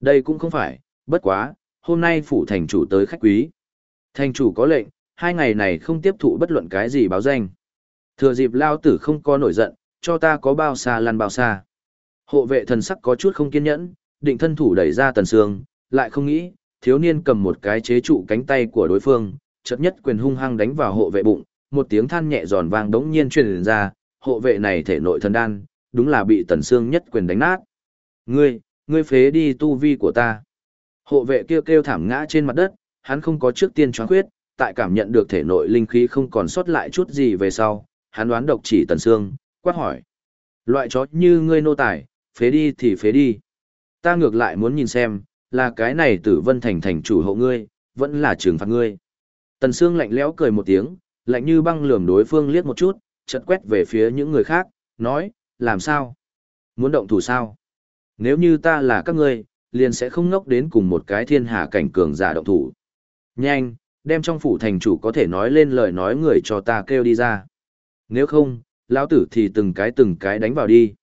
Đây cũng không phải, bất quá, hôm nay phủ thành chủ tới khách quý. Thành chủ có lệnh, hai ngày này không tiếp thụ bất luận cái gì báo danh. Thừa dịp lao tử không có nổi giận, cho ta có bao xa lăn bao xa. Hộ vệ thần sắc có chút không kiên nhẫn, định thân thủ đẩy ra tần sương, lại không nghĩ, thiếu niên cầm một cái chế trụ cánh tay của đối phương, chợt nhất quyền hung hăng đánh vào hộ vệ bụng, một tiếng than nhẹ giòn vang đống nhiên truyền ra, hộ vệ này thể nội thần đan, đúng là bị tần sương nhất quyền đánh nát. Ngươi, ngươi phế đi tu vi của ta. Hộ vệ kêu kêu thảm ngã trên mặt đất, hắn không có trước tiên choáng khuyết, tại cảm nhận được thể nội linh khí không còn sót lại chút gì về sau, hắn đoán độc chỉ tần sương, quát hỏi. Loại chó như ngươi nô tài, phế đi thì phế đi. Ta ngược lại muốn nhìn xem, là cái này tử vân thành thành chủ hộ ngươi, vẫn là trừng phạt ngươi. Tần Sương lạnh lẽo cười một tiếng, lạnh như băng lườm đối phương liếc một chút, chợt quét về phía những người khác, nói, làm sao? Muốn động thủ sao? Nếu như ta là các ngươi, liền sẽ không ngốc đến cùng một cái thiên hạ cảnh cường giả động thủ. Nhanh, đem trong phủ thành chủ có thể nói lên lời nói người cho ta kêu đi ra. Nếu không, lão tử thì từng cái từng cái đánh vào đi.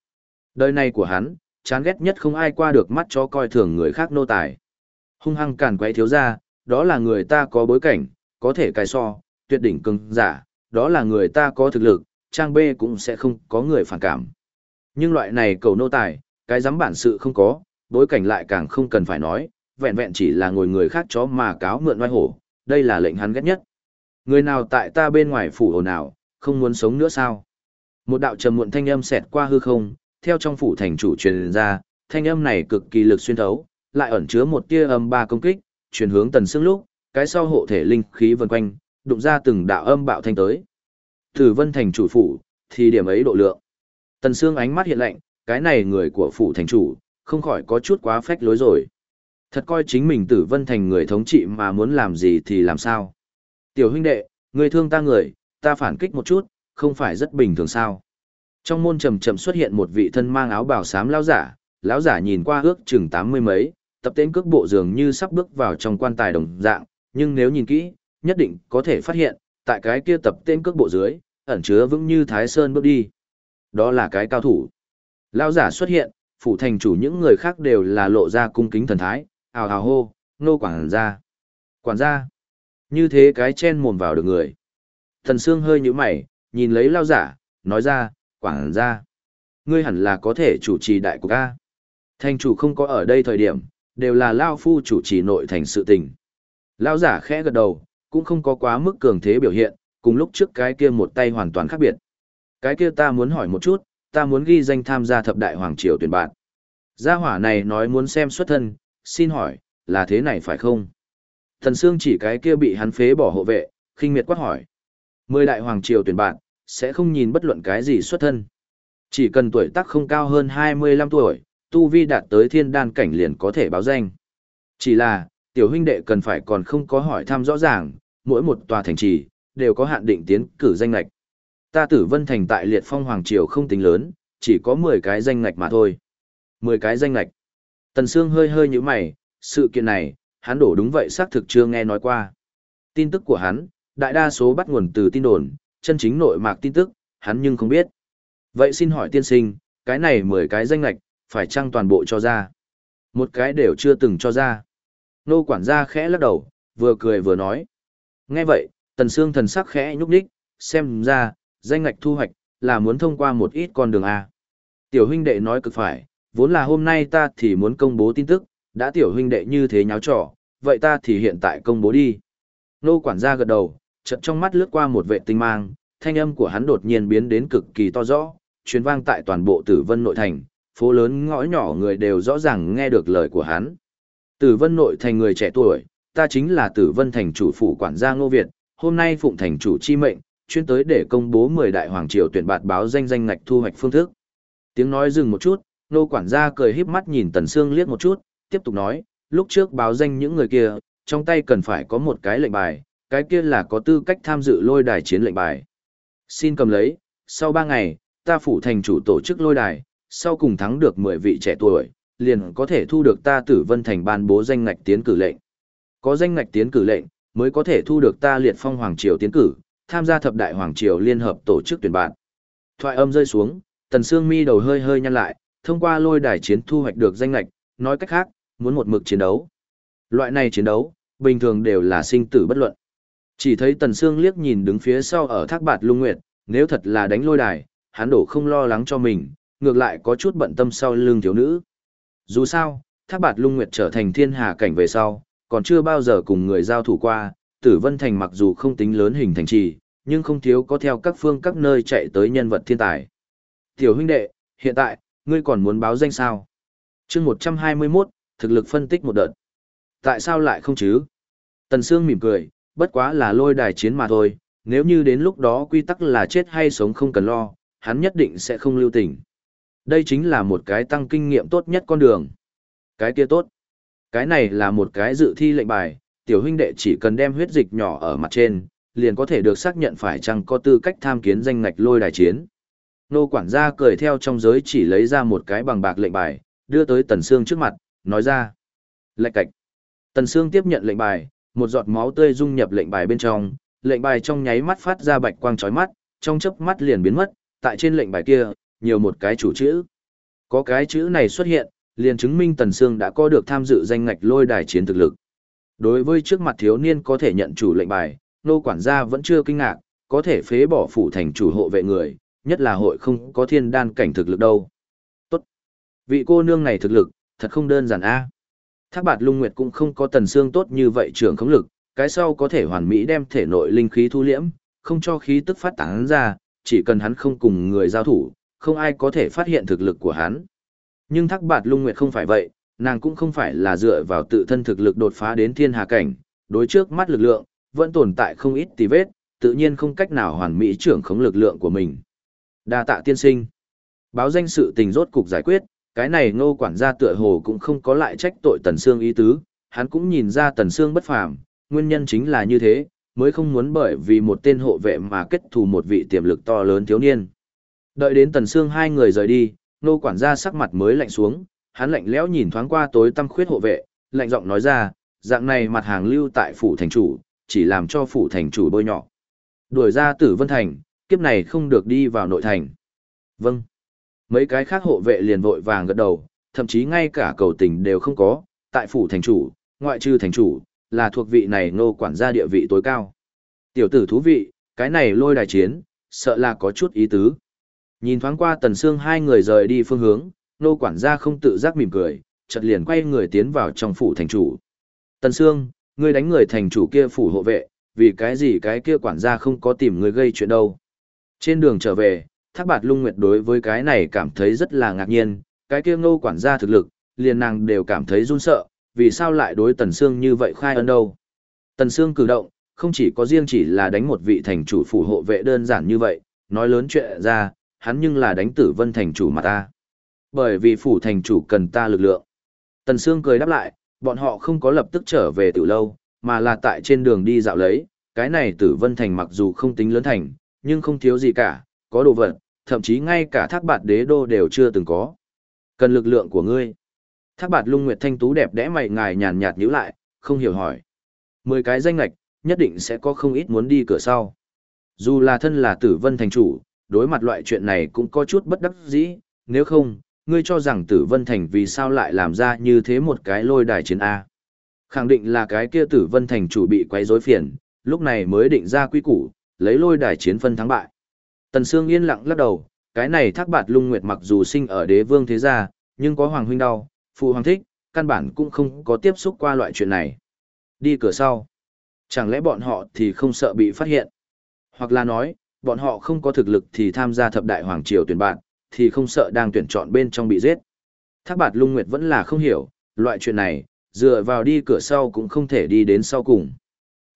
Đời này của hắn, chán ghét nhất không ai qua được mắt cho coi thường người khác nô tài. Hung hăng càn quấy thiếu ra, đó là người ta có bối cảnh, có thể cài so, tuyệt đỉnh cường giả, đó là người ta có thực lực, trang B cũng sẽ không có người phản cảm. Nhưng loại này cầu nô tài, cái dám bản sự không có, bối cảnh lại càng không cần phải nói, vẹn vẹn chỉ là ngồi người khác chó mà cáo mượn oai hổ, đây là lệnh hắn ghét nhất. Người nào tại ta bên ngoài phủ ồn nào, không muốn sống nữa sao? Một đạo trầm muộn thanh âm xẹt qua hư không, theo trong phủ thành chủ truyền ra, thanh âm này cực kỳ lực xuyên thấu, lại ẩn chứa một tia âm ba công kích, truyền hướng tần xương lúc, cái sau hộ thể linh khí vần quanh, đụng ra từng đạo âm bạo thanh tới. Tử Vân thành chủ phủ, thì điểm ấy độ lượng. Tần xương ánh mắt hiện lạnh, cái này người của phủ thành chủ, không khỏi có chút quá phách lối rồi. Thật coi chính mình Tử Vân thành người thống trị mà muốn làm gì thì làm sao. Tiểu huynh đệ, người thương ta người, ta phản kích một chút, không phải rất bình thường sao. Trong môn trầm trầm xuất hiện một vị thân mang áo bào xám lão giả, lão giả nhìn qua ước chừng tám mươi mấy, tập tên cước bộ dường như sắp bước vào trong quan tài đồng dạng, nhưng nếu nhìn kỹ, nhất định có thể phát hiện, tại cái kia tập tên cước bộ dưới, ẩn chứa vững như Thái Sơn bước đi. Đó là cái cao thủ. Lão giả xuất hiện, phủ thành chủ những người khác đều là lộ ra cung kính thần thái, ào ào hô, nô quản gia. Quản gia. Như thế cái chen mồm vào được người. Thần Sương hơi nhíu mày, nhìn lấy lão giả, nói ra, quản gia. Ngươi hẳn là có thể chủ trì đại cục A. Thành chủ không có ở đây thời điểm, đều là Lao Phu chủ trì nội thành sự tình. Lao giả khẽ gật đầu, cũng không có quá mức cường thế biểu hiện, cùng lúc trước cái kia một tay hoàn toàn khác biệt. Cái kia ta muốn hỏi một chút, ta muốn ghi danh tham gia thập đại hoàng triều tuyển bạn. Gia hỏa này nói muốn xem xuất thân, xin hỏi, là thế này phải không? Thần Sương chỉ cái kia bị hắn phế bỏ hộ vệ, khinh miệt quát hỏi. Mười đại hoàng triều tuyển bạn, sẽ không nhìn bất luận cái gì xuất thân. Chỉ cần tuổi tác không cao hơn 25 tuổi, tu vi đạt tới thiên đan cảnh liền có thể báo danh. Chỉ là, tiểu huynh đệ cần phải còn không có hỏi thăm rõ ràng, mỗi một tòa thành trì, đều có hạn định tiến cử danh lạch. Ta tử vân thành tại liệt phong hoàng triều không tính lớn, chỉ có 10 cái danh ngạch mà thôi. 10 cái danh ngạch. Tần Sương hơi hơi như mày, sự kiện này, hắn đổ đúng vậy xác thực chưa nghe nói qua. Tin tức của hắn, đại đa số bắt nguồn từ tin đồn, chân chính nội mạc tin tức, hắn nhưng không biết. Vậy xin hỏi tiên sinh, cái này 10 cái danh lạch, phải chăng toàn bộ cho ra? Một cái đều chưa từng cho ra. Nô quản gia khẽ lắc đầu, vừa cười vừa nói. Nghe vậy, tần xương thần sắc khẽ nhúc nhích, xem ra, danh ngạch thu hoạch, là muốn thông qua một ít con đường A. Tiểu huynh đệ nói cực phải, vốn là hôm nay ta thì muốn công bố tin tức, đã tiểu huynh đệ như thế nháo trò, vậy ta thì hiện tại công bố đi. Nô quản gia gật đầu, chợt trong mắt lướt qua một vệ tinh mang, thanh âm của hắn đột nhiên biến đến cực kỳ to rõ, truyền vang tại toàn bộ Tử Vân nội thành, phố lớn ngõ nhỏ người đều rõ ràng nghe được lời của hắn. Tử Vân nội thành người trẻ tuổi, ta chính là Tử Vân thành chủ phủ quản gia Ngô Việt, hôm nay phụng thành chủ chi mệnh, chuyên tới để công bố 10 đại hoàng triều tuyển bạt báo danh danh ngạch thu hoạch phương thức. Tiếng nói dừng một chút, nô quản gia cười híp mắt nhìn Tần Sương liếc một chút, tiếp tục nói, lúc trước báo danh những người kia, trong tay cần phải có một cái lệnh bài, cái kia là có tư cách tham dự lôi đài chiến lệnh bài. Xin cầm lấy, sau 3 ngày, ta phủ thành chủ tổ chức lôi đài, sau cùng thắng được 10 vị trẻ tuổi, liền có thể thu được ta tử vân thành ban bố danh ngạch tiến cử lệnh. Có danh ngạch tiến cử lệnh, mới có thể thu được ta liệt phong hoàng triều tiến cử, tham gia thập đại hoàng triều liên hợp tổ chức tuyển bạn. Thoại âm rơi xuống, tần xương mi đầu hơi hơi nhăn lại, thông qua lôi đài chiến thu hoạch được danh ngạch, nói cách khác, muốn một mực chiến đấu. Loại này chiến đấu, bình thường đều là sinh tử bất luận. Chỉ thấy Tần Sương liếc nhìn đứng phía sau ở thác bạt lung nguyệt, nếu thật là đánh lôi đài, hắn đổ không lo lắng cho mình, ngược lại có chút bận tâm sau lưng thiếu nữ. Dù sao, thác bạt lung nguyệt trở thành thiên hà cảnh về sau, còn chưa bao giờ cùng người giao thủ qua, tử vân thành mặc dù không tính lớn hình thành trì, nhưng không thiếu có theo các phương các nơi chạy tới nhân vật thiên tài. Tiểu huynh đệ, hiện tại, ngươi còn muốn báo danh sao? chương 121, thực lực phân tích một đợt. Tại sao lại không chứ? Tần Sương mỉm cười, bất quá là lôi đài chiến mà thôi, nếu như đến lúc đó quy tắc là chết hay sống không cần lo, hắn nhất định sẽ không lưu tình. Đây chính là một cái tăng kinh nghiệm tốt nhất con đường. Cái kia tốt. Cái này là một cái dự thi lệnh bài, tiểu huynh đệ chỉ cần đem huyết dịch nhỏ ở mặt trên, liền có thể được xác nhận phải chăng có tư cách tham kiến danh ngạch lôi đài chiến. Nô quản gia cười theo trong giới chỉ lấy ra một cái bằng bạc lệnh bài, đưa tới Tần Sương trước mặt, nói ra. Lệnh cạch. Tần Sương tiếp nhận lệnh bài, một giọt máu tươi dung nhập lệnh bài bên trong, lệnh bài trong nháy mắt phát ra bạch quang chói mắt, trong chớp mắt liền biến mất, tại trên lệnh bài kia, nhiều một cái chủ chữ. Có cái chữ này xuất hiện, liền chứng minh Tần Sương đã có được tham dự danh ngạch lôi đài chiến thực lực. Đối với trước mặt thiếu niên có thể nhận chủ lệnh bài, nô quản gia vẫn chưa kinh ngạc, có thể phế bỏ phủ thành chủ hộ vệ người, nhất là hội không có thiên đan cảnh thực lực đâu. Tốt. Vị cô nương này thực lực, thật không đơn giản a. Thác bạt lung nguyệt cũng không có tần xương tốt như vậy trưởng khống lực, cái sau có thể hoàn mỹ đem thể nội linh khí thu liễm, không cho khí tức phát tán ra, chỉ cần hắn không cùng người giao thủ, không ai có thể phát hiện thực lực của hắn. Nhưng thác bạt lung nguyệt không phải vậy, nàng cũng không phải là dựa vào tự thân thực lực đột phá đến thiên hà cảnh, đối trước mắt lực lượng, vẫn tồn tại không ít tì vết, tự nhiên không cách nào hoàn mỹ trưởng khống lực lượng của mình. Đa tạ tiên sinh. Báo danh sự tình rốt cục giải quyết, cái này ngô quản gia tựa hồ cũng không có lại trách tội Tần Sương ý tứ, hắn cũng nhìn ra Tần Sương bất phàm, nguyên nhân chính là như thế, mới không muốn bởi vì một tên hộ vệ mà kết thù một vị tiềm lực to lớn thiếu niên. Đợi đến Tần Sương hai người rời đi, ngô quản gia sắc mặt mới lạnh xuống, hắn lạnh lẽo nhìn thoáng qua tối tăm khuyết hộ vệ, lạnh giọng nói ra, dạng này mặt hàng lưu tại phủ thành chủ, chỉ làm cho phủ thành chủ bôi nhọ. Đuổi ra tử vân thành, kiếp này không được đi vào nội thành. Vâng. Mấy cái khác hộ vệ liền vội vàng gật đầu, thậm chí ngay cả cầu tình đều không có, tại phủ thành chủ, ngoại trừ thành chủ, là thuộc vị này nô quản gia địa vị tối cao. Tiểu tử thú vị, cái này lôi đài chiến, sợ là có chút ý tứ. Nhìn thoáng qua tần xương hai người rời đi phương hướng, nô quản gia không tự giác mỉm cười, chợt liền quay người tiến vào trong phủ thành chủ. Tần Sương, ngươi đánh người thành chủ kia phủ hộ vệ, vì cái gì cái kia quản gia không có tìm người gây chuyện đâu. Trên đường trở về, Thác Bạt Lung Nguyệt đối với cái này cảm thấy rất là ngạc nhiên, cái kia Nô quản gia thực lực, liền nàng đều cảm thấy run sợ, vì sao lại đối Tần Sương như vậy khai ân đâu. Tần Sương cử động, không chỉ có riêng chỉ là đánh một vị thành chủ phủ hộ vệ đơn giản như vậy, nói lớn chuyện ra, hắn nhưng là đánh tử vân thành chủ mà ta. Bởi vì phủ thành chủ cần ta lực lượng. Tần Sương cười đáp lại, bọn họ không có lập tức trở về từ lâu, mà là tại trên đường đi dạo lấy, cái này tử vân thành mặc dù không tính lớn thành, nhưng không thiếu gì cả, có đồ vật, thậm chí ngay cả thác bạt đế đô đều chưa từng có. Cần lực lượng của ngươi. Thác bạt lung nguyệt thanh tú đẹp đẽ mày ngài nhàn nhạt nhíu lại, không hiểu hỏi. Mười cái danh lạch, nhất định sẽ có không ít muốn đi cửa sau. Dù là thân là tử vân thành chủ, đối mặt loại chuyện này cũng có chút bất đắc dĩ, nếu không, ngươi cho rằng tử vân thành vì sao lại làm ra như thế một cái lôi đài chiến A. Khẳng định là cái kia tử vân thành chủ bị quấy rối phiền, lúc này mới định ra quy củ, lấy lôi đài chiến phân thắng bại. Tần Sương yên lặng lắc đầu, cái này thác bạt lung nguyệt mặc dù sinh ở đế vương thế gia, nhưng có hoàng huynh đau, phụ hoàng thích, căn bản cũng không có tiếp xúc qua loại chuyện này. Đi cửa sau. Chẳng lẽ bọn họ thì không sợ bị phát hiện? Hoặc là nói, bọn họ không có thực lực thì tham gia thập đại hoàng triều tuyển bạn, thì không sợ đang tuyển chọn bên trong bị giết. Thác bạt lung nguyệt vẫn là không hiểu, loại chuyện này, dựa vào đi cửa sau cũng không thể đi đến sau cùng.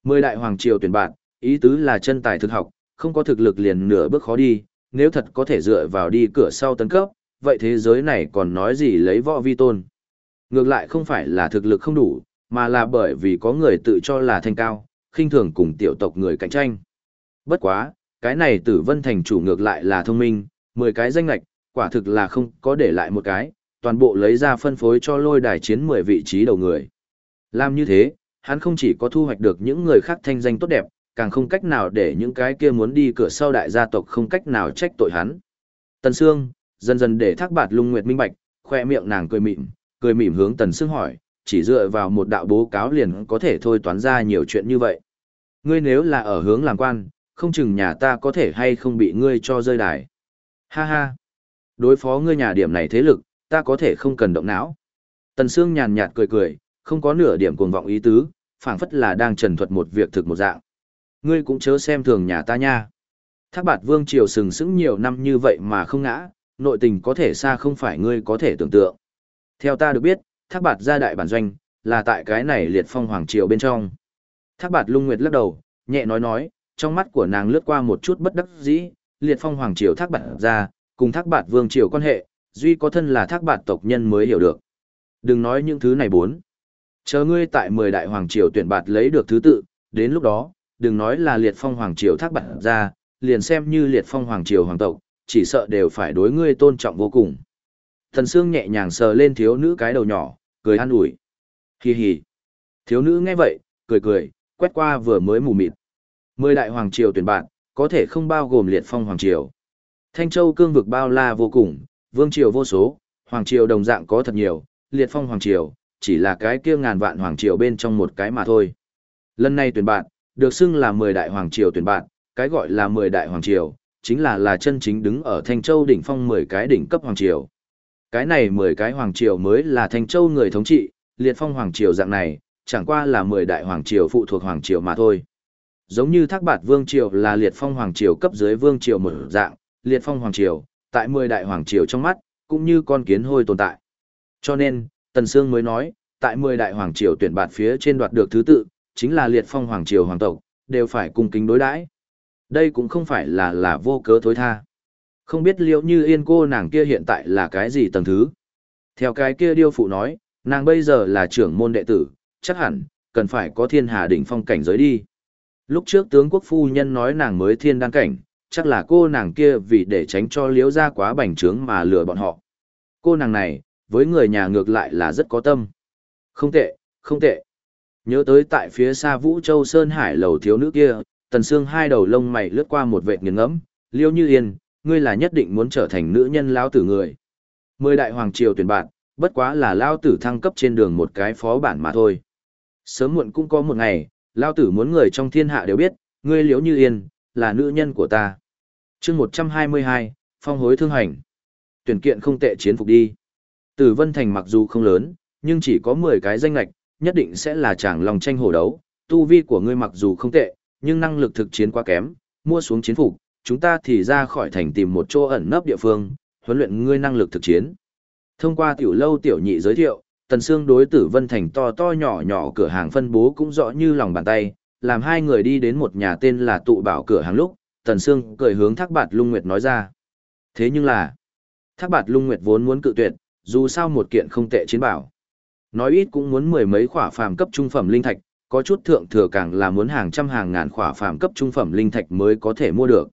Mười đại hoàng triều tuyển bạn, ý tứ là chân tài thực học, không có thực lực liền nửa bước khó đi, nếu thật có thể dựa vào đi cửa sau tấn cấp, vậy thế giới này còn nói gì lấy võ vi tôn. Ngược lại không phải là thực lực không đủ, mà là bởi vì có người tự cho là thanh cao, khinh thường cùng tiểu tộc người cạnh tranh. Bất quá, cái này tử vân thành chủ ngược lại là thông minh, 10 cái danh lạch, quả thực là không có để lại một cái, toàn bộ lấy ra phân phối cho lôi đài chiến 10 vị trí đầu người. Làm như thế, hắn không chỉ có thu hoạch được những người khác thanh danh tốt đẹp, càng không cách nào để những cái kia muốn đi cửa sau đại gia tộc không cách nào trách tội hắn. Tần Sương, dần dần để thác bạt lung nguyệt minh bạch, khoe miệng nàng cười mỉm, cười mỉm hướng Tần Sương hỏi, chỉ dựa vào một đạo bố cáo liền có thể thôi toán ra nhiều chuyện như vậy. Ngươi nếu là ở hướng làm quan, không chừng nhà ta có thể hay không bị ngươi cho rơi đài. Ha ha. Đối phó ngươi nhà điểm này thế lực, ta có thể không cần động não. Tần Sương nhàn nhạt cười cười, không có nửa điểm cuồng vọng ý tứ, phảng phất là đang trần thuật một việc thực một dạng. Ngươi cũng chớ xem thường nhà ta nha. Thác bạt vương triều sừng sững nhiều năm như vậy mà không ngã, nội tình có thể xa không phải ngươi có thể tưởng tượng. Theo ta được biết, thác bạt gia đại bản doanh, là tại cái này liệt phong hoàng triều bên trong. Thác bạt lung nguyệt lắc đầu, nhẹ nói nói, trong mắt của nàng lướt qua một chút bất đắc dĩ, liệt phong hoàng triều thác bạt gia, cùng thác bạt vương triều quan hệ, duy có thân là thác bạt tộc nhân mới hiểu được. Đừng nói những thứ này bốn. Chờ ngươi tại mười đại hoàng triều tuyển bạt lấy được thứ tự, đến lúc đó, đừng nói là liệt phong hoàng triều thác bạt ra liền xem như liệt phong hoàng triều hoàng tộc, chỉ sợ đều phải đối ngươi tôn trọng vô cùng. Thần Sương nhẹ nhàng sờ lên thiếu nữ cái đầu nhỏ, cười an ủi. Hi hi. Thiếu nữ nghe vậy, cười cười, quét qua vừa mới mù mịt. Mười đại hoàng triều tuyển bạn, có thể không bao gồm liệt phong hoàng triều. Thanh Châu cương vực bao la vô cùng, vương triều vô số, hoàng triều đồng dạng có thật nhiều, liệt phong hoàng triều, chỉ là cái kia ngàn vạn hoàng triều bên trong một cái mà thôi. Lần này tuyển bạn, được xưng là mười đại hoàng triều tuyển bạn, cái gọi là mười đại hoàng triều, chính là là chân chính đứng ở Thanh Châu đỉnh phong mười cái đỉnh cấp hoàng triều. Cái này mười cái hoàng triều mới là Thanh Châu người thống trị, liệt phong hoàng triều dạng này, chẳng qua là mười đại hoàng triều phụ thuộc hoàng triều mà thôi. Giống như Thác Bạt Vương triều là liệt phong hoàng triều cấp dưới vương triều một dạng, liệt phong hoàng triều, tại mười đại hoàng triều trong mắt, cũng như con kiến hôi tồn tại. Cho nên, Tần Sương mới nói, tại mười đại hoàng triều tuyển bạt phía trên đoạt được thứ tự, chính là liệt phong hoàng triều hoàng tộc, đều phải cung kính đối đãi. Đây cũng không phải là là vô cớ thối tha. Không biết liệu như yên cô nàng kia hiện tại là cái gì tầng thứ. Theo cái kia điêu phụ nói, nàng bây giờ là trưởng môn đệ tử, chắc hẳn, cần phải có thiên hà đỉnh phong cảnh giới đi. Lúc trước tướng quốc phu nhân nói nàng mới thiên đăng cảnh, chắc là cô nàng kia vì để tránh cho liếu ra quá bành trướng mà lừa bọn họ. Cô nàng này, với người nhà ngược lại là rất có tâm. Không tệ, không tệ. Nhớ tới tại phía xa Vũ Châu Sơn Hải lầu thiếu nữ kia, tần xương hai đầu lông mày lướt qua một vệt nghiền ngẫm, liêu như yên, ngươi là nhất định muốn trở thành nữ nhân lão tử người. Mười đại hoàng triều tuyển bạn, bất quá là lão tử thăng cấp trên đường một cái phó bản mà thôi. Sớm muộn cũng có một ngày, lão tử muốn người trong thiên hạ đều biết, ngươi Liễu như yên, là nữ nhân của ta. Chương 122, phong hối thương hành. Tuyển kiện không tệ chiến phục đi. Tử Vân Thành mặc dù không lớn, nhưng chỉ có 10 cái danh lạch, nhất định sẽ là chàng lòng tranh hổ đấu. Tu vi của ngươi mặc dù không tệ, nhưng năng lực thực chiến quá kém, mua xuống chiến phục, chúng ta thì ra khỏi thành tìm một chỗ ẩn nấp địa phương, huấn luyện ngươi năng lực thực chiến. Thông qua tiểu lâu tiểu nhị giới thiệu, Tần Sương đối tử Vân Thành to to nhỏ nhỏ cửa hàng phân bố cũng rõ như lòng bàn tay, làm hai người đi đến một nhà tên là tụ bảo cửa hàng lúc, Tần Sương cười hướng Thác Bạt Lung Nguyệt nói ra. Thế nhưng là, Thác Bạt Lung Nguyệt vốn muốn cự tuyệt, dù sao một kiện không tệ chiến bảo. Nói ít cũng muốn mười mấy khỏa phàm cấp trung phẩm linh thạch, có chút thượng thừa càng là muốn hàng trăm hàng ngàn khỏa phàm cấp trung phẩm linh thạch mới có thể mua được.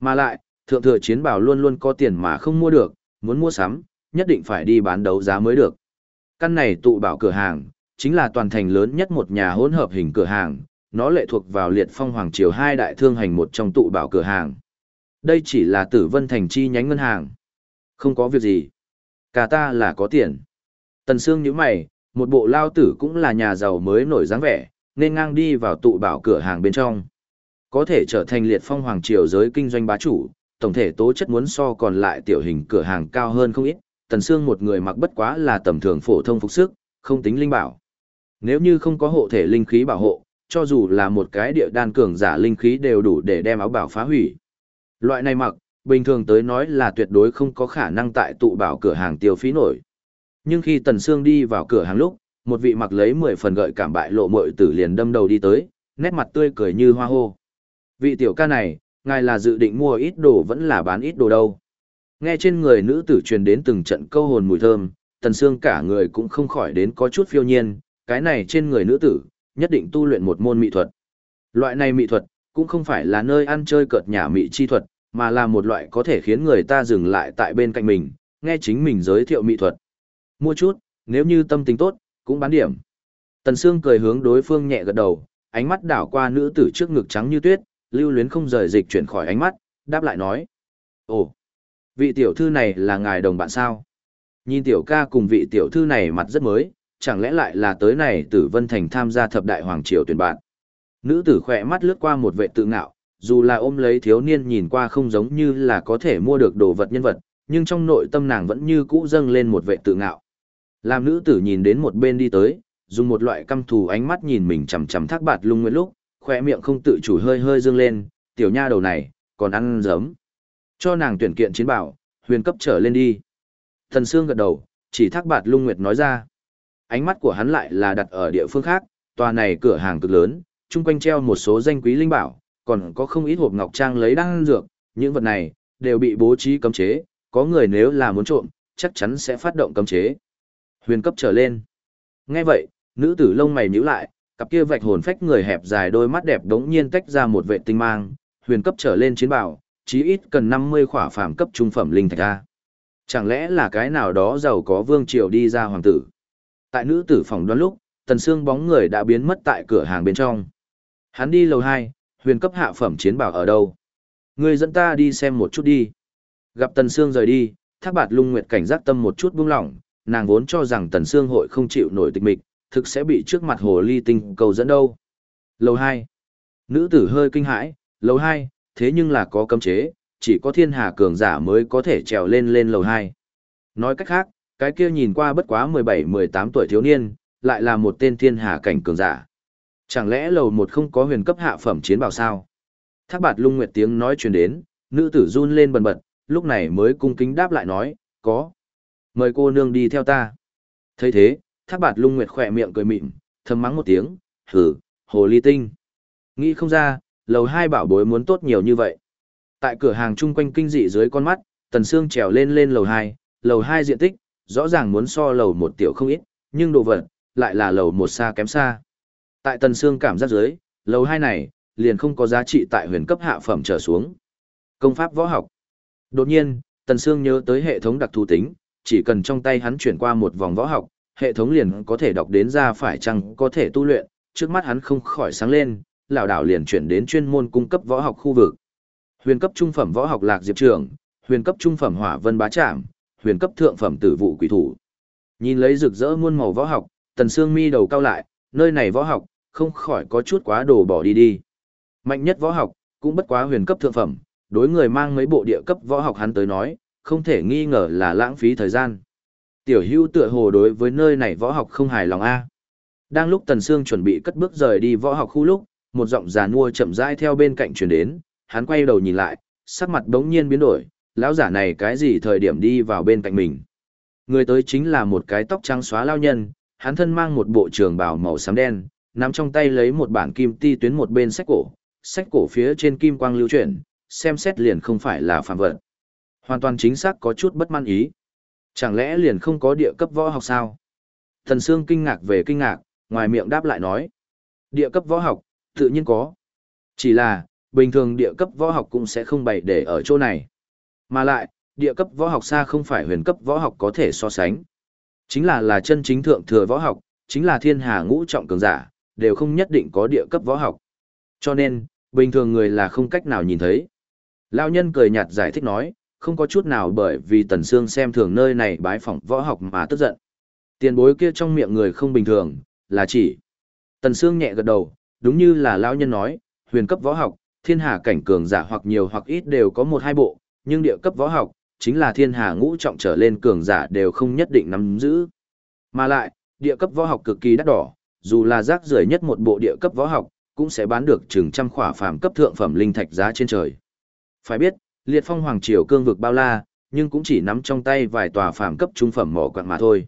Mà lại, thượng thừa chiến bảo luôn luôn có tiền mà không mua được, muốn mua sắm, nhất định phải đi bán đấu giá mới được. Căn này tụ bảo cửa hàng, chính là toàn thành lớn nhất một nhà hỗn hợp hình cửa hàng, nó lệ thuộc vào liệt phong hoàng triều hai đại thương hành một trong tụ bảo cửa hàng. Đây chỉ là tử vân thành chi nhánh ngân hàng. Không có việc gì. Cả ta là có tiền. Tần Sương nhíu mày, một bộ lao tử cũng là nhà giàu mới nổi dáng vẻ, nên ngang đi vào tụ bảo cửa hàng bên trong. Có thể trở thành liệt phong hoàng triều giới kinh doanh bá chủ, tổng thể tố chất muốn so còn lại tiểu hình cửa hàng cao hơn không ít, Tần Sương một người mặc bất quá là tầm thường phổ thông phục sức, không tính linh bảo. Nếu như không có hộ thể linh khí bảo hộ, cho dù là một cái địa đan cường giả linh khí đều đủ để đem áo bảo phá hủy. Loại này mặc, bình thường tới nói là tuyệt đối không có khả năng tại tụ bảo cửa hàng tiêu phí nổi. Nhưng khi Tần Sương đi vào cửa hàng lúc, một vị mặc lấy 10 phần gợi cảm bại lộ muội tử liền đâm đầu đi tới, nét mặt tươi cười như hoa hô. Vị tiểu ca này, ngài là dự định mua ít đồ vẫn là bán ít đồ đâu. Nghe trên người nữ tử truyền đến từng trận câu hồn mùi thơm, Tần Sương cả người cũng không khỏi đến có chút phiêu nhiên, cái này trên người nữ tử, nhất định tu luyện một môn mỹ thuật. Loại này mỹ thuật, cũng không phải là nơi ăn chơi cợt nhả mỹ chi thuật, mà là một loại có thể khiến người ta dừng lại tại bên cạnh mình, nghe chính mình giới thiệu mỹ thuật. Mua chút, nếu như tâm tình tốt, cũng bán điểm. Tần Sương cười hướng đối phương nhẹ gật đầu, ánh mắt đảo qua nữ tử trước ngực trắng như tuyết, lưu luyến không rời dịch chuyển khỏi ánh mắt, đáp lại nói. Ồ, vị tiểu thư này là ngài đồng bạn sao? Nhìn tiểu ca cùng vị tiểu thư này mặt rất mới, chẳng lẽ lại là tới này tử vân thành tham gia thập đại hoàng triều tuyển bạn. Nữ tử khỏe mắt lướt qua một vệ tự ngạo, dù là ôm lấy thiếu niên nhìn qua không giống như là có thể mua được đồ vật nhân vật, nhưng trong nội tâm nàng vẫn như cũ dâng lên một vệ tự ngạo. Làm nữ tử nhìn đến một bên đi tới, dùng một loại căm thù ánh mắt nhìn mình chằm chằm thác bạt lung nguyệt lúc, khỏe miệng không tự chủ hơi hơi dương lên, tiểu nha đầu này, còn ăn giấm. Cho nàng tuyển kiện chiến bảo, huyền cấp trở lên đi. Thần Sương gật đầu, chỉ thác bạt lung nguyệt nói ra. Ánh mắt của hắn lại là đặt ở địa phương khác, tòa này cửa hàng cực lớn, chung quanh treo một số danh quý linh bảo, còn có không ít hộp ngọc trang lấy đan dược, những vật này, đều bị bố trí cấm chế, có người nếu là muốn trộm, chắc chắn sẽ phát động cấm chế. Huyền cấp trở lên. Nghe vậy, nữ tử lông mày nhíu lại, cặp kia vạch hồn phách người hẹp dài đôi mắt đẹp đống nhiên tách ra một vệ tinh mang, huyền cấp trở lên chiến bảo, chí ít cần 50 khỏa phàm cấp trung phẩm linh thạch a. Chẳng lẽ là cái nào đó giàu có vương triều đi ra hoàng tử? Tại nữ tử phòng đoán lúc, tần xương bóng người đã biến mất tại cửa hàng bên trong. Hắn đi lầu 2, huyền cấp hạ phẩm chiến bảo ở đâu? ngươi dẫn ta đi xem một chút đi. Gặp tần xương rời đi, thác bạt lung nguyệt cảnh giác tâm một chút buông lỏng, nàng vốn cho rằng tần xương hội không chịu nổi tịch mịch, thực sẽ bị trước mặt hồ ly tinh cầu dẫn đâu. Lầu 2. Nữ tử hơi kinh hãi, lầu 2, thế nhưng là có cấm chế, chỉ có thiên hà cường giả mới có thể trèo lên lên lầu 2. Nói cách khác, cái kia nhìn qua bất quá 17-18 tuổi thiếu niên, lại là một tên thiên hà cảnh cường giả. Chẳng lẽ lầu một không có huyền cấp hạ phẩm chiến bảo sao? Thác bạt lung nguyệt tiếng nói truyền đến, nữ tử run lên bần bật, lúc này mới cung kính đáp lại nói, có. Mời cô nương đi theo ta. thấy thế, thác bạt lung nguyệt khỏe miệng cười mịn, thầm mắng một tiếng, hử, hồ ly tinh. Nghĩ không ra, lầu hai bảo bối muốn tốt nhiều như vậy. Tại cửa hàng chung quanh kinh dị dưới con mắt, Tần Sương trèo lên lên lầu hai, lầu hai diện tích, rõ ràng muốn so lầu một tiểu không ít, nhưng đồ vật, lại là lầu một xa kém xa. Tại Tần Sương cảm giác dưới, lầu hai này, liền không có giá trị tại huyền cấp hạ phẩm trở xuống. Công pháp võ học. Đột nhiên, Tần Sương nhớ tới hệ thống đặc thù tính, chỉ cần trong tay hắn chuyển qua một vòng võ học, hệ thống liền có thể đọc đến ra phải chăng có thể tu luyện, trước mắt hắn không khỏi sáng lên, lão đảo liền chuyển đến chuyên môn cung cấp võ học khu vực. Huyền cấp trung phẩm võ học Lạc Diệp Trường, huyền cấp trung phẩm Hỏa Vân Bá Trạm, huyền cấp thượng phẩm Tử vụ Quỷ Thủ. Nhìn lấy rực rỡ muôn màu võ học, Tần Sương mi đầu cao lại, nơi này võ học không khỏi có chút quá đồ bỏ đi đi. Mạnh nhất võ học cũng bất quá huyền cấp thượng phẩm, đối người mang mấy bộ địa cấp võ học hắn tới nói, không thể nghi ngờ là lãng phí thời gian. Tiểu hưu tựa hồ đối với nơi này võ học không hài lòng a. Đang lúc Tần Sương chuẩn bị cất bước rời đi võ học khu lúc, một giọng già nua chậm rãi theo bên cạnh truyền đến, hắn quay đầu nhìn lại, sắc mặt đống nhiên biến đổi, lão giả này cái gì thời điểm đi vào bên cạnh mình. Người tới chính là một cái tóc trắng xóa lao nhân, hắn thân mang một bộ trường bào màu xám đen, nắm trong tay lấy một bản kim ti tuyến một bên sách cổ, sách cổ phía trên kim quang lưu chuyển, xem xét liền không phải là phàm vật. Hoàn toàn chính xác có chút bất mãn ý. Chẳng lẽ liền không có địa cấp võ học sao? Thần Sương kinh ngạc về kinh ngạc, ngoài miệng đáp lại nói. Địa cấp võ học, tự nhiên có. Chỉ là, bình thường địa cấp võ học cũng sẽ không bày để ở chỗ này. Mà lại, địa cấp võ học xa không phải huyền cấp võ học có thể so sánh. Chính là là chân chính thượng thừa võ học, chính là thiên hà ngũ trọng cường giả, đều không nhất định có địa cấp võ học. Cho nên, bình thường người là không cách nào nhìn thấy. Lão nhân cười nhạt giải thích nói, không có chút nào bởi vì Tần Sương xem thường nơi này bái phỏng võ học mà tức giận. Tiền bối kia trong miệng người không bình thường, là chỉ. Tần Sương nhẹ gật đầu, đúng như là lão nhân nói, huyền cấp võ học, thiên hà cảnh cường giả hoặc nhiều hoặc ít đều có một hai bộ, nhưng địa cấp võ học, chính là thiên hà ngũ trọng trở lên cường giả đều không nhất định nắm giữ. Mà lại, địa cấp võ học cực kỳ đắt đỏ, dù là rác rưởi nhất một bộ địa cấp võ học, cũng sẽ bán được chừng trăm khỏa phàm cấp thượng phẩm linh thạch giá trên trời. Phải biết, liệt phong hoàng triều cương vực bao la, nhưng cũng chỉ nắm trong tay vài tòa phàm cấp trung phẩm mỏ quặng mà thôi.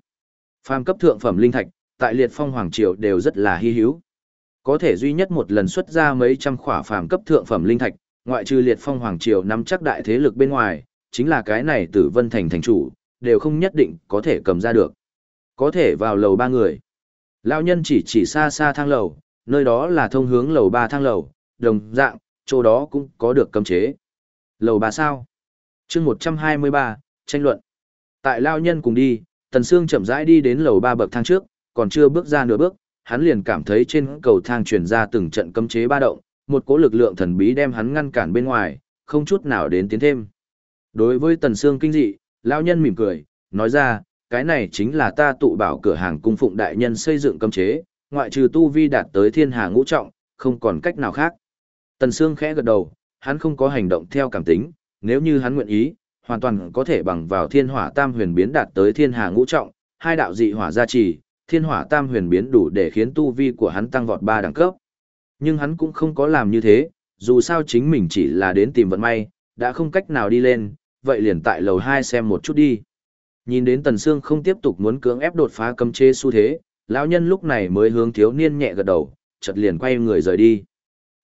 Phàm cấp thượng phẩm linh thạch, tại liệt phong hoàng triều đều rất là hy hữu. Có thể duy nhất một lần xuất ra mấy trăm khỏa phàm cấp thượng phẩm linh thạch, ngoại trừ liệt phong hoàng triều nắm chắc đại thế lực bên ngoài, chính là cái này tử vân thành thành chủ, đều không nhất định có thể cầm ra được. Có thể vào lầu ba người. Lão nhân chỉ chỉ xa xa thang lầu, nơi đó là thông hướng lầu ba thang lầu, đồng dạng, chỗ đó cũng có được cấm chế. Lầu ba sao? chương một trăm hai mươi ba tranh luận. Tại Lao nhân cùng đi, Tần Sương chậm rãi đi đến lầu ba bậc thang trước, còn chưa bước ra nửa bước, hắn liền cảm thấy trên cầu thang truyền ra từng trận cấm chế ba động, một cỗ lực lượng thần bí đem hắn ngăn cản bên ngoài, không chút nào đến tiến thêm. Đối với Tần Sương kinh dị, lão nhân mỉm cười, nói ra, cái này chính là ta tụ bảo cửa hàng cung phụng đại nhân xây dựng cấm chế, ngoại trừ tu vi đạt tới thiên hà ngũ trọng, không còn cách nào khác. Tần Sương khẽ gật đầu, hắn không có hành động theo cảm tính, nếu như hắn nguyện ý, hoàn toàn có thể bằng vào thiên hỏa tam huyền biến đạt tới thiên hà ngũ trọng, hai đạo dị hỏa gia trì, thiên hỏa tam huyền biến đủ để khiến tu vi của hắn tăng vọt ba đẳng cấp. Nhưng hắn cũng không có làm như thế, dù sao chính mình chỉ là đến tìm vận may, đã không cách nào đi lên, vậy liền tại lầu 2 xem một chút đi. Nhìn đến Tần Sương không tiếp tục muốn cưỡng ép đột phá cấm chế xu thế, lão nhân lúc này mới hướng thiếu niên nhẹ gật đầu, chợt liền quay người rời đi.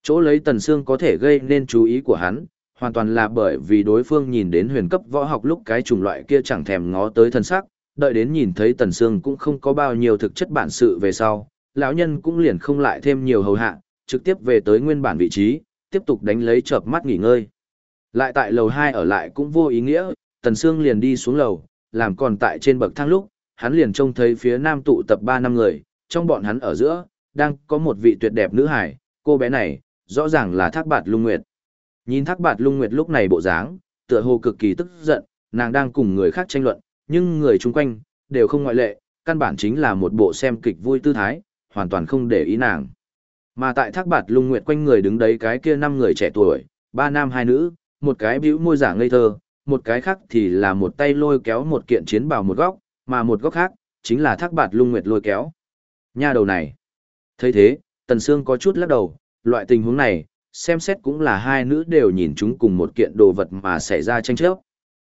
Chỗ lấy Tần Sương có thể gây nên chú ý của hắn, hoàn toàn là bởi vì đối phương nhìn đến huyền cấp võ học lúc cái chủng loại kia chẳng thèm ngó tới thân sắc, đợi đến nhìn thấy Tần Sương cũng không có bao nhiêu thực chất bản sự về sau, lão nhân cũng liền không lại thêm nhiều hầu hạ, trực tiếp về tới nguyên bản vị trí, tiếp tục đánh lấy chợp mắt nghỉ ngơi. Lại tại lầu 2 ở lại cũng vô ý nghĩa, Tần Sương liền đi xuống lầu, làm còn tại trên bậc thang lúc, hắn liền trông thấy phía nam tụ tập 3 năm người, trong bọn hắn ở giữa, đang có một vị tuyệt đẹp nữ hải, cô bé này, rõ ràng là Thác Bạt Lung Nguyệt. Nhìn Thác Bạt Lung Nguyệt lúc này bộ dáng, tựa hồ cực kỳ tức giận, nàng đang cùng người khác tranh luận, nhưng người chung quanh, đều không ngoại lệ, căn bản chính là một bộ xem kịch vui tư thái, hoàn toàn không để ý nàng. Mà tại Thác Bạt Lung Nguyệt quanh người đứng đấy cái kia năm người trẻ tuổi, ba nam hai nữ, một cái bĩu môi giả ngây thơ, một cái khác thì là một tay lôi kéo một kiện chiến bào một góc, mà một góc khác, chính là thác bạt lung nguyệt lôi kéo. Nha đầu này. thấy thế, Tần Sương có chút lắc đầu, loại tình huống này, xem xét cũng là hai nữ đều nhìn chúng cùng một kiện đồ vật mà xảy ra tranh chấp.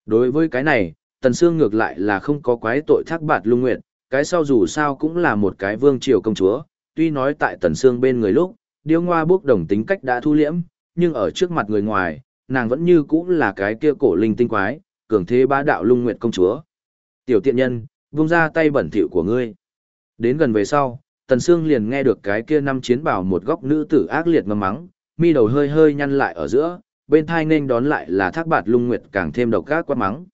Đối với cái này, Tần Sương ngược lại là không có quái tội thác bạt lung nguyệt, cái sau dù sao cũng là một cái vương triều công chúa, tuy nói tại Tần xương bên người lúc, điêu ngoa bước đồng tính cách đã thu liễm, nhưng ở trước mặt người ngoài, nàng vẫn như cũ là cái kia cổ linh tinh quái, cường thế bá đạo lung nguyệt công chúa. Tiểu tiện nhân, vung ra tay bẩn thỉu của ngươi. Đến gần về sau, Tần Sương liền nghe được cái kia năm chiến bảo một góc nữ tử ác liệt ngâm mắng, mi đầu hơi hơi nhăn lại ở giữa, bên thai nên đón lại là thác bạt lung nguyệt càng thêm độc ác quát mắng.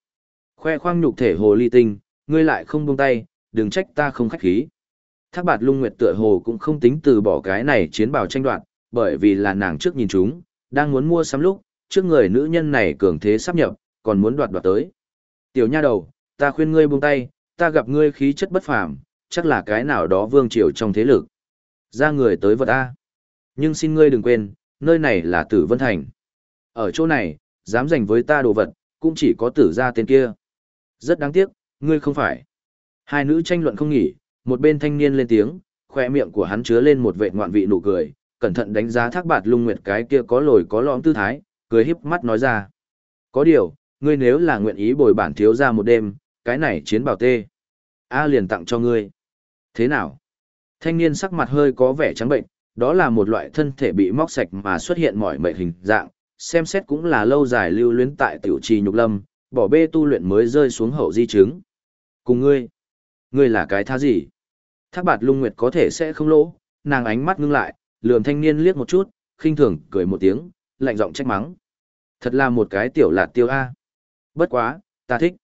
Khoe khoang nhục thể hồ ly tinh, ngươi lại không buông tay, đừng trách ta không khách khí. Thác bạt lung nguyệt tựa hồ cũng không tính từ bỏ cái này chiến bào tranh đoạt, bởi vì là nàng trước nhìn chúng, đang muốn mua sắm lúc, trước người nữ nhân này cường thế sắp nhập, còn muốn đoạt đoạt tới. Tiểu nha đầu, ta khuyên ngươi buông tay, ta gặp ngươi khí chất bất phàm, chắc là cái nào đó vương triều trong thế lực. Ra người tới vật A. Nhưng xin ngươi đừng quên, nơi này là tử vân thành. Ở chỗ này, dám giành với ta đồ vật, cũng chỉ có tử gia tên kia. Rất đáng tiếc, ngươi không phải. Hai nữ tranh luận không nghỉ, một bên thanh niên lên tiếng, khoe miệng của hắn chứa lên một vệ ngoạn vị nụ cười, cẩn thận đánh giá thác bạt lung nguyệt cái kia có lồi có lõm tư thái, cười híp mắt nói ra. Có điều, ngươi nếu là nguyện ý bồi bản thiếu ra một đêm, cái này chiến bảo tê. A liền tặng cho ngươi. Thế nào? Thanh niên sắc mặt hơi có vẻ trắng bệnh, đó là một loại thân thể bị móc sạch mà xuất hiện mọi mệnh hình dạng, xem xét cũng là lâu dài lưu luyến tại tiểu trì nhục lâm, bỏ bê tu luyện mới rơi xuống hậu di chứng. Cùng ngươi, ngươi là cái tha gì? Thác bạt lung nguyệt có thể sẽ không lỗ, nàng ánh mắt ngưng lại, lườm thanh niên liếc một chút, khinh thường cười một tiếng, lạnh giọng trách mắng. Thật là một cái tiểu lạt tiêu A. Bất quá, ta thích.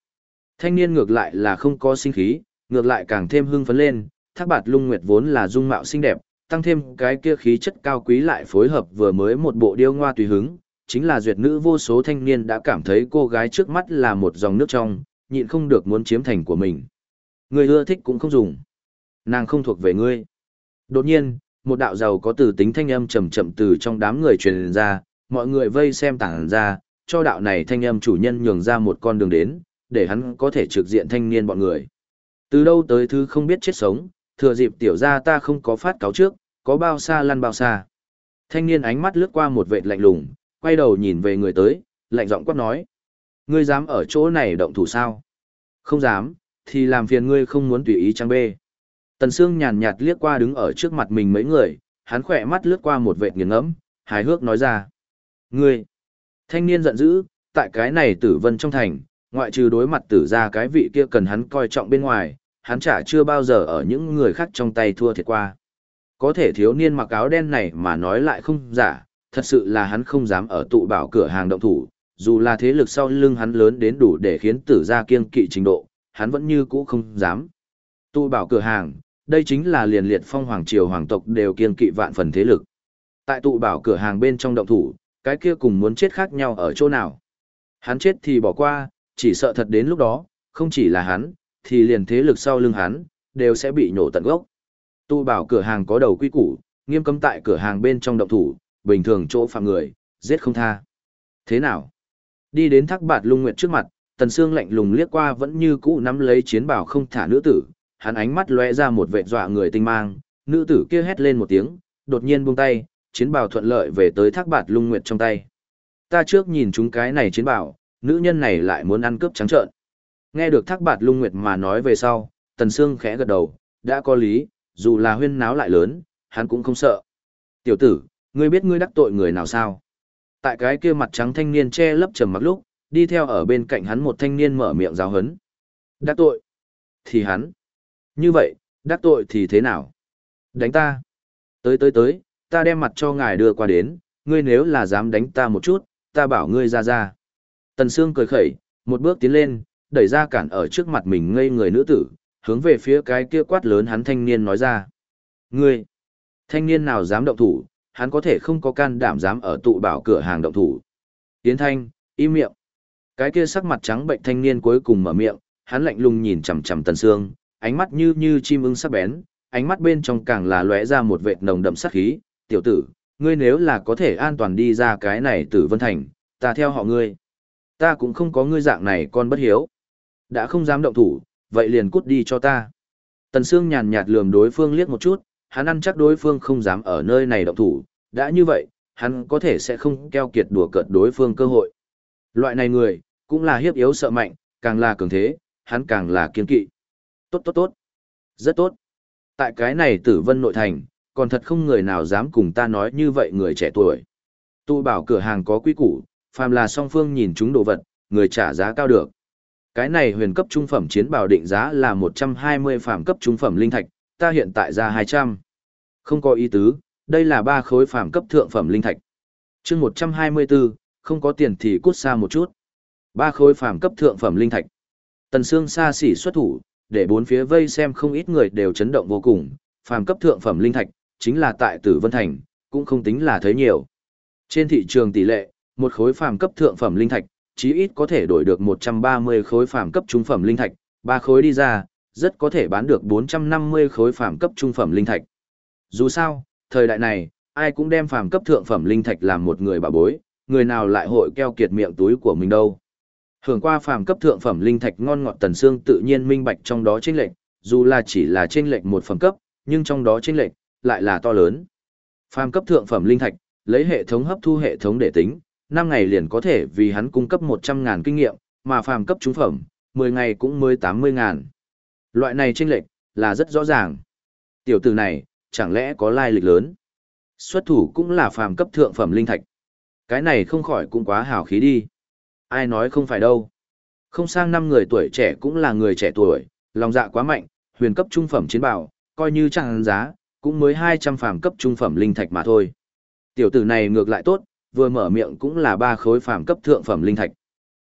Thanh niên ngược lại là không có sinh khí, ngược lại càng thêm hưng phấn lên, thác bạt lung nguyệt vốn là dung mạo xinh đẹp, tăng thêm cái kia khí chất cao quý lại phối hợp vừa mới một bộ điêu ngoa tùy hứng, chính là duyệt nữ vô số thanh niên đã cảm thấy cô gái trước mắt là một dòng nước trong, nhịn không được muốn chiếm thành của mình. Người ưa thích cũng không dùng. Nàng không thuộc về ngươi. Đột nhiên, một đạo giàu có từ tính thanh âm chậm chậm từ trong đám người truyền ra, mọi người vây xem tảng ra, cho đạo này thanh âm chủ nhân nhường ra một con đường đến, để hắn có thể trực diện thanh niên bọn người. Từ đâu tới thứ không biết chết sống, thừa dịp tiểu ra ta không có phát cáo trước, có bao xa lăn bao xa. Thanh niên ánh mắt lướt qua một vệt lạnh lùng, quay đầu nhìn về người tới, lạnh giọng quát nói. Ngươi dám ở chỗ này động thủ sao? Không dám, thì làm phiền ngươi không muốn tùy ý trang bê. Tần Sương nhàn nhạt liếc qua đứng ở trước mặt mình mấy người, hắn khỏe mắt lướt qua một vệt nghiền ngẫm, hài hước nói ra. Ngươi! Thanh niên giận dữ, tại cái này tử vân trong thành, ngoại trừ đối mặt tử ra cái vị kia cần hắn coi trọng bên ngoài, hắn chả chưa bao giờ ở những người khác trong tay thua thiệt qua. Có thể thiếu niên mặc áo đen này mà nói lại không giả, thật sự là hắn không dám ở tụ bảo cửa hàng động thủ, dù là thế lực sau lưng hắn lớn đến đủ để khiến tử gia kiêng kỵ trình độ, hắn vẫn như cũ không dám. Tụ bảo cửa hàng, đây chính là liền liệt phong hoàng triều hoàng tộc đều kiên kỵ vạn phần thế lực. Tại tụ bảo cửa hàng bên trong động thủ, cái kia cùng muốn chết khác nhau ở chỗ nào. Hắn chết thì bỏ qua, chỉ sợ thật đến lúc đó, không chỉ là hắn, thì liền thế lực sau lưng hắn, đều sẽ bị nổ tận gốc. tụ bảo cửa hàng có đầu quy củ, nghiêm cấm tại cửa hàng bên trong động thủ, bình thường chỗ phạm người, giết không tha. Thế nào? Đi đến thác bạt lung nguyệt trước mặt, tần xương lạnh lùng liếc qua vẫn như cũ nắm lấy chiến bảo không thả nữ tử, hắn ánh mắt lóe ra một vẻ dọa người tinh mang, nữ tử kia hét lên một tiếng, đột nhiên buông tay, chiến bảo thuận lợi về tới thác bạt lung nguyệt trong tay. Ta trước nhìn chúng cái này chiến bảo, nữ nhân này lại muốn ăn cướp trắng trợn. Nghe được thác bạt lung nguyệt mà nói về sau, tần xương khẽ gật đầu, đã có lý, dù là huyên náo lại lớn, hắn cũng không sợ. Tiểu tử, ngươi biết ngươi đắc tội người nào sao? Tại cái kia mặt trắng thanh niên che lấp trầm mặc lúc, đi theo ở bên cạnh hắn một thanh niên mở miệng giáo hấn. Đắc tội? Thì hắn. Như vậy, đắc tội thì thế nào? Đánh ta. Tới tới tới, ta đem mặt cho ngài đưa qua đến, ngươi nếu là dám đánh ta một chút, ta bảo ngươi ra ra. Tần Sương cười khẩy, một bước tiến lên, đẩy ra cản ở trước mặt mình ngây người nữ tử, hướng về phía cái kia quát lớn hắn thanh niên nói ra. Ngươi, thanh niên nào dám động thủ, hắn có thể không có can đảm dám ở tụ bảo cửa hàng động thủ. Tiến thanh, im miệng. Cái kia sắc mặt trắng bệnh thanh niên cuối cùng mở miệng, hắn lạnh lùng nhìn chằm chằm Tần Sương, ánh mắt như như chim ưng sắc bén, ánh mắt bên trong càng là lóe ra một vệt nồng đậm sát khí, "Tiểu tử, ngươi nếu là có thể an toàn đi ra cái này Tử Vân Thành, ta theo họ ngươi. Ta cũng không có ngươi dạng này con bất hiếu. Đã không dám động thủ, vậy liền cút đi cho ta." Tần Sương nhàn nhạt lườm đối phương liếc một chút, hắn ăn chắc đối phương không dám ở nơi này động thủ, đã như vậy, hắn có thể sẽ không keo kiệt đùa cợt đối phương cơ hội. Loại này người, cũng là hiếp yếu sợ mạnh, càng là cường thế, hắn càng là kiên kỵ. Tốt tốt tốt. Rất tốt. Tại cái này tử vân nội thành, còn thật không người nào dám cùng ta nói như vậy người trẻ tuổi. Tu bảo cửa hàng có quy củ, phàm là song phương nhìn chúng đồ vật, người trả giá cao được. Cái này huyền cấp trung phẩm chiến bảo định giá là 120 phàm cấp trung phẩm linh thạch, ta hiện tại ra 200. Không có ý tứ, đây là ba khối phàm cấp thượng phẩm linh thạch. chương 124, không có tiền thì cút xa một chút. Ba khối phàm cấp thượng phẩm linh thạch. Tần Sương xa xỉ xuất thủ, để bốn phía vây xem không ít người đều chấn động vô cùng, phàm cấp thượng phẩm linh thạch, chính là tại Tử Vân Thành, cũng không tính là thấy nhiều. Trên thị trường tỷ lệ, một khối phàm cấp thượng phẩm linh thạch, chí ít có thể đổi được 130 khối phàm cấp trung phẩm linh thạch, ba khối đi ra, rất có thể bán được 450 khối phàm cấp trung phẩm linh thạch. Dù sao, thời đại này, ai cũng đem phàm cấp thượng phẩm linh thạch làm một người bà bối, người nào lại hội keo kiệt miệng túi của mình đâu. Hưởng qua phàm cấp thượng phẩm linh thạch ngon ngọt tần xương tự nhiên minh bạch trong đó chênh lệch, dù là chỉ là chênh lệch một phẩm cấp, nhưng trong đó chênh lệch lại là to lớn. Phàm cấp thượng phẩm linh thạch, lấy hệ thống hấp thu hệ thống để tính, 5 ngày liền có thể vì hắn cung cấp 100.000 kinh nghiệm, mà phàm cấp trung phẩm, 10 ngày cũng mới 80.000. Loại này chênh lệch là rất rõ ràng. Tiểu tử này, chẳng lẽ có lai lịch lớn? Xuất thủ cũng là phàm cấp thượng phẩm linh thạch. Cái này không khỏi cũng quá hào khí đi. Ai nói không phải đâu. Không sang năm người tuổi trẻ cũng là người trẻ tuổi, lòng dạ quá mạnh, huyền cấp trung phẩm chiến bảo, coi như chẳng giá, cũng mới 200 phàm cấp trung phẩm linh thạch mà thôi. Tiểu tử này ngược lại tốt, vừa mở miệng cũng là ba khối phàm cấp thượng phẩm linh thạch.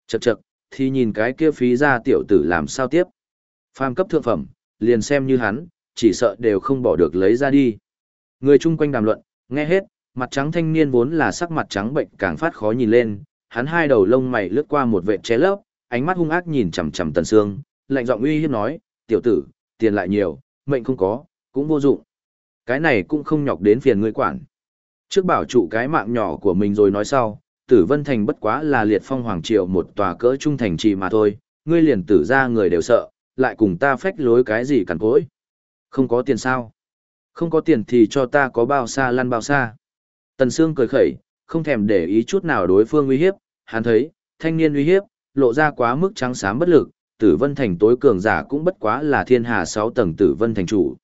Chậc chậc, thì nhìn cái kia phí ra tiểu tử làm sao tiếp. Phàm cấp thượng phẩm, liền xem như hắn, chỉ sợ đều không bỏ được lấy ra đi. Người chung quanh đàm luận, nghe hết, mặt trắng thanh niên vốn là sắc mặt trắng bệnh càng phát khó nhìn lên, hắn hai đầu lông mày lướt qua một vệ ché lấp, ánh mắt hung ác nhìn chằm chằm Tần Sương, lạnh giọng uy hiếp nói, "Tiểu tử, tiền lại nhiều, mệnh không có, cũng vô dụng. Cái này cũng không nhọc đến phiền ngươi quản." Trước bảo trụ cái mạng nhỏ của mình rồi nói sau, Tử Vân Thành bất quá là liệt phong hoàng triều một tòa cỡ trung thành trì mà thôi, ngươi liền tử ra người đều sợ, lại cùng ta phách lối cái gì cằn cỗi. Không có tiền sao? Không có tiền thì cho ta có bao xa lăn bao xa. Tần Sương cười khẩy, không thèm để ý chút nào đối phương uy hiếp, hắn thấy, thanh niên uy hiếp, lộ ra quá mức trắng xám bất lực, tử vân thành tối cường giả cũng bất quá là thiên hà sáu tầng tử vân thành chủ.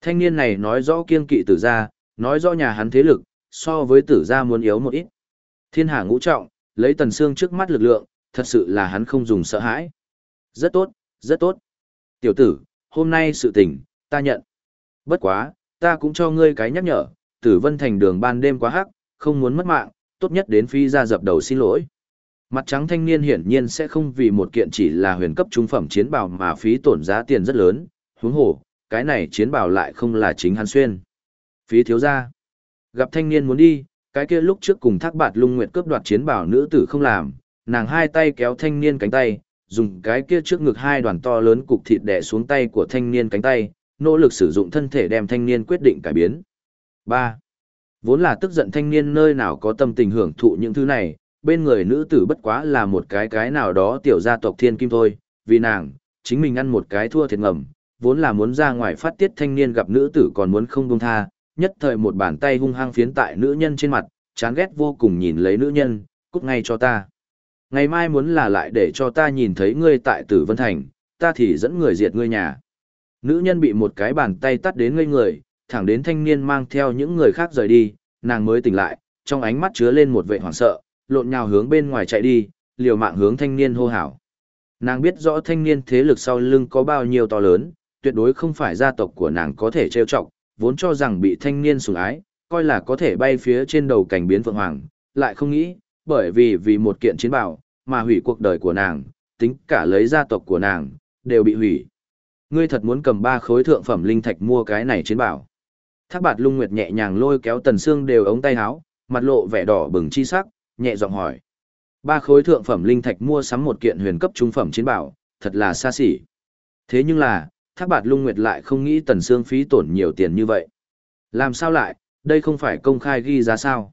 Thanh niên này nói rõ kiên kỵ tử gia, nói rõ nhà hắn thế lực, so với tử gia muốn yếu một ít. Thiên hà ngũ trọng, lấy tần xương trước mắt lực lượng, thật sự là hắn không dùng sợ hãi. Rất tốt, rất tốt. Tiểu tử, hôm nay sự tình, ta nhận. Bất quá, ta cũng cho ngươi cái nhắc nhở, tử vân thành đường ban đêm quá hắc, không muốn mất mạng, tốt nhất đến phi ra dập đầu xin lỗi. Mặt trắng thanh niên hiển nhiên sẽ không vì một kiện chỉ là huyền cấp trung phẩm chiến bào mà phí tổn giá tiền rất lớn, huống hồ, cái này chiến bào lại không là chính hắn xuyên. Phí thiếu gia. Gặp thanh niên muốn đi, cái kia lúc trước cùng thác bạt lung nguyệt cướp đoạt chiến bào nữ tử không làm, nàng hai tay kéo thanh niên cánh tay, dùng cái kia trước ngực hai đoàn to lớn cục thịt đè xuống tay của thanh niên cánh tay, nỗ lực sử dụng thân thể đem thanh niên quyết định cải biến. 3. Vốn là tức giận thanh niên nơi nào có tâm tình hưởng thụ những thứ này, bên người nữ tử bất quá là một cái cái nào đó tiểu gia tộc thiên kim thôi, vì nàng, chính mình ăn một cái thua thiệt ngầm, vốn là muốn ra ngoài phát tiết thanh niên gặp nữ tử còn muốn không buông tha, nhất thời một bàn tay hung hăng phiến tại nữ nhân trên mặt, chán ghét vô cùng nhìn lấy nữ nhân, cút ngay cho ta. Ngày mai muốn là lại để cho ta nhìn thấy ngươi tại Tử Vân Thành, ta thì dẫn người diệt ngươi nhà. Nữ nhân bị một cái bàn tay tắt đến ngây người, thẳng đến thanh niên mang theo những người khác rời đi, nàng mới tỉnh lại, trong ánh mắt chứa lên một vẻ hoảng sợ, lộn nhào hướng bên ngoài chạy đi, liều mạng hướng thanh niên hô hào. Nàng biết rõ thanh niên thế lực sau lưng có bao nhiêu to lớn, tuyệt đối không phải gia tộc của nàng có thể trêu chọc, vốn cho rằng bị thanh niên sủng ái, coi là có thể bay phía trên đầu cảnh biến vượng hoàng, lại không nghĩ, bởi vì vì một kiện chiến bảo, mà hủy cuộc đời của nàng, tính cả lấy gia tộc của nàng, đều bị hủy. Ngươi thật muốn cầm ba khối thượng phẩm linh thạch mua cái này chiến bảo. Thác bạt lung nguyệt nhẹ nhàng lôi kéo tần xương đều ống tay áo, mặt lộ vẻ đỏ bừng chi sắc, nhẹ giọng hỏi. Ba khối thượng phẩm linh thạch mua sắm một kiện huyền cấp trung phẩm chiến bảo, thật là xa xỉ. Thế nhưng là, thác bạt lung nguyệt lại không nghĩ tần xương phí tổn nhiều tiền như vậy. Làm sao lại, đây không phải công khai ghi giá sao?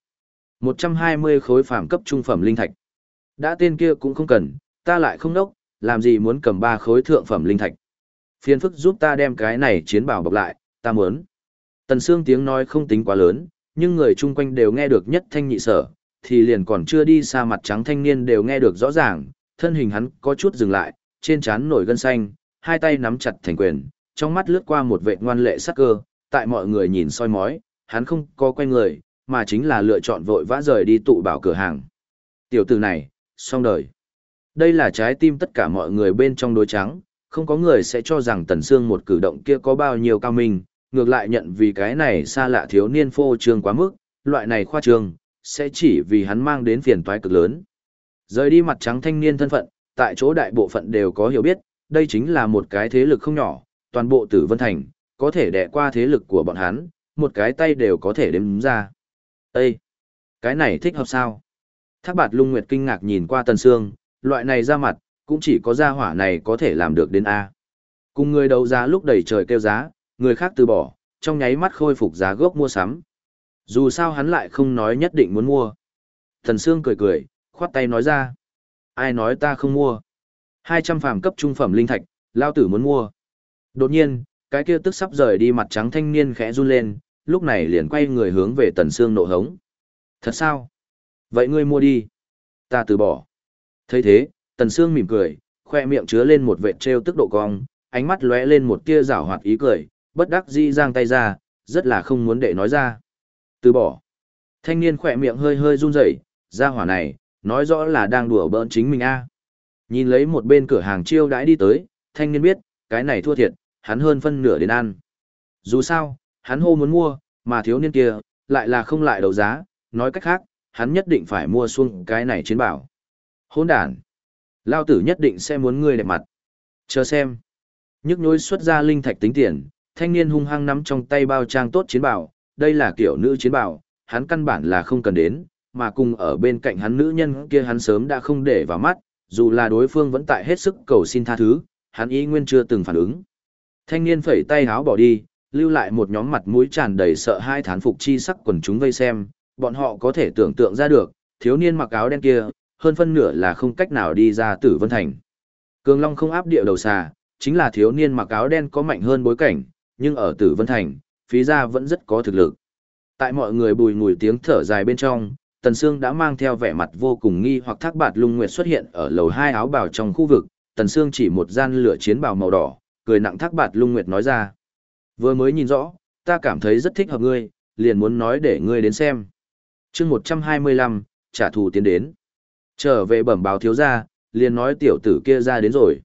120 khối phàm cấp trung phẩm linh thạch. Đã tên kia cũng không cần, ta lại không đốc, làm gì muốn cầm ba khối thượng phẩm linh thạch. Phiên phức giúp ta đem cái này chiến bảo bọc lại, ta muốn. Tần Sương tiếng nói không tính quá lớn, nhưng người chung quanh đều nghe được nhất thanh nhị sở, thì liền còn chưa đi xa mặt trắng thanh niên đều nghe được rõ ràng, thân hình hắn có chút dừng lại, trên trán nổi gân xanh, hai tay nắm chặt thành quyền, trong mắt lướt qua một vệ ngoan lệ sắc cơ, tại mọi người nhìn soi mói, hắn không có quay người, mà chính là lựa chọn vội vã rời đi tụ bảo cửa hàng. Tiểu tử này, xong đời. Đây là trái tim tất cả mọi người bên trong đối trắng, không có người sẽ cho rằng Tần Sương một cử động kia có bao nhiêu cao minh, ngược lại nhận vì cái này xa lạ thiếu niên phô trương quá mức, loại này khoa trương, sẽ chỉ vì hắn mang đến phiền toái cực lớn. Rời đi mặt trắng thanh niên thân phận, tại chỗ đại bộ phận đều có hiểu biết, đây chính là một cái thế lực không nhỏ, toàn bộ tử vân thành, có thể đẻ qua thế lực của bọn hắn, một cái tay đều có thể đếm ra. Ê! Cái này thích hợp sao? Thác bạt lung nguyệt kinh ngạc nhìn qua tần sương, loại này ra mặt, cũng chỉ có gia hỏa này có thể làm được đến A. Cùng người đấu giá lúc đẩy trời kêu giá, người khác từ bỏ, trong nháy mắt khôi phục giá gốc mua sắm. Dù sao hắn lại không nói nhất định muốn mua. Thần Sương cười cười, khoát tay nói ra. Ai nói ta không mua? 200 phàm cấp trung phẩm linh thạch, lao tử muốn mua. Đột nhiên, cái kia tức sắp rời đi mặt trắng thanh niên khẽ run lên, lúc này liền quay người hướng về Tần Sương nộ hống. Thật sao? Vậy ngươi mua đi. Ta từ bỏ. thấy thế, Tần Sương mỉm cười, khoe miệng chứa lên một vệt trêu tức độ cong, ánh mắt lóe lên một tia rảo hoạt ý cười, bất đắc Di giang tay ra, rất là không muốn để nói ra. Từ bỏ. Thanh niên khỏe miệng hơi hơi run rẩy, ra hỏa này, nói rõ là đang đùa bỡn chính mình a. Nhìn lấy một bên cửa hàng chiêu đãi đi tới, thanh niên biết, cái này thua thiệt, hắn hơn phân nửa đến ăn. Dù sao, hắn hô muốn mua, mà thiếu niên kia, lại là không lại đấu giá, nói cách khác, hắn nhất định phải mua xuống cái này chiến bảo. Hôn đàn. Lao tử nhất định sẽ muốn ngươi đẹp mặt. Chờ xem. Nhức nhối xuất ra linh thạch tính tiền, thanh niên hung hăng nắm trong tay bao trang tốt chiến bảo, đây là kiểu nữ chiến bảo, hắn căn bản là không cần đến, mà cùng ở bên cạnh hắn nữ nhân kia hắn sớm đã không để vào mắt, dù là đối phương vẫn tại hết sức cầu xin tha thứ, hắn ý nguyên chưa từng phản ứng. Thanh niên phẩy tay háo bỏ đi, lưu lại một nhóm mặt mũi tràn đầy sợ hai thán phục chi sắc quần chúng vây xem, bọn họ có thể tưởng tượng ra được, thiếu niên mặc áo đen kia, hơn phân nửa là không cách nào đi ra tử vân thành. Cường Long không áp địa đầu xà, chính là thiếu niên mặc áo đen có mạnh hơn bối cảnh, nhưng ở tử vân thành, phí gia vẫn rất có thực lực. Tại mọi người bùi ngùi tiếng thở dài bên trong, Tần Sương đã mang theo vẻ mặt vô cùng nghi hoặc thác bạt lung nguyệt xuất hiện ở lầu hai áo bào trong khu vực, Tần Sương chỉ một gian lửa chiến bào màu đỏ, cười nặng thác bạt lung nguyệt nói ra. Vừa mới nhìn rõ, ta cảm thấy rất thích hợp ngươi, liền muốn nói để ngươi đến xem. chương 125, trả thù tiến đến. Trở về bẩm báo thiếu gia, liền nói tiểu tử kia ra đến rồi.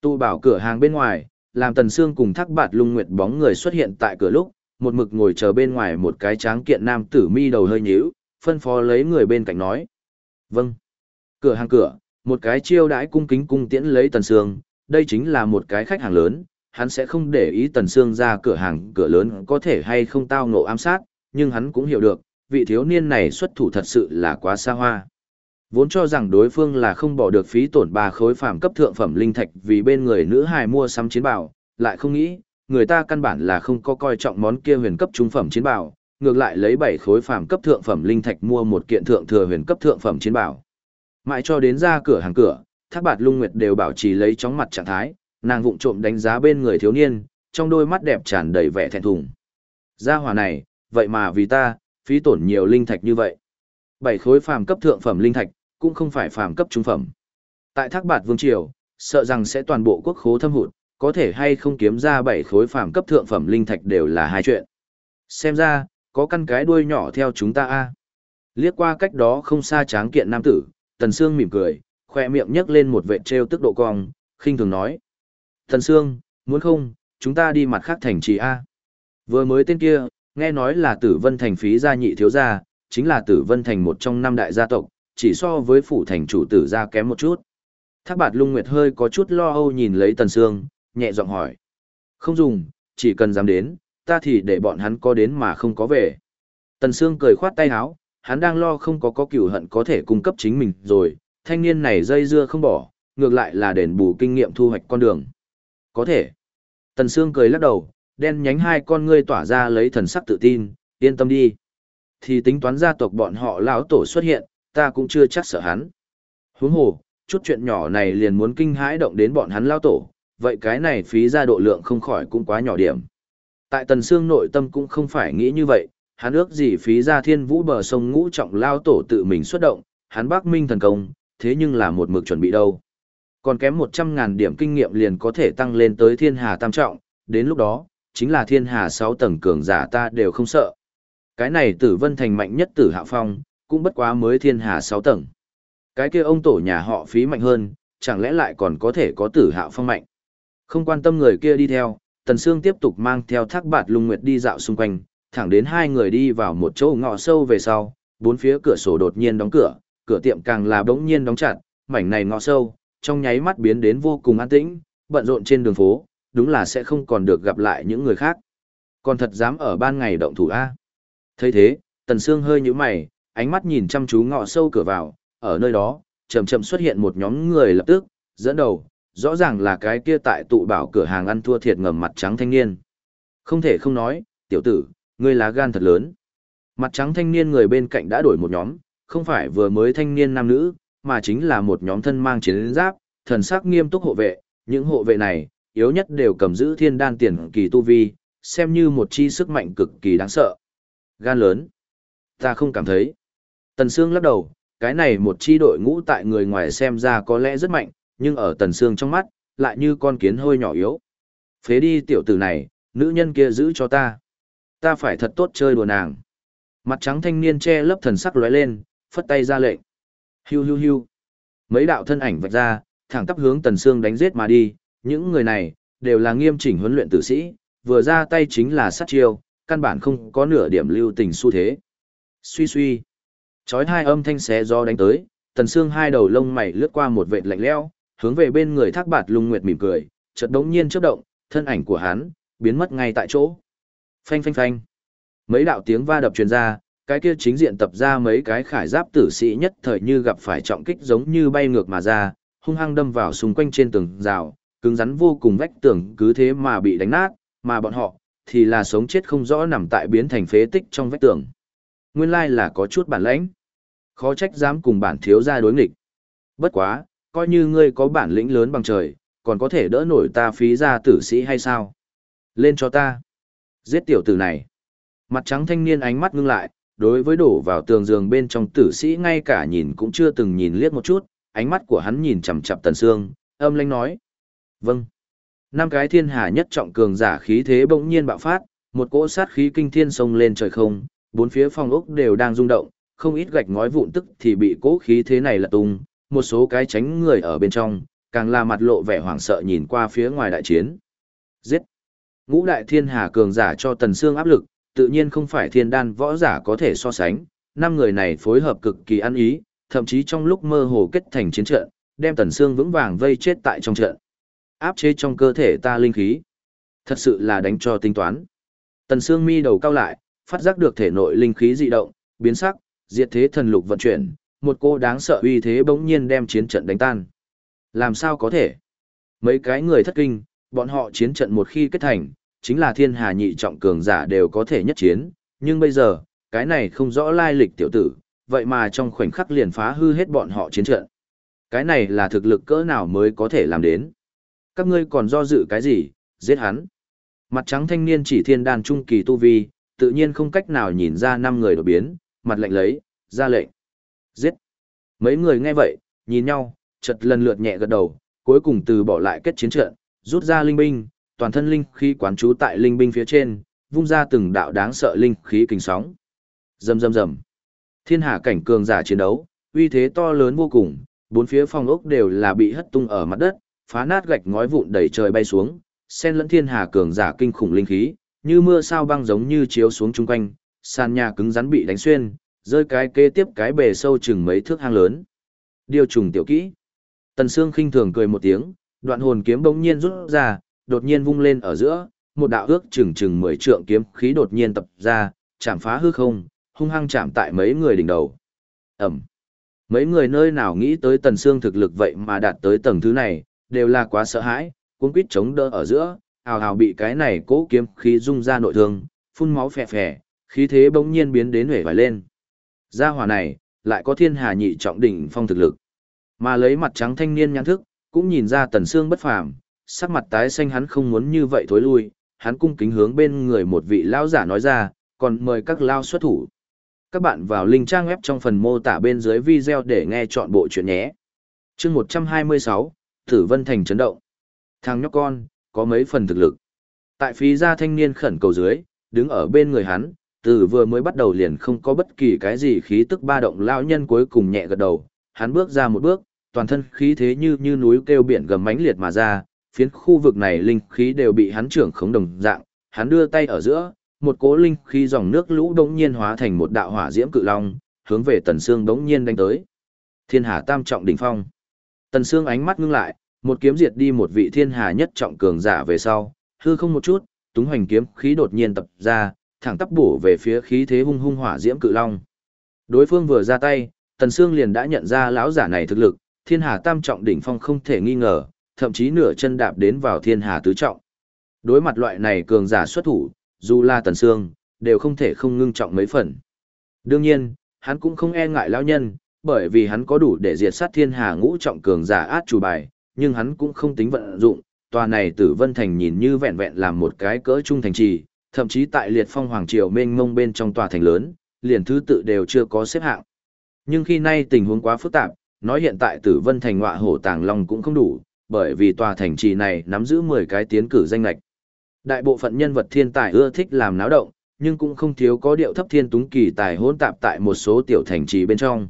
Tu bảo cửa hàng bên ngoài, làm Tần Sương cùng thác bạt lung nguyệt bóng người xuất hiện tại cửa lúc, một mực ngồi chờ bên ngoài một cái tráng kiện nam tử mi đầu hơi nhíu, phân phó lấy người bên cạnh nói. Vâng. Cửa hàng cửa, một cái chiêu đãi cung kính cung tiễn lấy Tần Sương, đây chính là một cái khách hàng lớn, hắn sẽ không để ý Tần Sương ra cửa hàng cửa lớn có thể hay không tao ngộ ám sát, nhưng hắn cũng hiểu được, vị thiếu niên này xuất thủ thật sự là quá xa hoa. Vốn cho rằng đối phương là không bỏ được phí tổn ba khối phàm cấp thượng phẩm linh thạch vì bên người nữ hài mua sắm chiến bảo, lại không nghĩ, người ta căn bản là không có coi trọng món kia huyền cấp trung phẩm chiến bảo, ngược lại lấy 7 khối phàm cấp thượng phẩm linh thạch mua một kiện thượng thừa huyền cấp thượng phẩm chiến bảo. Mãi cho đến ra cửa hàng cửa, Thác Bạt Lung Nguyệt đều bảo trì lấy chóng mặt trạng thái, nàng vụng trộm đánh giá bên người thiếu niên, trong đôi mắt đẹp tràn đầy vẻ thẹn thùng. Gia hỏa này, vậy mà vì ta, phí tổn nhiều linh thạch như vậy. Bảy khối phàm cấp thượng phẩm linh thạch, cũng không phải phàm cấp trung phẩm. Tại Thác Bạt Vương triều, sợ rằng sẽ toàn bộ quốc khố thâm hụt, có thể hay không kiếm ra bảy khối phàm cấp thượng phẩm linh thạch đều là hai chuyện. Xem ra, có căn cái đuôi nhỏ theo chúng ta a. Liếc qua cách đó không xa tráng kiện nam tử, Tần Sương mỉm cười, khoe miệng nhấc lên một vệt trêu tức độ cong, khinh thường nói: "Tần Sương, muốn không, chúng ta đi mặt khác thành trì a." Vừa mới tên kia, nghe nói là Tử Vân thành phí gia nhị thiếu gia, chính là Tử Vân thành một trong năm đại gia tộc, chỉ so với phủ thành chủ tử ra kém một chút. Thác Bạt Lung Nguyệt hơi có chút lo âu nhìn lấy Tần Sương, nhẹ giọng hỏi: "Không dùng, chỉ cần dám đến, ta thì để bọn hắn có đến mà không có về." Tần Sương cười khoát tay áo, hắn đang lo không có có cửu hận có thể cung cấp chính mình rồi, thanh niên này dây dưa không bỏ, ngược lại là đền bù kinh nghiệm thu hoạch con đường. Có thể. Tần Sương cười lắc đầu, đen nhánh hai con ngươi tỏa ra lấy thần sắc tự tin, yên tâm đi. Thì tính toán gia tộc bọn họ lão tổ xuất hiện, ta cũng chưa chắc sợ hắn. Huống hồ, chút chuyện nhỏ này liền muốn kinh hãi động đến bọn hắn lao tổ, vậy cái này phí ra độ lượng không khỏi cũng quá nhỏ điểm. Tại Tần Sương nội tâm cũng không phải nghĩ như vậy, hắn ước gì phí ra thiên vũ bờ sông ngũ trọng lao tổ tự mình xuất động, hắn bác minh thần công, thế nhưng là một mực chuẩn bị đâu. Còn kém 100.000 điểm kinh nghiệm liền có thể tăng lên tới thiên hà tam trọng, đến lúc đó, chính là thiên hà 6 tầng cường giả ta đều không sợ. Cái này tử vân thành mạnh nhất tử hạ phong, cũng bất quá mới thiên hà 6 tầng. Cái kia ông tổ nhà họ phí mạnh hơn, chẳng lẽ lại còn có thể có tử hạo phong mạnh. Không quan tâm người kia đi theo, Tần Sương tiếp tục mang theo thác bạt lung nguyệt đi dạo xung quanh, thẳng đến hai người đi vào một chỗ ngõ sâu về sau, bốn phía cửa sổ đột nhiên đóng cửa, cửa tiệm càng là bỗng nhiên đóng chặt, mảnh này ngõ sâu, trong nháy mắt biến đến vô cùng an tĩnh, bận rộn trên đường phố, đúng là sẽ không còn được gặp lại những người khác. Còn thật dám ở ban ngày động thủ A. thấy thế, Tần Sương hơi nhíu mày, ánh mắt nhìn chăm chú ngọ sâu cửa vào, ở nơi đó, chậm chậm xuất hiện một nhóm người lập tức, dẫn đầu, rõ ràng là cái kia tại tụ bảo cửa hàng ăn thua thiệt ngầm mặt trắng thanh niên. Không thể không nói, tiểu tử, ngươi lá gan thật lớn. Mặt trắng thanh niên người bên cạnh đã đổi một nhóm, không phải vừa mới thanh niên nam nữ, mà chính là một nhóm thân mang chiến giáp, thần sắc nghiêm túc hộ vệ, những hộ vệ này, yếu nhất đều cầm giữ thiên đan tiền kỳ tu vi, xem như một chi sức mạnh cực kỳ đáng sợ. Gan lớn. Ta không cảm thấy. Tần Sương lắc đầu, cái này một chi đội ngũ tại người ngoài xem ra có lẽ rất mạnh, nhưng ở Tần Sương trong mắt, lại như con kiến hơi nhỏ yếu. Phế đi tiểu tử này, nữ nhân kia giữ cho ta ta phải thật tốt chơi đùa nàng. Mặt trắng thanh niên che lấp thần sắc lóe lên, phất tay ra lệnh. Hiu hiu hiu. Mấy đạo thân ảnh vạch ra, thẳng tắp hướng Tần Sương đánh giết mà đi, những người này đều là nghiêm chỉnh huấn luyện tử sĩ, vừa ra tay chính là sát chiêu, căn bản không có nửa điểm lưu tình xu thế. Suy suy. Chói hai âm thanh xé gió đánh tới, Tần Sương hai đầu lông mày lướt qua một vệt lạnh lẽo, hướng về bên người Thác Bạt Lung Nguyệt mỉm cười, chợt đống nhiên chớp động, thân ảnh của hắn biến mất ngay tại chỗ. Phanh phanh phanh. Mấy đạo tiếng va đập truyền ra, cái kia chính diện tập ra mấy cái khải giáp tử sĩ nhất thời như gặp phải trọng kích giống như bay ngược mà ra, hung hăng đâm vào xung quanh trên tường rào, cứng rắn vô cùng vách tường cứ thế mà bị đánh nát, mà bọn họ thì là sống chết không rõ nằm tại biến thành phế tích trong vách tường. Nguyên lai là có chút bản lãnh. Khó trách dám cùng bản thiếu gia đối nghịch. Bất quá, coi như ngươi có bản lĩnh lớn bằng trời, còn có thể đỡ nổi ta phí ra tử sĩ hay sao? Lên cho ta. Giết tiểu tử này. Mặt trắng thanh niên ánh mắt ngưng lại, đối với đổ vào tường giường bên trong tử sĩ ngay cả nhìn cũng chưa từng nhìn liếc một chút, ánh mắt của hắn nhìn chằm chằm Tần Sương, âm lãnh nói: "Vâng." Năm cái thiên hà nhất trọng cường giả khí thế bỗng nhiên bạo phát, một cỗ sát khí kinh thiên sông lên trời không, bốn phía phòng ốc đều đang rung động, không ít gạch ngói vụn tức thì bị cỗ khí thế này lật tung, một số cái tránh người ở bên trong, càng là mặt lộ vẻ hoảng sợ nhìn qua phía ngoài đại chiến. Giết! Ngũ đại thiên hà cường giả cho Tần xương áp lực, tự nhiên không phải thiên đan võ giả có thể so sánh, năm người này phối hợp cực kỳ ăn ý, thậm chí trong lúc mơ hồ kết thành chiến trận, đem Tần xương vững vàng vây chết tại trong trận. Áp chế trong cơ thể ta linh khí. Thật sự là đánh cho tính toán. Tần Sương mi đầu cao lại, phát giác được thể nội linh khí dị động, biến sắc, diệt thế thần lục vận chuyển, một cô đáng sợ uy thế bỗng nhiên đem chiến trận đánh tan. Làm sao có thể? Mấy cái người thất kinh, bọn họ chiến trận một khi kết thành, chính là thiên hà nhị trọng cường giả đều có thể nhất chiến, nhưng bây giờ, cái này không rõ lai lịch tiểu tử, vậy mà trong khoảnh khắc liền phá hư hết bọn họ chiến trận. Cái này là thực lực cỡ nào mới có thể làm đến. Các ngươi còn do dự cái gì, giết hắn. Mặt trắng thanh niên chỉ thiên đàn trung kỳ tu vi, tự nhiên không cách nào nhìn ra năm người đột biến, mặt lạnh lấy, ra lệnh. Giết. Mấy người nghe vậy, nhìn nhau, chật lần lượt nhẹ gật đầu, cuối cùng từ bỏ lại kết chiến trận, rút ra linh binh, toàn thân linh khí quán trú tại linh binh phía trên, vung ra từng đạo đáng sợ linh khí kinh sóng. Rầm rầm rầm. Thiên hạ cảnh cường giả chiến đấu, uy thế to lớn vô cùng, bốn phía phòng ốc đều là bị hất tung ở mặt đất, phá nát gạch ngói vụn đầy trời bay xuống, xen lẫn thiên hà cường giả kinh khủng linh khí, như mưa sao băng giống như chiếu xuống chung quanh, sàn nhà cứng rắn bị đánh xuyên, rơi cái kế tiếp cái bề sâu chừng mấy thước hang lớn. Điều trùng tiểu kỹ. Tần Sương khinh thường cười một tiếng, đoạn hồn kiếm bỗng nhiên rút ra, đột nhiên vung lên ở giữa, một đạo ước chừng chừng mười trượng kiếm khí đột nhiên tập ra, chạm phá hư không, hung hăng chạm tại mấy người đỉnh đầu. Ẩm. Mấy người nơi nào nghĩ tới Tần Sương thực lực vậy mà đạt tới tầng thứ này, đều là quá sợ hãi, cuống quýt chống đỡ ở giữa, ào ào bị cái này cố kiếm khí rung ra nội thương, phun máu phè phè, khí thế bỗng nhiên biến đến hể vải lên. Gia hỏa này, lại có thiên hà nhị trọng đỉnh phong thực lực. Mà lấy mặt trắng thanh niên nhãn thức, cũng nhìn ra tần xương bất phàm, sắc mặt tái xanh hắn không muốn như vậy thối lui, hắn cung kính hướng bên người một vị lão giả nói ra, còn mời các lao xuất thủ. Các bạn vào link trang web trong phần mô tả bên dưới video để nghe chọn bộ chuyện nhé. Chương 126, Tử Vân Thành chấn động. Thằng nhóc con, có mấy phần thực lực. Tại phí gia thanh niên khẩn cầu dưới, đứng ở bên người hắn, từ vừa mới bắt đầu liền không có bất kỳ cái gì khí tức ba động lão nhân cuối cùng nhẹ gật đầu, hắn bước ra một bước, toàn thân khí thế như như núi kêu biển gầm mãnh liệt mà ra, phiến khu vực này linh khí đều bị hắn trưởng khống đồng dạng, hắn đưa tay ở giữa, một cỗ linh khí dòng nước lũ đống nhiên hóa thành một đạo hỏa diễm cự long, hướng về Tần Sương đống nhiên đánh tới. Thiên Hà Tam trọng đỉnh phong. Tần Sương ánh mắt ngưng lại, một kiếm diệt đi một vị thiên hà nhất trọng cường giả về sau, hư không một chút, túng hoành kiếm khí đột nhiên tập ra, thẳng tắp bổ về phía khí thế hung hung hỏa diễm cự long. Đối phương vừa ra tay, Tần Sương liền đã nhận ra lão giả này thực lực, thiên hà tam trọng đỉnh phong không thể nghi ngờ, thậm chí nửa chân đạp đến vào thiên hà tứ trọng. Đối mặt loại này cường giả xuất thủ, dù là Tần Sương, đều không thể không ngưng trọng mấy phần. Đương nhiên, hắn cũng không e ngại lão nhân, bởi vì hắn có đủ để diệt sát thiên hà ngũ trọng cường giả át chủ bài, nhưng hắn cũng không tính vận dụng, tòa này tử vân thành nhìn như vẹn vẹn làm một cái cỡ trung thành trì, thậm chí tại liệt phong hoàng triều mênh mông bên trong tòa thành lớn, liền thứ tự đều chưa có xếp hạng. Nhưng khi nay tình huống quá phức tạp, nói hiện tại tử vân thành ngọa hổ tàng long cũng không đủ, bởi vì tòa thành trì này nắm giữ 10 cái tiến cử danh lạch. Đại bộ phận nhân vật thiên tài ưa thích làm náo động, nhưng cũng không thiếu có điệu thấp thiên túng kỳ tài hỗn tạp tại một số tiểu thành trì bên trong.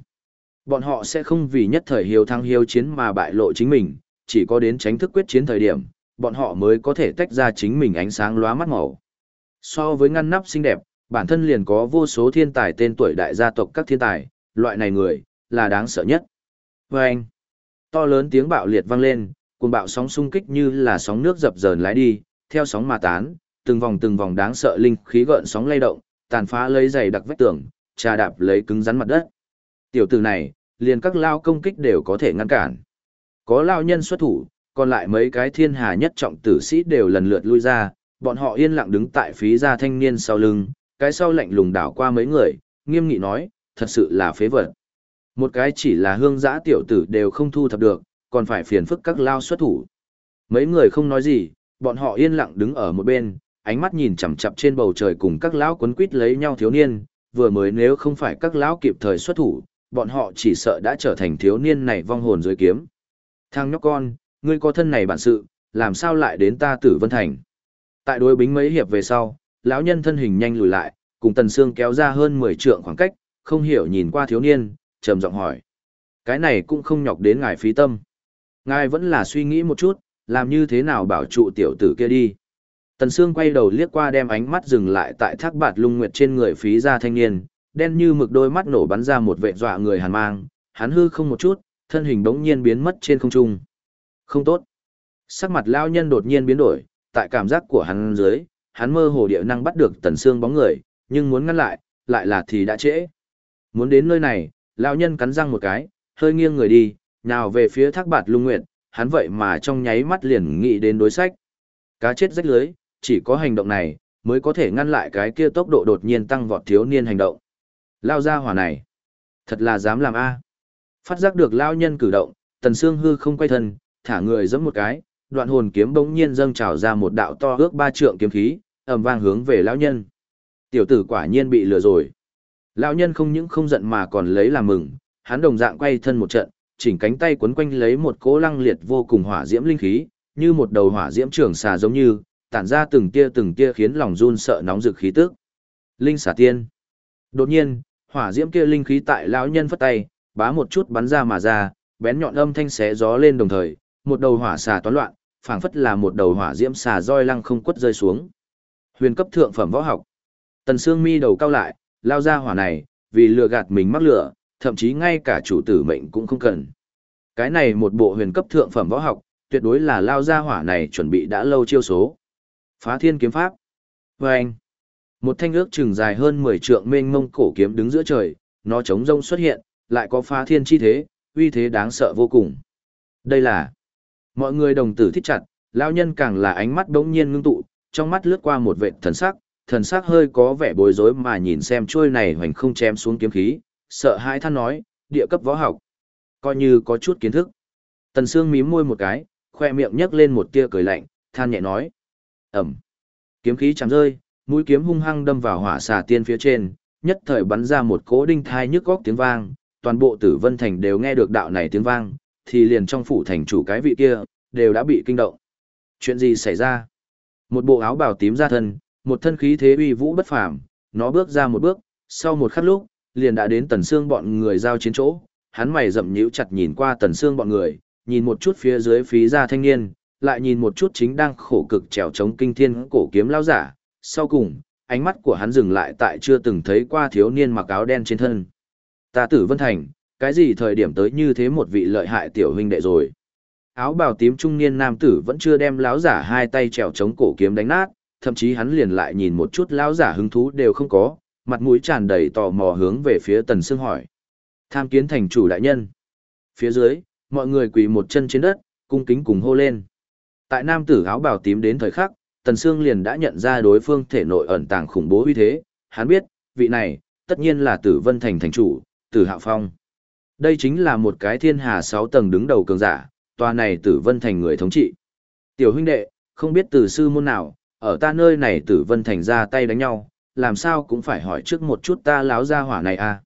Bọn họ sẽ không vì nhất thời hiếu thắng hiếu chiến mà bại lộ chính mình, chỉ có đến tránh thức quyết chiến thời điểm, bọn họ mới có thể tách ra chính mình ánh sáng lóa mắt màu. So với ngăn nắp xinh đẹp, bản thân liền có vô số thiên tài tên tuổi đại gia tộc các thiên tài, loại này người, là đáng sợ nhất. Và anh, to lớn tiếng bạo liệt vang lên, cùng bạo sóng xung kích như là sóng nước dập dờn lái đi, theo sóng mà tán, từng vòng từng vòng đáng sợ linh khí gợn sóng lay động, tàn phá lấy dày đặc vách tường, trà đạp lấy cứng rắn mặt đất. Tiểu tử này, liền các lao công kích đều có thể ngăn cản. Có lao nhân xuất thủ, còn lại mấy cái thiên hà nhất trọng tử sĩ đều lần lượt lui ra, bọn họ yên lặng đứng tại phí gia thanh niên sau lưng, cái sau lạnh lùng đảo qua mấy người, nghiêm nghị nói, thật sự là phế vật. Một cái chỉ là hương giã tiểu tử đều không thu thập được, còn phải phiền phức các lao xuất thủ. Mấy người không nói gì, bọn họ yên lặng đứng ở một bên, ánh mắt nhìn chằm chằm trên bầu trời cùng các lão quấn quýt lấy nhau thiếu niên, vừa mới nếu không phải các lão kịp thời xuất thủ, bọn họ chỉ sợ đã trở thành thiếu niên này vong hồn dưới kiếm. Thang nhóc con, ngươi có thân này bản sự, làm sao lại đến ta tử vân thành. Tại đối bính mấy hiệp về sau, lão nhân thân hình nhanh lùi lại, cùng tần xương kéo ra hơn 10 trượng khoảng cách, không hiểu nhìn qua thiếu niên, trầm giọng hỏi. Cái này cũng không nhọc đến ngài phí tâm. Ngài vẫn là suy nghĩ một chút, làm như thế nào bảo trụ tiểu tử kia đi. Tần Sương quay đầu liếc qua đem ánh mắt dừng lại tại thác bạt lung nguyệt trên người phí gia thanh niên, đen như mực đôi mắt nổ bắn ra một vệ dọa người hàn mang, hắn hư không một chút, thân hình bỗng nhiên biến mất trên không trung. Không tốt. Sắc mặt lao nhân đột nhiên biến đổi, tại cảm giác của hắn dưới, hắn mơ hồ địa năng bắt được tần xương bóng người, nhưng muốn ngăn lại, lại là thì đã trễ. Muốn đến nơi này, lão nhân cắn răng một cái, hơi nghiêng người đi, nào về phía thác bạt lung nguyện, hắn vậy mà trong nháy mắt liền nghĩ đến đối sách. Cá chết rách lưới, chỉ có hành động này, mới có thể ngăn lại cái kia tốc độ đột nhiên tăng vọt thiếu niên hành động. Lao ra hỏa này, thật là dám làm A. Phát giác được lao nhân cử động, tần xương hư không quay thân, thả người giẫm một cái, đoạn hồn kiếm bỗng nhiên dâng trào ra một đạo to ước ba trượng kiếm khí, ầm vang hướng về lão nhân. Tiểu tử quả nhiên bị lừa rồi. Lão nhân không những không giận mà còn lấy làm mừng, hắn đồng dạng quay thân một trận, chỉnh cánh tay quấn quanh lấy một cỗ lăng liệt vô cùng hỏa diễm linh khí, như một đầu hỏa diễm trường xà giống như, tản ra từng tia từng tia khiến lòng run sợ nóng rực khí tức. Linh xà tiên. Đột nhiên, hỏa diễm kia linh khí tại lão nhân phất tay, bá một chút bắn ra mà ra, bén nhọn âm thanh xé gió lên đồng thời, một đầu hỏa xà toán loạn, phảng phất là một đầu hỏa diễm xà roi lăng không quất rơi xuống. Huyền cấp thượng phẩm võ học. Tần Sương Mi đầu cao lại, lao ra hỏa này, vì lừa gạt mình mắc lửa, thậm chí ngay cả chủ tử mệnh cũng không cần. Cái này một bộ huyền cấp thượng phẩm võ học, tuyệt đối là lao ra hỏa này chuẩn bị đã lâu chiêu số. Phá thiên kiếm pháp. Và anh, một thanh ước chừng dài hơn 10 trượng mênh mông cổ kiếm đứng giữa trời, nó chống rông xuất hiện, lại có phá thiên chi thế, uy thế đáng sợ vô cùng. Đây là mọi người đồng tử thích chặt, lão nhân càng là ánh mắt đống nhiên ngưng tụ, trong mắt lướt qua một vệt thần sắc, thần sắc hơi có vẻ bối rối mà nhìn xem chuôi này hoành không chém xuống kiếm khí, sợ hãi than nói, địa cấp võ học. Coi như có chút kiến thức. Tần Sương mím môi một cái, khoe miệng nhấc lên một tia cười lạnh, than nhẹ nói. ầm, Kiếm khí chạm rơi, mũi kiếm hung hăng đâm vào hỏa xà tiên phía trên, nhất thời bắn ra một cỗ đinh thai nhức góc tiếng vang, toàn bộ tử vân thành đều nghe được đạo này tiếng vang, thì liền trong phủ thành chủ cái vị kia, đều đã bị kinh động. Chuyện gì xảy ra? Một bộ áo bào tím ra thân, một thân khí thế uy vũ bất phàm, nó bước ra một bước, sau một khắc lúc, liền đã đến tần xương bọn người giao chiến chỗ, hắn mày rậm nhíu chặt nhìn qua tần xương bọn người, nhìn một chút phía dưới phí gia thanh niên, lại nhìn một chút chính đang khổ cực trèo chống kinh thiên cổ kiếm lão giả, sau cùng, ánh mắt của hắn dừng lại tại chưa từng thấy qua thiếu niên mặc áo đen trên thân. Ta tử vân thành, cái gì thời điểm tới như thế một vị lợi hại tiểu huynh đệ rồi. Áo bào tím trung niên nam tử vẫn chưa đem lão giả hai tay trèo chống cổ kiếm đánh nát, thậm chí hắn liền lại nhìn một chút lão giả hứng thú đều không có, mặt mũi tràn đầy tò mò hướng về phía Tần Sương hỏi. Tham kiến thành chủ đại nhân. Phía dưới, mọi người quỳ một chân trên đất, cung kính cùng hô lên. Tại nam tử áo bào tím đến thời khắc, Tần Sương liền đã nhận ra đối phương thể nội ẩn tàng khủng bố uy thế, hắn biết, vị này, tất nhiên là Tử Vân Thành thành chủ, Tử Hạo Phong. Đây chính là một cái thiên hà sáu tầng đứng đầu cường giả, tòa này Tử Vân Thành người thống trị. Tiểu huynh đệ, không biết từ sư môn nào, ở ta nơi này Tử Vân Thành ra tay đánh nhau, làm sao cũng phải hỏi trước một chút ta láo ra hỏa này à.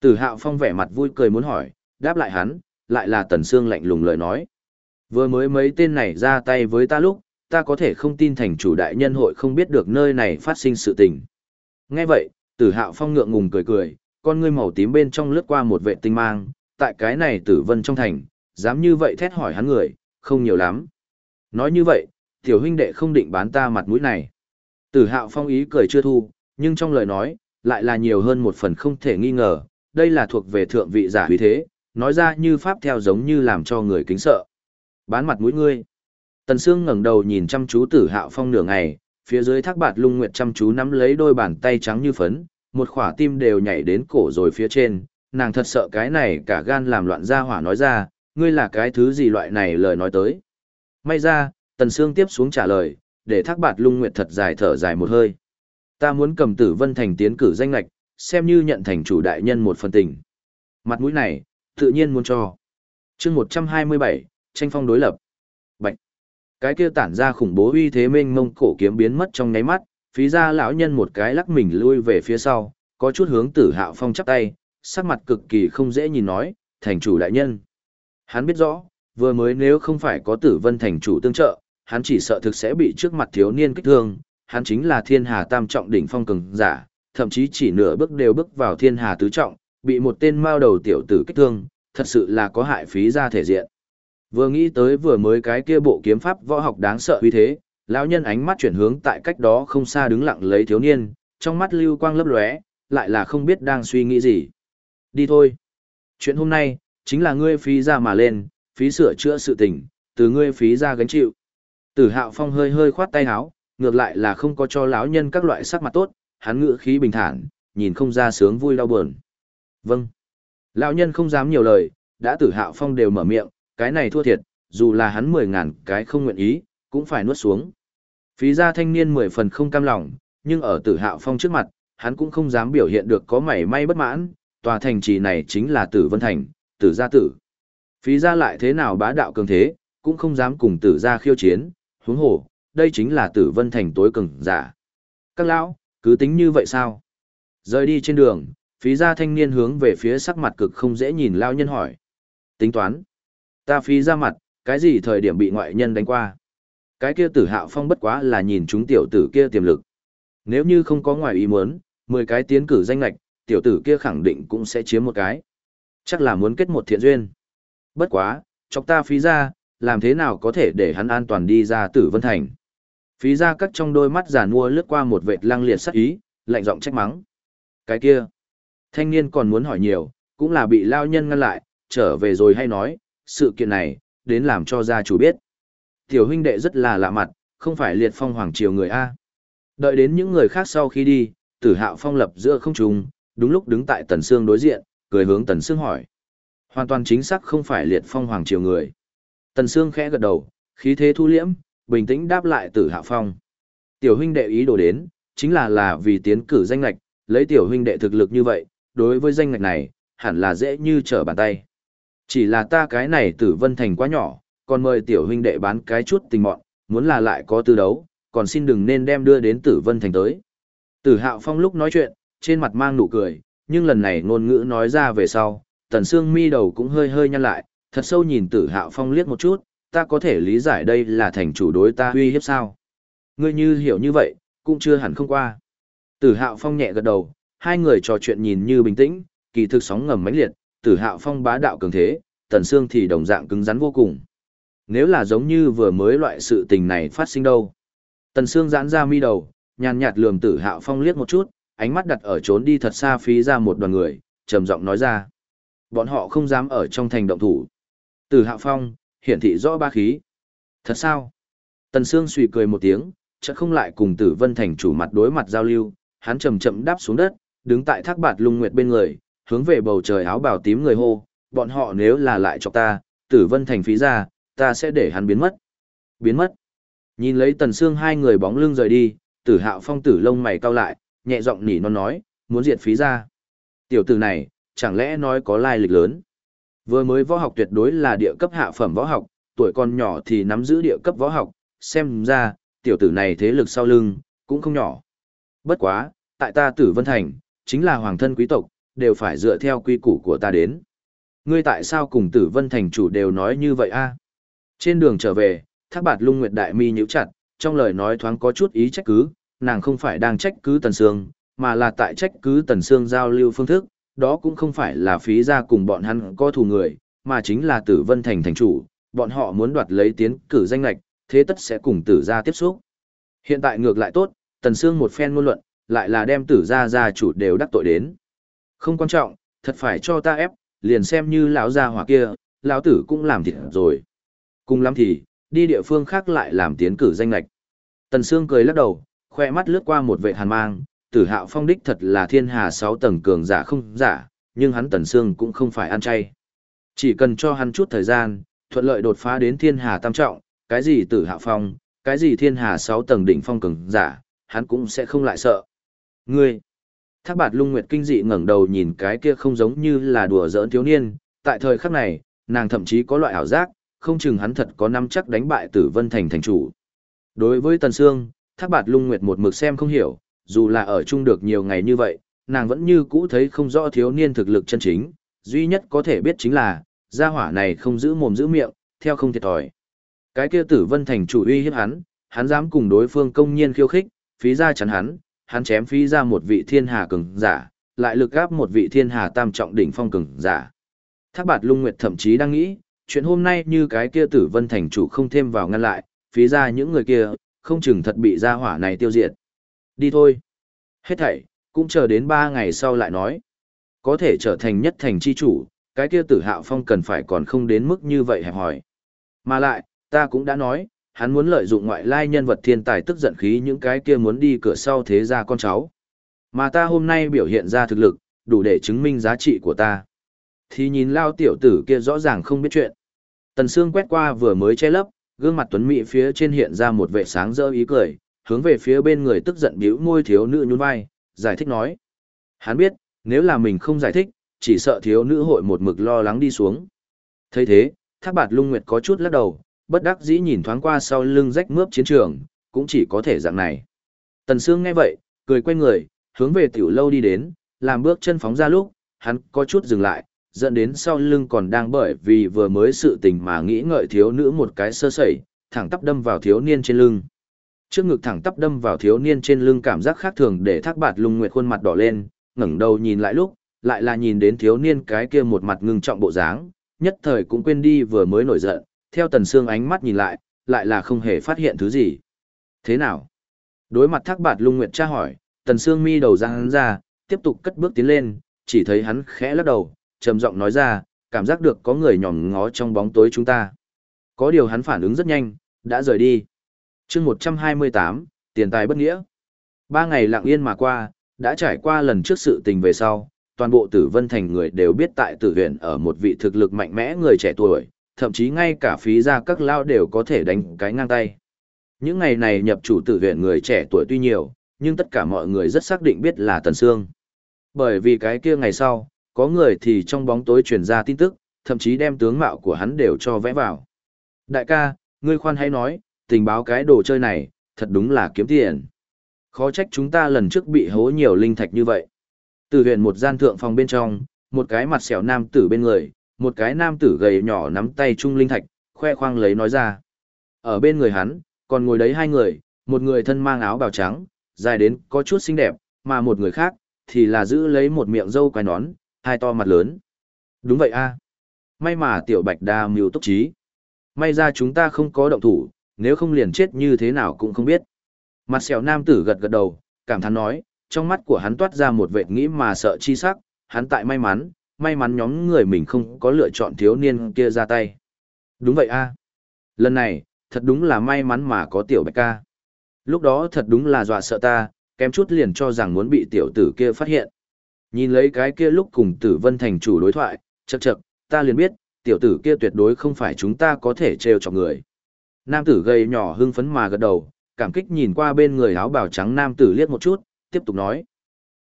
Tử Hạo Phong vẻ mặt vui cười muốn hỏi, đáp lại hắn, lại là Tần Sương lạnh lùng lời nói. Vừa mới mấy tên này ra tay với ta lúc, ta có thể không tin thành chủ đại nhân hội không biết được nơi này phát sinh sự tình. Nghe vậy, tử hạo phong ngượng ngùng cười cười, con ngươi màu tím bên trong lướt qua một vệ tinh mang, tại cái này tử vân trong thành, dám như vậy thét hỏi hắn người, không nhiều lắm. Nói như vậy, tiểu huynh đệ không định bán ta mặt mũi này. Tử hạo phong ý cười chưa thu, nhưng trong lời nói, lại là nhiều hơn một phần không thể nghi ngờ, đây là thuộc về thượng vị giả uy thế, nói ra như pháp theo giống như làm cho người kính sợ. Bán mặt mũi ngươi. Tần Sương ngẩng đầu nhìn chăm chú Tử Hạo Phong nửa ngày, phía dưới thác bạt lung nguyệt chăm chú nắm lấy đôi bàn tay trắng như phấn, một khỏa tim đều nhảy đến cổ rồi phía trên, nàng thật sợ cái này cả gan làm loạn ra hỏa nói ra, ngươi là cái thứ gì loại này lời nói tới. May ra, Tần Sương tiếp xuống trả lời, để thác bạt lung nguyệt thật dài thở dài một hơi. Ta muốn cầm tử vân thành tiến cử danh lạch, xem như nhận thành chủ đại nhân một phần tình. Mặt mũi này, tự nhiên muốn cho. chương 127, tranh phong đối lập. Bạch. Cái kia tản ra khủng bố uy thế mênh mông cổ kiếm biến mất trong nháy mắt, phí ra lão nhân một cái lắc mình lui về phía sau, có chút hướng tử hạo phong chắp tay, sắc mặt cực kỳ không dễ nhìn nói, thành chủ đại nhân. Hắn biết rõ, vừa mới nếu không phải có tử vân thành chủ tương trợ, hắn chỉ sợ thực sẽ bị trước mặt thiếu niên kích thương, hắn chính là thiên hà tam trọng đỉnh phong cường giả, thậm chí chỉ nửa bước đều bước vào thiên hà tứ trọng, bị một tên mao đầu tiểu tử kích thương, thật sự là có hại phí ra thể diện. Vừa nghĩ tới vừa mới cái kia bộ kiếm pháp võ học đáng sợ uy thế, lão nhân ánh mắt chuyển hướng tại cách đó không xa đứng lặng lấy thiếu niên, trong mắt lưu quang lấp lóe, lại là không biết đang suy nghĩ gì. Đi thôi. Chuyện hôm nay, chính là ngươi phí ra mà lên, phí sửa chữa sự tình, từ ngươi phí ra gánh chịu. Tử Hạo Phong hơi hơi khoát tay áo, ngược lại là không có cho lão nhân các loại sắc mặt tốt, hắn ngữ khí bình thản, nhìn không ra sướng vui đau buồn. Vâng. Lão nhân không dám nhiều lời, đã tử hạo phong đều mở miệng, cái này thua thiệt, dù là hắn mười ngàn cái không nguyện ý, cũng phải nuốt xuống. Phí gia thanh niên mười phần không cam lòng, nhưng ở tử hạo phong trước mặt, hắn cũng không dám biểu hiện được có mảy may bất mãn, tòa thành trì này chính là tử vân thành, tử gia tử. Phí gia lại thế nào bá đạo cường thế, cũng không dám cùng tử gia khiêu chiến, huống hồ, đây chính là tử vân thành tối cường giả. Các lão, cứ tính như vậy sao? Rời đi trên đường, phí gia thanh niên hướng về phía sắc mặt cực không dễ nhìn lao nhân hỏi. Tính toán. Ta phí ra mặt, cái gì thời điểm bị ngoại nhân đánh qua? Cái kia tử hạo phong bất quá là nhìn chúng tiểu tử kia tiềm lực. Nếu như không có ngoài ý muốn, 10 cái tiến cử danh lạch, tiểu tử kia khẳng định cũng sẽ chiếm một cái. Chắc là muốn kết một thiện duyên. Bất quá, chọc ta phí ra, làm thế nào có thể để hắn an toàn đi ra tử vân thành. Phí ra cắt trong đôi mắt giàn mua lướt qua một vệt lăng liệt sắc ý, lạnh giọng trách mắng. Cái kia, thanh niên còn muốn hỏi nhiều, cũng là bị lao nhân ngăn lại, trở về rồi hay nói, sự kiện này, đến làm cho gia chủ biết. Tiểu huynh đệ rất là lạ mặt, không phải liệt phong hoàng triều người A. Đợi đến những người khác sau khi đi, tử hạo phong lập giữa không trùng, đúng lúc đứng tại tần xương đối diện, cười hướng tần xương hỏi. Hoàn toàn chính xác không phải liệt phong hoàng triều người. Tần xương khẽ gật đầu, khí thế thu liễm, bình tĩnh đáp lại tử hạo phong. Tiểu huynh đệ ý đồ đến, chính là là vì tiến cử danh lạch, lấy tiểu huynh đệ thực lực như vậy, đối với danh ngạch này, hẳn là dễ như trở bàn tay. Chỉ là ta cái này tử vân thành quá nhỏ, còn mời tiểu huynh đệ bán cái chút tình mọn, muốn là lại có tư đấu, còn xin đừng nên đem đưa đến tử vân thành tới. Tử hạo phong lúc nói chuyện, trên mặt mang nụ cười, nhưng lần này ngôn ngữ nói ra về sau, tần xương mi đầu cũng hơi hơi nhăn lại, thật sâu nhìn tử hạo phong liếc một chút, ta có thể lý giải đây là thành chủ đối ta uy hiếp sao. Ngươi như hiểu như vậy, cũng chưa hẳn không qua. Tử hạo phong nhẹ gật đầu, hai người trò chuyện nhìn như bình tĩnh, kỳ thực sóng ngầm mãnh liệt, tử hạo phong bá đạo cường thế, tần xương thì đồng dạng cứng rắn vô cùng. Nếu là giống như vừa mới loại sự tình này phát sinh đâu. Tần xương giãn ra mi đầu, nhàn nhạt lườm tử hạo phong liếc một chút, ánh mắt đặt ở trốn đi thật xa phí ra một đoàn người, trầm giọng nói ra. Bọn họ không dám ở trong thành động thủ. Tử hạo phong, hiển thị rõ ba khí. Thật sao? Tần xương suy cười một tiếng, chợt không lại cùng tử vân thành chủ mặt đối mặt giao lưu, hắn chậm chậm đáp xuống đất, đứng tại thác bạt lung nguyệt bên người, hướng về bầu trời áo bào tím người hô, bọn họ nếu là lại cho ta, tử vân thành phí ra, ta sẽ để hắn biến mất. Biến mất. Nhìn lấy tần xương hai người bóng lưng rời đi, tử hạo phong tử lông mày cau lại, nhẹ giọng nỉ non nói, muốn diệt phí ra. Tiểu tử này, chẳng lẽ nói có lai lịch lớn. Vừa mới võ học tuyệt đối là địa cấp hạ phẩm võ học, tuổi còn nhỏ thì nắm giữ địa cấp võ học, xem ra, tiểu tử này thế lực sau lưng, cũng không nhỏ. Bất quá, tại ta tử vân thành, chính là hoàng thân quý tộc, đều phải dựa theo quy củ của ta đến. Ngươi tại sao cùng tử vân thành chủ đều nói như vậy a? Trên đường trở về, thác bạt lung nguyệt đại mi nhíu chặt, trong lời nói thoáng có chút ý trách cứ, nàng không phải đang trách cứ tần sương, mà là tại trách cứ tần sương giao lưu phương thức, đó cũng không phải là phí ra cùng bọn hắn có thù người, mà chính là tử vân thành thành chủ, bọn họ muốn đoạt lấy tiến cử danh lệch, thế tất sẽ cùng tử gia tiếp xúc. Hiện tại ngược lại tốt, tần sương một phen ngôn luận, lại là đem tử gia gia chủ đều đắc tội đến. Không quan trọng, thật phải cho ta ép, liền xem như lão gia hỏa kia, lão tử cũng làm thịt rồi. Cùng lắm thì, đi địa phương khác lại làm tiến cử danh lạch. Tần Sương cười lắc đầu, khoe mắt lướt qua một vệ hàn mang, tử hạo phong đích thật là thiên hà sáu tầng cường giả không giả, nhưng hắn Tần Sương cũng không phải ăn chay. Chỉ cần cho hắn chút thời gian, thuận lợi đột phá đến thiên hà tam trọng, cái gì tử hạo phong, cái gì thiên hà sáu tầng đỉnh phong cường giả, hắn cũng sẽ không lại sợ. Ngươi! Thác bạt lung nguyệt kinh dị ngẩng đầu nhìn cái kia không giống như là đùa giỡn thiếu niên, tại thời khắc này, nàng thậm chí có loại ảo giác, không chừng hắn thật có năm chắc đánh bại tử vân thành thành chủ. Đối với Tần Sương, Thác bạt lung nguyệt một mực xem không hiểu, dù là ở chung được nhiều ngày như vậy, nàng vẫn như cũ thấy không rõ thiếu niên thực lực chân chính, duy nhất có thể biết chính là, gia hỏa này không giữ mồm giữ miệng, theo không thiệt thòi. Cái kia tử vân thành chủ uy hiếp hắn, hắn dám cùng đối phương công nhiên khiêu khích, phí ra chắn hắn, hắn chém phí ra một vị thiên hà cường giả, lại lực gáp một vị thiên hà tam trọng đỉnh phong cường giả. Thác bạt lung nguyệt thậm chí đang nghĩ, chuyện hôm nay như cái kia tử vân thành chủ không thêm vào ngăn lại, phí ra những người kia, không chừng thật bị gia hỏa này tiêu diệt. Đi thôi. Hết thảy, cũng chờ đến ba ngày sau lại nói. Có thể trở thành nhất thành chi chủ, cái kia tử hạo phong cần phải còn không đến mức như vậy hẹp hỏi. Mà lại, ta cũng đã nói, hắn muốn lợi dụng ngoại lai nhân vật thiên tài tức giận khí những cái kia muốn đi cửa sau thế ra con cháu. Mà ta hôm nay biểu hiện ra thực lực, đủ để chứng minh giá trị của ta. Thì nhìn lao tiểu tử kia rõ ràng không biết chuyện. Tần Sương quét qua vừa mới che lấp, gương mặt tuấn mỹ phía trên hiện ra một vẻ sáng rỡ ý cười, hướng về phía bên người tức giận bĩu môi thiếu nữ nhún vai, giải thích nói. Hắn biết, nếu là mình không giải thích, chỉ sợ thiếu nữ hội một mực lo lắng đi xuống. thấy thế, thác bạt lung nguyệt có chút lắc đầu, bất đắc dĩ nhìn thoáng qua sau lưng rách mướp chiến trường, cũng chỉ có thể dạng này. Tần Sương nghe vậy, cười quay người, hướng về tiểu lâu đi đến, làm bước chân phóng ra lúc, hắn có chút dừng lại, dẫn đến sau lưng còn đang bởi vì vừa mới sự tình mà nghĩ ngợi thiếu nữ một cái sơ sẩy, thẳng tắp đâm vào thiếu niên trên lưng. Trước ngực thẳng tắp đâm vào thiếu niên trên lưng cảm giác khác thường để thác bạt lung nguyệt khuôn mặt đỏ lên, ngẩng đầu nhìn lại lúc, lại là nhìn đến thiếu niên cái kia một mặt ngưng trọng bộ dáng, nhất thời cũng quên đi vừa mới nổi giận, theo tần xương ánh mắt nhìn lại, lại là không hề phát hiện thứ gì. Thế nào? Đối mặt thác bạt lung nguyệt tra hỏi, tần xương mi đầu ra hắn ra, tiếp tục cất bước tiến lên, chỉ thấy hắn khẽ lắc đầu, trầm giọng nói ra, cảm giác được có người nhòm ngó trong bóng tối chúng ta. Có điều hắn phản ứng rất nhanh, đã rời đi. chương 128, tiền tài bất nghĩa. Ba ngày lặng yên mà qua, đã trải qua lần trước sự tình về sau, toàn bộ tử vân thành người đều biết tại tử huyện ở một vị thực lực mạnh mẽ người trẻ tuổi, thậm chí ngay cả phí ra các lao đều có thể đánh cái ngang tay. Những ngày này nhập chủ tử huyện người trẻ tuổi tuy nhiều, nhưng tất cả mọi người rất xác định biết là Tần Sương. Bởi vì cái kia ngày sau, có người thì trong bóng tối truyền ra tin tức, thậm chí đem tướng mạo của hắn đều cho vẽ vào. Đại ca, ngươi khoan hãy nói, tình báo cái đồ chơi này, thật đúng là kiếm tiền. Khó trách chúng ta lần trước bị hố nhiều linh thạch như vậy. Từ huyện một gian thượng phòng bên trong, một cái mặt xẻo nam tử bên người, một cái nam tử gầy nhỏ nắm tay chung linh thạch, khoe khoang lấy nói ra. Ở bên người hắn, còn ngồi đấy hai người, một người thân mang áo bào trắng, dài đến có chút xinh đẹp, mà một người khác, thì là giữ lấy một miệng râu quai nón, hai to mặt lớn. Đúng vậy a May mà tiểu bạch đa mưu túc trí. May ra chúng ta không có động thủ, nếu không liền chết như thế nào cũng không biết. Mặt sẹo nam tử gật gật đầu, cảm thán nói, trong mắt của hắn toát ra một vệt nghĩ mà sợ chi sắc, hắn tại may mắn, may mắn nhóm người mình không có lựa chọn thiếu niên kia ra tay. Đúng vậy a Lần này, thật đúng là may mắn mà có tiểu bạch ca. Lúc đó thật đúng là dọa sợ ta, kém chút liền cho rằng muốn bị tiểu tử kia phát hiện. Nhìn lấy cái kia lúc cùng tử vân thành chủ đối thoại, chậc chậc, ta liền biết, tiểu tử kia tuyệt đối không phải chúng ta có thể trêu chọc người. Nam tử gầy nhỏ hưng phấn mà gật đầu, cảm kích nhìn qua bên người áo bào trắng nam tử liếc một chút, tiếp tục nói.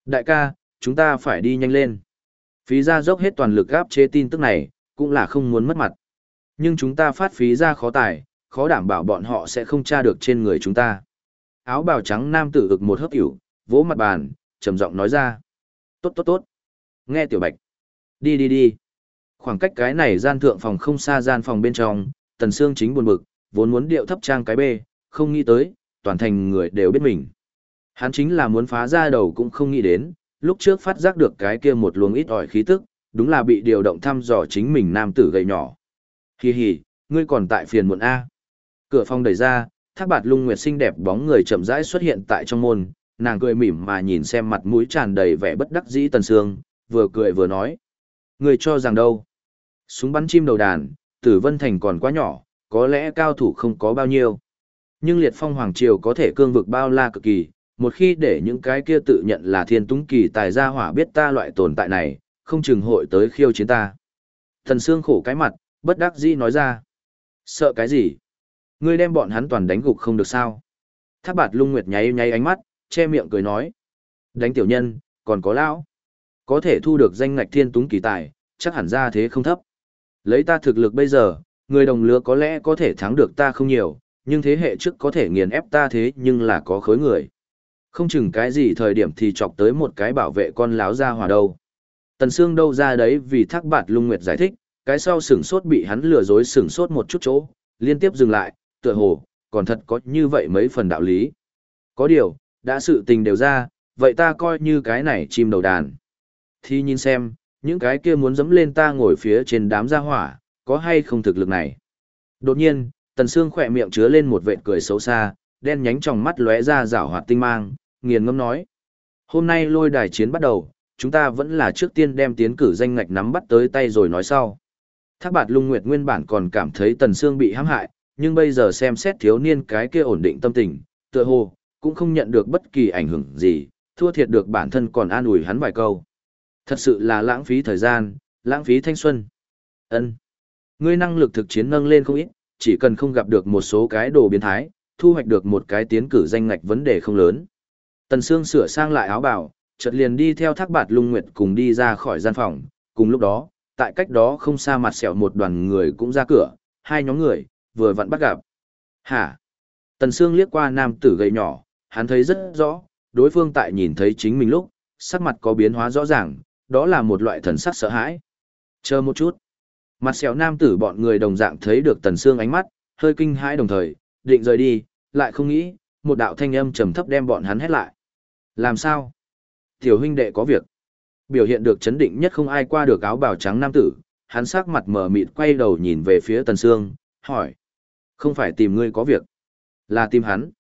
Đại ca, chúng ta phải đi nhanh lên. Phí ra dốc hết toàn lực gáp chế tin tức này, cũng là không muốn mất mặt. Nhưng chúng ta phát phí ra khó tài, khó đảm bảo bọn họ sẽ không tra được trên người chúng ta. Áo bào trắng nam tử ực một hớp hiểu, vỗ mặt bàn, trầm giọng nói ra. Tốt tốt tốt. Nghe tiểu bạch. Đi đi đi. Khoảng cách cái này gian thượng phòng không xa gian phòng bên trong, tần xương chính buồn bực, vốn muốn điệu thấp trang cái bê, không nghĩ tới, toàn thành người đều biết mình. Hắn chính là muốn phá ra đầu cũng không nghĩ đến, lúc trước phát giác được cái kia một luồng ít ỏi khí tức, đúng là bị điều động thăm dò chính mình nam tử gầy nhỏ. Hi hi, ngươi còn tại phiền muộn A. Cửa phòng đẩy ra, thác bạt lung nguyệt xinh đẹp bóng người chậm rãi xuất hiện tại trong môn, nàng cười mỉm mà nhìn xem mặt mũi tràn đầy vẻ bất đắc dĩ tần sương, vừa cười vừa nói. Người cho rằng đâu? Súng bắn chim đầu đàn, tử vân thành còn quá nhỏ, có lẽ cao thủ không có bao nhiêu. Nhưng liệt phong hoàng triều có thể cương vực bao la cực kỳ, một khi để những cái kia tự nhận là thiên túng kỳ tài gia hỏa biết ta loại tồn tại này, không chừng hội tới khiêu chiến ta. Thần Sương khổ cái mặt, bất đắc dĩ nói ra. Sợ cái gì? Ngươi đem bọn hắn toàn đánh gục không được sao? Thác bạt lung nguyệt nháy nháy ánh mắt, che miệng cười nói. Đánh tiểu nhân, còn có lão. Có thể thu được danh ngạch thiên túng kỳ tài, chắc hẳn ra thế không thấp. Lấy ta thực lực bây giờ, người đồng lứa có lẽ có thể thắng được ta không nhiều, nhưng thế hệ trước có thể nghiền ép ta thế nhưng là có khối người. Không chừng cái gì thời điểm thì chọc tới một cái bảo vệ con láo ra hòa đâu. Tần Sương đâu ra đấy vì thác bạt lung nguyệt giải thích, cái sau sửng sốt bị hắn lừa dối sửng sốt một chút chỗ, liên tiếp dừng lại, tựa hồ, còn thật có như vậy mấy phần đạo lý. Có điều, đã sự tình đều ra, vậy ta coi như cái này chim đầu đàn. Thì nhìn xem, những cái kia muốn dẫm lên ta ngồi phía trên đám gia hỏa, có hay không thực lực này. Đột nhiên, Tần Sương khỏe miệng chứa lên một vệt cười xấu xa, đen nhánh trong mắt lóe ra rảo hoạt tinh mang, nghiền ngâm nói. Hôm nay lôi đài chiến bắt đầu, chúng ta vẫn là trước tiên đem tiến cử danh ngạch nắm bắt tới tay rồi nói sau. Thác bạt lung nguyệt nguyên bản còn cảm thấy Tần Sương bị hãm hại, nhưng bây giờ xem xét thiếu niên cái kia ổn định tâm tình, tựa hồ, cũng không nhận được bất kỳ ảnh hưởng gì, thua thiệt được bản thân còn an ủi hắn vài câu. Thật sự là lãng phí thời gian, lãng phí thanh xuân. Ân, Ngươi năng lực thực chiến nâng lên không ít, chỉ cần không gặp được một số cái đồ biến thái, thu hoạch được một cái tiến cử danh ngạch vấn đề không lớn. Tần Sương sửa sang lại áo bào, chợt liền đi theo Thác Bạt Lung Nguyệt cùng đi ra khỏi gian phòng, cùng lúc đó, tại cách đó không xa mặt sẹo một đoàn người cũng ra cửa, hai nhóm người, vừa vặn bắt gặp. Hả? Tần Sương liếc qua nam tử gầy nhỏ, hắn thấy rất rõ, đối phương tại nhìn thấy chính mình lúc, sắc mặt có biến hóa rõ ràng, đó là một loại thần sắc sợ hãi. Chờ một chút. Mặt sẹo nam tử bọn người đồng dạng thấy được Tần xương ánh mắt, hơi kinh hãi đồng thời, định rời đi, lại không nghĩ, một đạo thanh âm trầm thấp đem bọn hắn hét lại. Làm sao? Tiểu huynh đệ có việc. Biểu hiện được chấn định nhất không ai qua được áo bào trắng nam tử, hắn sắc mặt mờ mịt quay đầu nhìn về phía Tần xương hỏi. Không phải tìm ngươi có việc, là tìm hắn.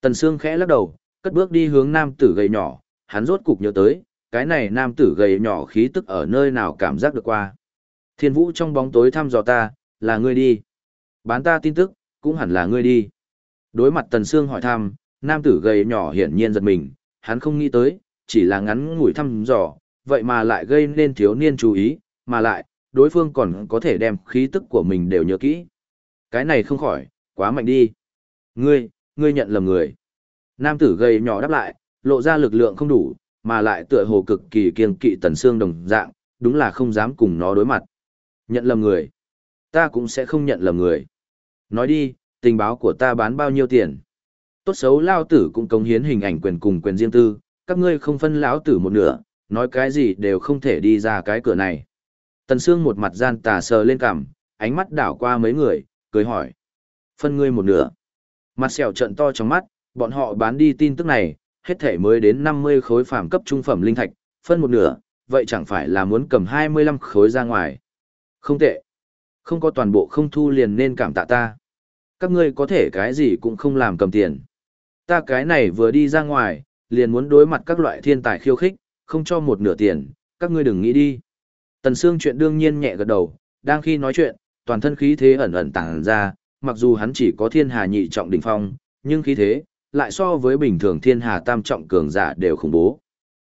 Tần Sương khẽ lắc đầu, cất bước đi hướng nam tử gầy nhỏ, hắn rốt cục nhớ tới, cái này nam tử gầy nhỏ khí tức ở nơi nào cảm giác được qua. Thiên vũ trong bóng tối thăm dò ta, là ngươi đi. Bán ta tin tức, cũng hẳn là ngươi đi. Đối mặt Tần Sương hỏi thăm, nam tử gầy nhỏ hiển nhiên giật mình, hắn không nghĩ tới, chỉ là ngắn ngủi thăm dò, vậy mà lại gây nên thiếu niên chú ý, mà lại, đối phương còn có thể đem khí tức của mình đều nhớ kỹ. Cái này không khỏi, quá mạnh đi. Ngươi, ngươi nhận lầm người. Nam tử gầy nhỏ đáp lại, lộ ra lực lượng không đủ, mà lại tựa hồ cực kỳ kiên kỵ tần xương đồng dạng, đúng là không dám cùng nó đối mặt. Nhận lầm người. Ta cũng sẽ không nhận lầm người. Nói đi, tình báo của ta bán bao nhiêu tiền? Tốt xấu lao tử cũng cống hiến hình ảnh quyền cùng quyền riêng tư, các ngươi không phân lão tử một nửa, nói cái gì đều không thể đi ra cái cửa này. Tần Sương một mặt gian tà sờ lên cằm, ánh mắt đảo qua mấy người, cười hỏi. Phân ngươi một nửa. Mặt sẹo trận to trong mắt, bọn họ bán đi tin tức này, hết thể mới đến 50 khối phàm cấp trung phẩm linh thạch, phân một nửa, vậy chẳng phải là muốn cầm 25 khối ra ngoài. Không tệ. Không có toàn bộ không thu liền nên cảm tạ ta. Các ngươi có thể cái gì cũng không làm cầm tiền. Ta cái này vừa đi ra ngoài, liền muốn đối mặt các loại thiên tài khiêu khích, không cho một nửa tiền, các ngươi đừng nghĩ đi. Tần Sương chuyện đương nhiên nhẹ gật đầu, đang khi nói chuyện, toàn thân khí thế ẩn ẩn tàng ra, mặc dù hắn chỉ có thiên hà nhị trọng đỉnh phong, nhưng khí thế, lại so với bình thường thiên hà tam trọng cường giả đều khủng bố.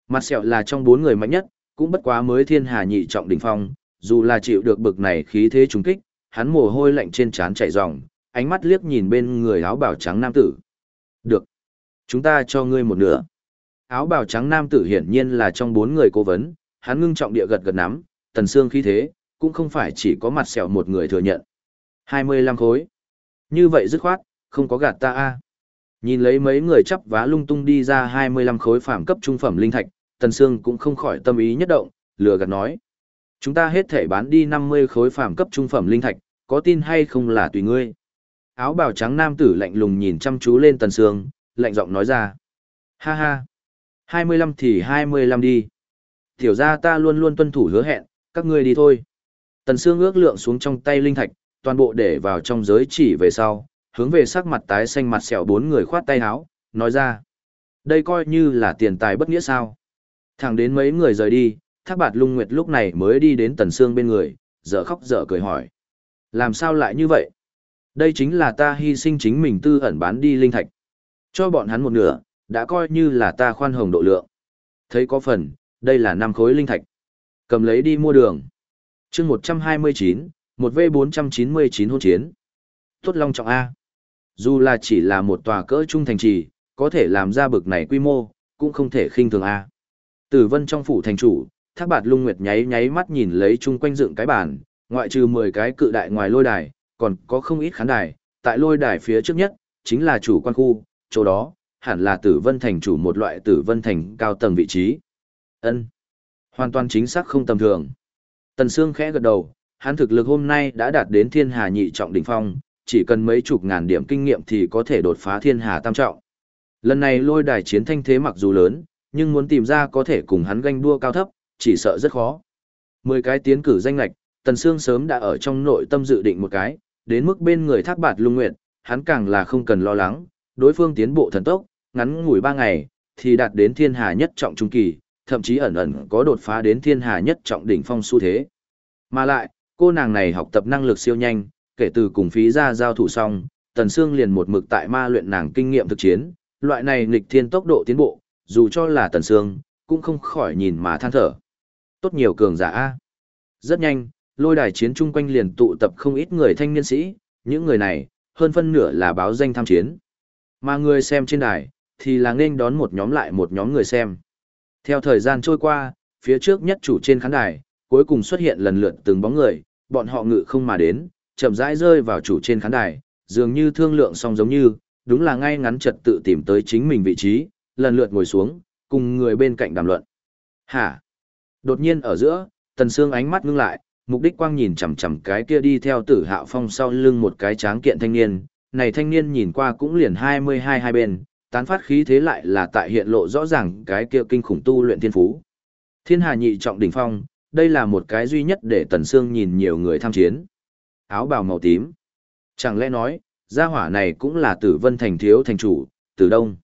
Mặt sẹo là trong bốn người mạnh nhất, cũng bất quá mới thiên hà nhị trọng đỉnh phong, dù là chịu được bực này khí thế trùng kích, hắn mồ hôi lạnh trên trán chảy ròng, ánh mắt liếc nhìn bên người áo bào trắng nam tử. Được. Chúng ta cho ngươi một nửa. Áo bào trắng nam tử hiển nhiên là trong bốn người cố vấn, hắn ngưng trọng địa gật gật nắm, tần xương khí thế, cũng không phải chỉ có mặt sẹo một người thừa nhận. 25 khối. Như vậy dứt khoát, không có gạt ta a. Nhìn lấy mấy người chắp vá lung tung đi ra 25 khối phạm cấp trung phẩm linh thạch, Tần Sương cũng không khỏi tâm ý nhất động, lừa gạt nói. Chúng ta hết thể bán đi 50 khối phạm cấp trung phẩm linh thạch, có tin hay không là tùy ngươi. Áo bào trắng nam tử lạnh lùng nhìn chăm chú lên Tần Sương, lạnh giọng nói ra. Ha ha, 25 thì 25 đi. Tiểu ra ta luôn luôn tuân thủ hứa hẹn, các ngươi đi thôi. Tần Sương ước lượng xuống trong tay linh thạch, toàn bộ để vào trong giới chỉ về sau, hướng về sắc mặt tái xanh mặt sẹo bốn người khoát tay áo, nói ra. Đây coi như là tiền tài bất nghĩa sao. Thẳng đến mấy người rời đi, thác bạt lung nguyệt lúc này mới đi đến tần xương bên người, dở khóc dở cười hỏi. Làm sao lại như vậy? Đây chính là ta hy sinh chính mình tư ẩn bán đi linh thạch. Cho bọn hắn một nửa, đã coi như là ta khoan hồng độ lượng. Thấy có phần, đây là năm khối linh thạch. Cầm lấy đi mua đường. chương 129, một v 499 hôn chiến. Tốt long trọng A. Dù là chỉ là một tòa cỡ trung thành trì, có thể làm ra bực này quy mô, cũng không thể khinh thường A. Tử vân trong phủ thành chủ, thác bạt lung nguyệt nháy nháy mắt nhìn lấy chung quanh dựng cái bàn, ngoại trừ 10 cái cự đại ngoài lôi đài, còn có không ít khán đài, tại lôi đài phía trước nhất, chính là chủ quan khu, chỗ đó, hẳn là tử vân thành chủ một loại tử vân thành cao tầng vị trí. ân Hoàn toàn chính xác không tầm thường. Tần Sương khẽ gật đầu, hắn thực lực hôm nay đã đạt đến thiên hà nhị trọng đỉnh phong, chỉ cần mấy chục ngàn điểm kinh nghiệm thì có thể đột phá thiên hà tam trọng. Lần này lôi đài chiến thanh thế mặc dù lớn, nhưng muốn tìm ra có thể cùng hắn ganh đua cao thấp, chỉ sợ rất khó. Mười cái tiến cử danh lạch, Tần Sương sớm đã ở trong nội tâm dự định một cái, đến mức bên người thác bạt lung nguyệt, hắn càng là không cần lo lắng, đối phương tiến bộ thần tốc, ngắn ngủi ba ngày, thì đạt đến thiên hà nhất trọng trung kỳ, thậm chí ẩn ẩn có đột phá đến thiên hà nhất trọng đỉnh phong xu thế. Mà lại, cô nàng này học tập năng lực siêu nhanh, kể từ cùng phí ra giao thủ xong, Tần Sương liền một mực tại ma luyện nàng kinh nghiệm thực chiến, loại này nghịch thiên tốc độ tiến bộ, dù cho là Tần Sương, cũng không khỏi nhìn mà than thở. Tốt nhiều cường giả a. Rất nhanh, lôi đài chiến chung quanh liền tụ tập không ít người thanh niên sĩ, những người này, hơn phân nửa là báo danh tham chiến. Mà người xem trên đài, thì là nên đón một nhóm lại một nhóm người xem. Theo thời gian trôi qua, phía trước nhất chủ trên khán đài, cuối cùng xuất hiện lần lượt từng bóng người, bọn họ ngự không mà đến, chậm rãi rơi vào chủ trên khán đài, dường như thương lượng xong giống như, đúng là ngay ngắn trật tự tìm tới chính mình vị trí, lần lượt ngồi xuống, cùng người bên cạnh đàm luận. Hả? Đột nhiên ở giữa, Tần Sương ánh mắt ngưng lại, mục đích quang nhìn chằm chằm cái kia đi theo Tử Hạo Phong sau lưng một cái tráng kiện thanh niên, này thanh niên nhìn qua cũng liền 22 hai bên, tán phát khí thế lại là tại hiện lộ rõ ràng cái kia kinh khủng tu luyện thiên phú. Thiên Hà nhị trọng đỉnh phong, đây là một cái duy nhất để Tần Sương nhìn nhiều người tham chiến. Áo bào màu tím. Chẳng lẽ nói, gia hỏa này cũng là Tử Vân thành thiếu thành chủ, Tử Đông.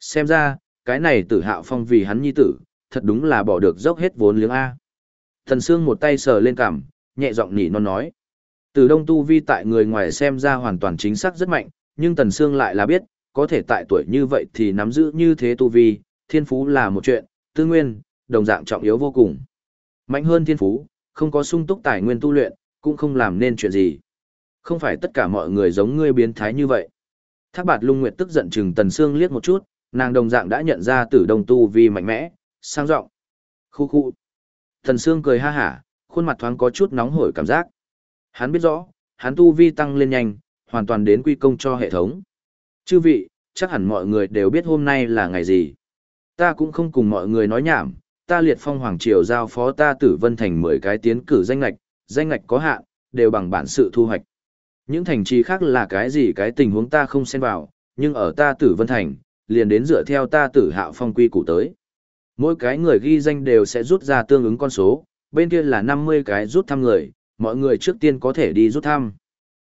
Xem ra, cái này Tử Hạo Phong vì hắn nhi tử, thật đúng là bỏ được dốc hết vốn liếng a. Tần Sương một tay sờ lên cằm, nhẹ giọng nỉ non nói. Tử Đông tu vi tại người ngoài xem ra hoàn toàn chính xác rất mạnh, nhưng Tần Sương lại là biết, có thể tại tuổi như vậy thì nắm giữ như thế tu vi, thiên phú là một chuyện, tư nguyên, đồng dạng trọng yếu vô cùng. Mạnh hơn thiên phú, không có sung túc tài nguyên tu luyện, cũng không làm nên chuyện gì. Không phải tất cả mọi người giống ngươi biến thái như vậy. Thác bạt lung nguyệt tức giận chừng Tần xương liếc một chút, nàng đồng dạng đã nhận ra tử đông tu vi mạnh mẽ, sang rộng. Khu khu. Tần xương cười ha hả, khuôn mặt thoáng có chút nóng hổi cảm giác. Hắn biết rõ, hắn tu vi tăng lên nhanh, hoàn toàn đến quy công cho hệ thống. Chư vị, chắc hẳn mọi người đều biết hôm nay là ngày gì. Ta cũng không cùng mọi người nói nhảm, ta liệt phong hoàng triều giao phó ta tử vân thành 10 cái tiến cử danh lạch, danh lạch có hạn, đều bằng bản sự thu hoạch. Những thành trì khác là cái gì cái tình huống ta không xen vào, nhưng ở ta tử vân thành, liền đến dựa theo ta tử hạo phong quy củ tới. Mỗi cái người ghi danh đều sẽ rút ra tương ứng con số, bên kia là 50 cái rút thăm người, mọi người trước tiên có thể đi rút thăm.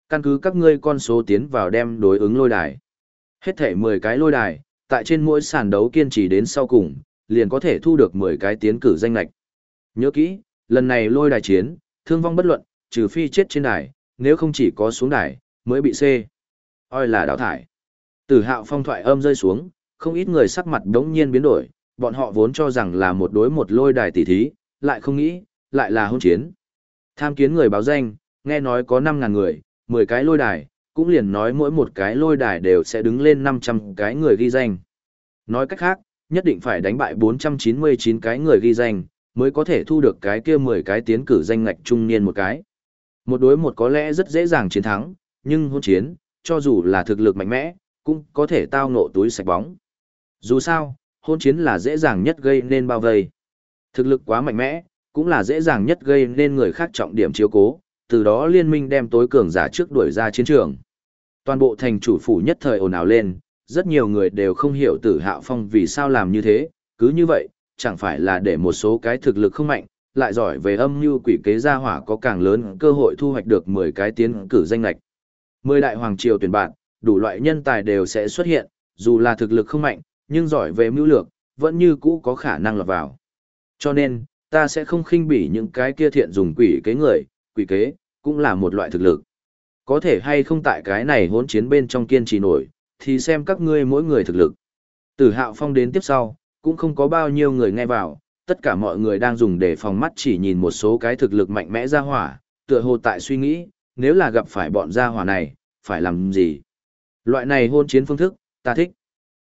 Căn cứ các ngươi con số tiến vào đem đối ứng lôi đài. Hết thể 10 cái lôi đài, tại trên mỗi sàn đấu kiên trì đến sau cùng, liền có thể thu được 10 cái tiến cử danh lạch. Nhớ kỹ, lần này lôi đài chiến, thương vong bất luận, trừ phi chết trên đài, nếu không chỉ có xuống đài, mới bị C. Oi là đào thải. Tử hạo phong thoại âm rơi xuống, không ít người sắc mặt đống nhiên biến đổi, bọn họ vốn cho rằng là một đối một lôi đài tỷ thí, lại không nghĩ, lại là hôn chiến. Tham kiến người báo danh, nghe nói có 5.000 người, 10 cái lôi đài, cũng liền nói mỗi một cái lôi đài đều sẽ đứng lên 500 cái người ghi danh. Nói cách khác, nhất định phải đánh bại 499 cái người ghi danh, mới có thể thu được cái kia 10 cái tiến cử danh ngạch trung niên một cái. Một đối một có lẽ rất dễ dàng chiến thắng, nhưng hôn chiến, cho dù là thực lực mạnh mẽ, cũng có thể tao ngộ túi sạch bóng. Dù sao, hôn chiến là dễ dàng nhất gây nên bao vây. Thực lực quá mạnh mẽ, cũng là dễ dàng nhất gây nên người khác trọng điểm chiếu cố, từ đó liên minh đem tối cường giả trước đuổi ra chiến trường. Toàn bộ thành chủ phủ nhất thời ồn ào lên, rất nhiều người đều không hiểu tử hạo phong vì sao làm như thế, cứ như vậy, chẳng phải là để một số cái thực lực không mạnh, lại giỏi về âm mưu quỷ kế gia hỏa có càng lớn cơ hội thu hoạch được 10 cái tiến cử danh lạch. 10 đại hoàng triều tuyển bạn, đủ loại nhân tài đều sẽ xuất hiện, dù là thực lực không mạnh, nhưng giỏi về mưu lược, vẫn như cũ có khả năng lọt vào. Cho nên, ta sẽ không khinh bỉ những cái kia thiện dùng quỷ kế người, quỷ kế, cũng là một loại thực lực. Có thể hay không tại cái này hỗn chiến bên trong kiên trì nổi, thì xem các ngươi mỗi người thực lực. Tử hạo phong đến tiếp sau, cũng không có bao nhiêu người nghe vào, tất cả mọi người đang dùng để phòng mắt chỉ nhìn một số cái thực lực mạnh mẽ ra hỏa, tựa hồ tại suy nghĩ, nếu là gặp phải bọn gia hỏa này, phải làm gì? Loại này hôn chiến phương thức, ta thích.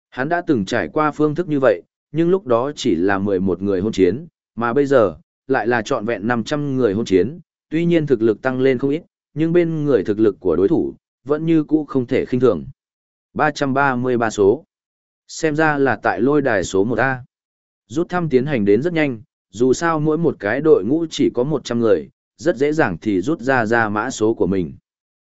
Hắn đã từng trải qua phương thức như vậy, nhưng lúc đó chỉ là 11 người hôn chiến, mà bây giờ, lại là trọn vẹn 500 người hôn chiến, tuy nhiên thực lực tăng lên không ít, nhưng bên người thực lực của đối thủ, vẫn như cũ không thể khinh thường. 333 số. Xem ra là tại lôi đài số 1A. Rút thăm tiến hành đến rất nhanh, dù sao mỗi một cái đội ngũ chỉ có 100 người, rất dễ dàng thì rút ra ra mã số của mình.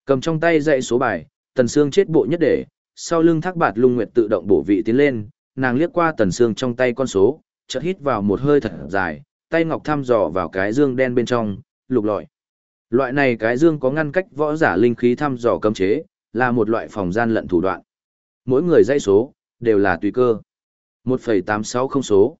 Cầm trong tay dạy số bài, Tần Sương chết bộ nhất để, sau lưng thác bạt lung nguyệt tự động bổ vị tiến lên, nàng liếc qua Tần Sương trong tay con số, chợt hít vào một hơi thật dài, tay ngọc thăm dò vào cái dương đen bên trong, lục lọi. Loại này cái dương có ngăn cách võ giả linh khí thăm dò cấm chế, là một loại phòng gian lận thủ đoạn. Mỗi người dãy số, đều là tùy cơ. 1,860 số.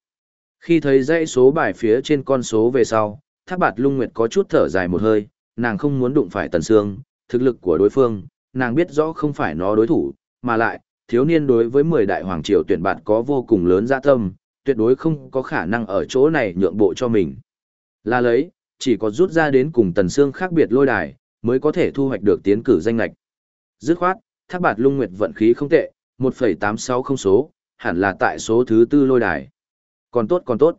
Khi thấy dãy số bài phía trên con số về sau, Thác Bạt Lung Nguyệt có chút thở dài một hơi, nàng không muốn đụng phải Tần Sương, thực lực của đối phương, nàng biết rõ không phải nó đối thủ, mà lại, thiếu niên đối với 10 đại hoàng triều tuyển bạn có vô cùng lớn dạ tâm, tuyệt đối không có khả năng ở chỗ này nhượng bộ cho mình. Là lấy, chỉ có rút ra đến cùng Tần Sương khác biệt lôi đài, mới có thể thu hoạch được tiến cử danh lạch. Dứt khoát, Thác Bạt Lung Nguyệt vận khí không tệ, 1.860 số, hẳn là tại số thứ tư lôi đài. Còn tốt còn tốt.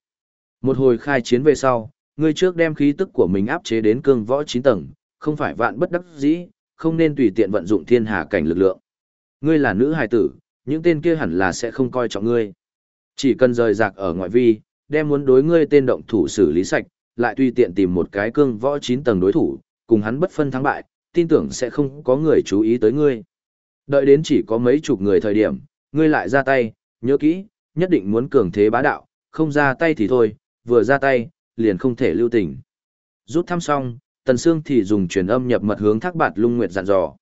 Một hồi khai chiến về sau, ngươi trước đem khí tức của mình áp chế đến cương võ 9 tầng, không phải vạn bất đắc dĩ, không nên tùy tiện vận dụng thiên hà cảnh lực lượng. Ngươi là nữ hài tử, những tên kia hẳn là sẽ không coi trọng ngươi. Chỉ cần rời rạc ở ngoại vi, đem muốn đối ngươi tên động thủ xử lý sạch, lại tùy tiện tìm một cái cương võ 9 tầng đối thủ, cùng hắn bất phân thắng bại, tin tưởng sẽ không có người chú ý tới ngươi. Đợi đến chỉ có mấy chục người thời điểm, ngươi lại ra tay, nhớ kỹ, nhất định muốn cường thế bá đạo, không ra tay thì thôi, vừa ra tay, liền không thể lưu tình. Rút thăm xong, Tần Sương thì dùng truyền âm nhập mật hướng Thác Bạt Lung Nguyệt dặn dò.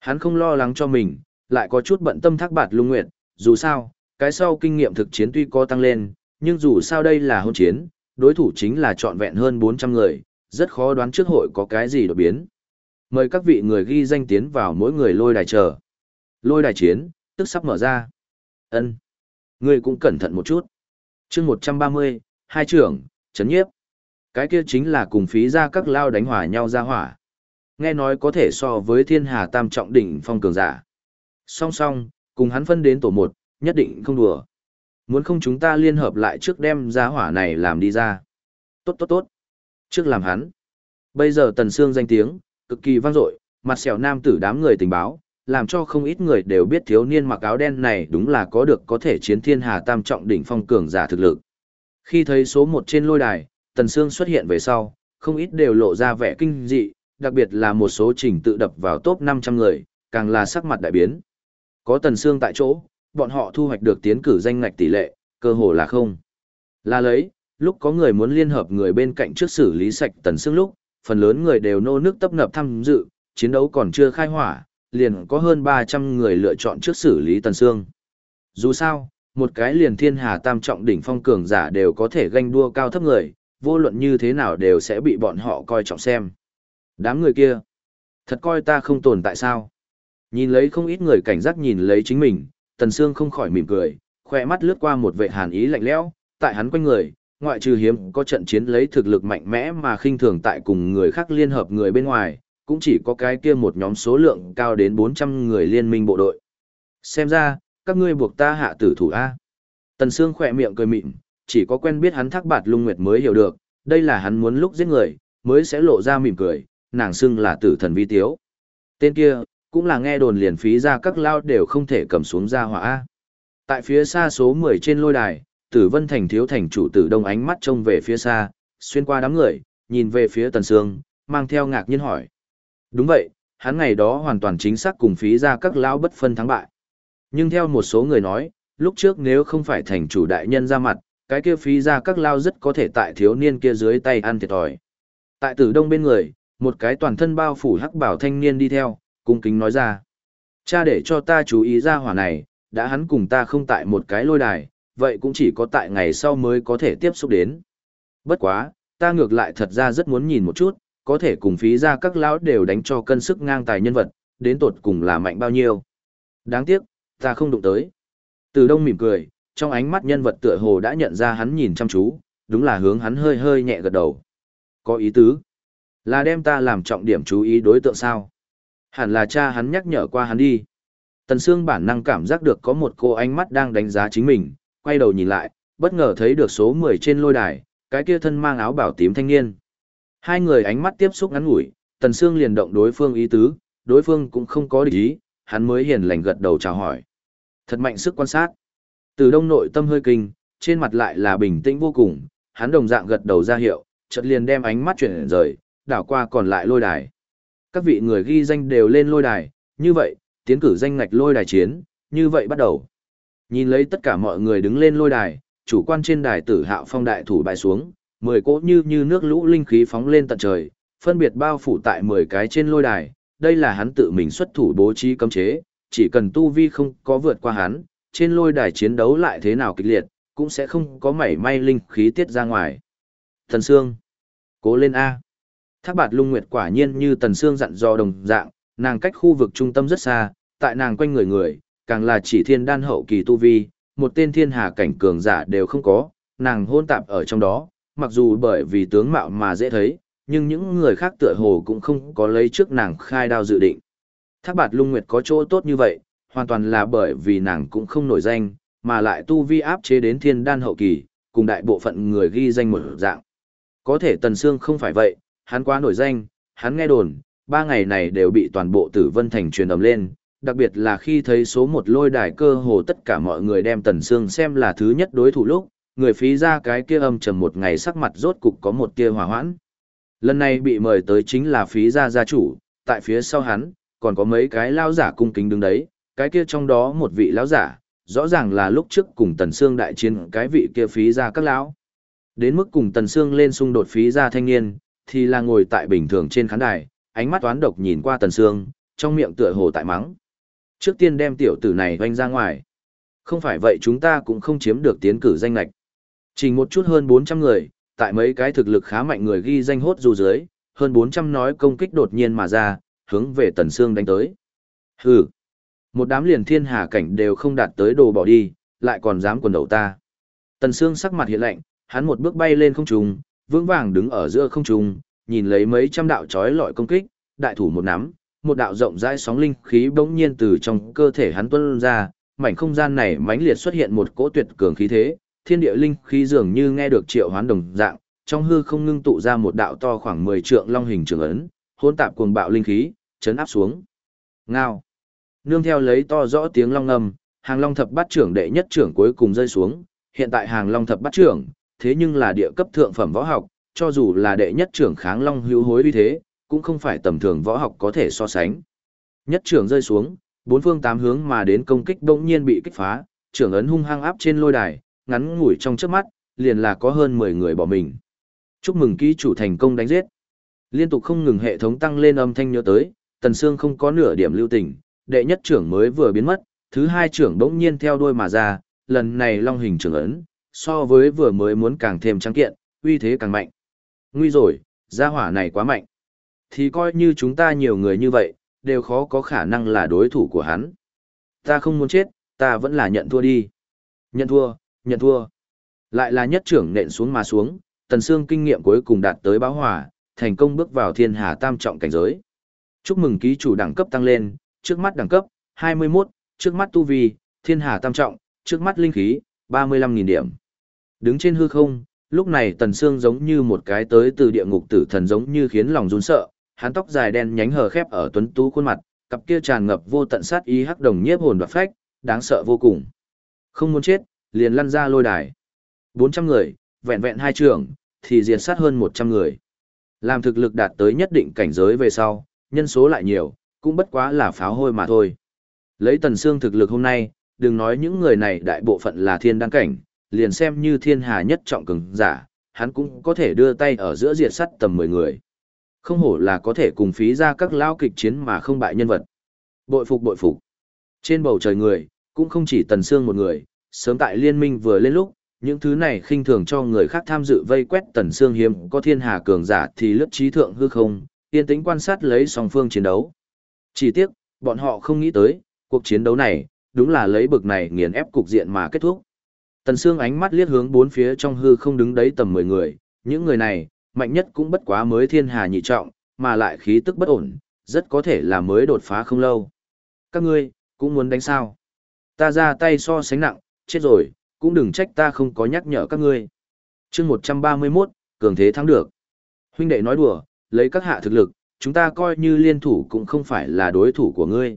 Hắn không lo lắng cho mình, lại có chút bận tâm Thác Bạt Lung Nguyệt, dù sao, cái sau kinh nghiệm thực chiến tuy có tăng lên, nhưng dù sao đây là hôn chiến, đối thủ chính là trọn vẹn hơn 400 người, rất khó đoán trước hội có cái gì đột biến. Mời các vị người ghi danh tiến vào mỗi người lôi đài chờ. Lôi đài chiến, tức sắp mở ra. Ân, Ngươi cũng cẩn thận một chút. chương 130, hai trưởng, chấn nhiếp. Cái kia chính là cùng phí ra các lao đánh hỏa nhau ra hỏa. Nghe nói có thể so với thiên hà tam trọng đỉnh phong cường giả. Song song, cùng hắn phân đến tổ một, nhất định không đùa. Muốn không chúng ta liên hợp lại trước đem ra hỏa này làm đi ra. Tốt tốt tốt. Trước làm hắn. Bây giờ Tần Sương danh tiếng, cực kỳ vang dội, mặt sẹo nam tử đám người tình báo, làm cho không ít người đều biết thiếu niên mặc áo đen này đúng là có được có thể chiến thiên hà tam trọng đỉnh phong cường giả thực lực. Khi thấy số một trên lôi đài, Tần Sương xuất hiện về sau, không ít đều lộ ra vẻ kinh dị, đặc biệt là một số trình tự đập vào top 500 người, càng là sắc mặt đại biến. Có Tần Sương tại chỗ, bọn họ thu hoạch được tiến cử danh ngạch tỷ lệ, cơ hồ là không. Là lấy, lúc có người muốn liên hợp người bên cạnh trước xử lý sạch Tần Sương lúc, phần lớn người đều nô nước tấp nập tham dự, chiến đấu còn chưa khai hỏa, liền có hơn 300 người lựa chọn trước xử lý Tần Sương. Dù sao, một cái liền thiên hà tam trọng đỉnh phong cường giả đều có thể ganh đua cao thấp người, vô luận như thế nào đều sẽ bị bọn họ coi trọng xem. Đám người kia, thật coi ta không tồn tại sao. Nhìn lấy không ít người cảnh giác nhìn lấy chính mình, Tần Sương không khỏi mỉm cười, khoe mắt lướt qua một vệ hàn ý lạnh lẽo, tại hắn quanh người, ngoại trừ hiếm có trận chiến lấy thực lực mạnh mẽ mà khinh thường tại cùng người khác liên hợp người bên ngoài, cũng chỉ có cái kia một nhóm số lượng cao đến 400 người liên minh bộ đội. Xem ra, các ngươi buộc ta hạ tử thủ A. Tần Sương khỏe miệng cười mịn, chỉ có quen biết hắn thác bạt lung nguyệt mới hiểu được, đây là hắn muốn lúc giết người, mới sẽ lộ ra mỉm cười, nàng xưng là tử thần vi tiếu. Tên kia, cũng là nghe đồn liền phí ra các lao đều không thể cầm xuống ra hỏa A. Tại phía xa số 10 trên lôi đài, tử vân thành thiếu thành chủ tử đông ánh mắt trông về phía xa, xuyên qua đám người, nhìn về phía tần sương, mang theo ngạc nhiên hỏi. Đúng vậy, hắn ngày đó hoàn toàn chính xác cùng phí ra các Lão bất phân thắng bại. Nhưng theo một số người nói, lúc trước nếu không phải thành chủ đại nhân ra mặt, cái kia phí ra các lao rất có thể tại thiếu niên kia dưới tay ăn thiệt thòi. Tại tử đông bên người, một cái toàn thân bao phủ hắc bảo thanh niên đi theo, cung kính nói ra. Cha để cho ta chú ý ra hỏa này, đã hắn cùng ta không tại một cái lôi đài, vậy cũng chỉ có tại ngày sau mới có thể tiếp xúc đến. Bất quá, ta ngược lại thật ra rất muốn nhìn một chút, có thể cùng phí ra các lão đều đánh cho cân sức ngang tài nhân vật, đến tột cùng là mạnh bao nhiêu. Đáng tiếc, ta không đụng tới. Từ đông mỉm cười, trong ánh mắt nhân vật tựa hồ đã nhận ra hắn nhìn chăm chú, đúng là hướng hắn hơi hơi nhẹ gật đầu. Có ý tứ. Là đem ta làm trọng điểm chú ý đối tượng sao? Hẳn là cha hắn nhắc nhở qua hắn đi. Tần Sương bản năng cảm giác được có một cô ánh mắt đang đánh giá chính mình, quay đầu nhìn lại, bất ngờ thấy được số 10 trên lôi đài, cái kia thân mang áo bảo tím thanh niên. Hai người ánh mắt tiếp xúc ngắn ngủi, Tần Sương liền động đối phương ý tứ, đối phương cũng không có địch ý, hắn mới hiền lành gật đầu chào hỏi. Thật mạnh sức quan sát. Từ đông nội tâm hơi kinh, trên mặt lại là bình tĩnh vô cùng, hắn đồng dạng gật đầu ra hiệu, chợt liền đem ánh mắt chuyển rời, đảo qua còn lại lôi đài. Các vị người ghi danh đều lên lôi đài, như vậy, tiến cử danh ngạch lôi đài chiến, như vậy bắt đầu. Nhìn lấy tất cả mọi người đứng lên lôi đài, chủ quan trên đài tử hạo phong đại thủ bại xuống, mười cỗ như như nước lũ linh khí phóng lên tận trời, phân biệt bao phủ tại mười cái trên lôi đài, đây là hắn tự mình xuất thủ bố trí cấm chế, chỉ cần tu vi không có vượt qua hắn, trên lôi đài chiến đấu lại thế nào kịch liệt, cũng sẽ không có mảy may linh khí tiết ra ngoài. Thần Sương, cố lên A. Thác bạt lung nguyệt quả nhiên như Tần Sương dặn dò đồng dạng, nàng cách khu vực trung tâm rất xa, tại nàng quanh người người, càng là chỉ thiên đan hậu kỳ tu vi, một tên thiên hà cảnh cường giả đều không có, nàng hôn tạp ở trong đó, mặc dù bởi vì tướng mạo mà dễ thấy, nhưng những người khác tựa hồ cũng không có lấy trước nàng khai đao dự định. Thác bạt lung nguyệt có chỗ tốt như vậy, hoàn toàn là bởi vì nàng cũng không nổi danh, mà lại tu vi áp chế đến thiên đan hậu kỳ, cùng đại bộ phận người ghi danh một dạng. Có thể Tần Sương không phải vậy, hắn quá nổi danh, hắn nghe đồn, ba ngày này đều bị toàn bộ tử vân thành truyền ầm lên, đặc biệt là khi thấy số một lôi đài cơ hồ tất cả mọi người đem Tần Sương xem là thứ nhất đối thủ lúc, người phí ra cái kia âm trầm một ngày sắc mặt rốt cục có một tia hòa hoãn. Lần này bị mời tới chính là phí gia gia chủ, tại phía sau hắn, còn có mấy cái lao giả cung kính đứng đấy, cái kia trong đó một vị lão giả, rõ ràng là lúc trước cùng Tần Sương đại chiến cái vị kia phí gia các lão. Đến mức cùng Tần Sương lên xung đột phí gia thanh niên, thì là ngồi tại bình thường trên khán đài, ánh mắt toán độc nhìn qua Tần Sương, trong miệng tựa hồ tại mắng. Trước tiên đem tiểu tử này hoanh ra ngoài. Không phải vậy chúng ta cũng không chiếm được tiến cử danh lạch. Chỉ một chút hơn 400 người, tại mấy cái thực lực khá mạnh người ghi danh hốt dù dưới, hơn 400 nói công kích đột nhiên mà ra, hướng về Tần Sương đánh tới. Hừ, một đám liền thiên hà cảnh đều không đạt tới đồ bỏ đi, lại còn dám quần đầu ta. Tần Sương sắc mặt hiện lạnh, hắn một bước bay lên không trung, vững vàng đứng ở giữa không trung, nhìn lấy mấy trăm đạo chói lọi công kích, đại thủ một nắm, một đạo rộng rãi sóng linh khí bỗng nhiên từ trong cơ thể hắn tuôn ra, mảnh không gian này mãnh liệt xuất hiện một cỗ tuyệt cường khí thế, thiên địa linh khí dường như nghe được triệu hoán đồng dạng, trong hư không ngưng tụ ra một đạo to khoảng 10 trượng long hình trường ấn, hỗn tạp cuồng bạo linh khí, chấn áp xuống. Ngao. Nương theo lấy to rõ tiếng long ngâm, hàng long thập bát trưởng đệ nhất trưởng cuối cùng rơi xuống, hiện tại hàng long thập bát trưởng, thế nhưng là địa cấp thượng phẩm võ học, cho dù là đệ nhất trưởng kháng long hữu hối uy thế, cũng không phải tầm thường võ học có thể so sánh. Nhất trưởng rơi xuống, bốn phương tám hướng mà đến công kích đột nhiên bị kích phá, trưởng ấn hung hăng áp trên lôi đài, ngắn ngủi trong chớp mắt, liền là có hơn 10 người bỏ mình. Chúc mừng ký chủ thành công đánh giết. Liên tục không ngừng hệ thống tăng lên âm thanh nhớ tới, Tần Sương không có nửa điểm lưu tình, đệ nhất trưởng mới vừa biến mất, thứ hai trưởng bỗng nhiên theo đuôi mà ra, lần này long hình trưởng ấn, so với vừa mới muốn càng thêm trắng kiện, uy thế càng mạnh. Nguy rồi, gia hỏa này quá mạnh. Thì coi như chúng ta nhiều người như vậy, đều khó có khả năng là đối thủ của hắn. Ta không muốn chết, ta vẫn là nhận thua đi. Nhận thua, nhận thua. Lại là nhất trưởng nện xuống mà xuống, Tần xương kinh nghiệm cuối cùng đạt tới báo hòa, thành công bước vào thiên hà tam trọng cảnh giới. Chúc mừng ký chủ đẳng cấp tăng lên, trước mắt đẳng cấp, 21, trước mắt tu vi, thiên hà tam trọng, trước mắt linh khí, 35.000 điểm. Đứng trên hư không, lúc này Tần xương giống như một cái tới từ địa ngục tử thần giống như khiến lòng run sợ, hắn tóc dài đen nhánh hờ khép ở tuấn tú khuôn mặt, cặp kia tràn ngập vô tận sát ý hắc đồng nhiếp hồn và phách, đáng sợ vô cùng. Không muốn chết, liền lăn ra lôi đài. 400 người, vẹn vẹn hai trường, thì diệt sát hơn 100 người. Làm thực lực đạt tới nhất định cảnh giới về sau, nhân số lại nhiều, cũng bất quá là pháo hôi mà thôi. Lấy tần xương thực lực hôm nay, đừng nói những người này đại bộ phận là thiên đăng cảnh, liền xem như thiên hà nhất trọng cường giả, hắn cũng có thể đưa tay ở giữa diệt sát tầm 10 người. Không hổ là có thể cùng phí ra các lao kịch chiến mà không bại nhân vật. Bội phục bội phục. Trên bầu trời người, cũng không chỉ tần xương một người, sớm tại liên minh vừa lên lúc, những thứ này khinh thường cho người khác tham dự vây quét tần xương hiếm có thiên hà cường giả thì lướt trí thượng hư không, yên tĩnh quan sát lấy song phương chiến đấu. Chỉ tiếc, bọn họ không nghĩ tới, cuộc chiến đấu này, đúng là lấy bực này nghiền ép cục diện mà kết thúc. Tần Sương ánh mắt liếc hướng bốn phía trong hư không đứng đấy tầm 10 người, những người này, mạnh nhất cũng bất quá mới thiên hà nhị trọng, mà lại khí tức bất ổn, rất có thể là mới đột phá không lâu. Các ngươi, cũng muốn đánh sao? Ta ra tay so sánh nặng, chết rồi, cũng đừng trách ta không có nhắc nhở các ngươi. chương 131, cường thế thắng được. Huynh đệ nói đùa, lấy các hạ thực lực, chúng ta coi như liên thủ cũng không phải là đối thủ của ngươi.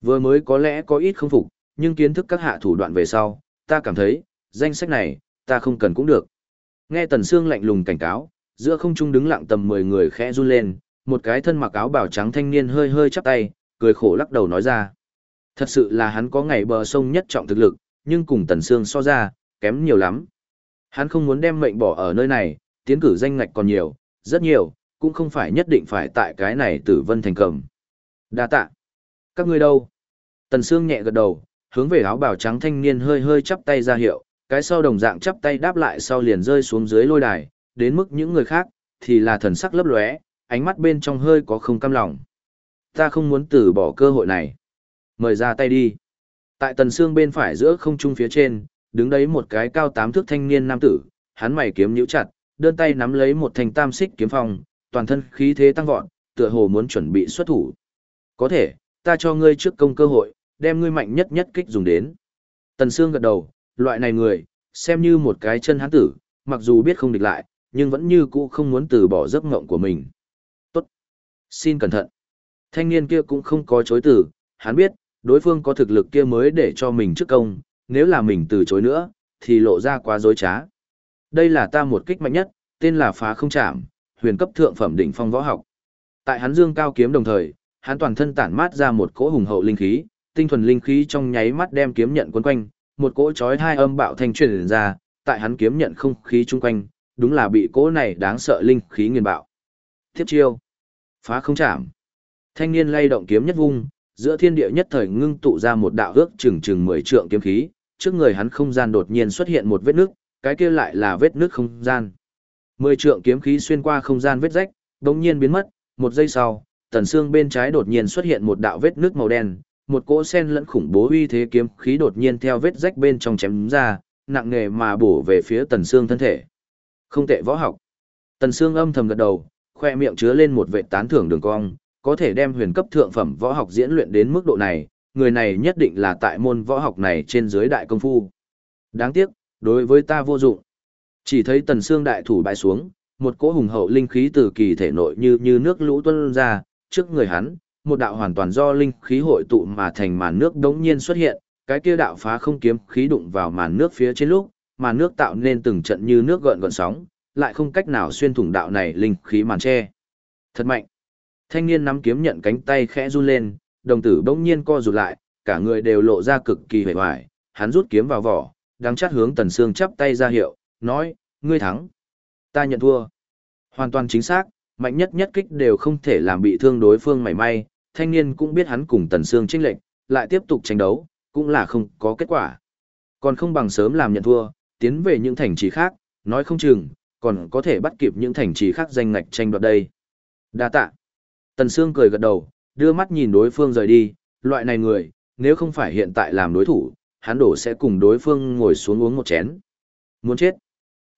Vừa mới có lẽ có ít không phục, nhưng kiến thức các hạ thủ đoạn về sau, ta cảm thấy, danh sách này, ta không cần cũng được. Nghe Tần Sương lạnh lùng cảnh cáo, giữa không trung đứng lặng tầm 10 người khẽ run lên, một cái thân mặc áo bào trắng thanh niên hơi hơi chắp tay, cười khổ lắc đầu nói ra. Thật sự là hắn có ngày bờ sông nhất trọng thực lực, nhưng cùng Tần Sương so ra, kém nhiều lắm. Hắn không muốn đem mệnh bỏ ở nơi này, tiến cử danh ngạch còn nhiều, rất nhiều, cũng không phải nhất định phải tại cái này tử vân thành cầm. Đa tạ. Các ngươi đâu? Tần Sương nhẹ gật đầu, hướng về áo bào trắng thanh niên hơi hơi chắp tay ra hiệu, cái sau đồng dạng chắp tay đáp lại sau liền rơi xuống dưới lôi đài, đến mức những người khác, thì là thần sắc lấp lóe, ánh mắt bên trong hơi có không cam lòng. Ta không muốn từ bỏ cơ hội này. Mời ra tay đi. Tại tần xương bên phải giữa không trung phía trên, đứng đấy một cái cao tám thước thanh niên nam tử, hắn mày kiếm nhíu chặt, đơn tay nắm lấy một thanh tam xích kiếm phong, toàn thân khí thế tăng vọt, tựa hồ muốn chuẩn bị xuất thủ. Có thể, ta cho ngươi trước công cơ hội, đem ngươi mạnh nhất nhất kích dùng đến. Tần Sương gật đầu, loại này người, xem như một cái chân hắn tử, mặc dù biết không địch lại, nhưng vẫn như cũ không muốn từ bỏ giấc mộng của mình. Tốt. Xin cẩn thận. Thanh niên kia cũng không có chối từ, hắn biết, đối phương có thực lực kia mới để cho mình trước công, nếu là mình từ chối nữa, thì lộ ra quá dối trá. Đây là ta một kích mạnh nhất, tên là phá không chạm, huyền cấp thượng phẩm đỉnh phong võ học. Tại hắn dương cao kiếm đồng thời, hắn toàn thân tản mát ra một cỗ hùng hậu linh khí, tinh thuần linh khí trong nháy mắt đem kiếm nhận quấn quanh, một cỗ chói hai âm bạo thanh truyền ra, tại hắn kiếm nhận không khí chung quanh, đúng là bị cỗ này đáng sợ linh khí nghiền bạo. Tiếp chiêu, phá không chạm. Thanh niên lay động kiếm nhất vung, giữa thiên địa nhất thời ngưng tụ ra một đạo ước chừng chừng mười trượng kiếm khí, trước người hắn không gian đột nhiên xuất hiện một vết nước, cái kia lại là vết nước không gian. Mười trượng kiếm khí xuyên qua không gian vết rách, đột nhiên biến mất, một giây sau, tần xương bên trái đột nhiên xuất hiện một đạo vết nước màu đen, một cỗ sen lẫn khủng bố uy thế kiếm khí đột nhiên theo vết rách bên trong chém ra, nặng nề mà bổ về phía tần xương thân thể. Không tệ võ học. Tần xương âm thầm gật đầu, khoe miệng chứa lên một vệ tán thưởng đường cong, có thể đem huyền cấp thượng phẩm võ học diễn luyện đến mức độ này, người này nhất định là tại môn võ học này trên dưới đại công phu. Đáng tiếc, đối với ta vô dụng. Chỉ thấy tần xương đại thủ bại xuống, một cỗ hùng hậu linh khí từ kỳ thể nội như như nước lũ tuôn ra, trước người hắn, một đạo hoàn toàn do linh khí hội tụ mà thành màn nước đống nhiên xuất hiện, cái kia đạo phá không kiếm khí đụng vào màn nước phía trên lúc, mà nước tạo nên từng trận như nước gợn gợn sóng, lại không cách nào xuyên thủng đạo này linh khí màn che. Thật mạnh. Thanh niên nắm kiếm nhận cánh tay khẽ run lên, đồng tử bỗng nhiên co rụt lại, cả người đều lộ ra cực kỳ vẻ hoài, hắn rút kiếm vào vỏ, đang chát hướng Tần Sương chắp tay ra hiệu, nói, ngươi thắng. Ta nhận thua. Hoàn toàn chính xác, mạnh nhất nhất kích đều không thể làm bị thương đối phương mảy may, thanh niên cũng biết hắn cùng Tần Sương chênh lệnh, lại tiếp tục tranh đấu, cũng là không có kết quả. Còn không bằng sớm làm nhận thua, tiến về những thành trì khác, nói không chừng, còn có thể bắt kịp những thành trì khác danh ngạch tranh đoạt đây. Đa tạ. Tần Sương cười gật đầu, đưa mắt nhìn đối phương rời đi, loại này người, nếu không phải hiện tại làm đối thủ, hắn đổ sẽ cùng đối phương ngồi xuống uống một chén. Muốn chết.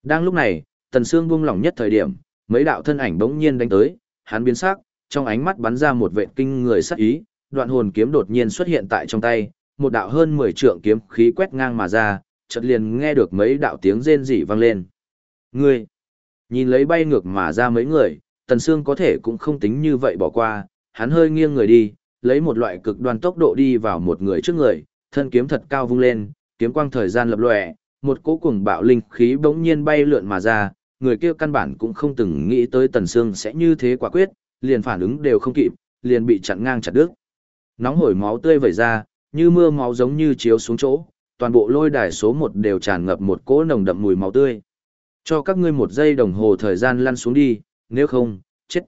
Đang lúc này, Tần Sương buông lỏng nhất thời điểm, mấy đạo thân ảnh bỗng nhiên đánh tới, hắn biến sắc, trong ánh mắt bắn ra một vệ kinh người sắc ý, đoạn hồn kiếm đột nhiên xuất hiện tại trong tay, một đạo hơn 10 trượng kiếm khí quét ngang mà ra, chợt liền nghe được mấy đạo tiếng rên rỉ vang lên. Ngươi! Nhìn lấy bay ngược mà ra mấy người, Tần Sương có thể cũng không tính như vậy bỏ qua, hắn hơi nghiêng người đi, lấy một loại cực đoan tốc độ đi vào một người trước người, thân kiếm thật cao vung lên, kiếm quang thời gian lập lòe, một cỗ cuồng bạo linh khí bỗng nhiên bay lượn mà ra, người kia căn bản cũng không từng nghĩ tới Tần Sương sẽ như thế quả quyết, liền phản ứng đều không kịp, liền bị chặn ngang chặt đứt. Nóng hổi máu tươi vẩy ra, như mưa máu giống như chiếu xuống chỗ, toàn bộ lôi đài số một đều tràn ngập một cỗ nồng đậm mùi máu tươi. Cho các ngươi một giây đồng hồ thời gian lăn xuống đi, nếu không, chết.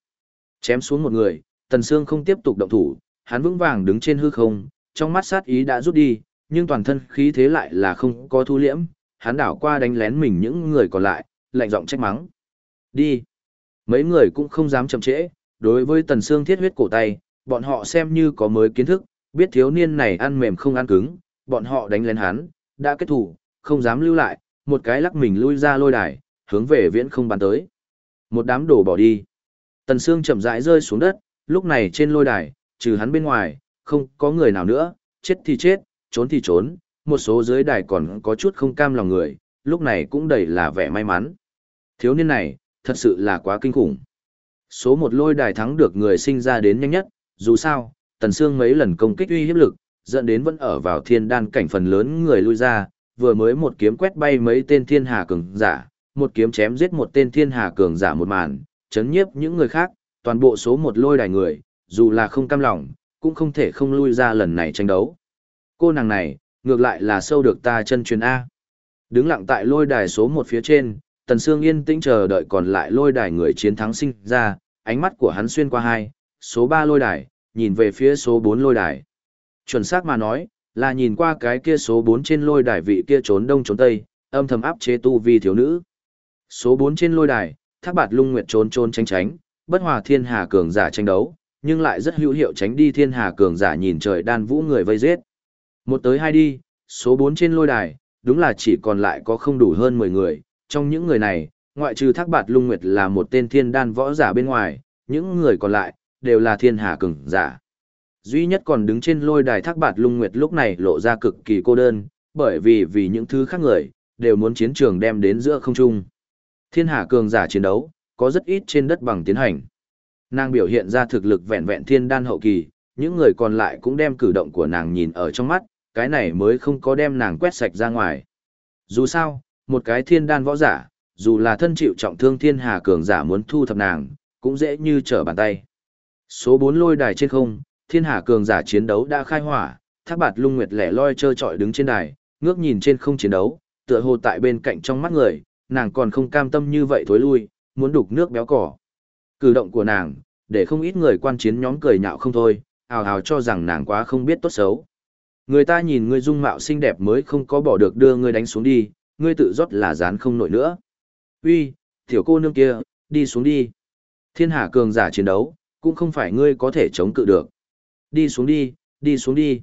Chém xuống một người, Tần Sương không tiếp tục động thủ, hắn vững vàng đứng trên hư không, trong mắt sát ý đã rút đi, nhưng toàn thân khí thế lại là không có thu liễm, hắn đảo qua đánh lén mình những người còn lại, lạnh giọng trách mắng. Đi. Mấy người cũng không dám chậm trễ, đối với Tần Sương thiết huyết cổ tay, bọn họ xem như có mới kiến thức, biết thiếu niên này ăn mềm không ăn cứng, bọn họ đánh lên hắn, đã kết thủ, không dám lưu lại, một cái lắc mình lui ra lôi đài, hướng về viễn không bắn tới. Một đám đổ bỏ đi. Tần Sương chậm rãi rơi xuống đất, lúc này trên lôi đài, trừ hắn bên ngoài, không có người nào nữa, chết thì chết, trốn thì trốn, một số dưới đài còn có chút không cam lòng người, lúc này cũng đầy là vẻ may mắn. Thiếu niên này, thật sự là quá kinh khủng. Số một lôi đài thắng được người sinh ra đến nhanh nhất, dù sao, Tần Sương mấy lần công kích uy hiếp lực, dẫn đến vẫn ở vào thiên đan cảnh phần lớn người lui ra, vừa mới một kiếm quét bay mấy tên thiên hà cường giả, một kiếm chém giết một tên thiên hà cường giả một màn, chấn nhiếp những người khác, toàn bộ số một lôi đài người, dù là không cam lòng, cũng không thể không lui ra lần này tranh đấu. Cô nàng này, ngược lại là sâu được ta chân truyền A. Đứng lặng tại lôi đài số một phía trên, Tần Sương yên tĩnh chờ đợi còn lại lôi đài người chiến thắng sinh ra, ánh mắt của hắn xuyên qua hai, số ba lôi đài, nhìn về phía số bốn lôi đài. Chuẩn xác mà nói, là nhìn qua cái kia số bốn trên lôi đài vị kia trốn đông trốn tây, âm thầm áp chế tu vi thiếu nữ. Số bốn trên lôi đài, Thác Bạt Lung Nguyệt trốn trốn tránh tránh, bất hòa thiên hà cường giả tranh đấu, nhưng lại rất hữu hiệu tránh đi thiên hà cường giả nhìn trời đan vũ người vây giết. Một tới hai đi, số bốn trên lôi đài, đúng là chỉ còn lại có không đủ hơn mười người, trong những người này, ngoại trừ Thác Bạt Lung Nguyệt là một tên thiên đan võ giả bên ngoài, những người còn lại đều là thiên hà cường giả. Duy nhất còn đứng trên lôi đài Thác Bạt Lung Nguyệt lúc này lộ ra cực kỳ cô đơn, bởi vì vì những thứ khác người đều muốn chiến trường đem đến giữa không trung. Thiên hà cường giả chiến đấu, có rất ít trên đất bằng tiến hành. Nàng biểu hiện ra thực lực vẹn vẹn thiên đan hậu kỳ, những người còn lại cũng đem cử động của nàng nhìn ở trong mắt, cái này mới không có đem nàng quét sạch ra ngoài. Dù sao, một cái thiên đan võ giả, dù là thân chịu trọng thương thiên hà cường giả muốn thu thập nàng, cũng dễ như trở bàn tay. Số 4 lôi đài trên không, thiên hà cường giả chiến đấu đã khai hỏa, thác bạt lung nguyệt lẻ loi trơ trọi đứng trên đài, ngước nhìn trên không chiến đấu, tựa hồ tại bên cạnh trong mắt người, nàng còn không cam tâm như vậy thối lui, muốn đục nước béo cỏ. Cử động của nàng, để không ít người quan chiến nhóm cười nhạo không thôi, hào hào cho rằng nàng quá không biết tốt xấu. Người ta nhìn ngươi dung mạo xinh đẹp mới không có bỏ được đưa ngươi đánh xuống đi, ngươi tự rót là dán không nổi nữa. Uy, tiểu cô nương kia, đi xuống đi. Thiên hạ cường giả chiến đấu, cũng không phải ngươi có thể chống cự được. Đi xuống đi, đi xuống đi.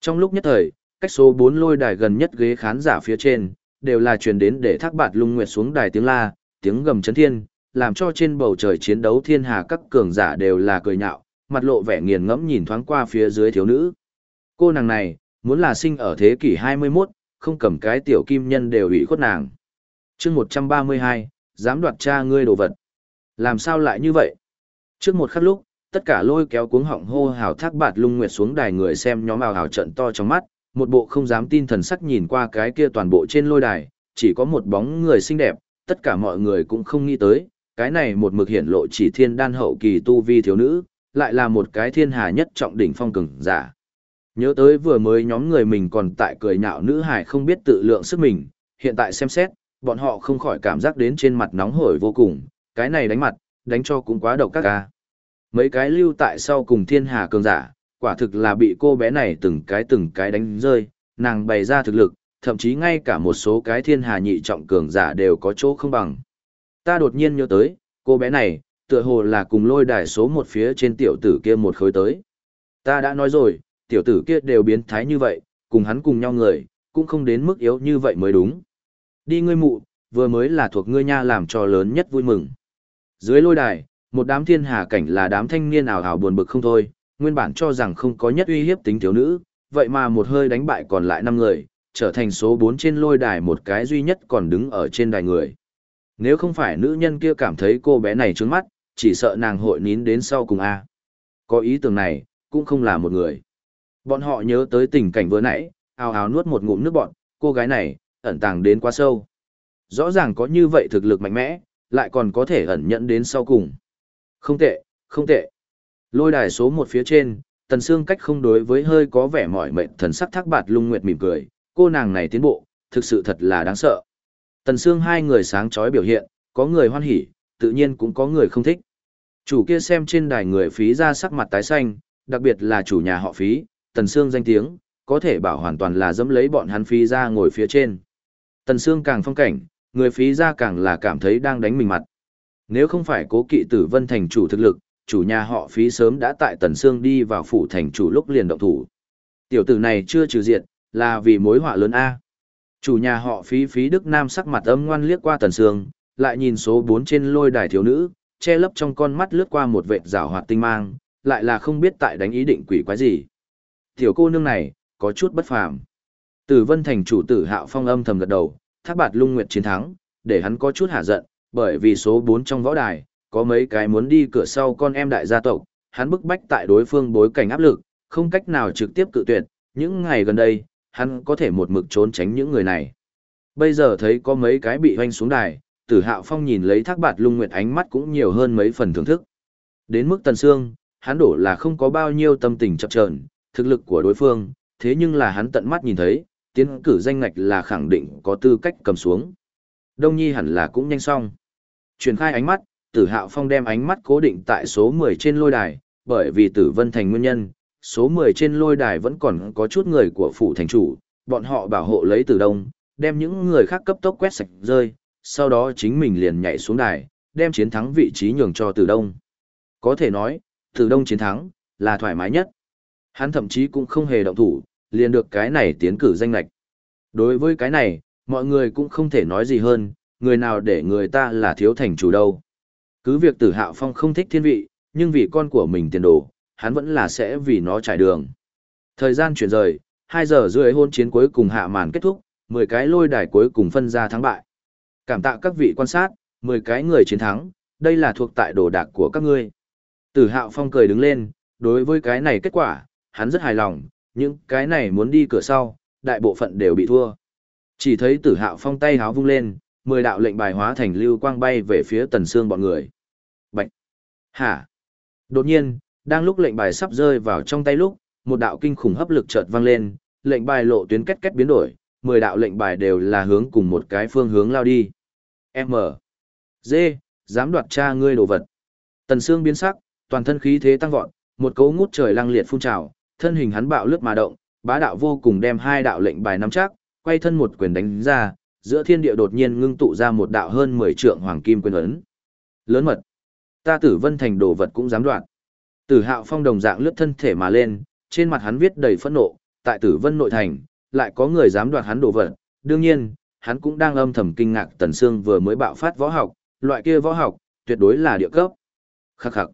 Trong lúc nhất thời, cách số 4 lôi đài gần nhất ghế khán giả phía trên, đều là truyền đến để thác bạt lung nguyệt xuống đài tiếng la, tiếng gầm chấn thiên, làm cho trên bầu trời chiến đấu thiên hà các cường giả đều là cười nhạo, mặt lộ vẻ nghiền ngẫm nhìn thoáng qua phía dưới thiếu nữ. Cô nàng này, muốn là sinh ở thế kỷ 21, không cầm cái tiểu kim nhân đều ủy khuất nàng. chương 132, dám đoạt cha ngươi đồ vật. Làm sao lại như vậy? Trước một khắc lúc, tất cả lôi kéo cuống họng hô hào thác bạt lung nguyệt xuống đài người xem nhóm ào hào trận to trong mắt, một bộ không dám tin thần sắc nhìn qua cái kia toàn bộ trên lôi đài, chỉ có một bóng người xinh đẹp, tất cả mọi người cũng không nghĩ tới, cái này một mực hiển lộ chỉ thiên đan hậu kỳ tu vi thiếu nữ, lại là một cái thiên hà nhất trọng đỉnh phong cường giả. Nhớ tới vừa mới nhóm người mình còn tại cười nhạo nữ hải không biết tự lượng sức mình, hiện tại xem xét, bọn họ không khỏi cảm giác đến trên mặt nóng hổi vô cùng, cái này đánh mặt, đánh cho cũng quá độc các ca. Mấy cái lưu tại sau cùng thiên hà cường giả, quả thực là bị cô bé này từng cái từng cái đánh rơi, nàng bày ra thực lực, thậm chí ngay cả một số cái thiên hà nhị trọng cường giả đều có chỗ không bằng. Ta đột nhiên nhớ tới, cô bé này, tựa hồ là cùng lôi đài số một phía trên tiểu tử kia một khối tới. Ta đã nói rồi, tiểu tử kia đều biến thái như vậy, cùng hắn cùng nhau người, cũng không đến mức yếu như vậy mới đúng. Đi ngươi mụ, vừa mới là thuộc ngươi nha làm cho lớn nhất vui mừng. Dưới lôi đài, một đám thiên hà cảnh là đám thanh niên ảo ảo buồn bực không thôi, nguyên bản cho rằng không có nhất uy hiếp tính thiếu nữ, vậy mà một hơi đánh bại còn lại năm người, trở thành số 4 trên lôi đài một cái duy nhất còn đứng ở trên đài người. Nếu không phải nữ nhân kia cảm thấy cô bé này trướng mắt, chỉ sợ nàng hội nín đến sau cùng A. Có ý tưởng này, cũng không là một người. Bọn họ nhớ tới tình cảnh vừa nãy, ào ào nuốt một ngụm nước bọn, cô gái này, ẩn tàng đến quá sâu. Rõ ràng có như vậy thực lực mạnh mẽ, lại còn có thể ẩn nhận đến sau cùng. Không tệ, không tệ. Lôi đài số một phía trên, tần xương cách không đối với hơi có vẻ mỏi mệt thần sắc thác bạt lung nguyệt mỉm cười, cô nàng này tiến bộ, thực sự thật là đáng sợ. Tần xương hai người sáng chói biểu hiện, có người hoan hỉ, tự nhiên cũng có người không thích. Chủ kia xem trên đài người phí ra sắc mặt tái xanh, đặc biệt là chủ nhà họ phí, Tần Sương danh tiếng, có thể bảo hoàn toàn là dẫm lấy bọn hắn phí ra ngồi phía trên. Tần Sương càng phong cảnh, người phí ra càng là cảm thấy đang đánh mình mặt. Nếu không phải cố kỵ tử vân thành chủ thực lực, chủ nhà họ phí sớm đã tại Tần Sương đi vào phủ thành chủ lúc liền động thủ. Tiểu tử này chưa trừ diệt, là vì mối họa lớn A. Chủ nhà họ phí phí Đức Nam sắc mặt âm ngoan liếc qua Tần Sương, lại nhìn số 4 trên lôi đài thiếu nữ, che lấp trong con mắt lướt qua một vệt rảo hoạt tinh mang, lại là không biết tại đánh ý định quỷ quái gì. Tiểu cô nương này, có chút bất phàm. Tử Vân Thành chủ tử Hạo Phong âm thầm gật đầu, Thác Bạt Lung Nguyệt chiến thắng, để hắn có chút hạ giận, bởi vì số 4 trong võ đài, có mấy cái muốn đi cửa sau con em đại gia tộc, hắn bức bách tại đối phương bối cảnh áp lực, không cách nào trực tiếp cự tuyệt, những ngày gần đây, hắn có thể một mực trốn tránh những người này. Bây giờ thấy có mấy cái bị hoanh xuống đài, tử hạo phong nhìn lấy thác bạt lung nguyệt ánh mắt cũng nhiều hơn mấy phần thưởng thức. Đến mức tần xương, hắn đổ là không có bao nhiêu tâm tình chập chờn, thực lực của đối phương, thế nhưng là hắn tận mắt nhìn thấy, tiến cử danh ngạch là khẳng định có tư cách cầm xuống. Đông Nhi hẳn là cũng nhanh xong. Chuyển khai ánh mắt, tử hạo phong đem ánh mắt cố định tại số 10 trên lôi đài, bởi vì tử vân thành nguyên nhân, số 10 trên lôi đài vẫn còn có chút người của phủ thành chủ, bọn họ bảo hộ lấy tử đông, đem những người khác cấp tốc quét sạch rơi, sau đó chính mình liền nhảy xuống đài, đem chiến thắng vị trí nhường cho tử đông. Có thể nói, tử đông chiến thắng, là thoải mái nhất. Hắn thậm chí cũng không hề động thủ, liền được cái này tiến cử danh lệch. Đối với cái này, mọi người cũng không thể nói gì hơn, người nào để người ta là thiếu thành chủ đâu. Cứ việc tử hạo phong không thích thiên vị, nhưng vì con của mình tiền đồ, hắn vẫn là sẽ vì nó trải đường. Thời gian chuyển rời, 2 giờ rưỡi hôn chiến cuối cùng hạ màn kết thúc, 10 cái lôi đài cuối cùng phân ra thắng bại. Cảm tạ các vị quan sát, 10 cái người chiến thắng, đây là thuộc tại đồ đạc của các ngươi. Tử hạo phong cười đứng lên, đối với cái này kết quả, hắn rất hài lòng, những cái này muốn đi cửa sau, đại bộ phận đều bị thua. Chỉ thấy tử hạo phong tay háo vung lên, 10 đạo lệnh bài hóa thành lưu quang bay về phía tần xương bọn người. Bạch! Hả? Đột nhiên, đang lúc lệnh bài sắp rơi vào trong tay lúc, một đạo kinh khủng hấp lực chợt vang lên, lệnh bài lộ tuyến kết kết biến đổi, 10 đạo lệnh bài đều là hướng cùng một cái phương hướng lao đi. M. D. Dám đoạt cha ngươi đồ vật. Tần xương biến sắc, toàn thân khí thế tăng vọt, một cấu ngút trời lăng liệt phun trào, thân hình hắn bạo lướt mà động, bá đạo vô cùng đem hai đạo lệnh bài nắm chắc, quay thân một quyền đánh ra, giữa thiên địa đột nhiên ngưng tụ ra một đạo hơn 10 trượng hoàng kim quyền ấn. Lớn mật. Ta Tử Vân thành đồ vật cũng dám đoạt. Tử Hạo Phong đồng dạng lướt thân thể mà lên, trên mặt hắn viết đầy phẫn nộ, tại Tử Vân nội thành, lại có người dám đoạt hắn đồ vật. Đương nhiên, hắn cũng đang âm thầm kinh ngạc Tần Sương vừa mới bạo phát võ học, loại kia võ học, tuyệt đối là địa cấp. Khắc khắc.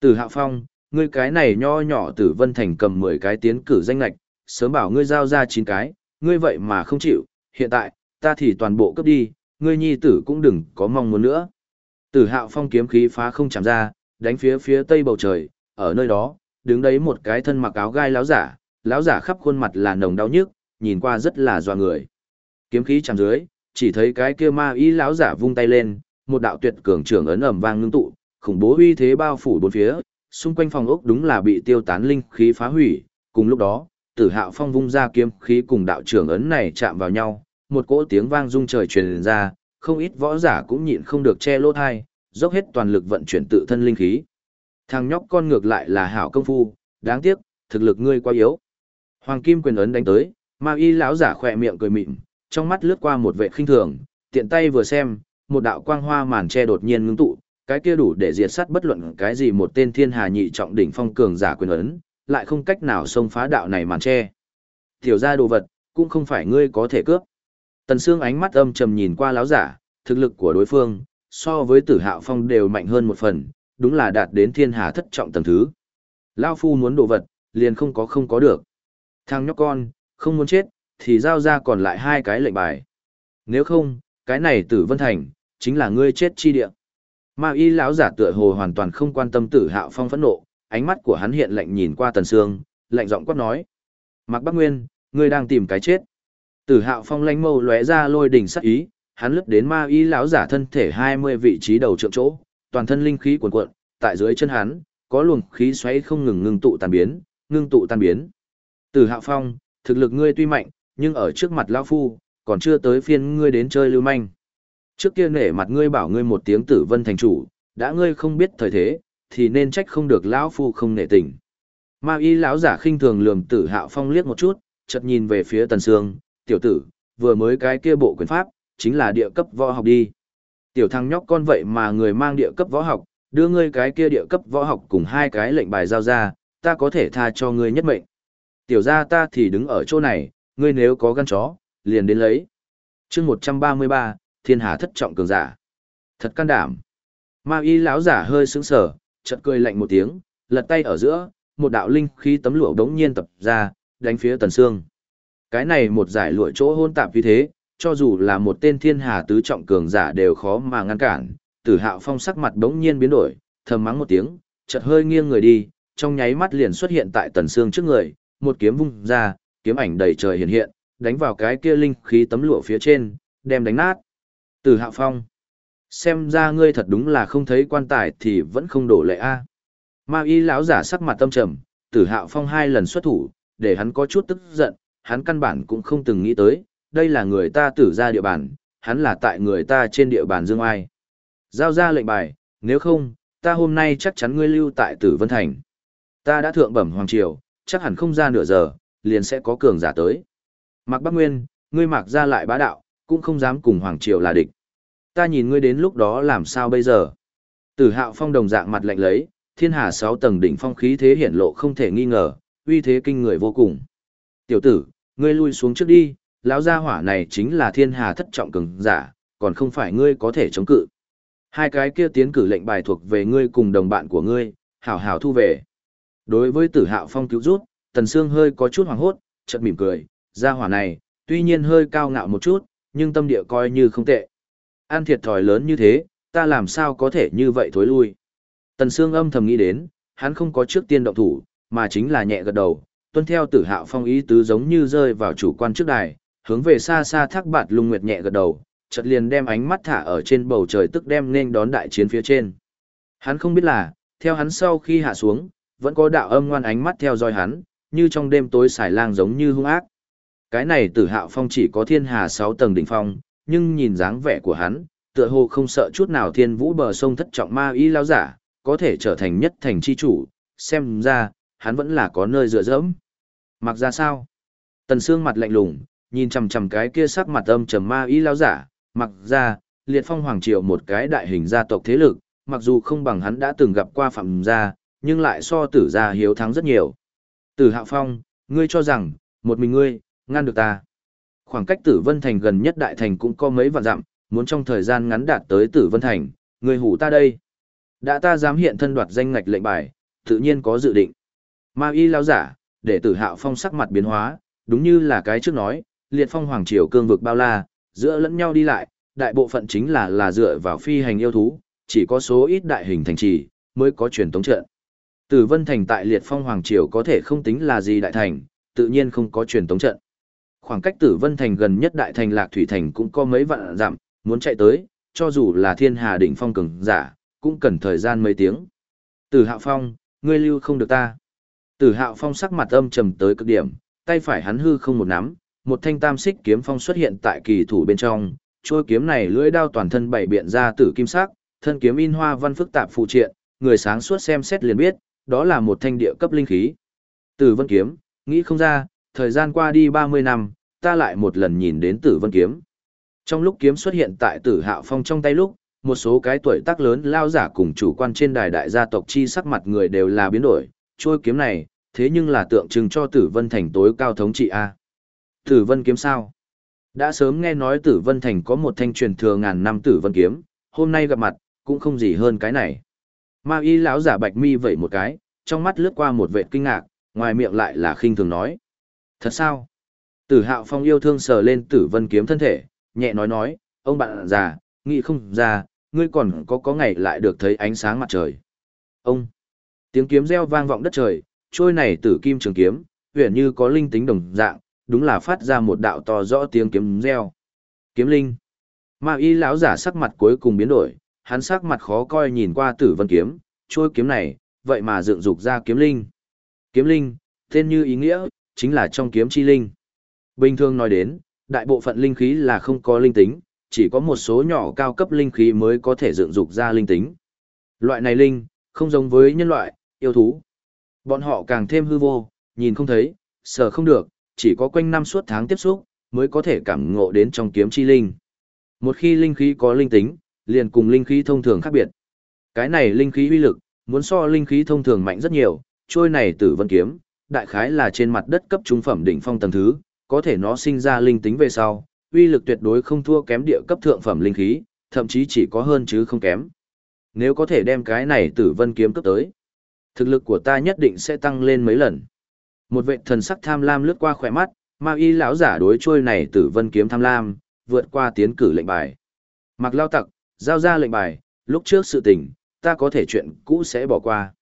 Tử Hạo Phong, ngươi cái này nho nhỏ Tử Vân thành cầm 10 cái tiến cử danh lệch, sớm bảo ngươi giao ra 9 cái, ngươi vậy mà không chịu, hiện tại, ta thì toàn bộ cấp đi, ngươi nhi tử cũng đừng có mong muốn nữa. Tử hạo phong kiếm khí phá không chạm ra, đánh phía phía tây bầu trời, ở nơi đó, đứng đấy một cái thân mặc áo gai láo giả, láo giả khắp khuôn mặt là nồng đau nhức, nhìn qua rất là doa người. Kiếm khí chạm dưới, chỉ thấy cái kia ma y láo giả vung tay lên, một đạo tuyệt cường trưởng ấn ẩm vang ngưng tụ, khủng bố uy thế bao phủ bốn phía, xung quanh phòng ốc đúng là bị tiêu tán linh khí phá hủy, cùng lúc đó, Tử Hạo Phong vung ra kiếm khí cùng đạo trưởng ấn này chạm vào nhau, một cỗ tiếng vang rung trời truyền ra, không ít võ giả cũng nhịn không được che lỗ thai, dốc hết toàn lực vận chuyển tự thân linh khí. Thằng nhóc con ngược lại là hảo công phu, đáng tiếc, thực lực ngươi quá yếu. Hoàng kim quyền ấn đánh tới, ma y lão giả khỏe miệng cười mịn, trong mắt lướt qua một vệ khinh thường, tiện tay vừa xem, một đạo quang hoa màn che đột nhiên ngưng tụ, cái kia đủ để diệt sát bất luận cái gì một tên thiên hà nhị trọng đỉnh phong cường giả quyền ấn, lại không cách nào xông phá đạo này màn che. Tiểu gia đồ vật, cũng không phải ngươi có thể cướp. Tần Sương ánh mắt âm trầm nhìn qua lão giả, thực lực của đối phương, so với tử hạo phong đều mạnh hơn một phần, đúng là đạt đến thiên hà thất trọng tầng thứ. Lao phu muốn đồ vật, liền không có không có được. Thằng nhóc con, không muốn chết, thì giao ra còn lại hai cái lệnh bài. Nếu không, cái này tử vân thành, chính là ngươi chết chi địa. Ma y lão giả tựa hồ hoàn toàn không quan tâm tử hạo phong phẫn nộ, ánh mắt của hắn hiện lạnh nhìn qua tần sương, lạnh giọng quát nói. Mạc Bắc Nguyên, ngươi đang tìm cái chết. Tử Hạo Phong lanh mâu lóe ra lôi đỉnh sắc ý, hắn lướt đến ma y lão giả thân thể 20 vị trí đầu trượng chỗ, toàn thân linh khí cuồn cuộn, tại dưới chân hắn, có luồng khí xoáy không ngừng ngưng tụ tan biến, ngưng tụ tan biến. Tử Hạo Phong, thực lực ngươi tuy mạnh, nhưng ở trước mặt lão phu, còn chưa tới phiên ngươi đến chơi lưu manh. Trước kia nể mặt ngươi bảo ngươi một tiếng Tử Vân thành chủ, đã ngươi không biết thời thế, thì nên trách không được lão phu không nể tình. Ma y lão giả khinh thường lườm Tử Hạo Phong liếc một chút, chợt nhìn về phía Tần Sương, tiểu tử, vừa mới cái kia bộ quyền pháp, chính là địa cấp võ học đi. Tiểu thằng nhóc con vậy mà người mang địa cấp võ học, đưa ngươi cái kia địa cấp võ học cùng hai cái lệnh bài giao ra, ta có thể tha cho ngươi nhất mệnh. Tiểu gia ta thì đứng ở chỗ này, ngươi nếu có gan chó, liền đến lấy. chương 133, thiên hà thất trọng cường giả. Thật can đảm. Ma y lão giả hơi sững sờ, chợt cười lạnh một tiếng, lật tay ở giữa, một đạo linh khí tấm lụa đống nhiên tập ra, đánh phía tần xương. Cái này một giải lụa chỗ hôn tạp như thế, cho dù là một tên thiên hà tứ trọng cường giả đều khó mà ngăn cản, tử hạo phong sắc mặt đống nhiên biến đổi, thầm mắng một tiếng, chợt hơi nghiêng người đi, trong nháy mắt liền xuất hiện tại tần xương trước người, một kiếm vung ra, kiếm ảnh đầy trời hiện hiện, đánh vào cái kia linh khí tấm lụa phía trên, đem đánh nát. Tử hạo phong, xem ra ngươi thật đúng là không thấy quan tài thì vẫn không đổ lệ a. Ma y lão giả sắc mặt tâm trầm, tử hạo phong hai lần xuất thủ, để hắn có chút tức giận, hắn căn bản cũng không từng nghĩ tới, đây là người ta tử ra địa bàn, hắn là tại người ta trên địa bàn dương ai. Giao ra lệnh bài, nếu không, ta hôm nay chắc chắn ngươi lưu tại tử Vân Thành. Ta đã thượng bẩm Hoàng Triều, chắc hẳn không ra nửa giờ, liền sẽ có cường giả tới. Mạc Bắc Nguyên, ngươi mặc ra lại bá đạo, cũng không dám cùng Hoàng Triều là địch. Ta nhìn ngươi đến lúc đó làm sao bây giờ? Tử hạo phong đồng dạng mặt lạnh lấy, thiên hà sáu tầng đỉnh phong khí thế hiển lộ không thể nghi ngờ, uy thế kinh người vô cùng. Tiểu tử, Ngươi lui xuống trước đi, lão gia hỏa này chính là thiên hà thất trọng cường giả, còn không phải ngươi có thể chống cự. Hai cái kia tiến cử lệnh bài thuộc về ngươi cùng đồng bạn của ngươi, hảo hảo thu về. Đối với tử hạo phong cứu rút, Tần Sương hơi có chút hoàng hốt, chợt mỉm cười, Gia hỏa này, tuy nhiên hơi cao ngạo một chút, nhưng tâm địa coi như không tệ. An thiệt thòi lớn như thế, ta làm sao có thể như vậy thối lui. Tần Sương âm thầm nghĩ đến, hắn không có trước tiên động thủ, mà chính là nhẹ gật đầu, tuân theo tử hạo phong ý tứ giống như rơi vào chủ quan trước đài, hướng về xa xa thác bạt lung nguyệt nhẹ gật đầu, chợt liền đem ánh mắt thả ở trên bầu trời tức đem nên đón đại chiến phía trên. Hắn không biết là, theo hắn sau khi hạ xuống, vẫn có đạo âm ngoan ánh mắt theo dõi hắn, như trong đêm tối xài lang giống như hung ác. Cái này tử hạo phong chỉ có thiên hà 6 tầng đỉnh phong, nhưng nhìn dáng vẻ của hắn, tựa hồ không sợ chút nào thiên vũ bờ sông thất trọng ma y lao giả, có thể trở thành nhất thành chi chủ, xem ra, hắn vẫn là có nơi dựa dẫm. Mặc ra sao? Tần Sương mặt lạnh lùng, nhìn chằm chằm cái kia sắc mặt âm trầm ma y lao giả, mặc ra, liệt phong hoàng triều một cái đại hình gia tộc thế lực, mặc dù không bằng hắn đã từng gặp qua phạm gia, nhưng lại so tử gia hiếu thắng rất nhiều. Tử Hạo Phong, ngươi cho rằng, một mình ngươi, ngăn được ta. Khoảng cách Tử Vân Thành gần nhất đại thành cũng có mấy vạn dặm, muốn trong thời gian ngắn đạt tới Tử Vân Thành, người hủ ta đây. Đã ta dám hiện thân đoạt danh ngạch lệnh bài, tự nhiên có dự định. Ma y lao giả, để Tử Hạo Phong sắc mặt biến hóa, đúng như là cái trước nói, liệt phong hoàng triều cương vực bao la, giữa lẫn nhau đi lại, đại bộ phận chính là là dựa vào phi hành yêu thú, chỉ có số ít đại hình thành trì mới có truyền tống trận. Tử Vân Thành tại Liệt Phong Hoàng Triều có thể không tính là gì đại thành, tự nhiên không có truyền tống trận. Khoảng cách Tử Vân Thành gần nhất đại thành Lạc Thủy Thành cũng có mấy vạn dặm, muốn chạy tới, cho dù là Thiên Hà đỉnh phong cường giả, cũng cần thời gian mấy tiếng. Tử Hạo Phong, ngươi lưu không được ta. Tử Hạo Phong sắc mặt âm trầm tới cực điểm, tay phải hắn hư không một nắm, một thanh tam xích kiếm phong xuất hiện tại kỳ thủ bên trong, trôi kiếm này lưỡi đao toàn thân bảy biện ra tử kim sắc, thân kiếm in hoa văn phức tạp phụ triện, người sáng suốt xem xét liền biết, đó là một thanh địa cấp linh khí. Tử Vân kiếm, nghĩ không ra, thời gian qua đi 30 năm, ta lại một lần nhìn đến Tử Vân kiếm. Trong lúc kiếm xuất hiện tại Tử Hạo Phong trong tay lúc, một số cái tuổi tác lớn lao giả cùng chủ quan trên đài đại gia tộc chi sắc mặt người đều là biến đổi, trôi kiếm này, thế nhưng là tượng trưng cho Tử Vân thành tối cao thống trị a. Tử Vân kiếm sao? Đã sớm nghe nói Tử Vân thành có một thanh truyền thừa ngàn năm Tử Vân kiếm, hôm nay gặp mặt, cũng không gì hơn cái này. Ma y lão giả bạch mi vẩy một cái, trong mắt lướt qua một vệ kinh ngạc, ngoài miệng lại là khinh thường nói. Thật sao? Tử hạo phong yêu thương sờ lên tử vân kiếm thân thể, nhẹ nói nói, ông bạn già, nghĩ không ra, ngươi còn có có ngày lại được thấy ánh sáng mặt trời. Ông! Tiếng kiếm reo vang vọng đất trời, trôi này tử kim trường kiếm, huyền như có linh tính đồng dạng, đúng là phát ra một đạo to rõ tiếng kiếm reo. Kiếm linh! Ma y lão giả sắc mặt cuối cùng biến đổi, hắn sắc mặt khó coi nhìn qua tử vân kiếm, trôi kiếm này, vậy mà dựng dục ra kiếm linh. Kiếm linh, tên như ý nghĩa, chính là trong kiếm chi linh. Bình thường nói đến, đại bộ phận linh khí là không có linh tính, chỉ có một số nhỏ cao cấp linh khí mới có thể dựng dục ra linh tính. Loại này linh, không giống với nhân loại, yêu thú. Bọn họ càng thêm hư vô, nhìn không thấy, sờ không được, chỉ có quanh năm suốt tháng tiếp xúc, mới có thể cảm ngộ đến trong kiếm chi linh. Một khi linh khí có linh tính, liền cùng linh khí thông thường khác biệt. Cái này linh khí uy lực, muốn so linh khí thông thường mạnh rất nhiều, trôi này tử vân kiếm, đại khái là trên mặt đất cấp trung phẩm đỉnh phong tầng thứ, có thể nó sinh ra linh tính về sau, uy lực tuyệt đối không thua kém địa cấp thượng phẩm linh khí, thậm chí chỉ có hơn chứ không kém. Nếu có thể đem cái này tử vân kiếm cấp tới, thực lực của ta nhất định sẽ tăng lên mấy lần. Một vệ thần sắc tham lam lướt qua khỏe mắt, ma y lão giả đối trôi này tử vân kiếm tham lam, vượt qua tiến cử lệnh bài. Mặc lao tặc, giao ra lệnh bài, lúc trước sự tình, ta có thể chuyện cũ sẽ bỏ qua.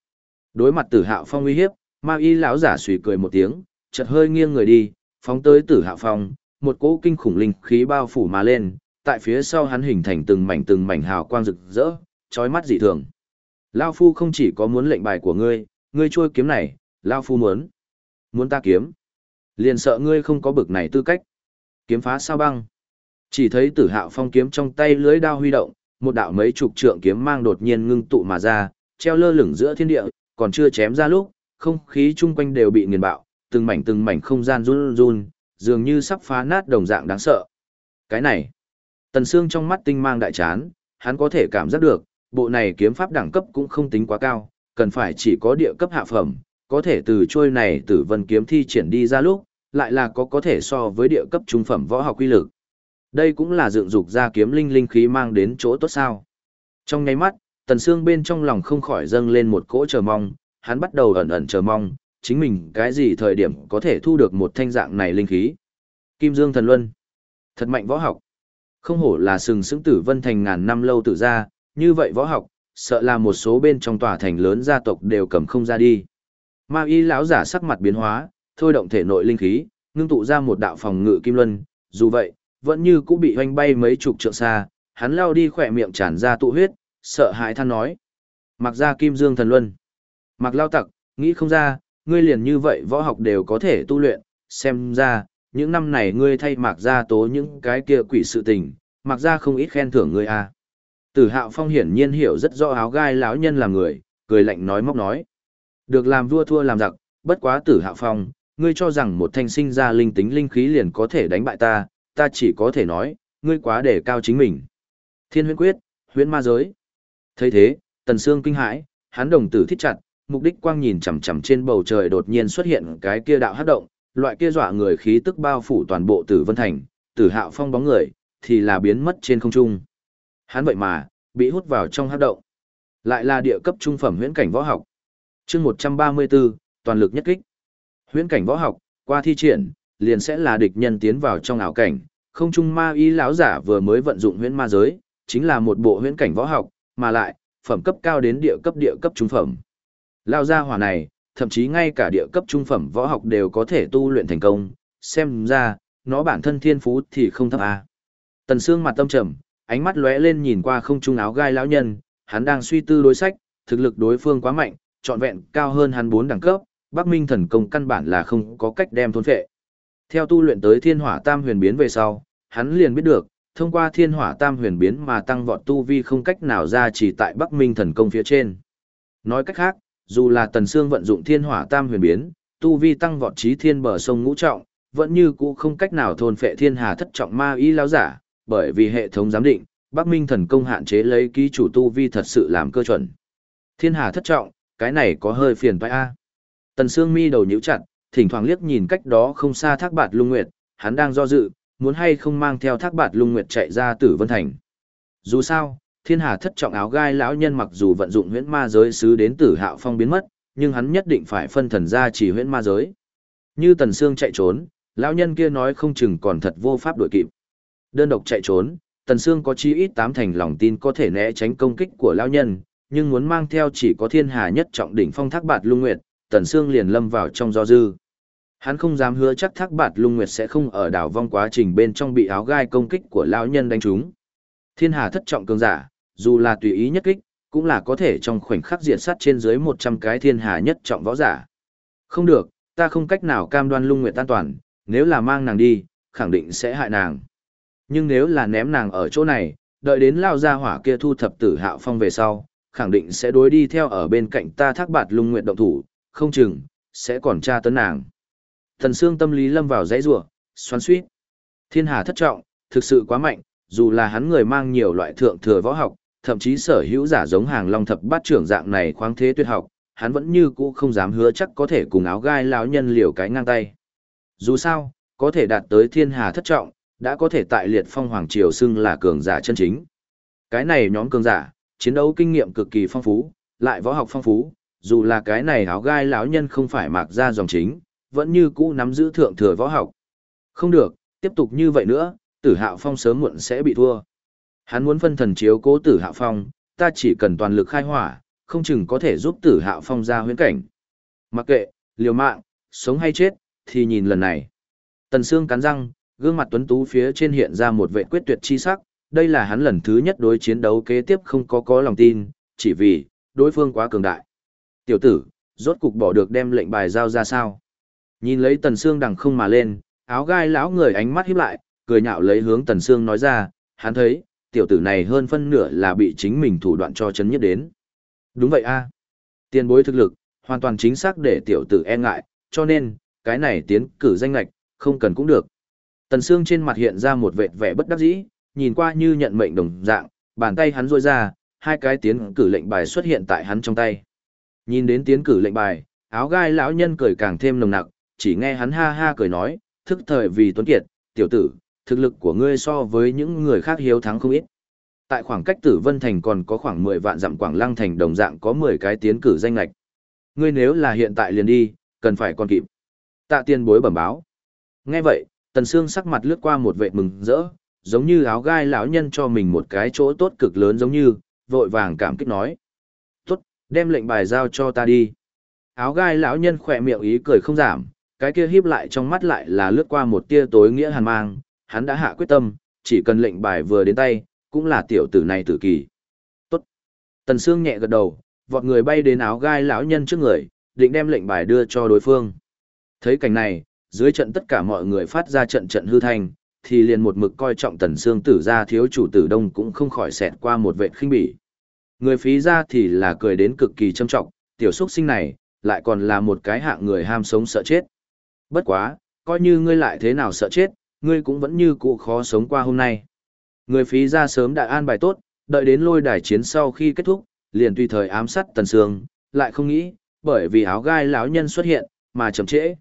Đối mặt tử hạo phong uy hiếp, ma y lão giả suy cười một tiếng, chợt hơi nghiêng người đi, phóng tới tử hạo phong, một cỗ kinh khủng linh khí bao phủ mà lên, tại phía sau hắn hình thành từng mảnh từng mảnh hào quang rực rỡ, chói mắt dị thường. Lao phu không chỉ có muốn lệnh bài của ngươi, ngươi trôi kiếm này, Lao phu muốn. Muốn ta kiếm. Liền sợ ngươi không có bực này tư cách. Kiếm phá sao băng. Chỉ thấy tử hạo phong kiếm trong tay lưới đao huy động, một đạo mấy chục trượng kiếm mang đột nhiên ngưng tụ mà ra, treo lơ lửng giữa thiên địa, còn chưa chém ra lúc, không khí chung quanh đều bị nghiền bạo, từng mảnh từng mảnh không gian run run, dường như sắp phá nát đồng dạng đáng sợ. Cái này, Tần Sương trong mắt tinh mang đại chán, hắn có thể cảm giác được, bộ này kiếm pháp đẳng cấp cũng không tính quá cao, cần phải chỉ có địa cấp hạ phẩm, có thể từ trôi này tử vân kiếm thi triển đi ra lúc, lại là có có thể so với địa cấp trung phẩm võ học quy lực. Đây cũng là dựng dục ra kiếm linh linh khí mang đến chỗ tốt sao. Trong nháy mắt, Tần Sương bên trong lòng không khỏi dâng lên một cỗ chờ mong, hắn bắt đầu ẩn ẩn chờ mong, chính mình cái gì thời điểm có thể thu được một thanh dạng này linh khí. Kim Dương Thần Luân. Thật mạnh võ học. Không hổ là sừng sững tử vân thành ngàn năm lâu tự ra, như vậy võ học, sợ là một số bên trong tòa thành lớn gia tộc đều cầm không ra đi. Ma y lão giả sắc mặt biến hóa, thôi động thể nội linh khí, ngưng tụ ra một đạo phòng ngự kim luân, dù vậy, vẫn như cũng bị hoanh bay mấy chục trượng xa, hắn lao đi khỏe miệng tràn ra tụ huyết, sợ hãi than nói. Mặc ra kim dương thần luân. Mặc lao tặc, nghĩ không ra, ngươi liền như vậy võ học đều có thể tu luyện, xem ra, những năm này ngươi thay mặc gia tố những cái kia quỷ sự tình, mặc ra không ít khen thưởng ngươi à. Tử hạo phong hiển nhiên hiểu rất rõ áo gai lão nhân là người, cười lạnh nói móc nói. Được làm vua thua làm giặc, bất quá tử hạo phong, ngươi cho rằng một thanh sinh ra linh tính linh khí liền có thể đánh bại ta, ta chỉ có thể nói, ngươi quá để cao chính mình. Thiên huyễn quyết, huyễn ma giới. thấy thế, tần xương kinh hãi, hắn đồng tử thiết chặt, mục đích quang nhìn chằm chằm trên bầu trời đột nhiên xuất hiện cái kia đạo hấp động, loại kia dọa người khí tức bao phủ toàn bộ tử vân thành, tử hạo phong bóng người, thì là biến mất trên không trung. Hắn vậy mà, bị hút vào trong hấp động. Lại là địa cấp trung phẩm huyễn cảnh võ học. chương 134, toàn lực nhất kích. Huyễn cảnh võ học, qua thi triển, liền sẽ là địch nhân tiến vào trong ảo cảnh. Không trung ma y lão giả vừa mới vận dụng huyễn ma giới, chính là một bộ huyễn cảnh võ học, mà lại, phẩm cấp cao đến địa cấp địa cấp trung phẩm. Lao gia hỏa này, thậm chí ngay cả địa cấp trung phẩm võ học đều có thể tu luyện thành công, xem ra, nó bản thân thiên phú thì không thấp à. Tần Sương mặt tâm trầm, ánh mắt lóe lên nhìn qua không trung áo gai lão nhân, hắn đang suy tư đối sách, thực lực đối phương quá mạnh, trọn vẹn cao hơn hắn bốn đẳng cấp, Bắc Minh thần công căn bản là không có cách đem thôn phệ. Theo tu luyện tới Thiên Hỏa Tam Huyền biến về sau, hắn liền biết được, thông qua Thiên Hỏa Tam Huyền biến mà tăng vọt tu vi không cách nào ra chỉ tại Bắc Minh thần công phía trên. Nói cách khác, dù là Tần Sương vận dụng Thiên Hỏa Tam Huyền biến, tu vi tăng vọt trí thiên bờ sông ngũ trọng, vẫn như cũ không cách nào thôn phệ Thiên Hà thất trọng ma y lão giả, bởi vì hệ thống giám định, Bắc Minh thần công hạn chế lấy ký chủ tu vi thật sự làm cơ chuẩn. Thiên hà thất trọng, cái này có hơi phiền toái a. Tần Sương Mi đầu nhíu chặt, thỉnh thoảng liếc nhìn cách đó không xa Thác Bạt Lung Nguyệt, hắn đang do dự, muốn hay không mang theo Thác Bạt Lung Nguyệt chạy ra Tử Vân Thành. Dù sao, Thiên Hà thất trọng áo gai lão nhân mặc dù vận dụng huyễn ma giới sứ đến Tử Hạo Phong biến mất, nhưng hắn nhất định phải phân thần ra chỉ huyễn ma giới. Như Tần Sương chạy trốn, lão nhân kia nói không chừng còn thật vô pháp đuổi kịp. Đơn độc chạy trốn, Tần Sương có chi ít tám thành lòng tin có thể né tránh công kích của lão nhân, nhưng muốn mang theo chỉ có thiên hà nhất trọng đỉnh phong thác bạt lung nguyệt, Tần Sương liền lâm vào trong do dư. Hắn không dám hứa chắc thác bạt lung nguyệt sẽ không ở đảo vong quá trình bên trong bị áo gai công kích của lão nhân đánh trúng. Thiên hà thất trọng cường giả, dù là tùy ý nhất kích, cũng là có thể trong khoảnh khắc diệt sát trên dưới 100 cái thiên hà nhất trọng võ giả. Không được, ta không cách nào cam đoan lung nguyệt an toàn, nếu là mang nàng đi, khẳng định sẽ hại nàng nhưng nếu là ném nàng ở chỗ này, đợi đến lao ra hỏa kia thu thập tử hạo phong về sau, khẳng định sẽ đối đi theo ở bên cạnh ta thác bạt lung Nguyệt động thủ, không chừng, sẽ còn tra tấn nàng. Thần xương tâm lý lâm vào dãy rủa xoắn suýt. Thiên hà thất trọng, thực sự quá mạnh, dù là hắn người mang nhiều loại thượng thừa võ học, thậm chí sở hữu giả giống hàng long thập bát trưởng dạng này khoáng thế tuyệt học, hắn vẫn như cũ không dám hứa chắc có thể cùng áo gai lão nhân liều cái ngang tay. Dù sao, có thể đạt tới thiên hà thất trọng, đã có thể tại liệt phong hoàng triều xưng là cường giả chân chính. Cái này nhóm cường giả, chiến đấu kinh nghiệm cực kỳ phong phú, lại võ học phong phú, dù là cái này áo gai lão nhân không phải mạc ra dòng chính, vẫn như cũ nắm giữ thượng thừa võ học. Không được, tiếp tục như vậy nữa, tử hạo phong sớm muộn sẽ bị thua. Hắn muốn phân thần chiếu cố tử hạo phong, ta chỉ cần toàn lực khai hỏa, không chừng có thể giúp tử hạo phong ra huyễn cảnh. Mặc kệ, liều mạng, sống hay chết, thì nhìn lần này. Tần Sương cắn răng, gương mặt tuấn tú phía trên hiện ra một vẻ quyết tuyệt chi sắc, đây là hắn lần thứ nhất đối chiến đấu kế tiếp không có có lòng tin, chỉ vì, đối phương quá cường đại. Tiểu tử, rốt cục bỏ được đem lệnh bài giao ra sao. Nhìn lấy tần xương đằng không mà lên, áo gai lão người ánh mắt híp lại, cười nhạo lấy hướng tần xương nói ra, hắn thấy, tiểu tử này hơn phân nửa là bị chính mình thủ đoạn cho chấn nhất đến. Đúng vậy a, Tiền bối thực lực, hoàn toàn chính xác để tiểu tử e ngại, cho nên, cái này tiến cử danh lạch, không cần cũng được. Tần Sương trên mặt hiện ra một vẻ vẻ bất đắc dĩ, nhìn qua như nhận mệnh đồng dạng, bàn tay hắn rôi ra, hai cái tiến cử lệnh bài xuất hiện tại hắn trong tay. Nhìn đến tiến cử lệnh bài, áo gai lão nhân cười càng thêm nồng nặc, chỉ nghe hắn ha ha cười nói, thức thời vì tuấn kiệt, tiểu tử, thực lực của ngươi so với những người khác hiếu thắng không ít. Tại khoảng cách Tử Vân Thành còn có khoảng 10 vạn dặm Quảng Lăng Thành đồng dạng có 10 cái tiến cử danh lạch. Ngươi nếu là hiện tại liền đi, cần phải còn kịp. Tạ tiên bối bẩm báo. Nghe vậy, Tần Sương sắc mặt lướt qua một vệ mừng rỡ, giống như áo gai lão nhân cho mình một cái chỗ tốt cực lớn giống như, vội vàng cảm kích nói. Tốt, đem lệnh bài giao cho ta đi. Áo gai lão nhân khỏe miệng ý cười không giảm, cái kia híp lại trong mắt lại là lướt qua một tia tối nghĩa hàn mang, hắn đã hạ quyết tâm, chỉ cần lệnh bài vừa đến tay, cũng là tiểu tử này tử kỳ. Tốt. Tần Sương nhẹ gật đầu, vọt người bay đến áo gai lão nhân trước người, định đem lệnh bài đưa cho đối phương. Thấy cảnh này, dưới trận tất cả mọi người phát ra trận trận hư thành thì liền một mực coi trọng Tần Sương tử ra thiếu chủ tử đông cũng không khỏi xẹt qua một vệt khinh bỉ. Người phí ra thì là cười đến cực kỳ châm trọng, tiểu xuất sinh này, lại còn là một cái hạng người ham sống sợ chết. Bất quá, coi như ngươi lại thế nào sợ chết, ngươi cũng vẫn như cụ khó sống qua hôm nay. Người phí ra sớm đã an bài tốt, đợi đến lôi đài chiến sau khi kết thúc, liền tùy thời ám sát Tần Sương, lại không nghĩ, bởi vì áo gai lão nhân xuất hiện, mà chậm trễ.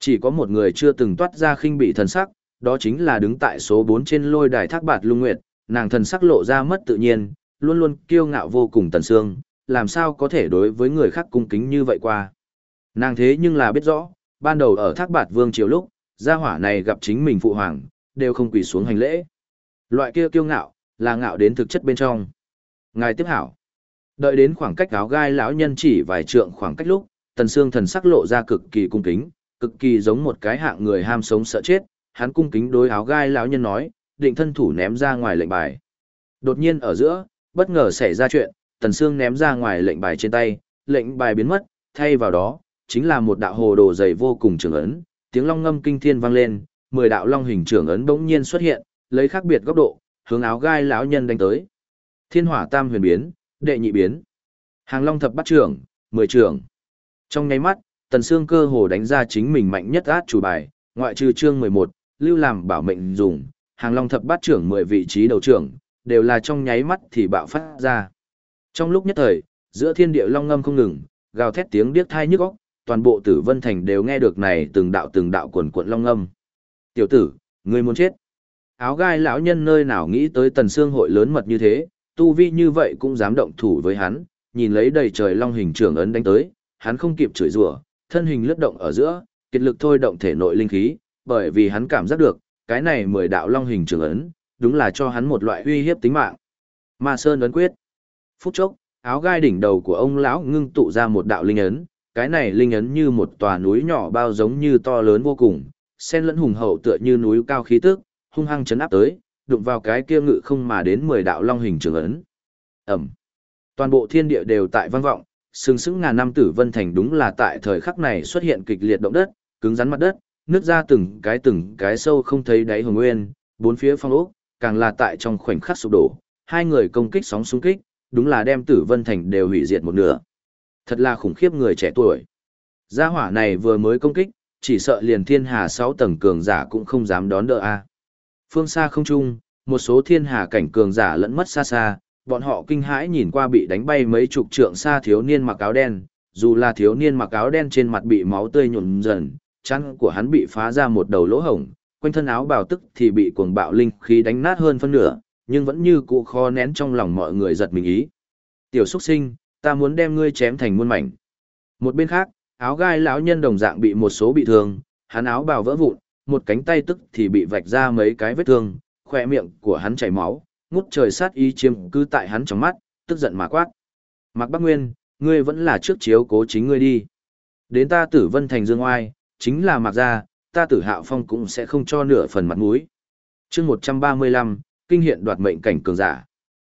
Chỉ có một người chưa từng toát ra khinh bị thần sắc, đó chính là đứng tại số 4 trên lôi đài thác bạt lung nguyệt, nàng thần sắc lộ ra mất tự nhiên, luôn luôn kiêu ngạo vô cùng Tần Sương, làm sao có thể đối với người khác cung kính như vậy qua. Nàng thế nhưng là biết rõ, ban đầu ở thác bạt vương triều lúc, gia hỏa này gặp chính mình phụ hoàng, đều không quỳ xuống hành lễ. Loại kia kiêu ngạo, là ngạo đến thực chất bên trong. Ngài tiếp hảo. Đợi đến khoảng cách áo gai lão nhân chỉ vài trượng khoảng cách lúc, tần xương thần sắc lộ ra cực kỳ cung kính, cực kỳ giống một cái hạng người ham sống sợ chết, hắn cung kính đối áo gai lão nhân nói, định thân thủ ném ra ngoài lệnh bài. Đột nhiên ở giữa, bất ngờ xảy ra chuyện, tần xương ném ra ngoài lệnh bài trên tay, lệnh bài biến mất, thay vào đó, chính là một đạo hồ đồ dày vô cùng trường ấn, tiếng long ngâm kinh thiên vang lên, mười đạo long hình trưởng ấn bỗng nhiên xuất hiện, lấy khác biệt góc độ, hướng áo gai lão nhân đánh tới. Thiên hỏa tam huyền biến, đệ nhị biến. Hàng long thập bắt trưởng, mười trưởng. Trong nháy mắt, tần xương cơ hồ đánh ra chính mình mạnh nhất át chủ bài, ngoại trừ chương 11, lưu làm bảo mệnh dùng, hàng long thập bát trưởng 10 vị trí đầu trưởng, đều là trong nháy mắt thì bạo phát ra. Trong lúc nhất thời, giữa thiên địa long ngâm không ngừng, gào thét tiếng điếc thai nhức óc, toàn bộ tử vân thành đều nghe được này từng đạo từng đạo quần cuộn long âm. Tiểu tử, ngươi muốn chết. Áo gai lão nhân nơi nào nghĩ tới tần xương hội lớn mật như thế, tu vi như vậy cũng dám động thủ với hắn, nhìn lấy đầy trời long hình trưởng ấn đánh tới, hắn không kịp chửi rủa, thân hình lướt động ở giữa, kiệt lực thôi động thể nội linh khí, bởi vì hắn cảm giác được, cái này mười đạo long hình trưởng ấn, đúng là cho hắn một loại uy hiếp tính mạng. Ma Sơn ấn quyết. Phút chốc, áo gai đỉnh đầu của ông lão ngưng tụ ra một đạo linh ấn, cái này linh ấn như một tòa núi nhỏ bao giống như to lớn vô cùng, sen lẫn hùng hậu tựa như núi cao khí tức, hung hăng chấn áp tới, đụng vào cái kia ngự không mà đến 10 đạo long hình trường ấn. Ẩm. Toàn bộ thiên địa đều tại vang vọng, sừng sững ngàn năm tử vân thành đúng là tại thời khắc này xuất hiện kịch liệt động đất, cứng rắn mặt đất, nước ra từng cái từng cái sâu không thấy đáy hồng nguyên, bốn phía phong ốc, càng là tại trong khoảnh khắc sụp đổ, hai người công kích sóng xung kích, đúng là đem tử vân thành đều hủy diệt một nửa. Thật là khủng khiếp người trẻ tuổi. Gia hỏa này vừa mới công kích, chỉ sợ liền thiên hà sáu tầng cường giả cũng không dám đón đỡ a. Phương xa không trung, một số thiên hà cảnh cường giả lẫn mất xa xa, bọn họ kinh hãi nhìn qua bị đánh bay mấy chục trượng xa thiếu niên mặc áo đen, dù là thiếu niên mặc áo đen trên mặt bị máu tươi nhuộm dần, chăn của hắn bị phá ra một đầu lỗ hổng, quanh thân áo bào tức thì bị cuồng bạo linh khí đánh nát hơn phân nửa, nhưng vẫn như cụ kho nén trong lòng mọi người giật mình ý. Tiểu xuất sinh, ta muốn đem ngươi chém thành muôn mảnh. Một bên khác, áo gai lão nhân đồng dạng bị một số bị thương, hắn áo bào vỡ vụn, một cánh tay tức thì bị vạch ra mấy cái vết thương, khỏe miệng của hắn chảy máu, ngút trời sát ý chiếm cứ tại hắn trong mắt, tức giận mà quát. Mạc Bắc Nguyên, ngươi vẫn là trước chiếu cố chính ngươi đi. Đến ta tử vân thành dương oai, chính là Mạc gia, ta tử hạo phong cũng sẽ không cho nửa phần mặt mũi. chương 135, kinh hiện đoạt mệnh cảnh cường giả.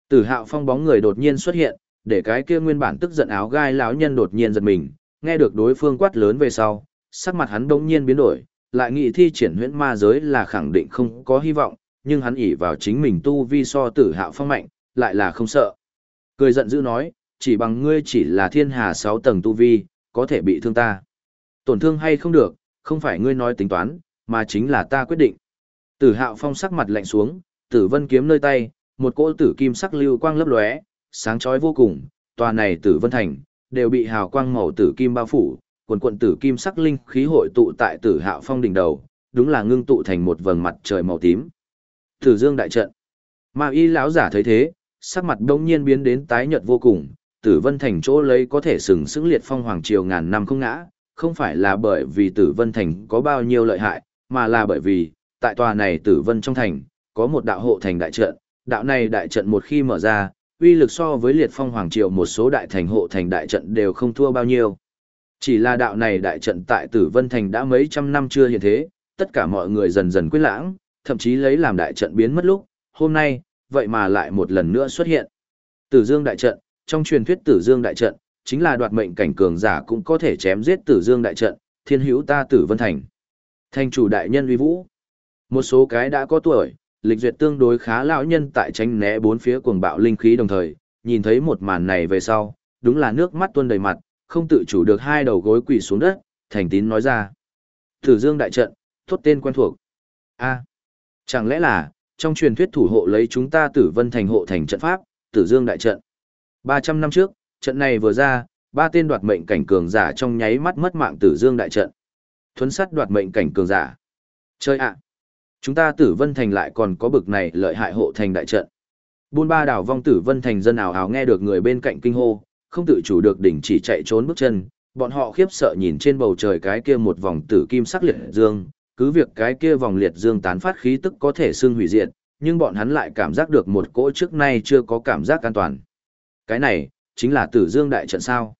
Tử hạo phong bóng người đột nhiên xuất hiện, để cái kia nguyên bản tức giận áo gai lão nhân đột nhiên giật mình, nghe được đối phương quát lớn về sau, sắc mặt hắn đống nhiên biến đổi, lại nghĩ thi triển huyễn ma giới là khẳng định không có hy vọng, nhưng hắn ỷ vào chính mình tu vi so tử hạo phong mạnh, lại là không sợ. Cười giận dữ nói, chỉ bằng ngươi chỉ là thiên hà 6 tầng tu vi, có thể bị thương ta. Tổn thương hay không được, không phải ngươi nói tính toán, mà chính là ta quyết định. Tử hạo phong sắc mặt lạnh xuống, tử vân kiếm nơi tay, một cỗ tử kim sắc lưu quang lấp lóe, sáng chói vô cùng, tòa này tử vân thành, đều bị hào quang màu tử kim bao phủ, quần quần tử kim sắc linh khí hội tụ tại tử hạo phong đỉnh đầu, đúng là ngưng tụ thành một vầng mặt trời màu tím, Tử Dương đại trận. Ma y lão giả thấy thế, sắc mặt đông nhiên biến đến tái nhợt vô cùng, tử vân thành chỗ lấy có thể sừng sững liệt phong hoàng triều ngàn năm không ngã, không phải là bởi vì tử vân thành có bao nhiêu lợi hại, mà là bởi vì, tại tòa này tử vân trong thành, có một đạo hộ thành đại trận, đạo này đại trận một khi mở ra, uy lực so với liệt phong hoàng triều một số đại thành hộ thành đại trận đều không thua bao nhiêu. Chỉ là đạo này đại trận tại tử vân thành đã mấy trăm năm chưa hiện thế, tất cả mọi người dần dần quyết lãng, thậm chí lấy làm đại trận biến mất lúc, hôm nay, vậy mà lại một lần nữa xuất hiện. Tử Dương đại trận, trong truyền thuyết Tử Dương đại trận, chính là đoạt mệnh cảnh cường giả cũng có thể chém giết Tử Dương đại trận, thiên hữu ta Tử Vân Thành. Thành chủ đại nhân uy vũ. Một số cái đã có tuổi, lịch duyệt tương đối khá lão nhân tại tránh né bốn phía cuồng bạo linh khí đồng thời, nhìn thấy một màn này về sau, đúng là nước mắt tuôn đầy mặt, không tự chủ được hai đầu gối quỳ xuống đất, thành tín nói ra. Tử Dương đại trận, thốt tên quen thuộc. A, chẳng lẽ là, trong truyền thuyết thủ hộ lấy chúng ta tử vân thành hộ thành trận pháp, tử dương đại trận. 300 năm trước, trận này vừa ra, ba tên đoạt mệnh cảnh cường giả trong nháy mắt mất mạng tử dương đại trận. Thuấn sắt đoạt mệnh cảnh cường giả. Chơi ạ! Chúng ta tử vân thành lại còn có bực này lợi hại hộ thành đại trận. Buôn ba đảo vong tử vân thành dân ảo ảo nghe được người bên cạnh kinh hô, không tự chủ được đỉnh chỉ chạy trốn bước chân, bọn họ khiếp sợ nhìn trên bầu trời cái kia một vòng tử kim sắc liệt dương, cứ việc cái kia vòng liệt dương tán phát khí tức có thể xương hủy diệt, nhưng bọn hắn lại cảm giác được một cỗ trước nay chưa có cảm giác an toàn. Cái này, chính là tử dương đại trận sao?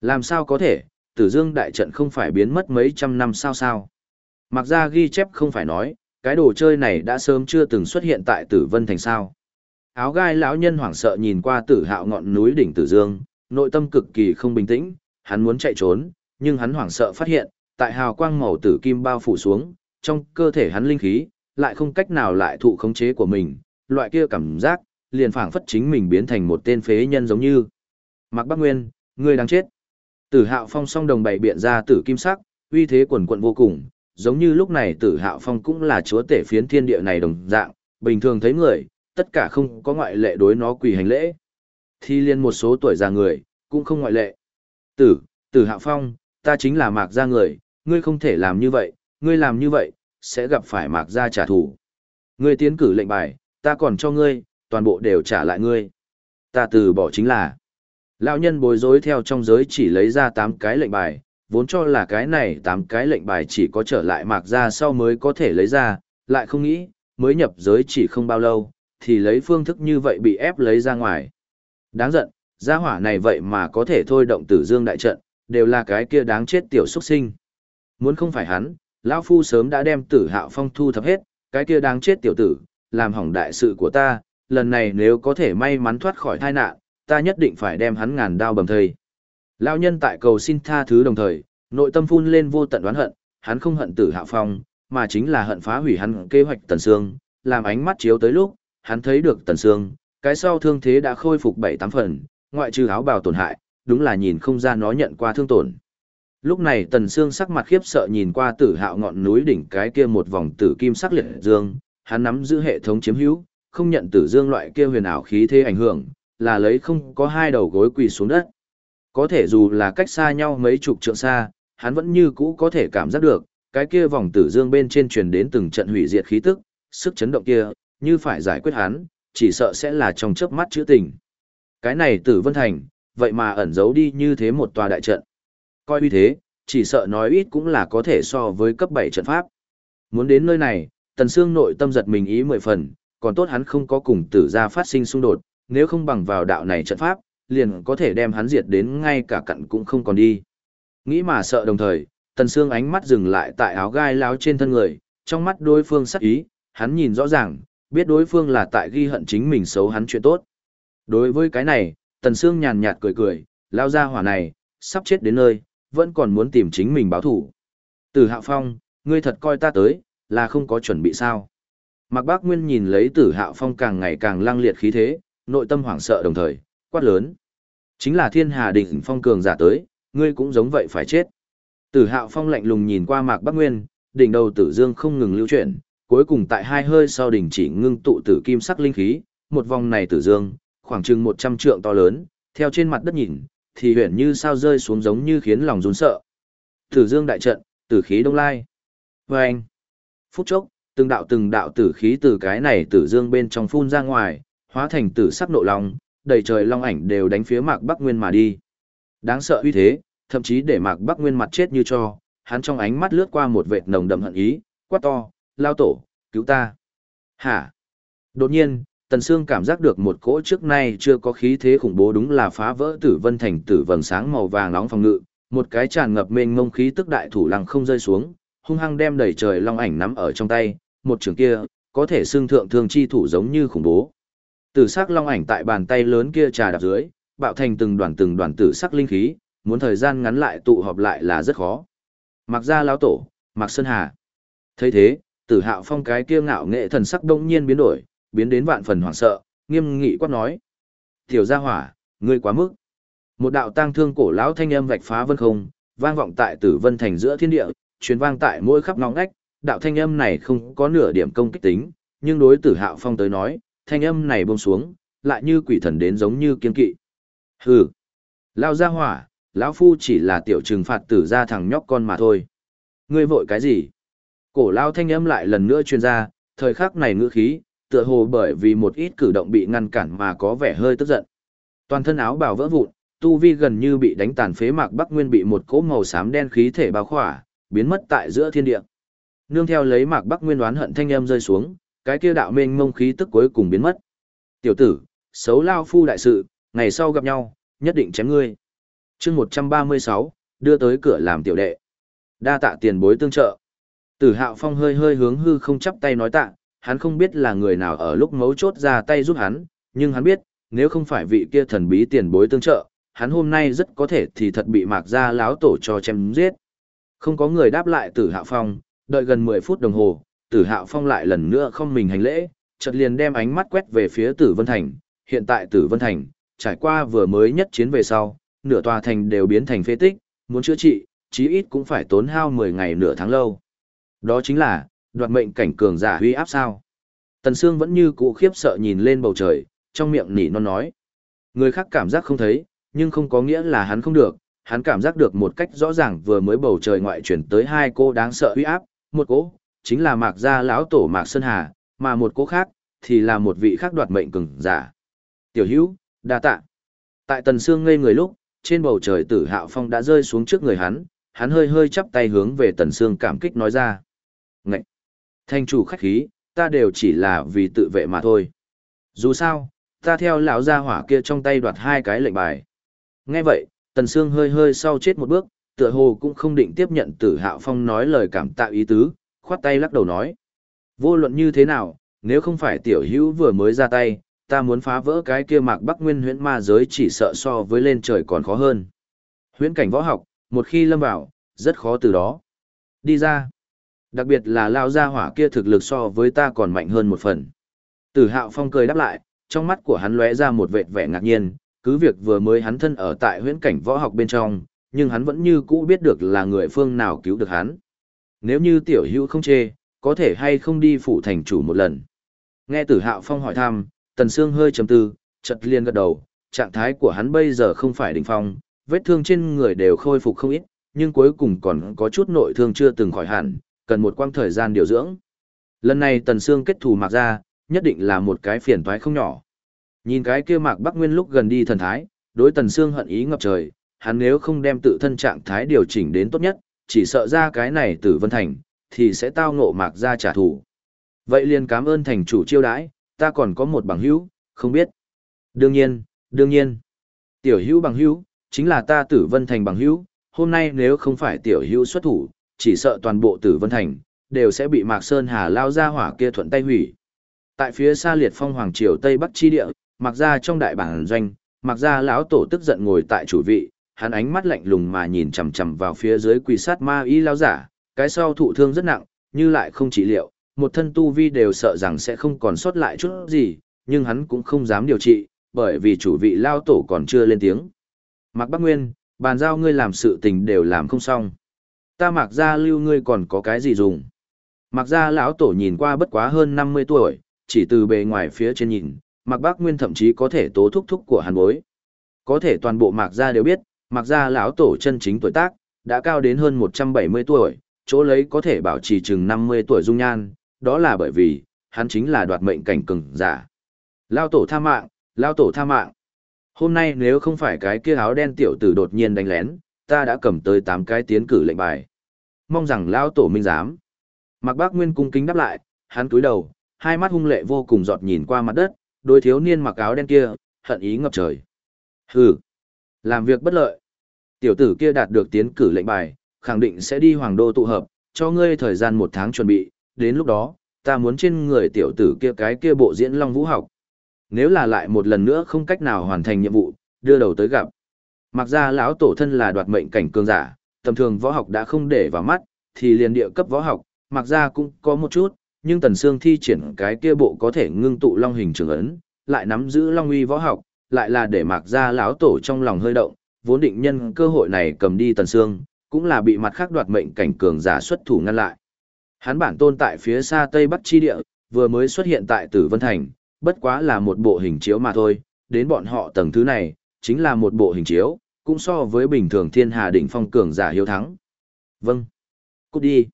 Làm sao có thể, tử dương đại trận không phải biến mất mấy trăm năm sao sao? Mặc ra ghi chép không phải nói, cái đồ chơi này đã sớm chưa từng xuất hiện tại tử vân thành sao. Áo gai lão nhân hoảng sợ nhìn qua tử hạo ngọn núi đỉnh tử dương, nội tâm cực kỳ không bình tĩnh, hắn muốn chạy trốn, nhưng hắn hoảng sợ phát hiện, tại hào quang màu tử kim bao phủ xuống, trong cơ thể hắn linh khí, lại không cách nào lại thụ khống chế của mình, loại kia cảm giác, liền phảng phất chính mình biến thành một tên phế nhân giống như. Mặc Bắc Nguyên, ngươi đang chết. Tử Hạo Phong song đồng bày biện ra tử kim sắc, uy thế quần quận vô cùng, giống như lúc này Tử Hạo Phong cũng là chúa tể phiến thiên địa này đồng dạng, bình thường thấy người, tất cả không có ngoại lệ đối nó quỳ hành lễ. Thì liên một số tuổi già người, cũng không ngoại lệ. Tử, Tử Hạo Phong, ta chính là Mạc gia người, ngươi không thể làm như vậy, ngươi làm như vậy, sẽ gặp phải mạc gia trả thù. Ngươi tiến cử lệnh bài, ta còn cho ngươi, toàn bộ đều trả lại ngươi. Ta từ bỏ chính là. Lão nhân bối rối theo trong giới chỉ lấy ra 8 cái lệnh bài, vốn cho là cái này tám cái lệnh bài chỉ có trở lại mạc ra sau mới có thể lấy ra, lại không nghĩ, mới nhập giới chỉ không bao lâu, thì lấy phương thức như vậy bị ép lấy ra ngoài. Đáng giận, gia hỏa này vậy mà có thể thôi động tử dương đại trận, đều là cái kia đáng chết tiểu xuất sinh. Muốn không phải hắn, lão phu sớm đã đem tử hạo phong thu thập hết, cái kia đáng chết tiểu tử, làm hỏng đại sự của ta, lần này nếu có thể may mắn thoát khỏi tai nạn, ta nhất định phải đem hắn ngàn đao bầm thây. Lão nhân tại cầu xin tha thứ đồng thời, nội tâm phun lên vô tận oán hận, hắn không hận tử hạo phong, mà chính là hận phá hủy hắn kế hoạch tần sương, làm ánh mắt chiếu tới lúc, hắn thấy được tần sương, cái sau thương thế đã khôi phục bảy tám phần, ngoại trừ áo bào tổn hại, đúng là nhìn không ra nó nhận qua thương tổn. Lúc này Tần Sương sắc mặt khiếp sợ nhìn qua tử hạo ngọn núi đỉnh cái kia một vòng tử kim sắc liệt dương, hắn nắm giữ hệ thống chiếm hữu, không nhận tử dương loại kia huyền ảo khí thế ảnh hưởng, là lấy không có hai đầu gối quỳ xuống đất. Có thể dù là cách xa nhau mấy chục trượng xa, hắn vẫn như cũ có thể cảm giác được, cái kia vòng tử dương bên trên truyền đến từng trận hủy diệt khí tức, sức chấn động kia, như phải giải quyết hắn, chỉ sợ sẽ là trong chớp mắt chữ tình. Cái này tử vân thành, vậy mà ẩn giấu đi như thế một tòa đại trận coi uy thế, chỉ sợ nói ít cũng là có thể so với cấp 7 trận pháp. Muốn đến nơi này, Tần Sương nội tâm giật mình ý mười phần, còn tốt hắn không có cùng tử gia phát sinh xung đột, nếu không bằng vào đạo này trận pháp, liền có thể đem hắn diệt đến ngay cả cặn cũng không còn đi. Nghĩ mà sợ đồng thời, Tần Sương ánh mắt dừng lại tại áo gai láo trên thân người, trong mắt đối phương sắc ý, hắn nhìn rõ ràng, biết đối phương là tại ghi hận chính mình xấu hắn chuyện tốt. Đối với cái này, Tần Sương nhàn nhạt cười cười, lao ra hỏa này, sắp chết đến nơi, vẫn còn muốn tìm chính mình báo thù Tử hạ Phong, ngươi thật coi ta tới, là không có chuẩn bị sao. Mạc Bác Nguyên nhìn lấy Tử Hạo Phong càng ngày càng lang liệt khí thế, nội tâm hoảng sợ đồng thời, quát lớn. Chính là thiên hà đỉnh phong cường giả tới, ngươi cũng giống vậy phải chết. Tử Hạo Phong lạnh lùng nhìn qua Mạc bắc Nguyên, đỉnh đầu tử dương không ngừng lưu chuyển, cuối cùng tại hai hơi sau đỉnh chỉ ngưng tụ tử kim sắc linh khí, một vòng này tử dương, khoảng chừng 100 trượng to lớn, theo trên mặt đất nhìn, thì huyền như sao rơi xuống giống như khiến lòng run sợ. Tử dương đại trận, tử khí đông lai. Vâng! anh, phút chốc, Từng đạo từng đạo tử khí từ cái này tử dương bên trong phun ra ngoài, hóa thành tử sắc nộ lòng, đầy trời long ảnh đều đánh phía Mạc Bắc Nguyên mà đi. Đáng sợ uy thế, thậm chí để Mạc Bắc Nguyên mặt chết như cho, hắn trong ánh mắt lướt qua một vệt nồng đậm hận ý, quát to, lao tổ, cứu ta. Hả? Đột nhiên, Tần Sương cảm giác được một cỗ trước nay chưa có khí thế khủng bố đúng là phá vỡ tử vân thành tử vầng sáng màu vàng nóng phòng ngự, một cái tràn ngập mênh mông khí tức đại thủ lăng không rơi xuống, hung hăng đem đầy trời long ảnh nắm ở trong tay, một trường kia, có thể xương thượng thường chi thủ giống như khủng bố. Tử sắc long ảnh tại bàn tay lớn kia trà đạp dưới, bạo thành từng đoàn từng đoàn tử sắc linh khí, muốn thời gian ngắn lại tụ họp lại là rất khó. Mặc ra lão tổ, Mặc Sơn Hà. thấy thế, tử hạo phong cái kia ngạo nghệ thần sắc đông nhiên biến đổi, biến đến vạn phần hoảng sợ, nghiêm nghị quát nói. Tiểu gia hỏa, ngươi quá mức. Một đạo tang thương cổ lão thanh âm vạch phá vân không, vang vọng tại tử vân thành giữa thiên địa, truyền vang tại mỗi khắp ngõ ngách, đạo thanh âm này không có nửa điểm công kích tính, nhưng đối tử hạo phong tới nói, thanh âm này buông xuống, lại như quỷ thần đến giống như kiên kỵ. Hừ, lao gia hỏa, lão phu chỉ là tiểu trừng phạt tử ra thằng nhóc con mà thôi. Ngươi vội cái gì? Cổ lao thanh âm lại lần nữa truyền ra, thời khắc này ngữ khí, tựa hồ bởi vì một ít cử động bị ngăn cản mà có vẻ hơi tức giận. Toàn thân áo bào vỡ vụn, tu vi gần như bị đánh tàn phế mạc Bắc Nguyên bị một cỗ màu xám đen khí thể bao khỏa, biến mất tại giữa thiên địa. Nương theo lấy mạc Bắc Nguyên đoán hận thanh âm rơi xuống, cái kia đạo mênh mông khí tức cuối cùng biến mất. Tiểu tử, xấu lao phu đại sự, ngày sau gặp nhau, nhất định chém ngươi. chương 136, đưa tới cửa làm tiểu đệ. Đa tạ tiền bối tương trợ. Tử hạo phong hơi hơi hướng hư không chắp tay nói tạ, hắn không biết là người nào ở lúc mấu chốt ra tay giúp hắn, nhưng hắn biết, nếu không phải vị kia thần bí tiền bối tương trợ, hắn hôm nay rất có thể thì thật bị mạc ra láo tổ cho chém giết. Không có người đáp lại tử hạo phong, đợi gần 10 phút đồng hồ, tử hạo phong lại lần nữa không mình hành lễ, chợt liền đem ánh mắt quét về phía tử vân thành, hiện tại tử vân thành, trải qua vừa mới nhất chiến về sau, nửa tòa thành đều biến thành phế tích, muốn chữa trị, chí ít cũng phải tốn hao 10 ngày nửa tháng lâu. Đó chính là, đoạt mệnh cảnh cường giả huy áp sao. Tần Sương vẫn như cũ khiếp sợ nhìn lên bầu trời, trong miệng nỉ non nói. Người khác cảm giác không thấy, nhưng không có nghĩa là hắn không được, hắn cảm giác được một cách rõ ràng vừa mới bầu trời ngoại chuyển tới hai cô đáng sợ huy áp, một cô, chính là Mạc Gia lão tổ Mạc Sơn Hà, mà một cố khác, thì là một vị khác đoạt mệnh cường giả. Tiểu hữu, đa tạ. Tại Tần Sương ngây người lúc, trên bầu trời tử hạo phong đã rơi xuống trước người hắn, hắn hơi hơi chắp tay hướng về Tần Sương cảm kích nói ra. Ngậy! Thanh chủ khách khí, ta đều chỉ là vì tự vệ mà thôi. Dù sao, ta theo lão gia hỏa kia trong tay đoạt hai cái lệnh bài. Nghe vậy, Tần Sương hơi hơi sau chết một bước, tựa hồ cũng không định tiếp nhận Tử Hạo Phong nói lời cảm tạ ý tứ, khoát tay lắc đầu nói: "Vô luận như thế nào, nếu không phải tiểu hữu vừa mới ra tay, ta muốn phá vỡ cái kia Mạc Bắc Nguyên huyễn ma giới chỉ sợ so với lên trời còn khó hơn. Huyễn cảnh võ học, một khi lâm vào, rất khó từ đó đi ra. Đặc biệt là lao ra hỏa kia thực lực so với ta còn mạnh hơn một phần. Tử hạo phong cười đáp lại, trong mắt của hắn lóe ra một vệt vẻ ngạc nhiên, cứ việc vừa mới hắn thân ở tại huyễn cảnh võ học bên trong, nhưng hắn vẫn như cũ biết được là người phương nào cứu được hắn. Nếu như tiểu hữu không chê, có thể hay không đi phủ thành chủ một lần. Nghe tử hạo phong hỏi thăm, tần xương hơi trầm tư, chợt liền gật đầu, trạng thái của hắn bây giờ không phải đỉnh phong, vết thương trên người đều khôi phục không ít, nhưng cuối cùng còn có chút nội thương chưa từng khỏi hẳn, cần một quãng thời gian điều dưỡng. Lần này Tần Sương kết thù Mạc ra, nhất định là một cái phiền toái không nhỏ. Nhìn cái kia Mạc Bắc Nguyên lúc gần đi thần thái, đối Tần Sương hận ý ngập trời, hắn nếu không đem tự thân trạng thái điều chỉnh đến tốt nhất, chỉ sợ ra cái này tử vân thành, thì sẽ tao ngộ Mạc ra trả thù. Vậy liền cảm ơn thành chủ chiêu đãi, ta còn có một bằng hữu, không biết. Đương nhiên, đương nhiên. Tiểu hữu bằng hữu, chính là ta tử vân thành bằng hữu, hôm nay nếu không phải tiểu hữu xuất thủ, chỉ sợ toàn bộ tử vân thành, đều sẽ bị Mạc Sơn Hà lao ra hỏa kia thuận tay hủy. Tại phía xa liệt phong hoàng triều Tây Bắc chi địa, Mạc gia trong đại bản doanh, Mạc gia lão tổ tức giận ngồi tại chủ vị, hắn ánh mắt lạnh lùng mà nhìn chằm chằm vào phía dưới quỳ sát ma y lao giả, cái sau thụ thương rất nặng, như lại không trị liệu, một thân tu vi đều sợ rằng sẽ không còn sót lại chút gì, nhưng hắn cũng không dám điều trị, bởi vì chủ vị lao tổ còn chưa lên tiếng. Mạc Bắc Nguyên, bàn giao ngươi làm sự tình đều làm không xong. Ta mặc ra lưu ngươi còn có cái gì dùng. Mặc ra lão tổ nhìn qua bất quá hơn 50 tuổi, chỉ từ bề ngoài phía trên nhìn, mặc Bắc nguyên thậm chí có thể tố thúc thúc của hắn bối. Có thể toàn bộ mặc ra đều biết, mặc ra lão tổ chân chính tuổi tác, đã cao đến hơn 170 tuổi, chỗ lấy có thể bảo trì chừng 50 tuổi dung nhan, đó là bởi vì, hắn chính là đoạt mệnh cảnh cường giả. Lao tổ tha mạng, lao tổ tha mạng. Hôm nay nếu không phải cái kia áo đen tiểu tử đột nhiên đánh lén, ta đã cầm tới 8 cái tiến cử lệnh bài. Mong rằng lao tổ minh giám. Mạc Bác Nguyên cung kính đáp lại, hắn cúi đầu, hai mắt hung lệ vô cùng giọt nhìn qua mặt đất, đối thiếu niên mặc áo đen kia, hận ý ngập trời. Hừ, làm việc bất lợi. Tiểu tử kia đạt được tiến cử lệnh bài, khẳng định sẽ đi hoàng đô tụ hợp, cho ngươi thời gian một tháng chuẩn bị, đến lúc đó, ta muốn trên người tiểu tử kia cái kia bộ diễn long vũ học. Nếu là lại một lần nữa không cách nào hoàn thành nhiệm vụ, đưa đầu tới gặp. Mặc ra lão tổ thân là đoạt mệnh cảnh cường giả, tầm thường võ học đã không để vào mắt, thì liền địa cấp võ học, mặc ra cũng có một chút, nhưng Tần Sương thi triển cái kia bộ có thể ngưng tụ long hình trường ấn, lại nắm giữ long uy võ học, lại là để mạc ra lão tổ trong lòng hơi động, vốn định nhân cơ hội này cầm đi Tần Sương, cũng là bị mặt khác đoạt mệnh cảnh cường giả xuất thủ ngăn lại. Hắn bản tôn tại phía xa Tây Bắc chi địa, vừa mới xuất hiện tại Tử Vân Thành, bất quá là một bộ hình chiếu mà thôi, đến bọn họ tầng thứ này, chính là một bộ hình chiếu, cũng so với bình thường thiên hà đỉnh phong cường giả hiếu thắng. Vâng. Cút đi.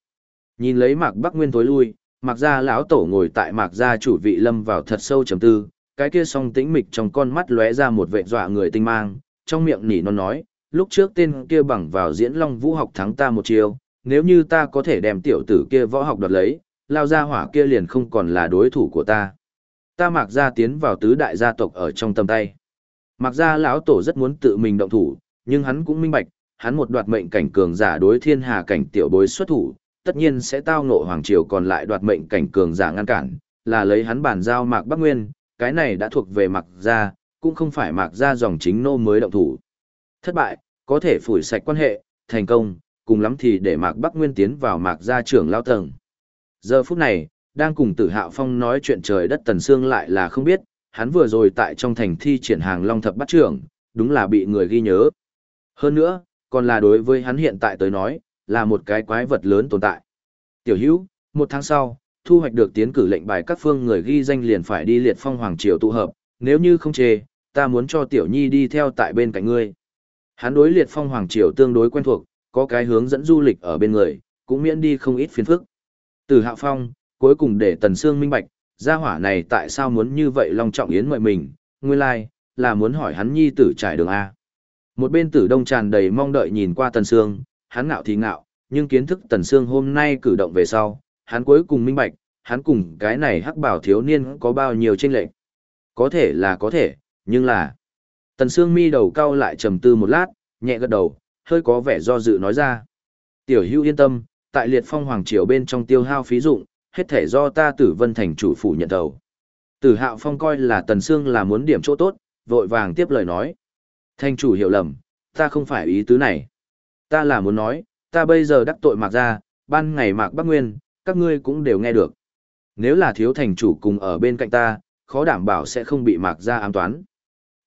Nhìn lấy Mạc Bắc Nguyên tối lui, Mạc Gia lão tổ ngồi tại Mạc Gia chủ vị lâm vào thật sâu trầm tư, cái kia song tĩnh mịch trong con mắt lóe ra một vệ dọa người tinh mang, trong miệng nỉ non nói, lúc trước tên kia bằng vào diễn long vũ học thắng ta một chiều, nếu như ta có thể đem tiểu tử kia võ học đoạt lấy, lao ra hỏa kia liền không còn là đối thủ của ta. Ta Mạc Gia tiến vào tứ đại gia tộc ở trong tầm tay. Mạc Gia lão tổ rất muốn tự mình động thủ, nhưng hắn cũng minh bạch, hắn một đoạt mệnh cảnh cường giả đối thiên hà cảnh tiểu bối xuất thủ, tất nhiên sẽ tao ngộ hoàng triều còn lại đoạt mệnh cảnh cường giả ngăn cản, là lấy hắn bản giao Mạc Bắc Nguyên, cái này đã thuộc về Mạc gia, cũng không phải Mạc gia dòng chính nô mới động thủ. Thất bại, có thể phủi sạch quan hệ, thành công, cùng lắm thì để Mạc Bắc Nguyên tiến vào Mạc gia trưởng lao tầng. Giờ phút này, đang cùng Tử Hạo Phong nói chuyện trời đất Tần xương lại là không biết, hắn vừa rồi tại trong thành thi triển hàng Long thập bắt trưởng, đúng là bị người ghi nhớ. Hơn nữa, còn là đối với hắn hiện tại tới nói, là một cái quái vật lớn tồn tại. Tiểu hữu, một tháng sau, thu hoạch được tiến cử lệnh bài các phương người ghi danh liền phải đi liệt phong hoàng triều tụ hợp, nếu như không chê, ta muốn cho tiểu nhi đi theo tại bên cạnh ngươi. Hắn đối liệt phong hoàng triều tương đối quen thuộc, có cái hướng dẫn du lịch ở bên người, cũng miễn đi không ít phiền phức. Từ hạ phong, cuối cùng để tần xương minh bạch, gia hỏa này tại sao muốn như vậy long trọng yến mời mình, nguyên lai, like, là muốn hỏi hắn nhi tử trải đường A. Một bên tử đông tràn đầy mong đợi nhìn qua tần xương, hắn ngạo thì ngạo, nhưng kiến thức tần xương hôm nay cử động về sau, hắn cuối cùng minh bạch, hắn cùng cái này hắc bảo thiếu niên có bao nhiêu tranh lệch. Có thể là có thể, nhưng là... Tần sương mi đầu cau lại trầm tư một lát, nhẹ gật đầu, hơi có vẻ do dự nói ra. Tiểu hưu yên tâm, tại liệt phong hoàng triều bên trong tiêu hao phí dụng, hết thể do ta tử vân thành chủ phủ nhận đầu. Tử hạo phong coi là tần sương là muốn điểm chỗ tốt, vội vàng tiếp lời nói. Thành chủ hiểu lầm, ta không phải ý tứ này. Ta là muốn nói, ta bây giờ đắc tội mạc ra, ban ngày mạc bắc nguyên, các ngươi cũng đều nghe được. Nếu là thiếu thành chủ cùng ở bên cạnh ta, khó đảm bảo sẽ không bị mạc ra ám toán.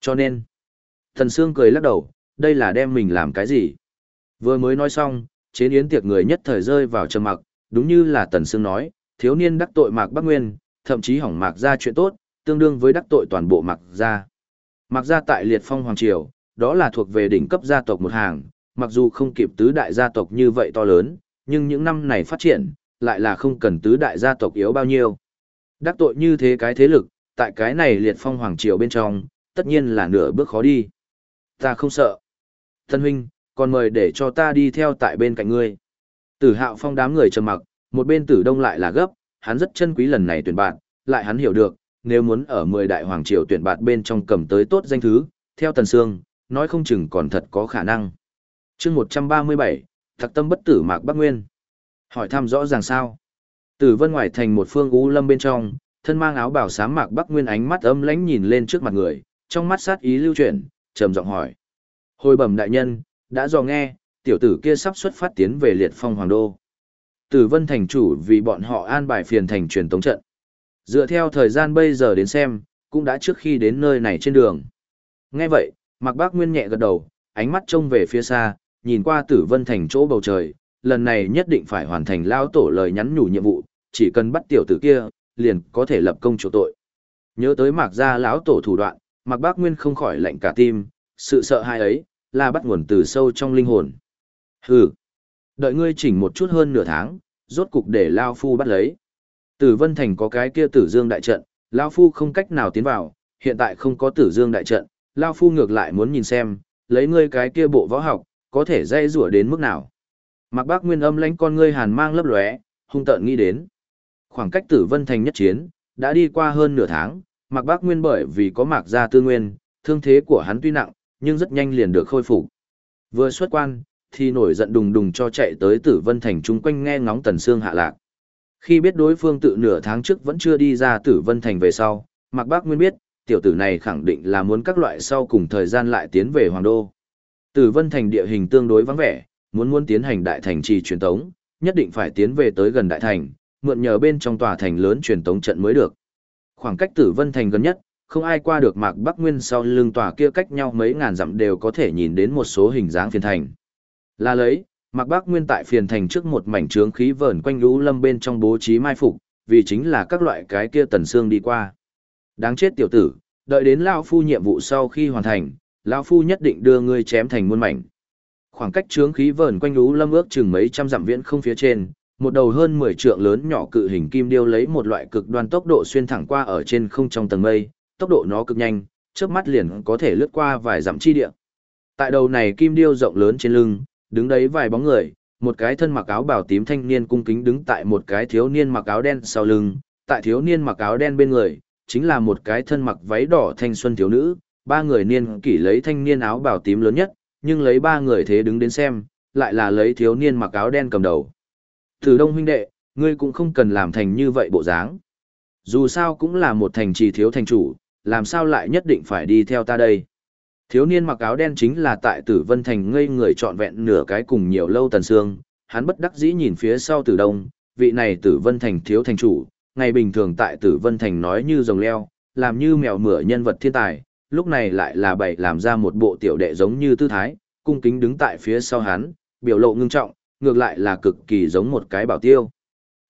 Cho nên, thần sương cười lắc đầu, đây là đem mình làm cái gì? Vừa mới nói xong, chế yến tiệc người nhất thời rơi vào trầm mặc, đúng như là tần sương nói, thiếu niên đắc tội mạc bắc nguyên, thậm chí hỏng mạc ra chuyện tốt, tương đương với đắc tội toàn bộ mạc ra. Mạc ra tại liệt phong hoàng triều, đó là thuộc về đỉnh cấp gia tộc một hàng, mặc dù không kịp tứ đại gia tộc như vậy to lớn, nhưng những năm này phát triển, lại là không cần tứ đại gia tộc yếu bao nhiêu. Đắc tội như thế cái thế lực, tại cái này liệt phong hoàng triều bên trong, tất nhiên là nửa bước khó đi. Ta không sợ. Thân huynh, còn mời để cho ta đi theo tại bên cạnh ngươi. Tử hạo phong đám người trầm mặc, một bên tử đông lại là gấp, hắn rất chân quý lần này tuyển bạn, lại hắn hiểu được, nếu muốn ở 10 đại hoàng triều tuyển bạn bên trong cầm tới tốt danh thứ, theo Tần Sương, nói không chừng còn thật có khả năng chương một trăm ba mươi bảy thạc tâm bất tử mạc bắc nguyên hỏi thăm rõ ràng sao? Tử vân ngoài thành một phương ú lâm bên trong thân mang áo bảo sám mạc bắc nguyên ánh mắt âm lãnh nhìn lên trước mặt người trong mắt sát ý lưu chuyển trầm giọng hỏi. Hồi bẩm đại nhân đã dò nghe tiểu tử kia sắp xuất phát tiến về liệt phong hoàng đô. Tử vân thành chủ vì bọn họ an bài phiền thành truyền tống trận. Dựa theo thời gian bây giờ đến xem cũng đã trước khi đến nơi này trên đường. Nghe vậy mạc bắc nguyên nhẹ gật đầu ánh mắt trông về phía xa nhìn qua tử vân thành chỗ bầu trời, lần này nhất định phải hoàn thành lao tổ lời nhắn nhủ nhiệm vụ, chỉ cần bắt tiểu tử kia, liền có thể lập công chỗ tội. Nhớ tới mạc gia lão tổ thủ đoạn, mạc bác nguyên không khỏi lạnh cả tim, sự sợ hãi ấy, là bắt nguồn từ sâu trong linh hồn. Hừ, đợi ngươi chỉnh một chút hơn nửa tháng, rốt cục để lao phu bắt lấy. Tử Vân Thành có cái kia Tử Dương đại trận, lão phu không cách nào tiến vào, hiện tại không có Tử Dương đại trận, lão phu ngược lại muốn nhìn xem, lấy ngươi cái kia bộ võ học, có thể dây rủa đến mức nào. Mạc Bác Nguyên âm lãnh con ngươi hàn mang lấp lóe, hung tợn nghĩ đến. Khoảng cách Tử Vân Thành nhất chiến, đã đi qua hơn nửa tháng, Mạc Bác Nguyên bởi vì có Mạc gia tư nguyên, thương thế của hắn tuy nặng, nhưng rất nhanh liền được khôi phục. Vừa xuất quan, thì nổi giận đùng đùng cho chạy tới Tử Vân Thành chung quanh nghe ngóng Tần Sương hạ lạc. Khi biết đối phương tự nửa tháng trước vẫn chưa đi ra Tử Vân Thành về sau, Mạc Bác Nguyên biết, tiểu tử này khẳng định là muốn các loại sau cùng thời gian lại tiến về Hoàng Đô. Tử Vân Thành địa hình tương đối vắng vẻ, muốn muốn tiến hành đại thành trì truyền tống, nhất định phải tiến về tới gần đại thành, mượn nhờ bên trong tòa thành lớn truyền tống trận mới được. Khoảng cách Tử Vân Thành gần nhất, không ai qua được Mạc Bắc Nguyên sau lưng tòa kia cách nhau mấy ngàn dặm đều có thể nhìn đến một số hình dáng phiền thành. Là lấy, Mạc Bắc Nguyên tại phiền thành trước một mảnh trướng khí vờn quanh lũ lâm bên trong bố trí mai phục, vì chính là các loại cái kia tần xương đi qua. Đáng chết tiểu tử, đợi đến lão phu nhiệm vụ sau khi hoàn thành, lão phu nhất định đưa ngươi chém thành muôn mảnh. Khoảng cách chướng khí vờn quanh lũ lâm ước chừng mấy trăm dặm viễn không phía trên, một đầu hơn 10 trượng lớn nhỏ cự hình kim điêu lấy một loại cực đoan tốc độ xuyên thẳng qua ở trên không trong tầng mây, tốc độ nó cực nhanh, chớp mắt liền có thể lướt qua vài dặm chi địa. Tại đầu này kim điêu rộng lớn trên lưng, đứng đấy vài bóng người, một cái thân mặc áo bào tím thanh niên cung kính đứng tại một cái thiếu niên mặc áo đen sau lưng, tại thiếu niên mặc áo đen bên người, chính là một cái thân mặc váy đỏ thanh xuân thiếu nữ, ba người niên kỷ lấy thanh niên áo bào tím lớn nhất, nhưng lấy ba người thế đứng đến xem, lại là lấy thiếu niên mặc áo đen cầm đầu. Từ đông huynh đệ, ngươi cũng không cần làm thành như vậy bộ dáng. Dù sao cũng là một thành trì thiếu thành chủ, làm sao lại nhất định phải đi theo ta đây. Thiếu niên mặc áo đen chính là tại tử vân thành ngây người trọn vẹn nửa cái cùng nhiều lâu tần xương, hắn bất đắc dĩ nhìn phía sau tử đông, vị này tử vân thành thiếu thành chủ, ngày bình thường tại tử vân thành nói như rồng leo, làm như mèo mửa nhân vật thiên tài, lúc này lại là bảy làm ra một bộ tiểu đệ giống như tư thái, cung kính đứng tại phía sau hắn, biểu lộ ngưng trọng, ngược lại là cực kỳ giống một cái bảo tiêu.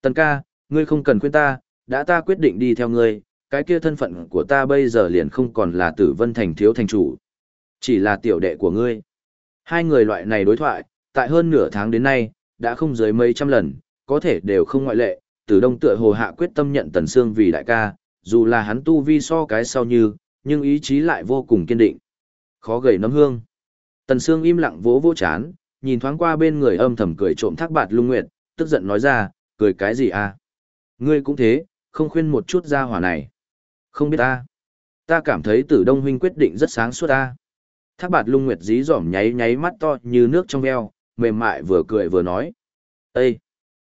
Tần ca, ngươi không cần khuyên ta, đã ta quyết định đi theo ngươi, cái kia thân phận của ta bây giờ liền không còn là tử vân thành thiếu thành chủ. Chỉ là tiểu đệ của ngươi. Hai người loại này đối thoại, tại hơn nửa tháng đến nay, đã không dưới mấy trăm lần, có thể đều không ngoại lệ, tử đông tựa hồ hạ quyết tâm nhận tần sương vì đại ca, dù là hắn tu vi so cái sau như, nhưng ý chí lại vô cùng kiên định. Khó gầy nấm hương. Tần sương im lặng vỗ vỗ chán, nhìn thoáng qua bên người âm thầm cười trộm thác bạt lung nguyệt, tức giận nói ra, cười cái gì à? Ngươi cũng thế, không khuyên một chút ra hỏa này. Không biết ta. Ta cảm thấy tử đông huynh quyết định rất sáng suốt ta. Thác bạt lung nguyệt dí dỏm nháy nháy mắt to như nước trong veo, mềm mại vừa cười vừa nói. Ê!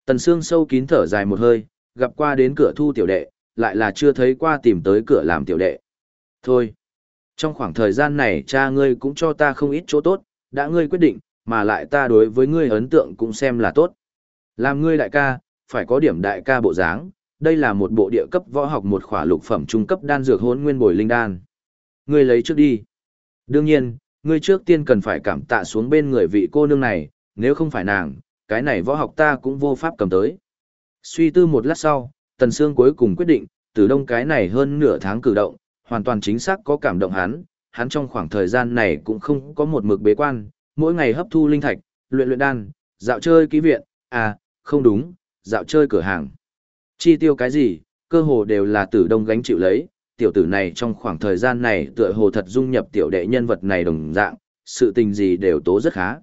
Tần Sương sâu kín thở dài một hơi, gặp qua đến cửa thu tiểu đệ, lại là chưa thấy qua tìm tới cửa làm tiểu đệ. Thôi! Trong khoảng thời gian này cha ngươi cũng cho ta không ít chỗ tốt, đã ngươi quyết định, mà lại ta đối với ngươi ấn tượng cũng xem là tốt. Làm ngươi đại ca, phải có điểm đại ca bộ dáng, đây là một bộ địa cấp võ học một khỏa lục phẩm trung cấp đan dược hỗn nguyên bồi linh đan. Ngươi lấy trước đi. Đương nhiên, ngươi trước tiên cần phải cảm tạ xuống bên người vị cô nương này, nếu không phải nàng, cái này võ học ta cũng vô pháp cầm tới. Suy tư một lát sau, Tần Sương cuối cùng quyết định, từ đông cái này hơn nửa tháng cử động, hoàn toàn chính xác có cảm động hắn, hắn trong khoảng thời gian này cũng không có một mực bế quan, mỗi ngày hấp thu linh thạch, luyện luyện đan, dạo chơi ký viện, à, không đúng, dạo chơi cửa hàng. Chi tiêu cái gì, cơ hồ đều là tử đông gánh chịu lấy, tiểu tử này trong khoảng thời gian này tựa hồ thật dung nhập tiểu đệ nhân vật này đồng dạng, sự tình gì đều tố rất khá.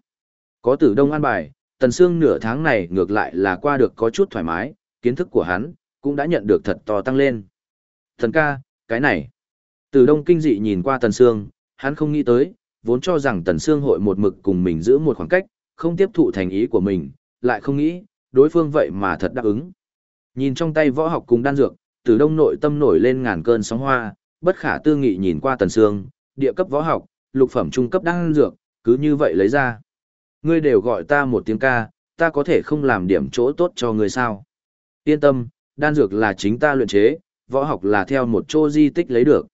Có tử đông an bài, tần xương nửa tháng này ngược lại là qua được có chút thoải mái, kiến thức của hắn cũng đã nhận được thật to tăng lên. Thần ca, cái này. Từ đông kinh dị nhìn qua tần xương, hắn không nghĩ tới, vốn cho rằng tần xương hội một mực cùng mình giữ một khoảng cách, không tiếp thụ thành ý của mình, lại không nghĩ, đối phương vậy mà thật đáp ứng. Nhìn trong tay võ học cùng đan dược, từ đông nội tâm nổi lên ngàn cơn sóng hoa, bất khả tư nghị nhìn qua tần sương, địa cấp võ học, lục phẩm trung cấp đan dược, cứ như vậy lấy ra. Ngươi đều gọi ta một tiếng ca, ta có thể không làm điểm chỗ tốt cho ngươi sao. Yên tâm, đan dược là chính ta luyện chế, võ học là theo một chỗ di tích lấy được.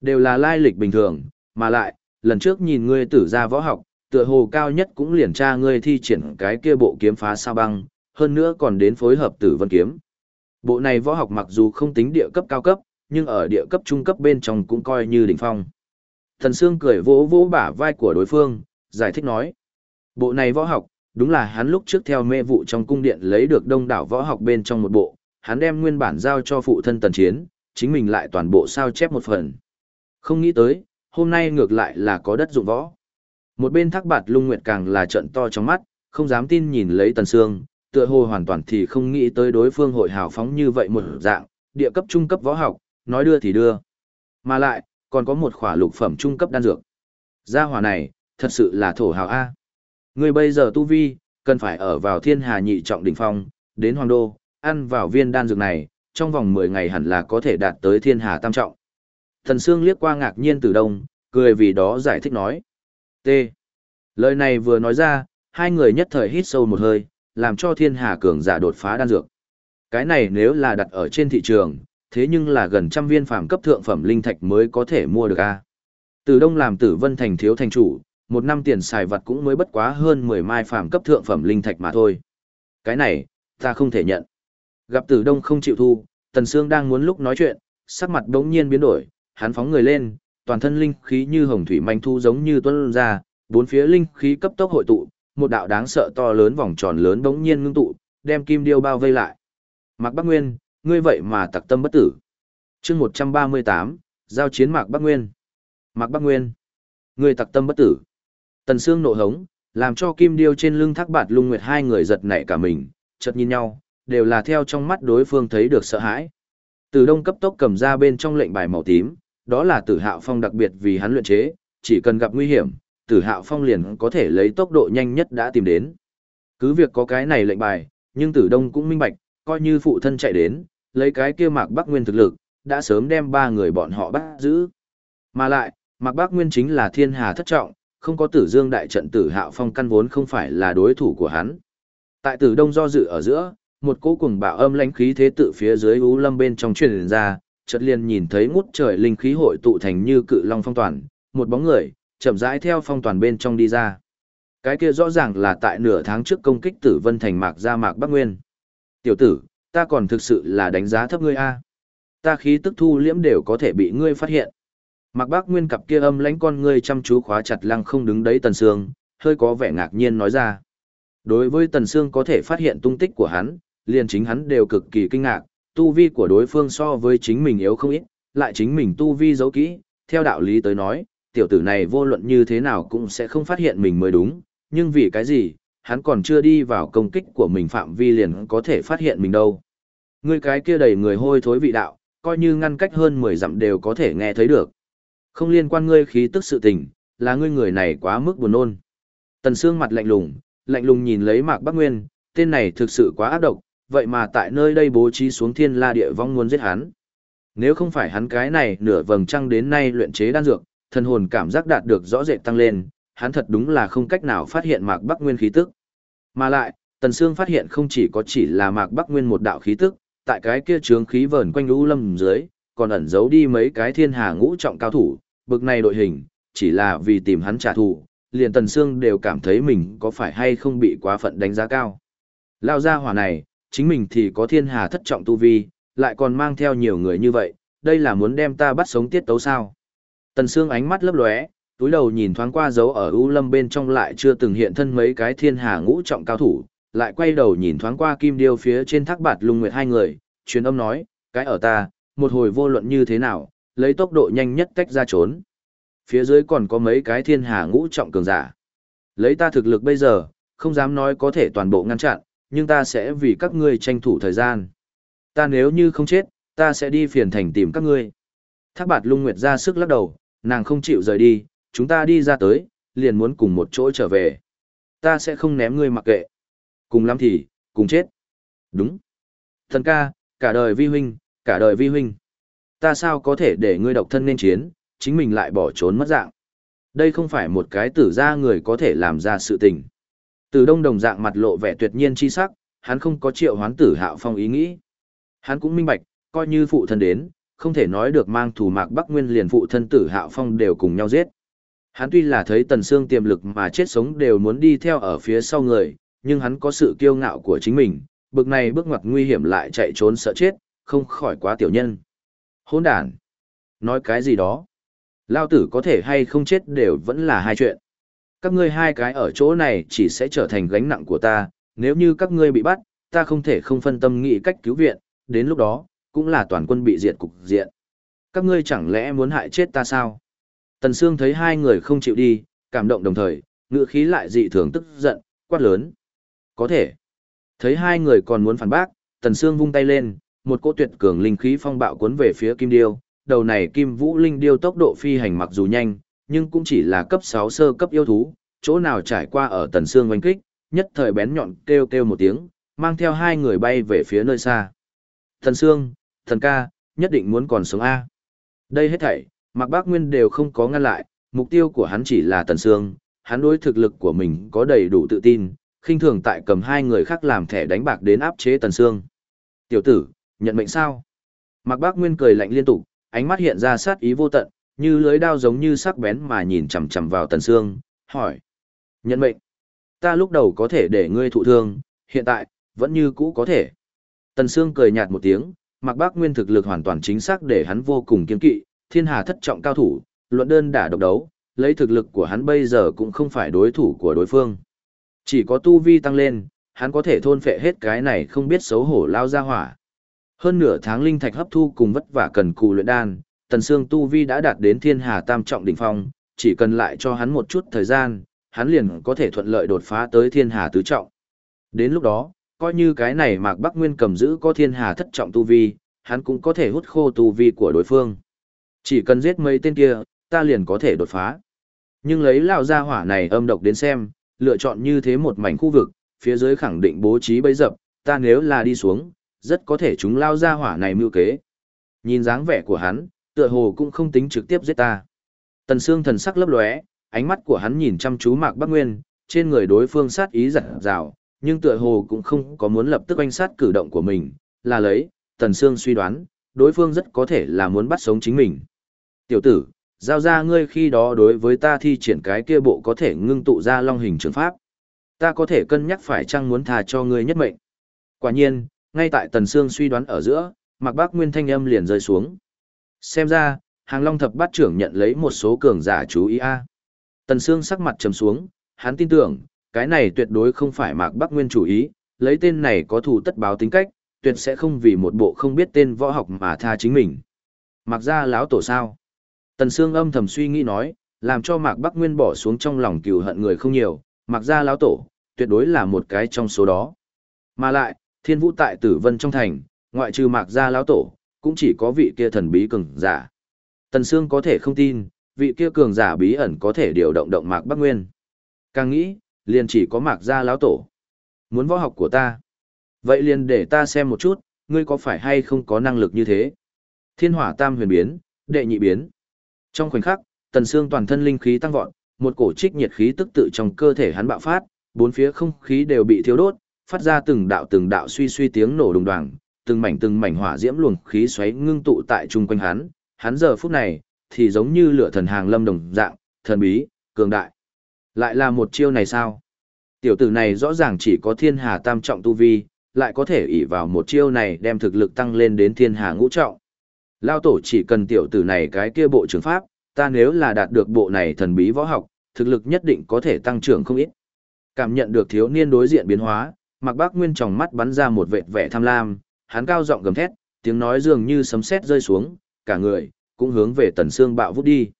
Đều là lai lịch bình thường, mà lại, lần trước nhìn ngươi tử ra võ học, tựa hồ cao nhất cũng liền tra ngươi thi triển cái kia bộ kiếm phá sao băng, hơn nữa còn đến phối hợp tử vân kiếm. Bộ này võ học mặc dù không tính địa cấp cao cấp, nhưng ở địa cấp trung cấp bên trong cũng coi như đỉnh phong. Thần Sương cười vỗ vỗ bả vai của đối phương, giải thích nói. Bộ này võ học, đúng là hắn lúc trước theo mê vụ trong cung điện lấy được đông đảo võ học bên trong một bộ, hắn đem nguyên bản giao cho phụ thân tần chiến, chính mình lại toàn bộ sao chép một phần. Không nghĩ tới, hôm nay ngược lại là có đất dụng võ. Một bên thác bạt lung nguyệt càng là trận to trong mắt, không dám tin nhìn lấy tần sương, tựa hồ hoàn toàn thì không nghĩ tới đối phương hội hào phóng như vậy một dạng, địa cấp trung cấp võ học, nói đưa thì đưa. Mà lại, còn có một khỏa lục phẩm trung cấp đan dược. Gia hỏa này, thật sự là thổ hào A. Người bây giờ tu vi, cần phải ở vào thiên hà nhị trọng đỉnh phong, đến hoàng đô, ăn vào viên đan dược này, trong vòng 10 ngày hẳn là có thể đạt tới thiên hà tam trọng. Thần Sương liếc qua ngạc nhiên từ đông, cười vì đó giải thích nói. T. Lời này vừa nói ra, hai người nhất thời hít sâu một hơi, làm cho thiên hà cường giả đột phá đan dược. Cái này nếu là đặt ở trên thị trường, thế nhưng là gần trăm viên phàm cấp thượng phẩm linh thạch mới có thể mua được à? a. Từ Đông làm Tử Vân thành thiếu thành chủ, một năm tiền xài vật cũng mới bất quá hơn 10 mai phàm cấp thượng phẩm linh thạch mà thôi. Cái này, ta không thể nhận. Gặp Tử Đông không chịu thu, Tần Sương đang muốn lúc nói chuyện, sắc mặt đống nhiên biến đổi, hắn phóng người lên, toàn thân linh khí như hồng thủy manh thu giống như tuôn ra, bốn phía linh khí cấp tốc hội tụ, một đạo đáng sợ to lớn vòng tròn lớn đống nhiên ngưng tụ, đem kim điêu bao vây lại. Mạc Bắc Nguyên, ngươi vậy mà tặc tâm bất tử. chương 138, giao chiến Mạc Bắc Nguyên. Mạc Bắc Nguyên, ngươi tặc tâm bất tử. Tần Sương nộ hống, làm cho kim điêu trên lưng thác bạt lung nguyệt hai người giật nảy cả mình, chợt nhìn nhau, đều là theo trong mắt đối phương thấy được sợ hãi. Từ đông cấp tốc cầm ra bên trong lệnh bài màu tím, đó là tử hạo phong đặc biệt vì hắn luyện chế, chỉ cần gặp nguy hiểm, tử hạo phong liền có thể lấy tốc độ nhanh nhất đã tìm đến. Cứ việc có cái này lệnh bài, nhưng tử đông cũng minh bạch, coi như phụ thân chạy đến, lấy cái kia mạc bắc nguyên thực lực, đã sớm đem ba người bọn họ bắt giữ. Mà lại, mạc bắc nguyên chính là thiên hà thất trọng, không có tử dương đại trận tử hạo phong căn vốn không phải là đối thủ của hắn. Tại tử đông do dự ở giữa, một cỗ cùng bạo âm lãnh khí thế tự phía dưới ú lâm bên trong truyền ra, chợt liền nhìn thấy ngút trời linh khí hội tụ thành như cự long phong toàn, một bóng người, chậm rãi theo phong toàn bên trong đi ra. Cái kia rõ ràng là tại nửa tháng trước công kích tử vân thành mạc ra mạc Bắc Nguyên. Tiểu tử, ta còn thực sự là đánh giá thấp ngươi a. Ta khí tức thu liễm đều có thể bị ngươi phát hiện. Mạc Bắc Nguyên cặp kia âm lãnh con ngươi chăm chú khóa chặt lăng không đứng đấy Tần Sương, hơi có vẻ ngạc nhiên nói ra. Đối với Tần Sương có thể phát hiện tung tích của hắn, liền chính hắn đều cực kỳ kinh ngạc, tu vi của đối phương so với chính mình yếu không ít, lại chính mình tu vi giấu kỹ, theo đạo lý tới nói, tiểu tử này vô luận như thế nào cũng sẽ không phát hiện mình mới đúng, nhưng vì cái gì, hắn còn chưa đi vào công kích của mình phạm vi liền có thể phát hiện mình đâu. Ngươi cái kia đầy người hôi thối vị đạo, coi như ngăn cách hơn 10 dặm đều có thể nghe thấy được. Không liên quan ngươi khí tức sự tình, là ngươi người này quá mức buồn nôn. Tần Sương mặt lạnh lùng, lạnh lùng nhìn lấy Mạc Bắc Nguyên, tên này thực sự quá ác độc, vậy mà tại nơi đây bố trí xuống thiên la địa vong muốn giết hắn. Nếu không phải hắn cái này nửa vầng trăng đến nay luyện chế đan dược, thần hồn cảm giác đạt được rõ rệt tăng lên, hắn thật đúng là không cách nào phát hiện Mạc Bắc Nguyên khí tức. Mà lại, Tần Sương phát hiện không chỉ có chỉ là Mạc Bắc Nguyên một đạo khí tức, tại cái kia trướng khí vờn quanh lũ lâm dưới, còn ẩn giấu đi mấy cái thiên hà ngũ trọng cao thủ, bực này đội hình, chỉ là vì tìm hắn trả thù, liền Tần Sương đều cảm thấy mình có phải hay không bị quá phận đánh giá cao. Lao ra hỏa này, chính mình thì có thiên hà thất trọng tu vi, lại còn mang theo nhiều người như vậy, đây là muốn đem ta bắt sống tiết tấu sao. Tần Sương ánh mắt lấp lóe, túi đầu nhìn thoáng qua dấu ở U Lâm bên trong lại chưa từng hiện thân mấy cái thiên hà ngũ trọng cao thủ, lại quay đầu nhìn thoáng qua kim điêu phía trên thác bạt lung nguyệt hai người, truyền âm nói, cái ở ta, một hồi vô luận như thế nào, lấy tốc độ nhanh nhất cách ra trốn. Phía dưới còn có mấy cái thiên hà ngũ trọng cường giả. Lấy ta thực lực bây giờ, không dám nói có thể toàn bộ ngăn chặn, nhưng ta sẽ vì các ngươi tranh thủ thời gian. Ta nếu như không chết, ta sẽ đi phiền thành tìm các ngươi. Thác bạt lung nguyệt ra sức lắc đầu, nàng không chịu rời đi, chúng ta đi ra tới, liền muốn cùng một chỗ trở về. Ta sẽ không ném ngươi mặc kệ. Cùng lắm thì, cùng chết. Đúng. Thần ca, cả đời vi huynh, cả đời vi huynh. Ta sao có thể để ngươi độc thân nên chiến, chính mình lại bỏ trốn mất dạng. Đây không phải một cái tử ra người có thể làm ra sự tình. Từ đông đồng dạng mặt lộ vẻ tuyệt nhiên chi sắc, hắn không có triệu hoán tử hạo phong ý nghĩ. Hắn cũng minh bạch, coi như phụ thân đến, không thể nói được mang thủ mạc Bắc Nguyên liền phụ thân tử hạo phong đều cùng nhau giết. Hắn tuy là thấy tần xương tiềm lực mà chết sống đều muốn đi theo ở phía sau người, nhưng hắn có sự kiêu ngạo của chính mình, bực này bước ngoặt nguy hiểm lại chạy trốn sợ chết, không khỏi quá tiểu nhân. Hỗn đàn, Nói cái gì đó? Lao tử có thể hay không chết đều vẫn là hai chuyện. Các ngươi hai cái ở chỗ này chỉ sẽ trở thành gánh nặng của ta, nếu như các ngươi bị bắt, ta không thể không phân tâm nghĩ cách cứu viện, đến lúc đó, cũng là toàn quân bị diệt cục diện. Các ngươi chẳng lẽ muốn hại chết ta sao? Tần Sương thấy hai người không chịu đi, cảm động đồng thời, ngựa khí lại dị thường tức giận, quát lớn. Có thể. Thấy hai người còn muốn phản bác, Tần Sương vung tay lên, một cỗ tuyệt cường linh khí phong bạo cuốn về phía Kim Điêu. Đầu này Kim Vũ Linh Điêu tốc độ phi hành mặc dù nhanh, nhưng cũng chỉ là cấp 6 sơ cấp yêu thú, chỗ nào trải qua ở Tần xương oanh kích, nhất thời bén nhọn kêu kêu một tiếng, mang theo hai người bay về phía nơi xa. Thần xương thần ca, nhất định muốn còn sống A. Đây hết thảy, Mạc Bác Nguyên đều không có ngăn lại, mục tiêu của hắn chỉ là Tần xương hắn đối thực lực của mình có đầy đủ tự tin, khinh thường tại cầm hai người khác làm thẻ đánh bạc đến áp chế Tần xương Tiểu tử, nhận mệnh sao? Mạc Bác Nguyên cười lạnh liên tục, ánh mắt hiện ra sát ý vô tận, như lưới đao giống như sắc bén mà nhìn chằm chằm vào Tần Sương, hỏi. Nhận mệnh. Ta lúc đầu có thể để ngươi thụ thương, hiện tại, vẫn như cũ có thể. Tần Sương cười nhạt một tiếng, mặc Bác Nguyên thực lực hoàn toàn chính xác để hắn vô cùng kiên kỵ, thiên hà thất trọng cao thủ, luận đơn đả độc đấu, lấy thực lực của hắn bây giờ cũng không phải đối thủ của đối phương. Chỉ có tu vi tăng lên, hắn có thể thôn phệ hết cái này không biết xấu hổ lao ra hỏa. Hơn nửa tháng linh thạch hấp thu cùng vất vả cần cù luyện đan, Tần Sương tu vi đã đạt đến thiên hà tam trọng đỉnh phong, chỉ cần lại cho hắn một chút thời gian, hắn liền có thể thuận lợi đột phá tới thiên hà tứ trọng. Đến lúc đó, coi như cái này Mạc Bắc Nguyên cầm giữ có thiên hà thất trọng tu vi, hắn cũng có thể hút khô tu vi của đối phương. Chỉ cần giết mấy tên kia, ta liền có thể đột phá. Nhưng lấy lão gia hỏa này âm độc đến xem, lựa chọn như thế một mảnh khu vực, phía dưới khẳng định bố trí bấy dập, ta nếu là đi xuống, rất có thể chúng lao gia hỏa này mưu kế. Nhìn dáng vẻ của hắn, tựa hồ cũng không tính trực tiếp giết ta. Tần Sương thần sắc lấp lóe, ánh mắt của hắn nhìn chăm chú Mạc Bắc Nguyên, trên người đối phương sát ý giật rào, nhưng tựa hồ cũng không có muốn lập tức oanh sát cử động của mình, là lấy, Tần Sương suy đoán, đối phương rất có thể là muốn bắt sống chính mình. Tiểu tử, giao ra ngươi khi đó đối với ta thi triển cái kia bộ có thể ngưng tụ ra long hình trường pháp. Ta có thể cân nhắc phải chăng muốn thà cho ngươi nhất mệnh. Quả nhiên, ngay tại Tần Sương suy đoán ở giữa, Mạc Bắc Nguyên thanh âm liền rơi xuống. Xem ra, Hàng Long thập bát trưởng nhận lấy một số cường giả chú ý a. Tần Sương sắc mặt trầm xuống, hắn tin tưởng, cái này tuyệt đối không phải Mạc Bắc Nguyên chủ ý, lấy tên này có thù tất báo tính cách, tuyệt sẽ không vì một bộ không biết tên võ học mà tha chính mình. Mạc gia lão tổ sao? Tần Sương âm thầm suy nghĩ nói, làm cho Mạc Bắc Nguyên bỏ xuống trong lòng cừu hận người không nhiều, Mạc gia lão tổ, tuyệt đối là một cái trong số đó. Mà lại, Thiên Vũ tại Tử Vân trong thành, ngoại trừ Mạc gia lão tổ, cũng chỉ có vị kia thần bí cường giả. Tần Sương có thể không tin, vị kia cường giả bí ẩn có thể điều động động Mạc Bắc Nguyên. Càng nghĩ, liền chỉ có Mạc gia lão tổ. Muốn võ học của ta. Vậy liền để ta xem một chút, ngươi có phải hay không có năng lực như thế. Thiên hỏa tam huyền biến, đệ nhị biến. Trong khoảnh khắc, tần xương toàn thân linh khí tăng vọt, một cổ trích nhiệt khí tức tự trong cơ thể hắn bạo phát, bốn phía không khí đều bị thiêu đốt, phát ra từng đạo từng đạo suy suy tiếng nổ đùng đoàng, từng mảnh từng mảnh hỏa diễm luồng khí xoáy ngưng tụ tại trung quanh hắn, hắn giờ phút này thì giống như lửa thần hàng lâm đồng dạng, thần bí, cường đại. Lại là một chiêu này sao? Tiểu tử này rõ ràng chỉ có thiên hà tam trọng tu vi, lại có thể ỷ vào một chiêu này đem thực lực tăng lên đến thiên hà ngũ trọng. Lao tổ chỉ cần tiểu tử này cái kia bộ trường pháp, ta nếu là đạt được bộ này thần bí võ học, thực lực nhất định có thể tăng trưởng không ít. Cảm nhận được thiếu niên đối diện biến hóa, Mạc Bác Nguyên tròng mắt bắn ra một vệt vẻ tham lam, hắn cao giọng gầm thét, tiếng nói dường như sấm sét rơi xuống, cả người cũng hướng về Tần Sương bạo vút đi.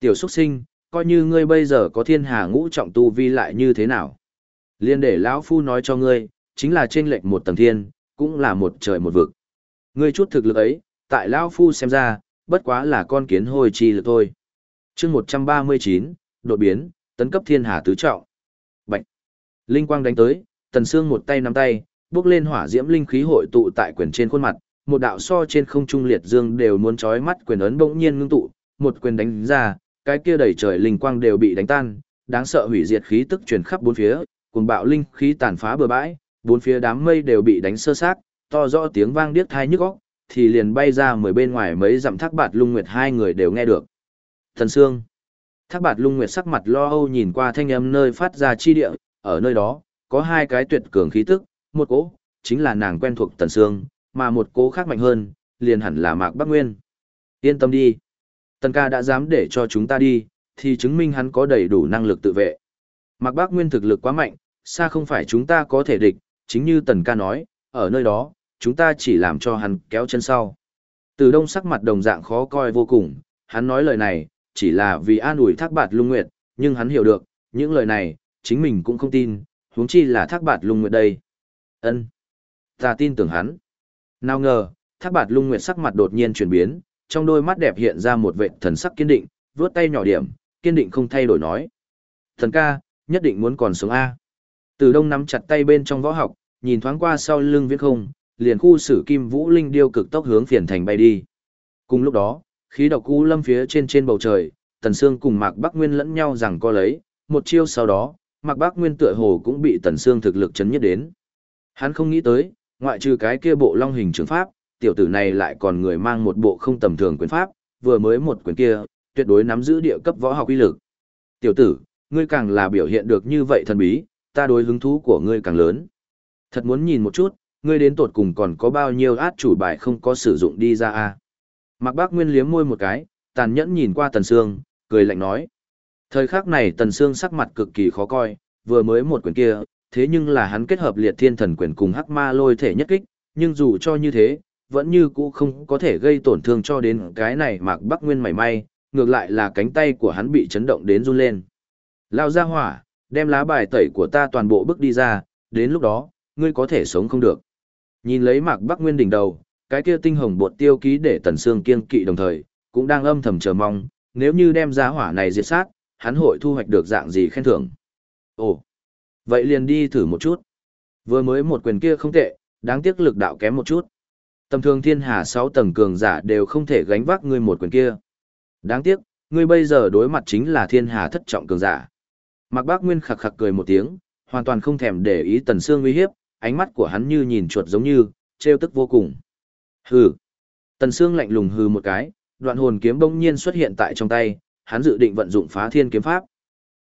Tiểu xuất sinh, coi như ngươi bây giờ có thiên hà ngũ trọng tu vi lại như thế nào? Liên để lão phu nói cho ngươi, chính là trên lệch một tầng thiên, cũng là một trời một vực. Ngươi chút thực lực ấy, tại lão Phu xem ra, bất quá là con kiến hồi chi lực thôi. chương 139, đột biến, tấn cấp thiên hà tứ trọng. Bạch. Linh quang đánh tới, tần xương một tay nắm tay, bước lên hỏa diễm linh khí hội tụ tại quyền trên khuôn mặt, một đạo so trên không trung liệt dương đều muốn chói mắt quyền ấn bỗng nhiên ngưng tụ, một quyền đánh ra, cái kia đầy trời linh quang đều bị đánh tan, đáng sợ hủy diệt khí tức truyền khắp bốn phía, cùng bạo linh khí tàn phá bừa bãi, bốn phía đám mây đều bị đánh sơ sát, to rõ tiếng vang điếc tai nhức óc, thì liền bay ra mười bên ngoài mấy dặm thác bạt lung nguyệt hai người đều nghe được. Thần Sương. Thác bạt lung nguyệt sắc mặt lo âu nhìn qua thanh âm nơi phát ra chi địa, ở nơi đó, có hai cái tuyệt cường khí tức, một cỗ, chính là nàng quen thuộc Tần Sương, mà một cỗ khác mạnh hơn, liền hẳn là Mạc Bắc Nguyên. Yên tâm đi. Tần ca đã dám để cho chúng ta đi, thì chứng minh hắn có đầy đủ năng lực tự vệ. Mạc Bắc Nguyên thực lực quá mạnh, xa không phải chúng ta có thể địch, chính như Tần ca nói, ở nơi đó, chúng ta chỉ làm cho hắn kéo chân sau. Từ đông sắc mặt đồng dạng khó coi vô cùng, hắn nói lời này, chỉ là vì an ủi thác bạt lung nguyệt, nhưng hắn hiểu được, những lời này, chính mình cũng không tin, huống chi là thác bạt lung nguyệt đây ân Ta tin tưởng hắn. Nào ngờ, thác bạt lung nguyệt sắc mặt đột nhiên chuyển biến, trong đôi mắt đẹp hiện ra một vệ thần sắc kiên định, vuốt tay nhỏ điểm, kiên định không thay đổi nói. Thần ca, nhất định muốn còn sống A. Từ đông nắm chặt tay bên trong võ học, nhìn thoáng qua sau lưng viễn không, liền khu sử kim vũ linh điêu cực tốc hướng phiền thành bay đi. Cùng lúc đó, khí độc cú lâm phía trên trên bầu trời, Tần Sương cùng Mạc Bắc Nguyên lẫn nhau rằng co lấy, một chiêu sau đó, Mạc Bắc Nguyên tựa hồ cũng bị Tần Sương thực lực chấn nhất đến. Hắn không nghĩ tới, ngoại trừ cái kia bộ long hình trường pháp, tiểu tử này lại còn người mang một bộ không tầm thường quyền pháp, vừa mới một quyền kia, tuyệt đối nắm giữ địa cấp võ học uy lực. Tiểu tử, ngươi càng là biểu hiện được như vậy thần bí, ta đối hứng thú của ngươi càng lớn. Thật muốn nhìn một chút, ngươi đến tột cùng còn có bao nhiêu át chủ bài không có sử dụng đi ra a à? Mạc Bác Nguyên liếm môi một cái, tàn nhẫn nhìn qua Tần Sương, cười lạnh nói. Thời khắc này Tần Sương sắc mặt cực kỳ khó coi, vừa mới một quyền kia, thế nhưng là hắn kết hợp liệt thiên thần quyền cùng hắc ma lôi thể nhất kích, nhưng dù cho như thế, vẫn như cũ không có thể gây tổn thương cho đến cái này Mạc Bắc Nguyên mảy may, ngược lại là cánh tay của hắn bị chấn động đến run lên. Lao ra hỏa, đem lá bài tẩy của ta toàn bộ bước đi ra, đến lúc đó, ngươi có thể sống không được. Nhìn lấy Mạc Bắc Nguyên đỉnh đầu, cái kia tinh hồng bột tiêu ký để Tần xương kiên kỵ đồng thời, cũng đang âm thầm chờ mong, nếu như đem giá hỏa này diệt sát, hắn hội thu hoạch được dạng gì khen thưởng. Ồ, vậy liền đi thử một chút. Vừa mới một quyền kia không tệ, đáng tiếc lực đạo kém một chút. Tầm thường thiên hà sáu tầng cường giả đều không thể gánh vác ngươi một quyền kia. Đáng tiếc, ngươi bây giờ đối mặt chính là thiên hà thất trọng cường giả. Mạc Bác Nguyên khặc khặc cười một tiếng, hoàn toàn không thèm để ý Tần Sương uy hiếp, ánh mắt của hắn như nhìn chuột giống như, trêu tức vô cùng. Hừ. Tần Sương lạnh lùng hừ một cái, đoạn hồn kiếm bỗng nhiên xuất hiện tại trong tay, hắn dự định vận dụng phá thiên kiếm pháp.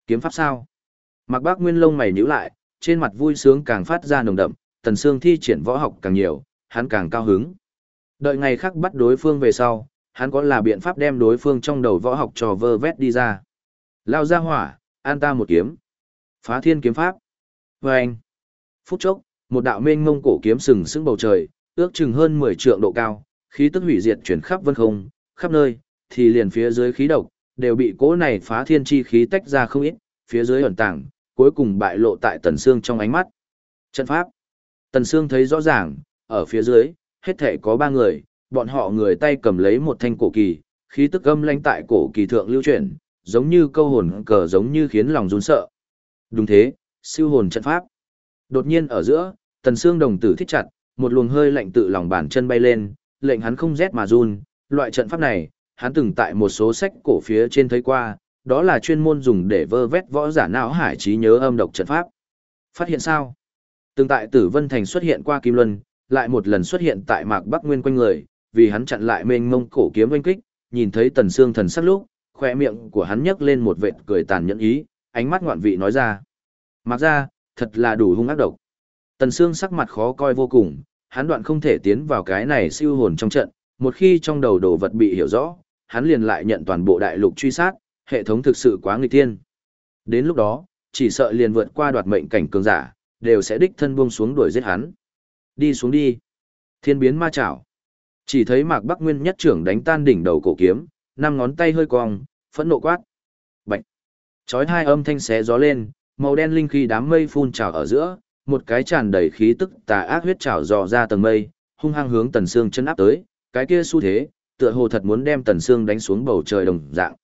Kiếm pháp sao? Mạc Bác Nguyên lông mày nhíu lại, trên mặt vui sướng càng phát ra nồng đậm, Tần Sương thi triển võ học càng nhiều, hắn càng cao hứng. Đợi ngày khác bắt đối phương về sau, hắn có là biện pháp đem đối phương trong đầu võ học trò vơ vét đi ra. Lao ra hỏa, an ta một kiếm. Phá thiên kiếm pháp. Vâng. Phút chốc, một đạo mênh ngông cổ kiếm sừng sững bầu trời, ước chừng hơn 10 trượng độ cao, khí tức hủy diệt chuyển khắp vân không, khắp nơi, thì liền phía dưới khí độc, đều bị cỗ này phá thiên chi khí tách ra không ít, phía dưới ẩn tàng, cuối cùng bại lộ tại tần xương trong ánh mắt. Trận pháp. Tần xương thấy rõ ràng, ở phía dưới, hết thể có ba người, bọn họ người tay cầm lấy một thanh cổ kỳ, khí tức âm lãnh tại cổ kỳ thượng lưu chuyển, giống như câu hồn cờ giống như khiến lòng run sợ. Đúng thế, siêu hồn trận pháp. Đột nhiên ở giữa, tần xương đồng tử thích chặt, một luồng hơi lạnh tự lòng bàn chân bay lên, lệnh hắn không rét mà run, loại trận pháp này, hắn từng tại một số sách cổ phía trên thấy qua, đó là chuyên môn dùng để vơ vét võ giả não hải trí nhớ âm độc trận pháp. Phát hiện sao? Từng tại Tử Vân Thành xuất hiện qua Kim Luân, lại một lần xuất hiện tại Mạc Bắc Nguyên quanh người, vì hắn chặn lại mênh mông cổ kiếm oanh kích, nhìn thấy Tần Sương thần sắc lúc, khoe miệng của hắn nhấc lên một vệt cười tàn nhẫn ý, ánh mắt ngoạn vị nói ra. Mặc ra, thật là đủ hung ác độc. Tần Sương sắc mặt khó coi vô cùng, hắn đoạn không thể tiến vào cái này siêu hồn trong trận, một khi trong đầu đồ vật bị hiểu rõ, hắn liền lại nhận toàn bộ đại lục truy sát, hệ thống thực sự quá nghịch tiên. Đến lúc đó, chỉ sợ liền vượt qua đoạt mệnh cảnh cường giả, đều sẽ đích thân buông xuống đuổi giết hắn. Đi xuống đi. Thiên biến ma chảo. Chỉ thấy Mạc Bắc Nguyên nhất trưởng đánh tan đỉnh đầu cổ kiếm, năm ngón tay hơi cong, phẫn nộ quát. Bạch. Chói hai âm thanh xé gió lên, màu đen linh khí đám mây phun trào ở giữa, một cái tràn đầy khí tức tà ác huyết trào dò ra tầng mây, hung hăng hướng Tần Sương chân áp tới, cái kia xu thế, tựa hồ thật muốn đem Tần Sương đánh xuống bầu trời đồng dạng.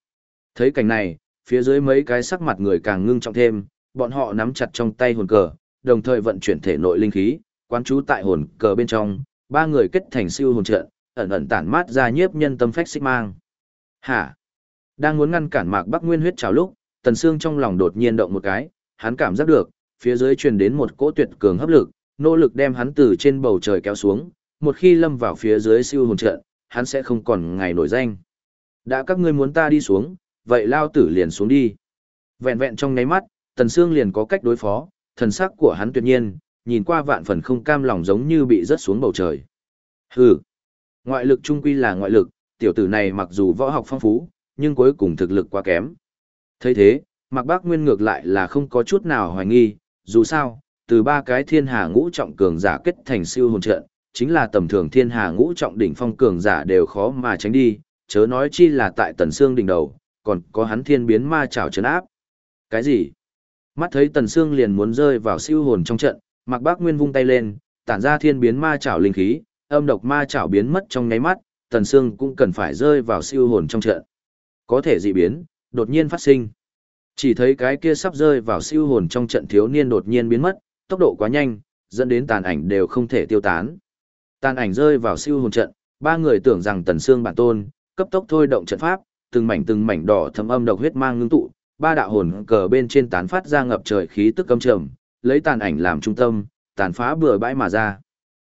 Thấy cảnh này, phía dưới mấy cái sắc mặt người càng ngưng trọng thêm, bọn họ nắm chặt trong tay hồn cờ, đồng thời vận chuyển thể nội linh khí, quán trú tại hồn cờ bên trong, ba người kết thành siêu hồn trận, ẩn ẩn tản mát ra nhiếp nhân tâm phách xích mang. Hả? Đang muốn ngăn cản Mạc Bắc Nguyên huyết trào lúc, Tần Sương trong lòng đột nhiên động một cái, hắn cảm giác được, phía dưới truyền đến một cỗ tuyệt cường hấp lực, nỗ lực đem hắn từ trên bầu trời kéo xuống, một khi lâm vào phía dưới siêu hồn trận, hắn sẽ không còn ngày nổi danh. Đã các ngươi muốn ta đi xuống, vậy lao tử liền xuống đi. Vẹn vẹn trong nháy mắt, Tần Sương liền có cách đối phó, thần sắc của hắn tuyệt nhiên, nhìn qua vạn phần không cam lòng giống như bị rớt xuống bầu trời. Hừ, ngoại lực trung quy là ngoại lực, tiểu tử này mặc dù võ học phong phú, nhưng cuối cùng thực lực quá kém. thấy thế, Mạc Bác Nguyên ngược lại là không có chút nào hoài nghi, dù sao, từ ba cái thiên hà ngũ trọng cường giả kết thành siêu hồn trận, chính là tầm thường thiên hà ngũ trọng đỉnh phong cường giả đều khó mà tránh đi, chớ nói chi là tại tần xương đỉnh đầu, còn có hắn thiên biến ma chảo chấn áp. Cái gì? Mắt thấy tần xương liền muốn rơi vào siêu hồn trong trận, Mạc Bác Nguyên vung tay lên, tản ra thiên biến ma chảo linh khí, âm độc ma chảo biến mất trong nháy mắt, tần xương cũng cần phải rơi vào siêu hồn trong trận. Có thể dị biến, đột nhiên phát sinh. Chỉ thấy cái kia sắp rơi vào siêu hồn trong trận thiếu niên đột nhiên biến mất, tốc độ quá nhanh, dẫn đến tàn ảnh đều không thể tiêu tán. Tàn ảnh rơi vào siêu hồn trận, ba người tưởng rằng tần xương bản tôn, cấp tốc thôi động trận pháp, từng mảnh từng mảnh đỏ thấm âm độc huyết mang ngưng tụ, ba đạo hồn cờ bên trên tán phát ra ngập trời khí tức cấm trầm, lấy tàn ảnh làm trung tâm, tàn phá bừa bãi mà ra.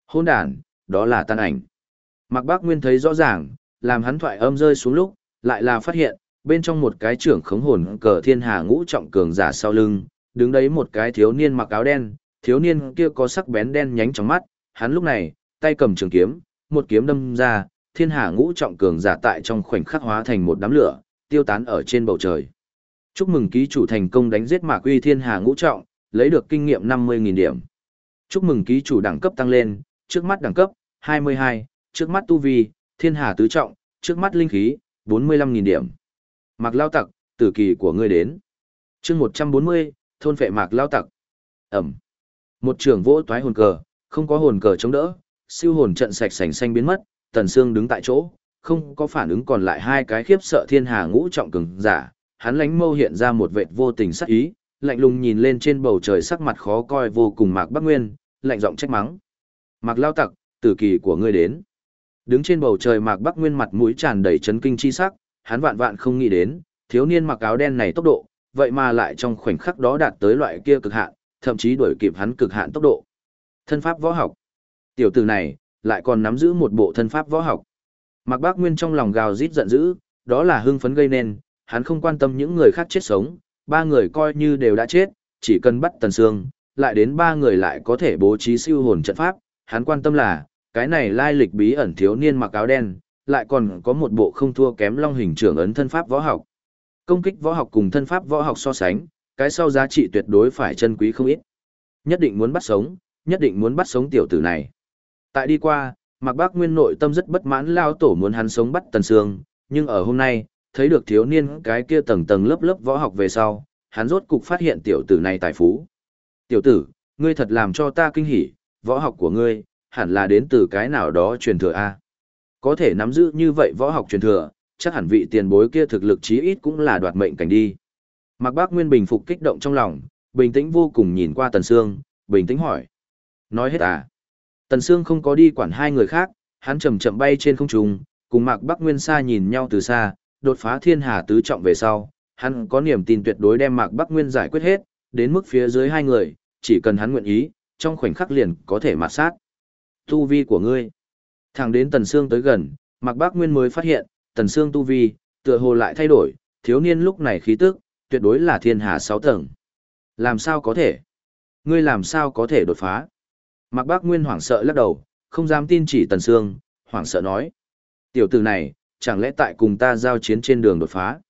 Hôn đàn, đó là tàn ảnh. Mạc Bác Nguyên thấy rõ ràng, làm hắn thoại âm rơi xuống lúc, lại là phát hiện, bên trong một cái trưởng khống hồn cờ thiên hà ngũ trọng cường giả sau lưng, đứng đấy một cái thiếu niên mặc áo đen, thiếu niên kia có sắc bén đen nhánh trong mắt, hắn lúc này, tay cầm trường kiếm, một kiếm đâm ra, thiên hà ngũ trọng cường giả tại trong khoảnh khắc hóa thành một đám lửa, tiêu tán ở trên bầu trời. Chúc mừng ký chủ thành công đánh giết Mạc Uy Thiên Hà ngũ trọng, lấy được kinh nghiệm 50.000 điểm. Chúc mừng ký chủ đẳng cấp tăng lên, trước mắt đẳng cấp 22, trước mắt tu vi, Thiên Hà tứ trọng, trước mắt linh khí 45.000 điểm. Mạc Lao Tặc, tử kỳ của ngươi đến. Chương 140, thôn phệ Mạc Lao Tặc. Ẩm. Một trường vỗ toái hồn cờ, không có hồn cờ chống đỡ, siêu hồn trận sạch sành xanh biến mất, Tần Sương đứng tại chỗ, không có phản ứng còn lại hai cái khiếp sợ thiên hà ngũ trọng cường giả, hắn lánh mâu hiện ra một vệt vô tình sắc ý, lạnh lùng nhìn lên trên bầu trời sắc mặt khó coi vô cùng Mạc Bắc Nguyên, lạnh giọng trách mắng. Mạc Lao Tặc, tử kỳ của ngươi đến. Đứng trên bầu trời Mạc Bắc Nguyên mặt mũi tràn đầy chấn kinh chi sắc, hắn vạn vạn không nghĩ đến, thiếu niên mặc áo đen này tốc độ, vậy mà lại trong khoảnh khắc đó đạt tới loại kia cực hạn, thậm chí đuổi kịp hắn cực hạn tốc độ. Thân pháp võ học. Tiểu tử này, lại còn nắm giữ một bộ thân pháp võ học. Mạc Bác Nguyên trong lòng gào rít giận dữ, đó là hưng phấn gây nên, hắn không quan tâm những người khác chết sống, ba người coi như đều đã chết, chỉ cần bắt Tần Sương, lại đến ba người lại có thể bố trí siêu hồn trận pháp, hắn quan tâm là, cái này lai lịch bí ẩn thiếu niên mặc áo đen, lại còn có một bộ không thua kém long hình trưởng ấn thân pháp võ học. Công kích võ học cùng thân pháp võ học so sánh, cái sau giá trị tuyệt đối phải chân quý không ít. Nhất định muốn bắt sống, nhất định muốn bắt sống tiểu tử này. Tại đi qua, Mạc Bác Nguyên nội tâm rất bất mãn lao tổ muốn hắn sống bắt Tần Sương, nhưng ở hôm nay, thấy được thiếu niên cái kia tầng tầng lớp lớp võ học về sau, hắn rốt cục phát hiện tiểu tử này tài phú. Tiểu tử, ngươi thật làm cho ta kinh hỉ, võ học của ngươi, hẳn là đến từ cái nào đó truyền thừa A. Có thể nắm giữ như vậy võ học truyền thừa, chắc hẳn vị tiền bối kia thực lực chí ít cũng là đoạt mệnh cảnh đi. Mạc Bác Nguyên bình phục kích động trong lòng, bình tĩnh vô cùng nhìn qua Tần Sương, bình tĩnh hỏi. Nói hết à? Tần Sương không có đi quản hai người khác, hắn chậm chậm bay trên không trung, cùng Mạc Bắc Nguyên Sa nhìn nhau từ xa, đột phá thiên hà tứ trọng về sau, hắn có niềm tin tuyệt đối đem Mạc Bắc Nguyên giải quyết hết, đến mức phía dưới hai người, chỉ cần hắn nguyện ý, trong khoảnh khắc liền có thể mạt sát. Tu vi của ngươi. Thẳng đến Tần Sương tới gần, Mạc Bắc Nguyên mới phát hiện, Tần Sương tu vi, tựa hồ lại thay đổi, thiếu niên lúc này khí tức, tuyệt đối là thiên hà sáu tầng. Làm sao có thể? Ngươi làm sao có thể đột phá? Mạc Bác Nguyên hoảng sợ lắc đầu, không dám tin chỉ Tần Sương, hoảng sợ nói. Tiểu tử này, chẳng lẽ tại cùng ta giao chiến trên đường đột phá?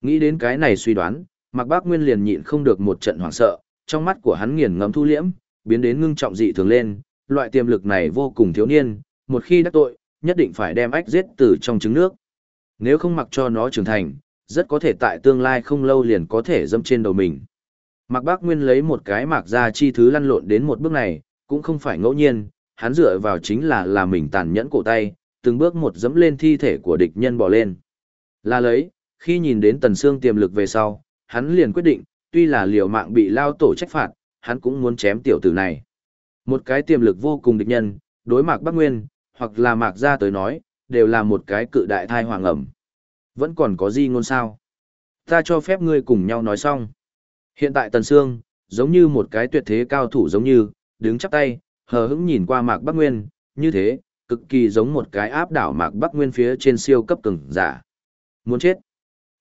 Nghĩ đến cái này suy đoán, Mạc Bác Nguyên liền nhịn không được một trận hoảng sợ, trong mắt của hắn nghiền ngẫm thu liễm, biến đến ngưng trọng dị thường lên, loại tiềm lực này vô cùng thiếu niên, một khi đắc tội, nhất định phải đem ách giết từ trong trứng nước. Nếu không mặc cho nó trưởng thành, rất có thể tại tương lai không lâu liền có thể dâm trên đầu mình. Mạc Bác Nguyên lấy một cái mạc ra chi thứ lăn lộn đến một bước này, cũng không phải ngẫu nhiên, hắn dựa vào chính là là mình tàn nhẫn cổ tay, từng bước một dẫm lên thi thể của địch nhân bỏ lên. Là lấy, khi nhìn đến tần xương tiềm lực về sau, hắn liền quyết định, tuy là liều mạng bị lao tổ trách phạt, hắn cũng muốn chém tiểu tử này. Một cái tiềm lực vô cùng địch nhân, đối mạc Bắc Nguyên, hoặc là mạc gia tới nói, đều là một cái cự đại thai hoàng ẩm. Vẫn còn có gì ngôn sao? Ta cho phép ngươi cùng nhau nói xong. Hiện tại Tần Sương, giống như một cái tuyệt thế cao thủ giống như, đứng chắp tay, hờ hững nhìn qua Mạc Bắc Nguyên, như thế, cực kỳ giống một cái áp đảo Mạc Bắc Nguyên phía trên siêu cấp cường giả. Muốn chết.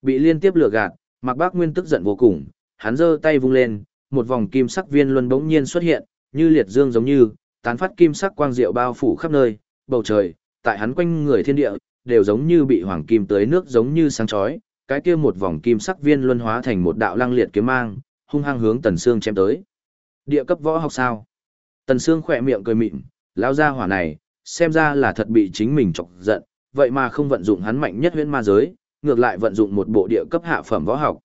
Bị liên tiếp lừa gạt, Mạc Bắc Nguyên tức giận vô cùng, hắn giơ tay vung lên, một vòng kim sắc viên luân bỗng nhiên xuất hiện, như liệt dương giống như, tán phát kim sắc quang diệu bao phủ khắp nơi, bầu trời, tại hắn quanh người thiên địa, đều giống như bị hoàng kim tưới nước giống như sáng chói, cái kia một vòng kim sắc viên luân hóa thành một đạo lăng liệt kiếm mang, hung hăng hướng Tần Sương chém tới. Địa cấp võ học sao? Tần Sương khỏe miệng cười mịn, Lão gia hỏa này, xem ra là thật bị chính mình chọc giận, vậy mà không vận dụng hắn mạnh nhất huyễn ma giới, ngược lại vận dụng một bộ địa cấp hạ phẩm võ học.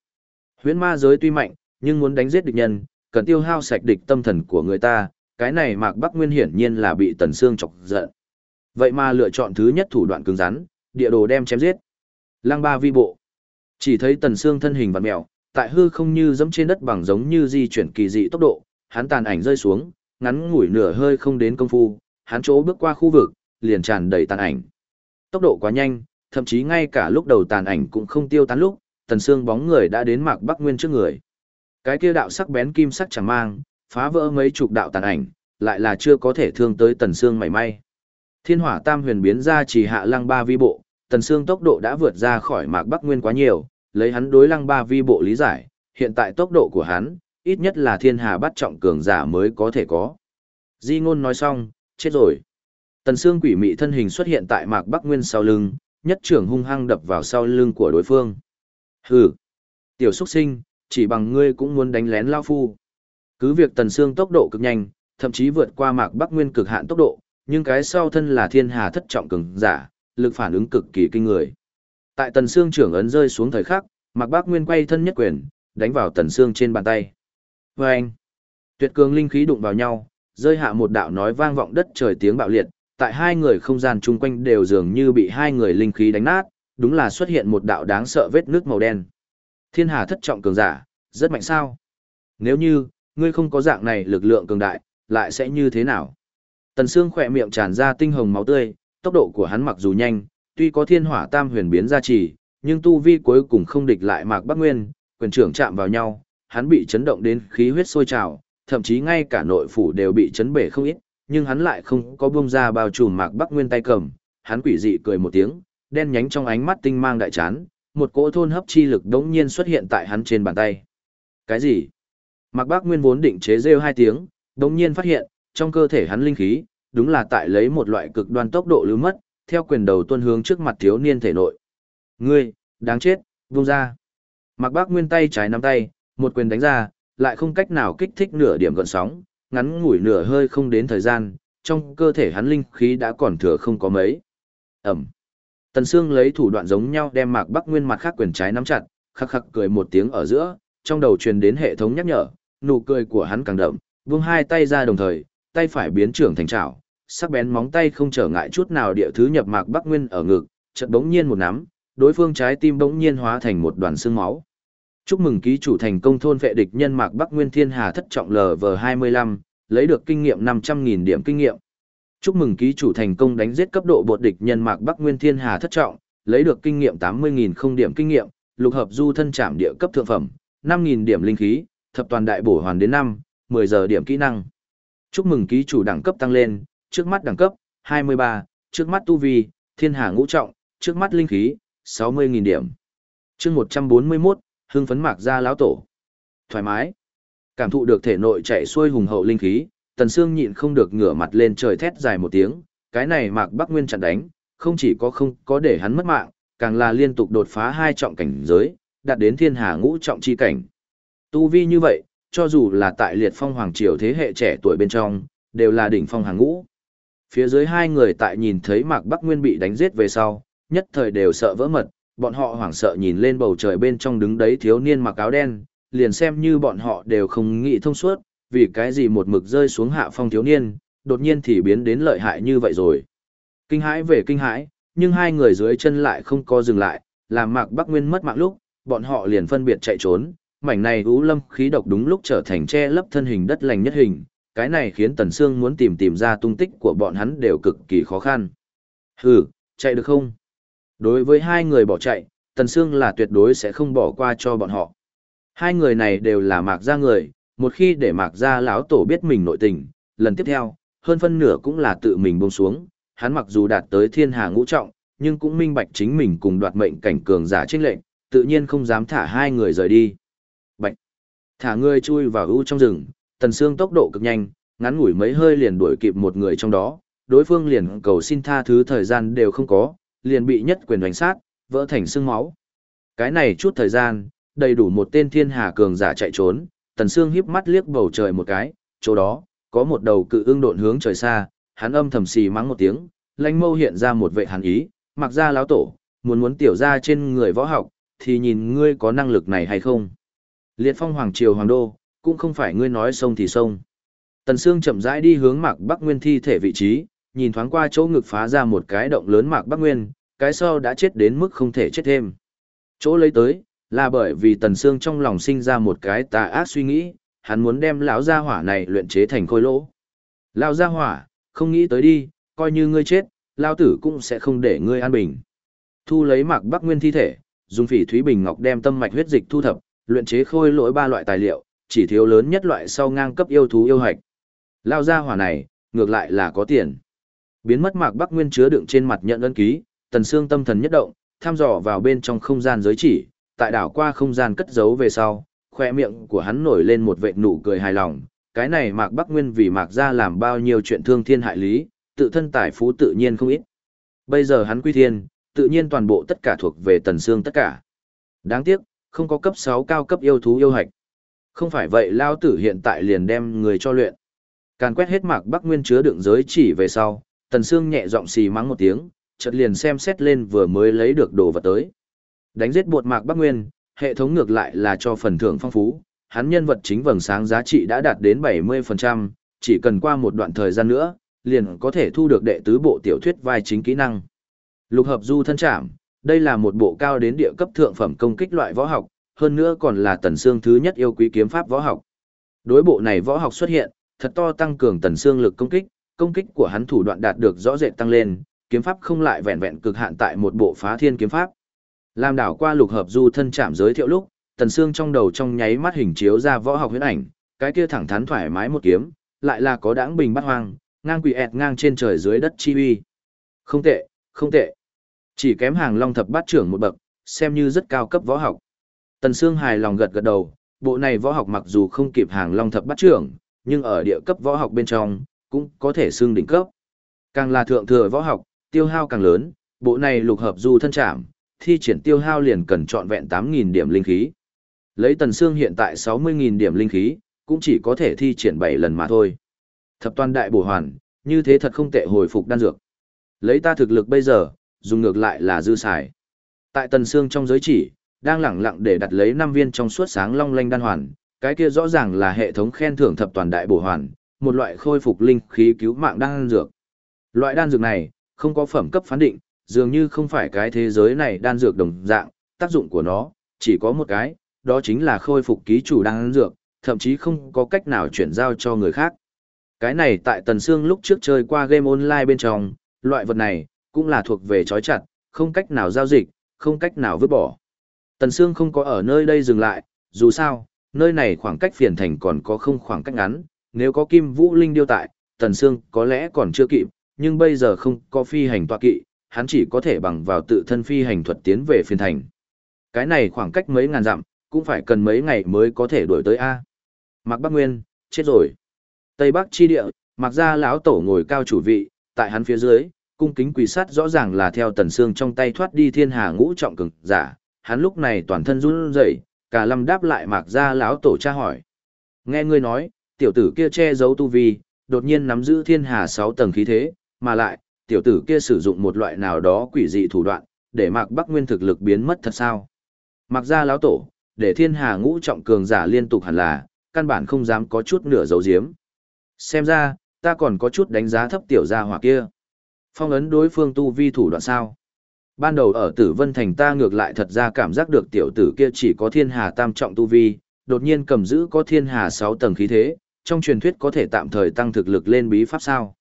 Huyễn ma giới tuy mạnh, nhưng muốn đánh giết địch nhân, cần tiêu hao sạch địch tâm thần của người ta, cái này Mạc Bắc Nguyên hiển nhiên là bị Tần Sương chọc giận. Vậy mà lựa chọn thứ nhất thủ đoạn cứng rắn, địa đồ đem chém giết. Lăng ba vi bộ. Chỉ thấy Tần Sương thân hình vặn mèo, tại hư không như dẫm trên đất bằng giống như di chuyển kỳ dị tốc độ, hắn tàn ảnh rơi xuống, ngắn ngủi nửa hơi không đến công phu, hắn chỗ bước qua khu vực, liền tràn đầy tàn ảnh. Tốc độ quá nhanh, thậm chí ngay cả lúc đầu tàn ảnh cũng không tiêu tán lúc, Tần xương bóng người đã đến Mạc Bắc Nguyên trước người. Cái kia đạo sắc bén kim sắc chẳng mang, phá vỡ mấy chục đạo tàn ảnh, lại là chưa có thể thương tới Tần xương mảy may. Thiên hỏa tam huyền biến ra chỉ hạ lăng ba vi bộ, Tần xương tốc độ đã vượt ra khỏi Mạc Bắc Nguyên quá nhiều, lấy hắn đối lăng ba vi bộ lý giải, hiện tại tốc độ của hắn, ít nhất là thiên hà bắt trọng cường giả mới có thể có. Di ngôn nói xong, chết rồi. Tần xương quỷ mị thân hình xuất hiện tại Mạc Bắc Nguyên sau lưng, nhất trưởng hung hăng đập vào sau lưng của đối phương. Hừ, tiểu xuất sinh, chỉ bằng ngươi cũng muốn đánh lén lao phu. Cứ việc Tần xương tốc độ cực nhanh, thậm chí vượt qua Mạc Bắc Nguyên cực hạn tốc độ, nhưng cái sau thân là thiên hà thất trọng cường giả, lực phản ứng cực kỳ kinh người. Tại Tần xương trưởng ấn rơi xuống thời khắc, Mạc Bắc Nguyên quay thân nhất quyền, đánh vào Tần xương trên bàn tay. Và anh, tuyệt cường linh khí đụng vào nhau, rơi hạ một đạo nói vang vọng đất trời tiếng bạo liệt, tại hai người không gian chung quanh đều dường như bị hai người linh khí đánh nát, đúng là xuất hiện một đạo đáng sợ vết nước màu đen. Thiên hà thất trọng cường giả, rất mạnh sao? Nếu như, ngươi không có dạng này lực lượng cường đại, lại sẽ như thế nào? Tần Sương khỏe miệng tràn ra tinh hồng máu tươi, tốc độ của hắn mặc dù nhanh, tuy có thiên hỏa tam huyền biến ra chỉ, nhưng tu vi cuối cùng không địch lại Mạc Bắc Nguyên, quyền trưởng chạm vào nhau, hắn bị chấn động đến khí huyết sôi trào, thậm chí ngay cả nội phủ đều bị chấn bể không ít, nhưng hắn lại không có buông ra bao trùm Mạc Bắc Nguyên tay cầm, hắn quỷ dị cười một tiếng, đen nhánh trong ánh mắt tinh mang đại chán, một cỗ thôn hấp chi lực đống nhiên xuất hiện tại hắn trên bàn tay. Cái gì? Mạc Bắc Nguyên vốn định chế rêu hai tiếng, đống nhiên phát hiện, trong cơ thể hắn linh khí, đúng là tại lấy một loại cực đoan tốc độ lưu mất, theo quyền đầu tuân hướng trước mặt thiếu niên thể nội. Ngươi, đáng chết, buông ra. Mạc Bác Nguyên tay trái nắm tay, một quyền đánh ra, lại không cách nào kích thích nửa điểm gợn sóng, ngắn ngủi nửa hơi không đến thời gian, trong cơ thể hắn linh khí đã còn thừa không có mấy. Ẩm. Tần Sương lấy thủ đoạn giống nhau đem Mạc Bắc Nguyên mặt khác quyền trái nắm chặt, khắc khắc cười một tiếng ở giữa, trong đầu truyền đến hệ thống nhắc nhở, nụ cười của hắn càng đậm, vung hai tay ra đồng thời, tay phải biến trưởng thành trảo, sắc bén móng tay không trở ngại chút nào địa thứ nhập Mạc Bắc Nguyên ở ngực, chợt bỗng nhiên một nắm, đối phương trái tim bỗng nhiên hóa thành một đoàn xương máu. Chúc mừng ký chủ thành công thôn vệ địch nhân Mạc Bắc Nguyên Thiên Hà thất trọng LV25, lấy được kinh nghiệm 500.000 điểm kinh nghiệm. Chúc mừng ký chủ thành công đánh giết cấp độ bột địch nhân Mạc Bắc Nguyên Thiên Hà thất trọng, lấy được kinh nghiệm 80.000 không điểm kinh nghiệm, lục hợp du thân trảm địa cấp thượng phẩm, 5.000 điểm linh khí, thập toàn đại bổ hoàn đến 5, 10 giờ điểm kỹ năng. Chúc mừng ký chủ đẳng cấp tăng lên, trước mắt đẳng cấp 23, trước mắt tu vi, thiên hà ngũ trọng, trước mắt linh khí 60.000 điểm. chương 141, hưng phấn mạc ra lão tổ. Thoải mái. Cảm thụ được thể nội chạy xuôi hùng hậu linh khí, Tần Sương nhịn không được ngửa mặt lên trời thét dài một tiếng, cái này Mạc Bắc Nguyên chặn đánh, không chỉ có không có để hắn mất mạng, càng là liên tục đột phá hai trọng cảnh giới, đạt đến thiên hà ngũ trọng chi cảnh. Tu vi như vậy, cho dù là tại liệt phong hoàng triều thế hệ trẻ tuổi bên trong, đều là đỉnh phong hàng ngũ. Phía dưới hai người tại nhìn thấy Mạc Bắc Nguyên bị đánh giết về sau, nhất thời đều sợ vỡ mật, bọn họ hoảng sợ nhìn lên bầu trời bên trong đứng đấy thiếu niên mặc áo đen, liền xem như bọn họ đều không nghĩ thông suốt, vì cái gì một mực rơi xuống hạ phong thiếu niên, đột nhiên thì biến đến lợi hại như vậy rồi. Kinh hãi về kinh hãi, nhưng hai người dưới chân lại không có dừng lại, làm Mạc Bắc Nguyên mất mạng lúc, bọn họ liền phân biệt chạy trốn, mảnh này ú lâm khí độc đúng lúc trở thành che lấp thân hình đất lành nhất hình, cái này khiến Tần Sương muốn tìm tìm ra tung tích của bọn hắn đều cực kỳ khó khăn. Hừ, chạy được không? Đối với hai người bỏ chạy, Tần Sương là tuyệt đối sẽ không bỏ qua cho bọn họ. Hai người này đều là mạc gia người, một khi để mạc gia lão tổ biết mình nội tình, lần tiếp theo, hơn phân nửa cũng là tự mình buông xuống, hắn mặc dù đạt tới thiên hà ngũ trọng, nhưng cũng minh bạch chính mình cùng đoạt mệnh cảnh cường giả trên lệnh, tự nhiên không dám thả hai người rời đi. Bạch! Thả người chui vào ưu trong rừng, Tần Sương tốc độ cực nhanh, ngắn ngủi mấy hơi liền đuổi kịp một người trong đó, đối phương liền cầu xin tha thứ thời gian đều không có, liền bị nhất quyền đánh sát, vỡ thành xương máu. Cái này chút thời gian, đầy đủ một tên thiên hà cường giả chạy trốn, Tần Sương híp mắt liếc bầu trời một cái, chỗ đó, có một đầu cự ưng độn hướng trời xa, hắn âm thầm xì mắng một tiếng, lãnh mâu hiện ra một vệ hàn ý, mặc ra lão tổ, muốn muốn tiểu ra trên người võ học, thì nhìn ngươi có năng lực này hay không. Liệt phong hoàng triều hoàng đô, cũng không phải ngươi nói sông thì sông. Tần Sương chậm rãi đi hướng Mạc Bắc Nguyên thi thể vị trí, nhìn thoáng qua chỗ ngực phá ra một cái động lớn Mạc Bắc Nguyên, cái sau đã chết đến mức không thể chết thêm. Chỗ lấy tới, là bởi vì Tần Sương trong lòng sinh ra một cái tà ác suy nghĩ, hắn muốn đem lão gia hỏa này luyện chế thành khôi lỗ. Lão gia hỏa, không nghĩ tới đi, coi như ngươi chết, lão tử cũng sẽ không để ngươi an bình. Thu lấy Mạc Bắc Nguyên thi thể, dùng phỉ thúy bình ngọc đem tâm mạch huyết dịch thu thập, luyện chế khôi lỗi ba loại tài liệu, chỉ thiếu lớn nhất loại sau ngang cấp yêu thú yêu hạch. Lao gia hỏa này, ngược lại là có tiền. Biến mất Mạc Bắc Nguyên chứa đựng trên mặt nhận ân ký, Tần Sương tâm thần nhất động, tham dò vào bên trong không gian giới chỉ, tại đảo qua không gian cất giấu về sau, khoe miệng của hắn nổi lên một vệt nụ cười hài lòng, cái này Mạc Bắc Nguyên vì Mạc gia làm bao nhiêu chuyện thương thiên hại lý, tự thân tài phú tự nhiên không ít. Bây giờ hắn quy thiên, tự nhiên toàn bộ tất cả thuộc về Tần Sương tất cả. Đáng tiếc, không có cấp 6 cao cấp yêu thú yêu hạch. Không phải vậy lao tử hiện tại liền đem người cho luyện. Càn quét hết Mạc Bắc Nguyên chứa đựng giới chỉ về sau, Tần Sương nhẹ giọng xì mắng một tiếng, chợt liền xem xét lên vừa mới lấy được đồ vật tới. Đánh giết bột Mạc Bắc Nguyên, hệ thống ngược lại là cho phần thưởng phong phú, hắn nhân vật chính vầng sáng giá trị đã đạt đến 70%, chỉ cần qua một đoạn thời gian nữa, liền có thể thu được đệ tứ bộ tiểu thuyết vai chính kỹ năng. Lục hợp du thân trảm, đây là một bộ cao đến địa cấp thượng phẩm công kích loại võ học, hơn nữa còn là tần xương thứ nhất yêu quý kiếm pháp võ học. Đối bộ này võ học xuất hiện, thật to tăng cường tần xương lực công kích, công kích của hắn thủ đoạn đạt được rõ rệt tăng lên, kiếm pháp không lại vẹn vẹn cực hạn tại một bộ phá thiên kiếm pháp. Làm đảo qua lục hợp du thân chạm giới thiệu lúc, tần xương trong đầu trong nháy mắt hình chiếu ra võ học huyễn ảnh, cái kia thẳng thắn thoải mái một kiếm, lại là có đãng bình bát hoang, ngang quỷ ẹt ngang trên trời dưới đất chi uy. Không tệ, không tệ. Chỉ kém hàng long thập bát trưởng một bậc, xem như rất cao cấp võ học. Tần Sương hài lòng gật gật đầu, bộ này võ học mặc dù không kịp hàng long thập bát trưởng, nhưng ở địa cấp võ học bên trong, cũng có thể xưng đỉnh cấp. Càng là thượng thừa võ học, tiêu hao càng lớn, bộ này lục hợp du thân trảm, thi triển tiêu hao liền cần trọn vẹn 8.000 điểm linh khí. Lấy Tần xương hiện tại 60.000 điểm linh khí, cũng chỉ có thể thi triển 7 lần mà thôi. Thập toàn đại bổ hoàn, như thế thật không tệ hồi phục đan dược. Lấy ta thực lực bây giờ, dùng ngược lại là dư xài. Tại Tần xương trong giới chỉ, đang lẳng lặng để đặt lấy năm viên trong suốt sáng long lanh đan hoàn, cái kia rõ ràng là hệ thống khen thưởng thập toàn đại bổ hoàn, một loại khôi phục linh khí cứu mạng đan dược. Loại đan dược này, không có phẩm cấp phán định, dường như không phải cái thế giới này đan dược đồng dạng, tác dụng của nó chỉ có một cái, đó chính là khôi phục ký chủ đan dược, thậm chí không có cách nào chuyển giao cho người khác. Cái này tại Tần Sương lúc trước chơi qua game online bên trong, loại vật này cũng là thuộc về trói chặt, không cách nào giao dịch, không cách nào vứt bỏ. Tần Sương không có ở nơi đây dừng lại, dù sao, nơi này khoảng cách phiền thành còn có không khoảng cách ngắn, nếu có Kim Vũ Linh điêu tại, Tần Sương có lẽ còn chưa kịp, nhưng bây giờ không có phi hành tọa kỵ, hắn chỉ có thể bằng vào tự thân phi hành thuật tiến về phiền thành. Cái này khoảng cách mấy ngàn dặm, cũng phải cần mấy ngày mới có thể đuổi tới A. Mạc Bắc Nguyên, chết rồi. Tây Bắc chi địa, Mạc gia lão tổ ngồi cao chủ vị, tại hắn phía dưới, cung kính quỳ sát rõ ràng là theo tần sương trong tay thoát đi thiên hà ngũ trọng cường giả, hắn lúc này toàn thân run rẩy, cả lâm đáp lại mạc gia lão tổ tra hỏi. Nghe ngươi nói, tiểu tử kia che giấu tu vi, đột nhiên nắm giữ thiên hà sáu tầng khí thế, mà lại, tiểu tử kia sử dụng một loại nào đó quỷ dị thủ đoạn, để mạc bắc nguyên thực lực biến mất thật sao. Mạc gia lão tổ, để thiên hà ngũ trọng cường giả liên tục hẳn là, căn bản không dám có chút nửa dấu diếm. Xem ra, ta còn có chút đánh giá thấp tiểu gia hỏa kia. Phong ấn đối phương tu vi thủ đoạn sao? Ban đầu ở tử vân thành ta ngược lại thật ra cảm giác được tiểu tử kia chỉ có thiên hà tam trọng tu vi, đột nhiên cầm giữ có thiên hà sáu tầng khí thế, trong truyền thuyết có thể tạm thời tăng thực lực lên bí pháp sao.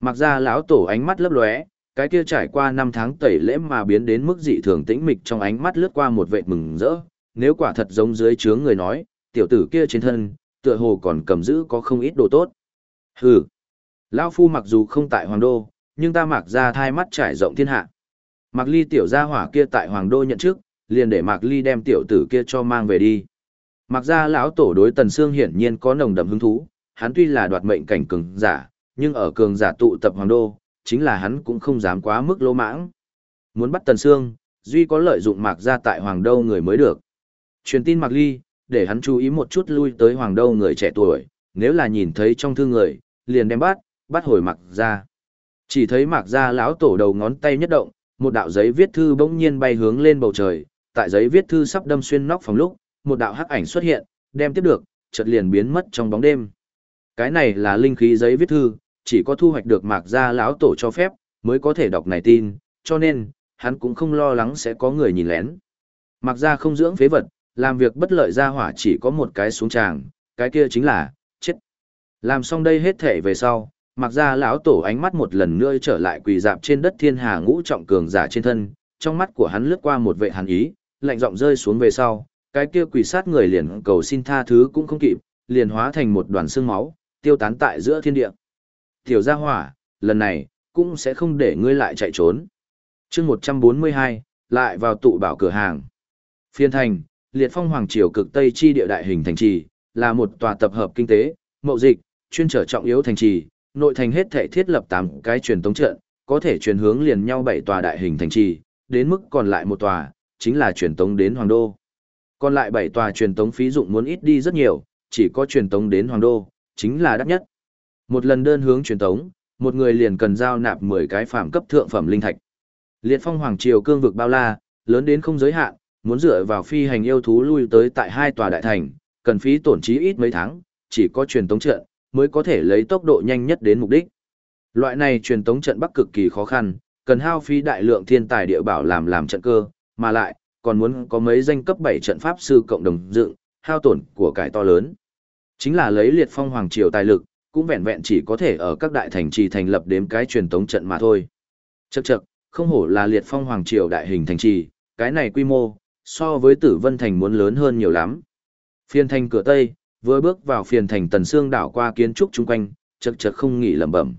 Mặc ra lão tổ ánh mắt lấp lóe, cái kia trải qua năm tháng tẩy lễ mà biến đến mức dị thường tĩnh mịch trong ánh mắt lướt qua một vệ mừng rỡ, nếu quả thật giống dưới chướng người nói, tiểu tử kia trên thân, tựa hồ còn cầm giữ có không ít đồ tốt. Hừ. Lão phu mặc dù không tại hoàng đô, nhưng ta mặc ra thai mắt trải rộng thiên hạ. Mạc Ly tiểu gia hỏa kia tại Hoàng Đô nhận chức, liền để Mạc Ly đem tiểu tử kia cho mang về đi. Mạc gia lão tổ đối Tần Sương hiển nhiên có nồng đậm hứng thú, hắn tuy là đoạt mệnh cảnh cường giả, nhưng ở cường giả tụ tập Hoàng Đô, chính là hắn cũng không dám quá mức lỗ mãng. Muốn bắt Tần Sương, duy có lợi dụng Mạc gia tại Hoàng Đô người mới được. Truyền tin Mạc Ly, để hắn chú ý một chút lui tới Hoàng Đô người trẻ tuổi, nếu là nhìn thấy trong thư người, liền đem bắt, bắt hồi Mạc gia. Chỉ thấy Mạc gia lão tổ đầu ngón tay nhất động, một đạo giấy viết thư bỗng nhiên bay hướng lên bầu trời, tại giấy viết thư sắp đâm xuyên nóc phòng lúc, một đạo hắc ảnh xuất hiện, đem tiếp được, chợt liền biến mất trong bóng đêm. Cái này là linh khí giấy viết thư, chỉ có thu hoạch được mạc gia lão tổ cho phép, mới có thể đọc này tin, cho nên, hắn cũng không lo lắng sẽ có người nhìn lén. Mạc gia không dưỡng phế vật, làm việc bất lợi ra hỏa chỉ có một cái xuống tràng, cái kia chính là, chết. Làm xong đây hết thể về sau, Mạc gia lão tổ ánh mắt một lần nữa trở lại quỳ dạp trên đất thiên hà ngũ trọng cường giả trên thân, trong mắt của hắn lướt qua một vệ hàn ý, lạnh giọng rơi xuống về sau, cái kia quỷ sát người liền cầu xin tha thứ cũng không kịp, liền hóa thành một đoàn xương máu, tiêu tán tại giữa thiên địa. Tiểu gia hỏa, lần này, cũng sẽ không để ngươi lại chạy trốn. chương 142, lại vào tụ bảo cửa hàng. Phiên thành, liệt phong hoàng triều cực tây chi địa đại hình thành trì, là một tòa tập hợp kinh tế, mậu dịch, chuyên trở trọng yếu thành trì, nội thành hết thể thiết lập 8 cái truyền tống trận, có thể truyền hướng liền nhau 7 tòa đại hình thành trì, đến mức còn lại một tòa, chính là truyền tống đến Hoàng Đô. Còn lại bảy tòa truyền tống phí dụng muốn ít đi rất nhiều, chỉ có truyền tống đến Hoàng Đô, chính là đắt nhất. Một lần đơn hướng truyền tống, một người liền cần giao nạp 10 cái phạm cấp thượng phẩm linh thạch. Liệt phong hoàng triều cương vực bao la, lớn đến không giới hạn, muốn dựa vào phi hành yêu thú lui tới tại hai tòa đại thành, cần phí tổn trí ít mấy tháng, chỉ có truyền tống trận mới có thể lấy tốc độ nhanh nhất đến mục đích. Loại này truyền tống trận bắc cực kỳ khó khăn, cần hao phí đại lượng thiên tài địa bảo làm làm trận cơ, mà lại còn muốn có mấy danh cấp 7 trận pháp sư cộng đồng dựng, hao tổn của cải to lớn. Chính là lấy liệt phong hoàng triều tài lực, cũng vẹn vẹn chỉ có thể ở các đại thành trì thành lập đếm cái truyền tống trận mà thôi. Chậc chậc, không hổ là liệt phong hoàng triều đại hình thành trì, cái này quy mô, so với tử vân thành muốn lớn hơn nhiều lắm. Phiên thành cửa Tây, vừa bước vào phiền thành tần xương đảo qua kiến trúc chung quanh, chậc chậc không nghỉ lẩm bẩm.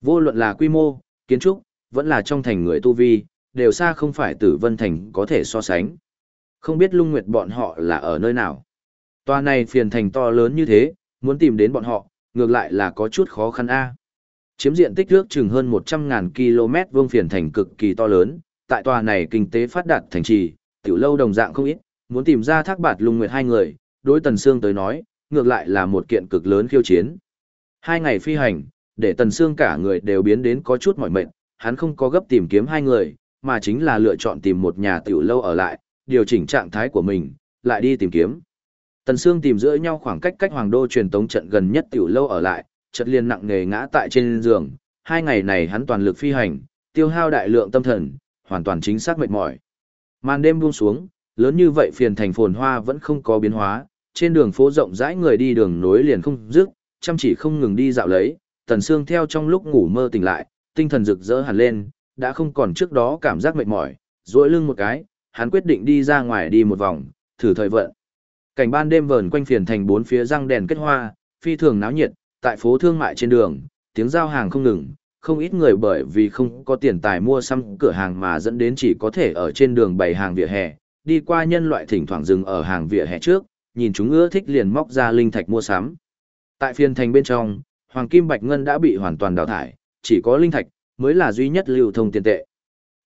Vô luận là quy mô, kiến trúc, vẫn là trong thành người tu vi, đều xa không phải tử vân thành có thể so sánh. Không biết lung nguyệt bọn họ là ở nơi nào. Tòa này phiền thành to lớn như thế, muốn tìm đến bọn họ, ngược lại là có chút khó khăn a. Chiếm diện tích nước chừng hơn 100.000 km vuông phiền thành cực kỳ to lớn, tại tòa này kinh tế phát đạt thành trì, tiểu lâu đồng dạng không ít, muốn tìm ra thác bạt lung nguyệt hai người, đối Tần Sương tới nói, ngược lại là một kiện cực lớn khiêu chiến. Hai ngày phi hành, để Tần Sương cả người đều biến đến có chút mỏi mệt, hắn không có gấp tìm kiếm hai người, mà chính là lựa chọn tìm một nhà tiểu lâu ở lại, điều chỉnh trạng thái của mình, lại đi tìm kiếm. Tần Sương tìm giữa nhau khoảng cách cách Hoàng Đô truyền tống trận gần nhất tiểu lâu ở lại, chợt liền nặng nề ngã tại trên giường, hai ngày này hắn toàn lực phi hành, tiêu hao đại lượng tâm thần, hoàn toàn chính xác mệt mỏi. Màn đêm buông xuống, lớn như vậy phiền thành phồn hoa vẫn không có biến hóa, trên đường phố rộng rãi người đi đường nối liền không dứt, chăm chỉ không ngừng đi dạo lấy, Tần Sương theo trong lúc ngủ mơ tỉnh lại, tinh thần rực rỡ hẳn lên, đã không còn trước đó cảm giác mệt mỏi, duỗi lưng một cái, hắn quyết định đi ra ngoài đi một vòng, thử thời vận. Cảnh ban đêm vờn quanh phiền thành bốn phía răng đèn kết hoa, phi thường náo nhiệt, tại phố thương mại trên đường, tiếng giao hàng không ngừng, không ít người bởi vì không có tiền tài mua xăm cửa hàng mà dẫn đến chỉ có thể ở trên đường bày hàng vỉa hè, đi qua nhân loại thỉnh thoảng dừng ở hàng vỉa hè trước, nhìn chúng ưa thích liền móc ra linh thạch mua sắm. Tại phiên thành bên trong, hoàng kim bạch ngân đã bị hoàn toàn đào thải, chỉ có linh thạch mới là duy nhất lưu thông tiền tệ.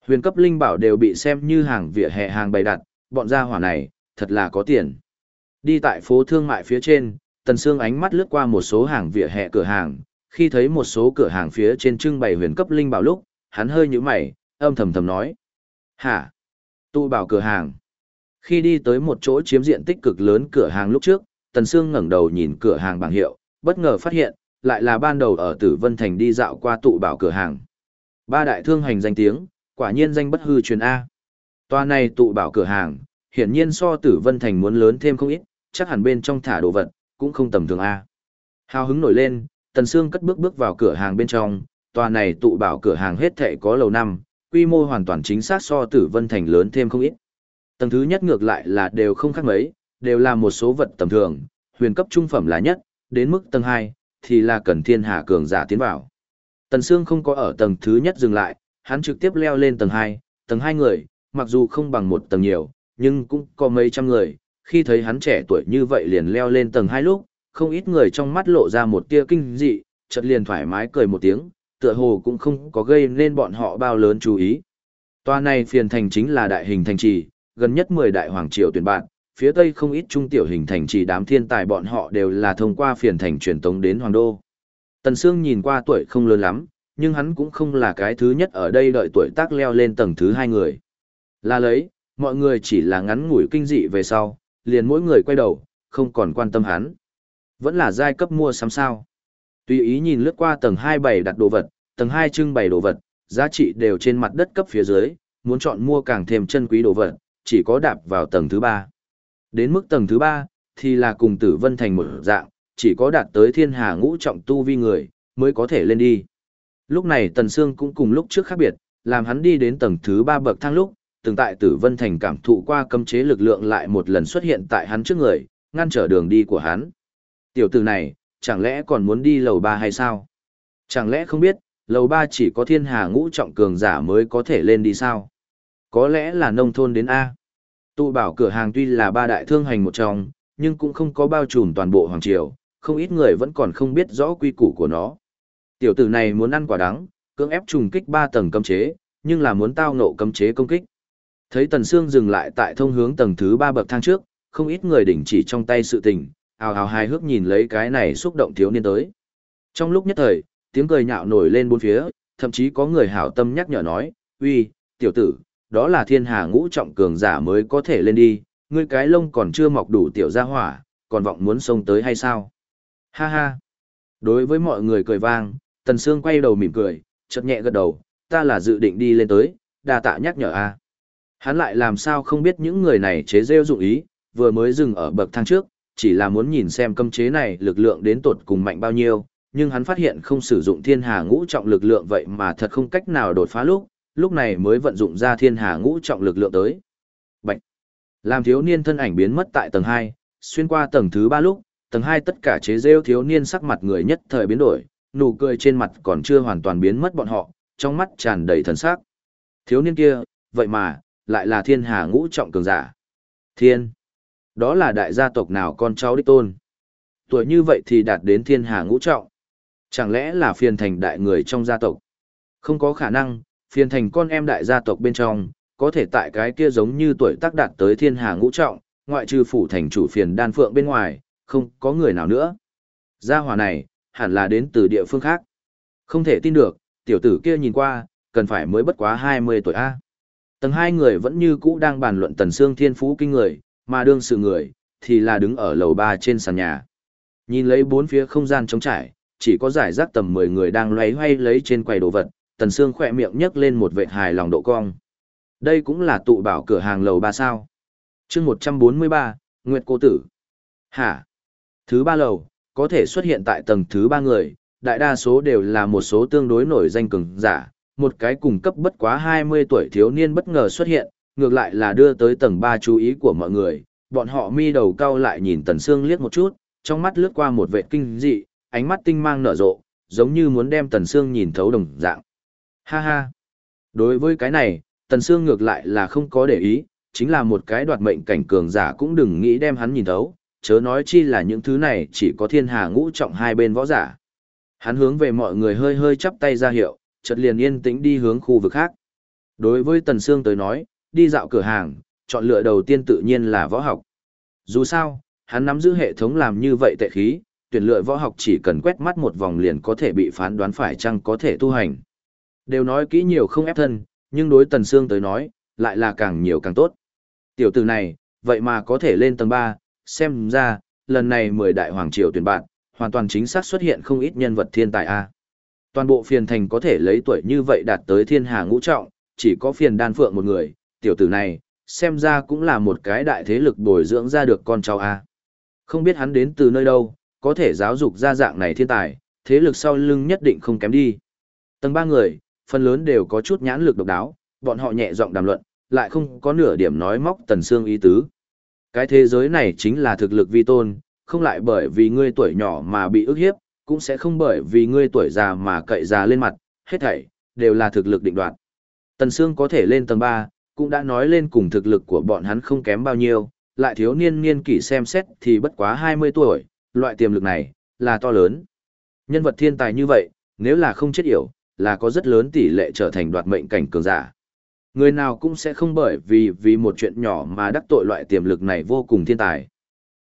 Huyền cấp linh bảo đều bị xem như hàng vỉa hè hàng bày đặt, bọn gia hỏa này, thật là có tiền. Đi tại phố thương mại phía trên, Tần Sương ánh mắt lướt qua một số hàng vỉa hè cửa hàng, khi thấy một số cửa hàng phía trên trưng bày huyền cấp linh bảo lúc, hắn hơi nhíu mày, âm thầm thầm nói: "Hả? Tu bảo cửa hàng?" Khi đi tới một chỗ chiếm diện tích cực lớn cửa hàng lúc trước, Tần Sương ngẩng đầu nhìn cửa hàng bảng hiệu, bất ngờ phát hiện, lại là ban đầu ở Tử Vân Thành đi dạo qua tụ bảo cửa hàng. Ba đại thương hành danh tiếng, quả nhiên danh bất hư truyền A. Toa này tụ bảo cửa hàng, hiển nhiên so Tử Vân Thành muốn lớn thêm không ít, chắc hẳn bên trong thả đồ vật, cũng không tầm thường A. Hào hứng nổi lên, Tần Sương cất bước bước vào cửa hàng bên trong, tòa này tụ bảo cửa hàng hết thệ có lầu năm, quy mô hoàn toàn chính xác so Tử Vân Thành lớn thêm không ít. Tầng thứ nhất ngược lại là đều không khác mấy, đều là một số vật tầm thường, huyền cấp trung phẩm là nhất, đến mức tầng 2, thì là cần thiên hà cường giả tiến vào. Tần Sương không có ở tầng thứ nhất dừng lại, hắn trực tiếp leo lên tầng 2, tầng 2 người, mặc dù không bằng một tầng nhiều, nhưng cũng có mấy trăm người, khi thấy hắn trẻ tuổi như vậy liền leo lên tầng 2 lúc, không ít người trong mắt lộ ra một tia kinh dị, chợt liền thoải mái cười một tiếng, tựa hồ cũng không có gây nên bọn họ bao lớn chú ý. Toa này phiền thành chính là đại hình thành trì, gần nhất 10 đại hoàng triều tuyển bạn, phía tây không ít trung tiểu hình thành trì đám thiên tài bọn họ đều là thông qua phiền thành truyền tống đến hoàng đô. Tần Sương nhìn qua tuổi không lớn lắm, nhưng hắn cũng không là cái thứ nhất ở đây đợi tuổi tác leo lên tầng thứ hai người. Là lấy, mọi người chỉ là ngắn ngủi kinh dị về sau, liền mỗi người quay đầu, không còn quan tâm hắn. Vẫn là giai cấp mua sắm sao. Tùy ý nhìn lướt qua tầng 27 đặt đồ vật, tầng 2 trưng bày đồ vật, giá trị đều trên mặt đất cấp phía dưới, muốn chọn mua càng thêm chân quý đồ vật, chỉ có đạp vào tầng thứ 3. Đến mức tầng thứ 3, thì là cùng tử vân thành một dạng, chỉ có đạt tới thiên hà ngũ trọng tu vi người, mới có thể lên đi. Lúc này Tần Sương cũng cùng lúc trước khác biệt, làm hắn đi đến tầng thứ ba bậc thang lúc, từng tại tử vân thành cảm thụ qua cấm chế lực lượng lại một lần xuất hiện tại hắn trước người, ngăn trở đường đi của hắn. Tiểu tử này, chẳng lẽ còn muốn đi lầu ba hay sao? Chẳng lẽ không biết, lầu ba chỉ có thiên hà ngũ trọng cường giả mới có thể lên đi sao? Có lẽ là nông thôn đến A. Tụ bảo cửa hàng tuy là ba đại thương hành một trong, nhưng cũng không có bao trùm toàn bộ Hoàng Triều, không ít người vẫn còn không biết rõ quy củ của nó. Tiểu tử này muốn ăn quả đắng, cưỡng ép trùng kích ba tầng cấm chế, nhưng là muốn tao nộ cấm chế công kích. Thấy Tần Sương dừng lại tại thông hướng tầng thứ ba bậc thang trước, không ít người đỉnh chỉ trong tay sự tình, ào ào hài hước nhìn lấy cái này xúc động thiếu niên tới. Trong lúc nhất thời, tiếng cười nhạo nổi lên bốn phía, thậm chí có người hảo tâm nhắc nhở nói, uy, tiểu tử, đó là thiên hà ngũ trọng cường giả mới có thể lên đi, ngươi cái lông còn chưa mọc đủ tiểu gia hỏa, còn vọng muốn xông tới hay sao? Ha ha! Đối với mọi người cười vang, Tần Sương quay đầu mỉm cười, chợt nhẹ gật đầu, ta là dự định đi lên tới, đa tạ nhắc nhở a. Hắn lại làm sao không biết những người này chế rêu dụng ý, vừa mới dừng ở bậc thang trước, chỉ là muốn nhìn xem cấm chế này lực lượng đến tột cùng mạnh bao nhiêu, nhưng hắn phát hiện không sử dụng thiên hà ngũ trọng lực lượng vậy mà thật không cách nào đột phá lúc, lúc này mới vận dụng ra thiên hà ngũ trọng lực lượng tới. Bạch! Làm thiếu niên thân ảnh biến mất tại tầng 2, xuyên qua tầng thứ 3 lúc, tầng hai tất cả chế rêu thiếu niên sắc mặt người nhất thời biến đổi, nụ cười trên mặt còn chưa hoàn toàn biến mất bọn họ, trong mắt tràn đầy thần sắc. Thiếu niên kia, vậy mà, lại là thiên hà ngũ trọng cường giả. Thiên! Đó là đại gia tộc nào con cháu đích tôn? Tuổi như vậy thì đạt đến thiên hà ngũ trọng. Chẳng lẽ là phiền thành đại người trong gia tộc? Không có khả năng, phiền thành con em đại gia tộc bên trong, có thể tại cái kia giống như tuổi tác đạt tới thiên hà ngũ trọng, ngoại trừ phủ thành chủ phiền đan phượng bên ngoài, không có người nào nữa. Gia hỏa này, hẳn là đến từ địa phương khác. Không thể tin được, tiểu tử kia nhìn qua, cần phải mới bất quá 20 tuổi A. Tầng hai người vẫn như cũ đang bàn luận tần xương thiên phú kinh người, mà đương sự người, thì là đứng ở lầu ba trên sàn nhà. Nhìn lấy bốn phía không gian trống trải, chỉ có giải rác tầm 10 người đang loay hoay lấy trên quầy đồ vật, tần xương khỏe miệng nhấc lên một vệt hài lòng độ cong. Đây cũng là tụ bảo cửa hàng lầu ba sao. chương 143, Nguyệt Cô Tử. Hả? Thứ ba lầu, có thể xuất hiện tại tầng thứ ba người, đại đa số đều là một số tương đối nổi danh cường giả, một cái cùng cấp bất quá 20 tuổi thiếu niên bất ngờ xuất hiện, ngược lại là đưa tới tầng 3 chú ý của mọi người, bọn họ mi đầu cau lại nhìn Tần Sương liếc một chút, trong mắt lướt qua một vệt kinh dị, ánh mắt tinh mang nở rộ, giống như muốn đem Tần Sương nhìn thấu đồng dạng. Ha ha! Đối với cái này, Tần Sương ngược lại là không có để ý, chính là một cái đoạt mệnh cảnh cường giả cũng đừng nghĩ đem hắn nhìn thấu, chớ nói chi là những thứ này chỉ có thiên hà ngũ trọng hai bên võ giả. Hắn hướng về mọi người hơi hơi chắp tay ra hiệu, chợt liền yên tĩnh đi hướng khu vực khác. Đối với Tần Sương tới nói, đi dạo cửa hàng, chọn lựa đầu tiên tự nhiên là võ học. Dù sao, hắn nắm giữ hệ thống làm như vậy tệ khí, tuyển lựa võ học chỉ cần quét mắt một vòng liền có thể bị phán đoán phải chăng có thể tu hành. Đều nói kỹ nhiều không ép thân, nhưng đối Tần Sương tới nói, lại là càng nhiều càng tốt. Tiểu tử này, vậy mà có thể lên tầng 3, xem ra, lần này 10 đại hoàng triều tuyển bạn, hoàn toàn chính xác xuất hiện không ít nhân vật thiên tài a. Toàn bộ phiền thành có thể lấy tuổi như vậy đạt tới thiên hà ngũ trọng, chỉ có phiền đan phượng một người, tiểu tử này, xem ra cũng là một cái đại thế lực bồi dưỡng ra được con cháu A. Không biết hắn đến từ nơi đâu, có thể giáo dục ra dạng này thiên tài, thế lực sau lưng nhất định không kém đi. Tầng ba người, phần lớn đều có chút nhãn lực độc đáo, bọn họ nhẹ giọng đàm luận, lại không có nửa điểm nói móc tần xương ý tứ. Cái thế giới này chính là thực lực vi tôn, không lại bởi vì ngươi tuổi nhỏ mà bị ức hiếp, cũng sẽ không bởi vì ngươi tuổi già mà cậy già lên mặt, hết thảy, đều là thực lực định đoạt. Tần Sương có thể lên tầng 3, cũng đã nói lên cùng thực lực của bọn hắn không kém bao nhiêu, lại thiếu niên niên kỷ xem xét thì bất quá 20 tuổi, loại tiềm lực này, là to lớn. Nhân vật thiên tài như vậy, nếu là không chết yểu, là có rất lớn tỷ lệ trở thành đoạt mệnh cảnh cường giả. Người nào cũng sẽ không bởi vì vì một chuyện nhỏ mà đắc tội loại tiềm lực này vô cùng thiên tài.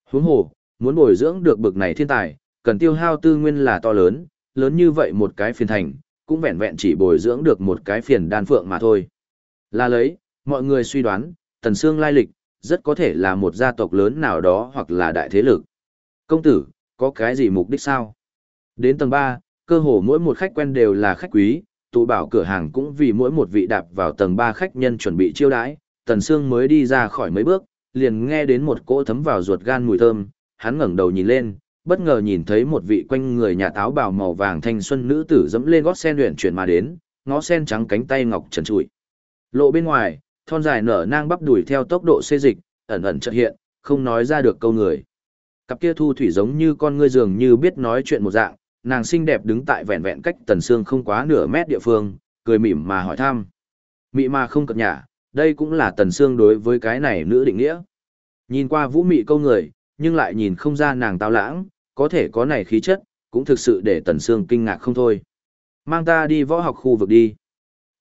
Huống hồ, muốn bồi dưỡng được bực này thiên tài, cần tiêu hao tư nguyên là to lớn, lớn như vậy một cái phiền thành, cũng vẹn vẹn chỉ bồi dưỡng được một cái phiền đan phượng mà thôi. Là lấy, mọi người suy đoán, Tần Sương lai lịch, rất có thể là một gia tộc lớn nào đó hoặc là đại thế lực. Công tử, có cái gì mục đích sao? Đến tầng 3, cơ hồ mỗi một khách quen đều là khách quý, tụ bảo cửa hàng cũng vì mỗi một vị đạp vào tầng 3 khách nhân chuẩn bị chiêu đãi, Tần Sương mới đi ra khỏi mấy bước, liền nghe đến một cỗ thấm vào ruột gan mùi thơm, hắn ngẩng đầu nhìn lên, bất ngờ nhìn thấy một vị quanh người nhà táo bào màu vàng thanh xuân nữ tử dẫm lên gót sen luyện chuyển mà đến, ngó sen trắng cánh tay ngọc trần trụi. Lộ bên ngoài, thon dài nở nang bắp đuổi theo tốc độ xê dịch, ẩn ẩn chợt hiện, không nói ra được câu người. Cặp kia thu thủy giống như con ngươi dường như biết nói chuyện một dạng, nàng xinh đẹp đứng tại vẹn vẹn cách tần xương không quá nửa mét địa phương, cười mỉm mà hỏi thăm. Mị mà không cập nhả, đây cũng là tần xương đối với cái này nữ định nghĩa. Nhìn qua vũ mị câu người, nhưng lại nhìn không ra nàng tao lãng, có thể có này khí chất, cũng thực sự để tần xương kinh ngạc không thôi. Mang ta đi võ học khu vực đi.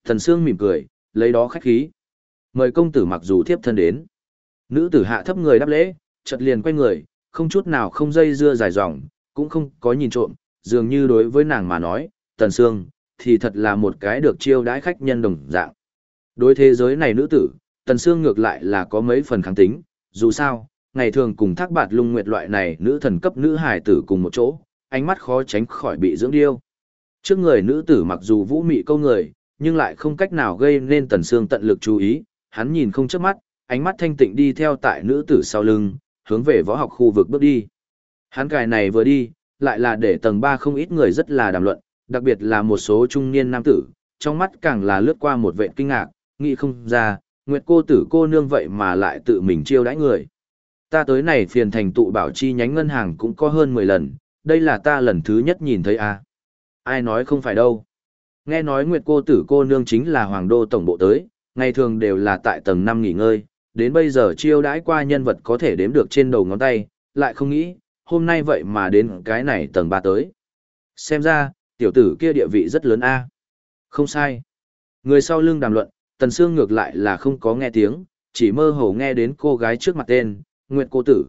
Tần xương mỉm cười, lấy đó khách khí. Mời công tử mặc dù thiếp thân đến. Nữ tử hạ thấp người đáp lễ, chợt liền quay người, không chút nào không dây dưa dài dòng, cũng không có nhìn trộm, dường như đối với nàng mà nói, Tần Sương, thì thật là một cái được chiêu đãi khách nhân đồng dạng. Đối thế giới này nữ tử, Tần Sương ngược lại là có mấy phần kháng tính, dù sao, ngày thường cùng thác bạt lung nguyệt loại này nữ thần cấp nữ hài tử cùng một chỗ, ánh mắt khó tránh khỏi bị dưỡng điêu. Trước người nữ tử mặc dù vũ mị câu người, nhưng lại không cách nào gây nên Tần Sương tận lực chú ý, hắn nhìn không chớp mắt, ánh mắt thanh tịnh đi theo tại nữ tử sau lưng, hướng về võ học khu vực bước đi. Hắn cài này vừa đi, lại là để tầng 3 không ít người rất là đàm luận, đặc biệt là một số trung niên nam tử, trong mắt càng là lướt qua một vệ kinh ngạc, nghĩ không ra, Nguyệt cô tử cô nương vậy mà lại tự mình chiêu đãi người. Ta tới này phiền thành tụ bảo chi nhánh ngân hàng cũng có hơn 10 lần, đây là ta lần thứ nhất nhìn thấy a. À. Ai nói không phải đâu. Nghe nói Nguyệt cô tử cô nương chính là hoàng đô tổng bộ tới, ngày thường đều là tại tầng 5 nghỉ ngơi, đến bây giờ chiêu đãi qua nhân vật có thể đếm được trên đầu ngón tay, lại không nghĩ, hôm nay vậy mà đến cái này tầng ba tới. Xem ra, tiểu tử kia địa vị rất lớn a. Không sai. Người sau lưng đàm luận, Tần Sương ngược lại là không có nghe tiếng, chỉ mơ hồ nghe đến cô gái trước mặt tên, Nguyệt cô tử.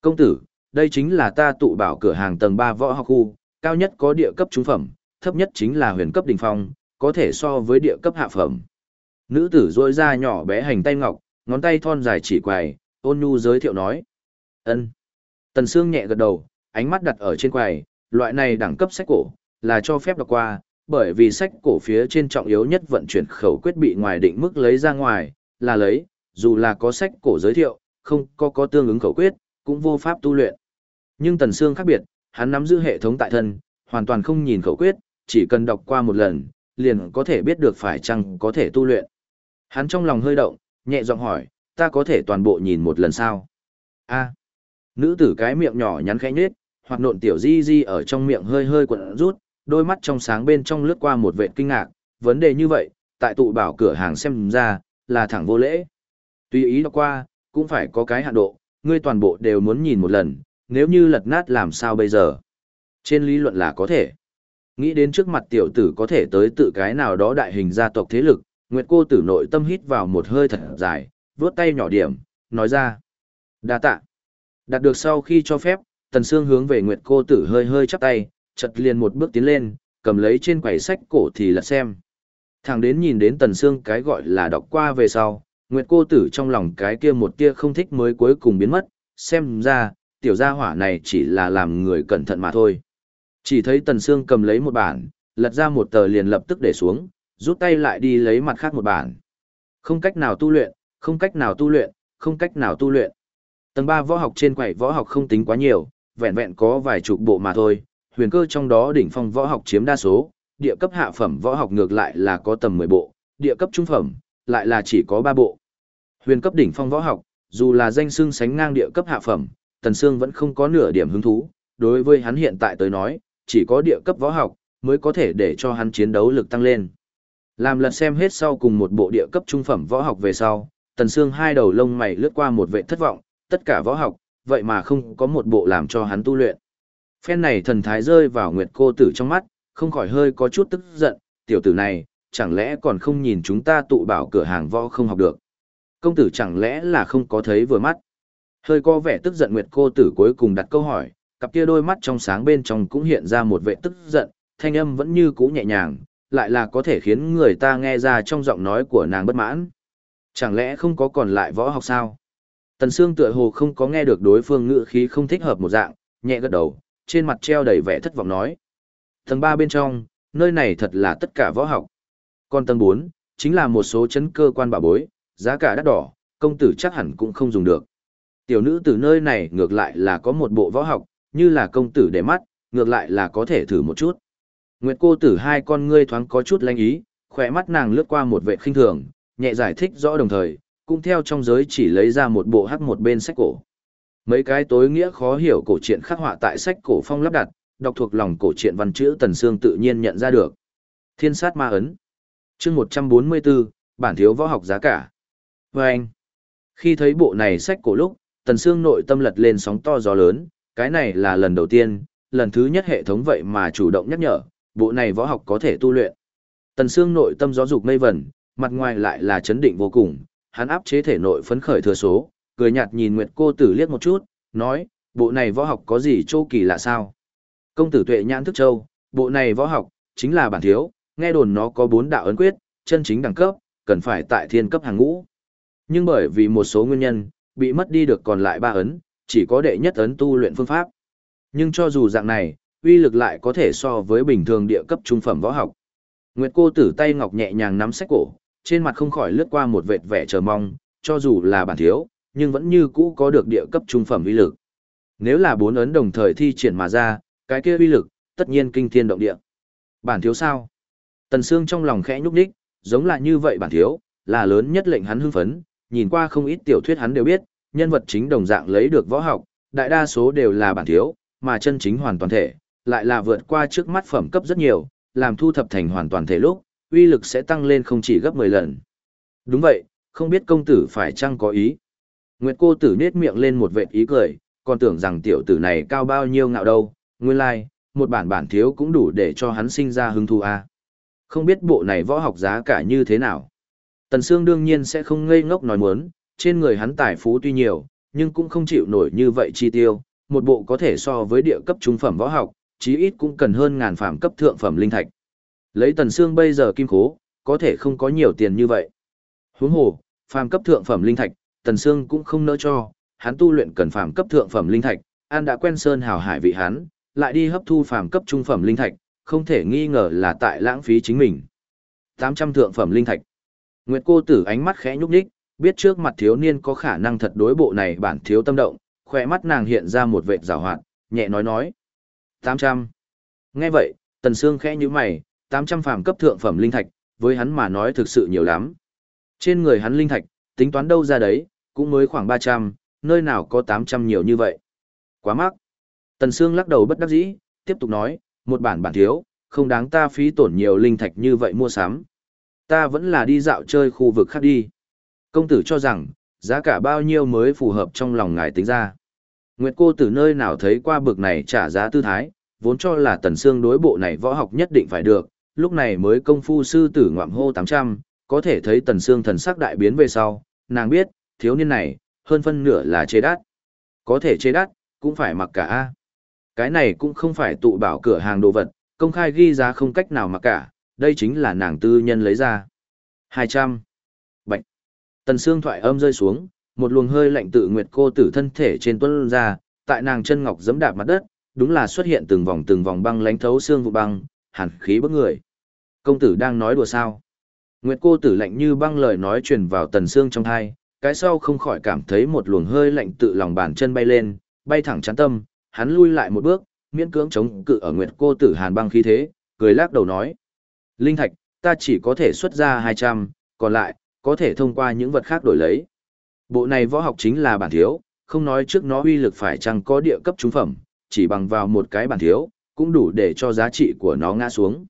Công tử, đây chính là ta tụ bảo cửa hàng tầng 3 võ học khu, cao nhất có địa cấp trung phẩm, thấp nhất chính là huyền cấp đỉnh phong, có thể so với địa cấp hạ phẩm. Nữ tử rôi ra nhỏ bé hành tay ngọc, ngón tay thon dài chỉ quài, ôn nhu giới thiệu nói. ân Tần Sương nhẹ gật đầu, ánh mắt đặt ở trên quầy, loại này đẳng cấp sách cổ, là cho phép đọc qua, bởi vì sách cổ phía trên trọng yếu nhất vận chuyển khẩu quyết bị ngoài định mức lấy ra ngoài, là lấy, dù là có sách cổ giới thiệu, không có có tương ứng khẩu quyết, cũng vô pháp tu luyện. Nhưng Tần Sương khác biệt, hắn nắm giữ hệ thống tại thân, hoàn toàn không nhìn khẩu quyết, chỉ cần đọc qua một lần, liền có thể biết được phải chăng có thể tu luyện. Hắn trong lòng hơi động, nhẹ giọng hỏi, ta có thể toàn bộ nhìn một lần sao? A. Nữ tử cái miệng nhỏ nhắn khẽ nhếch, hoặc nộn tiểu di di ở trong miệng hơi hơi quặn rút, đôi mắt trong sáng bên trong lướt qua một vệt kinh ngạc, vấn đề như vậy, tại tụ bảo cửa hàng xem ra, là thẳng vô lễ. Tuy ý đọc qua, cũng phải có cái hạn độ, ngươi toàn bộ đều muốn nhìn một lần, nếu như lật nát làm sao bây giờ? Trên lý luận là có thể. Nghĩ đến trước mặt tiểu tử có thể tới tự cái nào đó đại hình gia tộc thế lực, Nguyệt cô tử nội tâm hít vào một hơi thật dài, vuốt tay nhỏ điểm, nói ra. đa tạ. Đạt được sau khi cho phép, Tần Sương hướng về Nguyệt cô tử hơi hơi chắp tay, chật liền một bước tiến lên, cầm lấy trên quầy sách cổ thì lật xem. Thằng đến nhìn đến Tần Sương cái gọi là đọc qua về sau, Nguyệt cô tử trong lòng cái kia một tia không thích mới cuối cùng biến mất, xem ra, tiểu gia hỏa này chỉ là làm người cẩn thận mà thôi. Chỉ thấy Tần Sương cầm lấy một bản, lật ra một tờ liền lập tức để xuống, rút tay lại đi lấy mặt khác một bản. Không cách nào tu luyện, không cách nào tu luyện, không cách nào tu luyện. Tầng 3 võ học trên quầy võ học không tính quá nhiều, vẹn vẹn có vài chục bộ mà thôi, huyền cơ trong đó đỉnh phong võ học chiếm đa số, địa cấp hạ phẩm võ học ngược lại là có tầm 10 bộ, địa cấp trung phẩm lại là chỉ có 3 bộ. Huyền cấp đỉnh phong võ học, dù là danh xưng sánh ngang địa cấp hạ phẩm, Tần Sương vẫn không có nửa điểm hứng thú, đối với hắn hiện tại tới nói, chỉ có địa cấp võ học mới có thể để cho hắn chiến đấu lực tăng lên. Làm lần xem hết sau cùng một bộ địa cấp trung phẩm võ học về sau, Tần Sương hai đầu lông mày lướt qua một vệ thất vọng, tất cả võ học, vậy mà không có một bộ làm cho hắn tu luyện. Phen này thần thái rơi vào Nguyệt cô tử trong mắt, không khỏi hơi có chút tức giận, tiểu tử này, chẳng lẽ còn không nhìn chúng ta tụ bảo cửa hàng võ không học được. Công tử chẳng lẽ là không có thấy vừa mắt. Hơi có vẻ tức giận Nguyệt cô tử cuối cùng đặt câu hỏi, cặp kia đôi mắt trong sáng bên trong cũng hiện ra một vẻ tức giận, thanh âm vẫn như cũ nhẹ nhàng, lại là có thể khiến người ta nghe ra trong giọng nói của nàng bất mãn. Chẳng lẽ không có còn lại võ học sao? Tần Sương tựa hồ không có nghe được đối phương ngữ khí không thích hợp một dạng, nhẹ gật đầu, trên mặt treo đầy vẻ thất vọng nói. Tầng 3 bên trong, nơi này thật là tất cả võ học. Còn tầng 4, chính là một số chấn cơ quan bảo bối, giá cả đắt đỏ, công tử chắc hẳn cũng không dùng được. Tiểu nữ từ nơi này ngược lại là có một bộ võ học, như là công tử để mắt, ngược lại là có thể thử một chút. Nguyệt cô tử hai con ngươi thoáng có chút lanh ý, khỏe mắt nàng lướt qua một vệ khinh thường, nhẹ giải thích rõ đồng thời, cũng theo trong giới chỉ lấy ra một bộ hắc một bên sách cổ. Mấy cái tối nghĩa khó hiểu cổ truyện khắc họa tại sách cổ phong lắp đặt, đọc thuộc lòng cổ truyện văn chữ Tần Sương tự nhiên nhận ra được. Thiên sát ma ấn. Chương 144, bản thiếu võ học giá cả. Và anh. Khi thấy bộ này sách cổ lúc, Tần Sương nội tâm lật lên sóng to gió lớn, cái này là lần đầu tiên, lần thứ nhất hệ thống vậy mà chủ động nhắc nhở, bộ này võ học có thể tu luyện. Tần Sương nội tâm gió dục mây vẩn, mặt ngoài lại là chấn định vô cùng, hắn áp chế thể nội phấn khởi thừa số, cười nhạt nhìn Nguyệt cô tử liếc một chút, nói, bộ này võ học có gì châu kỳ lạ sao? Công tử tuệ nhãn thức châu, bộ này võ học, chính là bản thiếu, nghe đồn nó có bốn đạo ấn quyết, chân chính đẳng cấp, cần phải tại thiên cấp hàng ngũ. Nhưng bởi vì một số nguyên nhân, bị mất đi được còn lại ba ấn, chỉ có đệ nhất ấn tu luyện phương pháp. Nhưng cho dù dạng này, uy lực lại có thể so với bình thường địa cấp trung phẩm võ học. Nguyệt cô tử tay ngọc nhẹ nhàng nắm sách cổ, trên mặt không khỏi lướt qua một vệt vẻ chờ mong, cho dù là bản thiếu, nhưng vẫn như cũ có được địa cấp trung phẩm uy lực. Nếu là bốn ấn đồng thời thi triển mà ra, cái kia uy lực, tất nhiên kinh thiên động địa. Bản thiếu sao? Tần Sương trong lòng khẽ nhúc nhích, giống là như vậy bản thiếu, là lớn nhất lệnh hắn hưng phấn, nhìn qua không ít tiểu thuyết hắn đều biết, nhân vật chính đồng dạng lấy được võ học, đại đa số đều là bản thiếu, mà chân chính hoàn toàn thể, lại là vượt qua trước mắt phẩm cấp rất nhiều, làm thu thập thành hoàn toàn thể lúc, uy lực sẽ tăng lên không chỉ gấp 10 lần. Đúng vậy, không biết công tử phải chăng có ý. Nguyệt cô tử nết miệng lên một vệt ý cười, còn tưởng rằng tiểu tử này cao bao nhiêu ngạo đâu, nguyên lai, like, một bản bản thiếu cũng đủ để cho hắn sinh ra hứng thú a. À. Không biết bộ này võ học giá cả như thế nào. Tần Sương đương nhiên sẽ không ngây ngốc nói muốn, trên người hắn tài phú tuy nhiều, nhưng cũng không chịu nổi như vậy chi tiêu, một bộ có thể so với địa cấp trung phẩm võ học, chí ít cũng cần hơn ngàn phẩm cấp thượng phẩm linh thạch. Lấy Tần xương bây giờ kim khố, có thể không có nhiều tiền như vậy. Huống hồ, phàm cấp thượng phẩm linh thạch, Tần xương cũng không nỡ cho, hắn tu luyện cần phàm cấp thượng phẩm linh thạch, an đã quen sơn hào hải vị hắn, lại đi hấp thu phàm cấp trung phẩm linh thạch, không thể nghi ngờ là tại lãng phí chính mình. 800 thượng phẩm linh thạch. Nguyệt cô tử ánh mắt khẽ nhúc nhích, biết trước mặt thiếu niên có khả năng thật đối bộ này bản thiếu tâm động, khỏe mắt nàng hiện ra một vệt rào hoạt, nhẹ nói nói. 800. Nghe vậy, Tần Sương khẽ như mày, 800 phàm cấp thượng phẩm linh thạch, với hắn mà nói thực sự nhiều lắm. Trên người hắn linh thạch, tính toán đâu ra đấy, cũng mới khoảng 300, nơi nào có 800 nhiều như vậy. Quá mắc. Tần Sương lắc đầu bất đắc dĩ, tiếp tục nói, một bản bản thiếu, không đáng ta phí tổn nhiều linh thạch như vậy mua sắm. Ta vẫn là đi dạo chơi khu vực khác đi. Công tử cho rằng, giá cả bao nhiêu mới phù hợp trong lòng ngài tính ra. Nguyệt cô từ nơi nào thấy qua bực này trả giá tư thái, vốn cho là tần xương đối bộ này võ học nhất định phải được, lúc này mới công phu sư tử ngoạm hô 800, có thể thấy tần xương thần sắc đại biến về sau, nàng biết, thiếu niên này, hơn phân nửa là chế đắt. Có thể chế đắt, cũng phải mặc cả A. Cái này cũng không phải tụ bảo cửa hàng đồ vật, công khai ghi giá không cách nào mặc cả, đây chính là nàng tư nhân lấy ra. 200. Bạch. Tần xương thoại âm rơi xuống, một luồng hơi lạnh tự nguyệt cô tử thân thể trên tuân ra, tại nàng chân ngọc giẫm đạp mặt đất, đúng là xuất hiện từng vòng từng vòng băng lánh thấu xương vụ băng, hàn khí bức người. Công tử đang nói đùa sao? Nguyệt cô tử lạnh như băng lời nói truyền vào tần xương trong thai, cái sau không khỏi cảm thấy một luồng hơi lạnh tự lòng bàn chân bay lên, bay thẳng chán tâm, hắn lui lại một bước, miễn cưỡng chống cự ở Nguyệt cô tử hàn băng khí thế, cười lắc đầu nói: "Linh thạch, ta chỉ có thể xuất ra 200, còn lại có thể thông qua những vật khác đổi lấy." Bộ này võ học chính là bản thiếu, không nói trước nó uy lực phải chăng có địa cấp trung phẩm, chỉ bằng vào một cái bản thiếu, cũng đủ để cho giá trị của nó ngã xuống.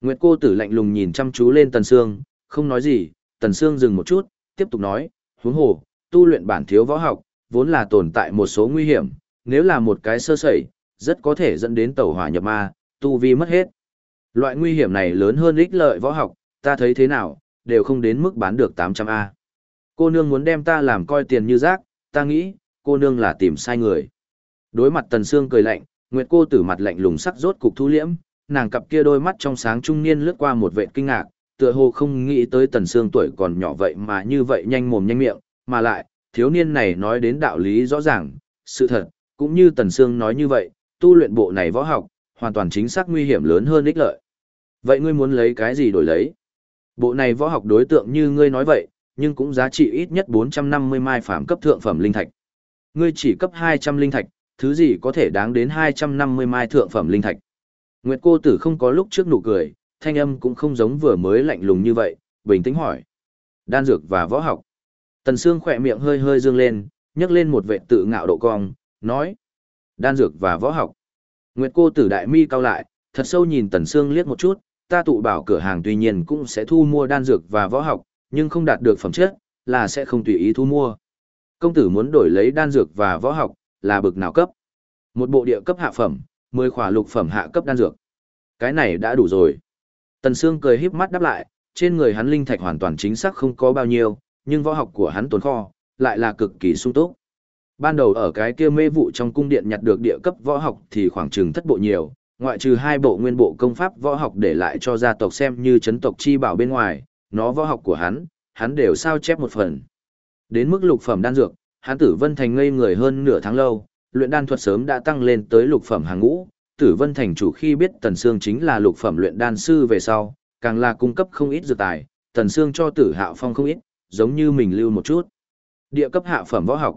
Nguyệt cô tử lạnh lùng nhìn chăm chú lên Tần Sương, không nói gì, Tần Sương dừng một chút, tiếp tục nói, huống hồ, tu luyện bản thiếu võ học, vốn là tồn tại một số nguy hiểm, nếu là một cái sơ sẩy, rất có thể dẫn đến tẩu hỏa nhập ma, tu vi mất hết. Loại nguy hiểm này lớn hơn ích lợi võ học, ta thấy thế nào, đều không đến mức bán được 800A. Cô nương muốn đem ta làm coi tiền như rác, ta nghĩ, cô nương là tìm sai người. Đối mặt Tần Sương cười lạnh, Nguyệt cô tử mặt lạnh lùng sắc rốt cục thu liễm, nàng cặp kia đôi mắt trong sáng trung niên lướt qua một vệ kinh ngạc, tựa hồ không nghĩ tới tần xương tuổi còn nhỏ vậy mà như vậy nhanh mồm nhanh miệng, mà lại, thiếu niên này nói đến đạo lý rõ ràng, sự thật, cũng như tần xương nói như vậy, tu luyện bộ này võ học, hoàn toàn chính xác nguy hiểm lớn hơn ích lợi. Vậy ngươi muốn lấy cái gì đổi lấy? Bộ này võ học đối tượng như ngươi nói vậy, nhưng cũng giá trị ít nhất 450 mai phẩm cấp thượng phẩm linh thạch. Ngươi chỉ cấp 200 linh thạch, thứ gì có thể đáng đến 250 mai thượng phẩm linh thạch. Nguyệt cô tử không có lúc trước nụ cười, thanh âm cũng không giống vừa mới lạnh lùng như vậy, bình tĩnh hỏi. Đan dược và võ học. Tần Sương khỏe miệng hơi hơi dương lên, nhấc lên một vệ tự ngạo độ cong, nói. Đan dược và võ học. Nguyệt cô tử đại mi cao lại, thật sâu nhìn Tần Sương liếc một chút, ta tụ bảo cửa hàng tuy nhiên cũng sẽ thu mua đan dược và võ học, nhưng không đạt được phẩm chất, là sẽ không tùy ý thu mua. Công tử muốn đổi lấy đan dược và võ học, là bực nào cấp? Một bộ địa cấp hạ phẩm, 10 khỏa lục phẩm hạ cấp đan dược. Cái này đã đủ rồi. Tần Sương cười híp mắt đáp lại, trên người hắn linh thạch hoàn toàn chính xác không có bao nhiêu, nhưng võ học của hắn tồn kho, lại là cực kỳ sung túc. Ban đầu ở cái kia mê vụ trong cung điện nhặt được địa cấp võ học thì khoảng chừng thất bộ nhiều, ngoại trừ hai bộ nguyên bộ công pháp võ học để lại cho gia tộc xem như chấn tộc chi bảo bên ngoài, nó võ học của hắn, hắn đều sao chép một phần. Đến mức lục phẩm đan dược, hắn tử vân thành ngây người hơn nửa tháng lâu, luyện đan thuật sớm đã tăng lên tới lục phẩm hàng ngũ, tử vân thành chủ khi biết tần sương chính là lục phẩm luyện đan sư về sau, càng là cung cấp không ít dược tài, tần sương cho tử hạo phong không ít, giống như mình lưu một chút. Địa cấp hạ phẩm võ học.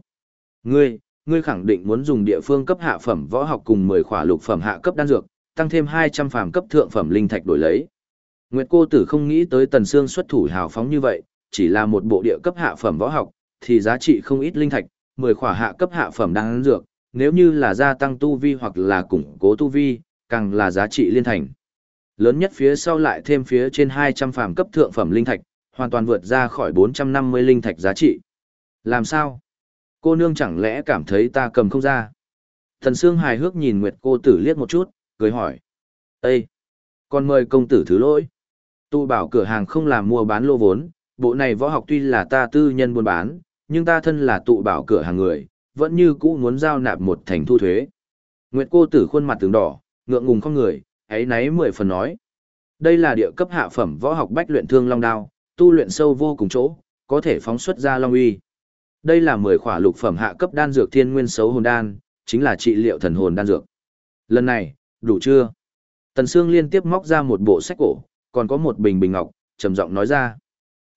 Ngươi, ngươi khẳng định muốn dùng địa phương cấp hạ phẩm võ học cùng 10 khỏa lục phẩm hạ cấp đan dược, tăng thêm 200 phàm cấp thượng phẩm linh thạch đổi lấy. Nguyệt cô tử không nghĩ tới Tần Sương xuất thủ hào phóng như vậy, chỉ là một bộ địa cấp hạ phẩm võ học, thì giá trị không ít linh thạch, 10 khỏa hạ cấp hạ phẩm đan dược, nếu như là gia tăng tu vi hoặc là củng cố tu vi, càng là giá trị liên thành. Lớn nhất phía sau lại thêm phía trên 200 phàm cấp thượng phẩm linh thạch, hoàn toàn vượt ra khỏi 450 linh thạch giá trị. Làm sao? Cô nương chẳng lẽ cảm thấy ta cầm không ra? Thần Sương hài hước nhìn Nguyệt cô tử liếc một chút, cười hỏi. Ê! Còn mời công tử thứ lỗi. Tu bảo cửa hàng không làm mua bán lô vốn, bộ này võ học tuy là ta tư nhân buôn bán, nhưng ta thân là tụ bảo cửa hàng người, vẫn như cũ muốn giao nạp một thành thu thuế. Nguyệt cô tử khuôn mặt tướng đỏ, ngượng ngùng không người, ấy náy mười phần nói. Đây là địa cấp hạ phẩm võ học bách luyện thương long đao, tu luyện sâu vô cùng chỗ, có thể phóng xuất ra long uy. Đây là 10 khỏa lục phẩm hạ cấp đan dược thiên nguyên xấu hồn đan, chính là trị liệu thần hồn đan dược. Lần này, đủ chưa? Tần Sương liên tiếp móc ra một bộ sách cổ, còn có một bình bình ngọc, trầm giọng nói ra.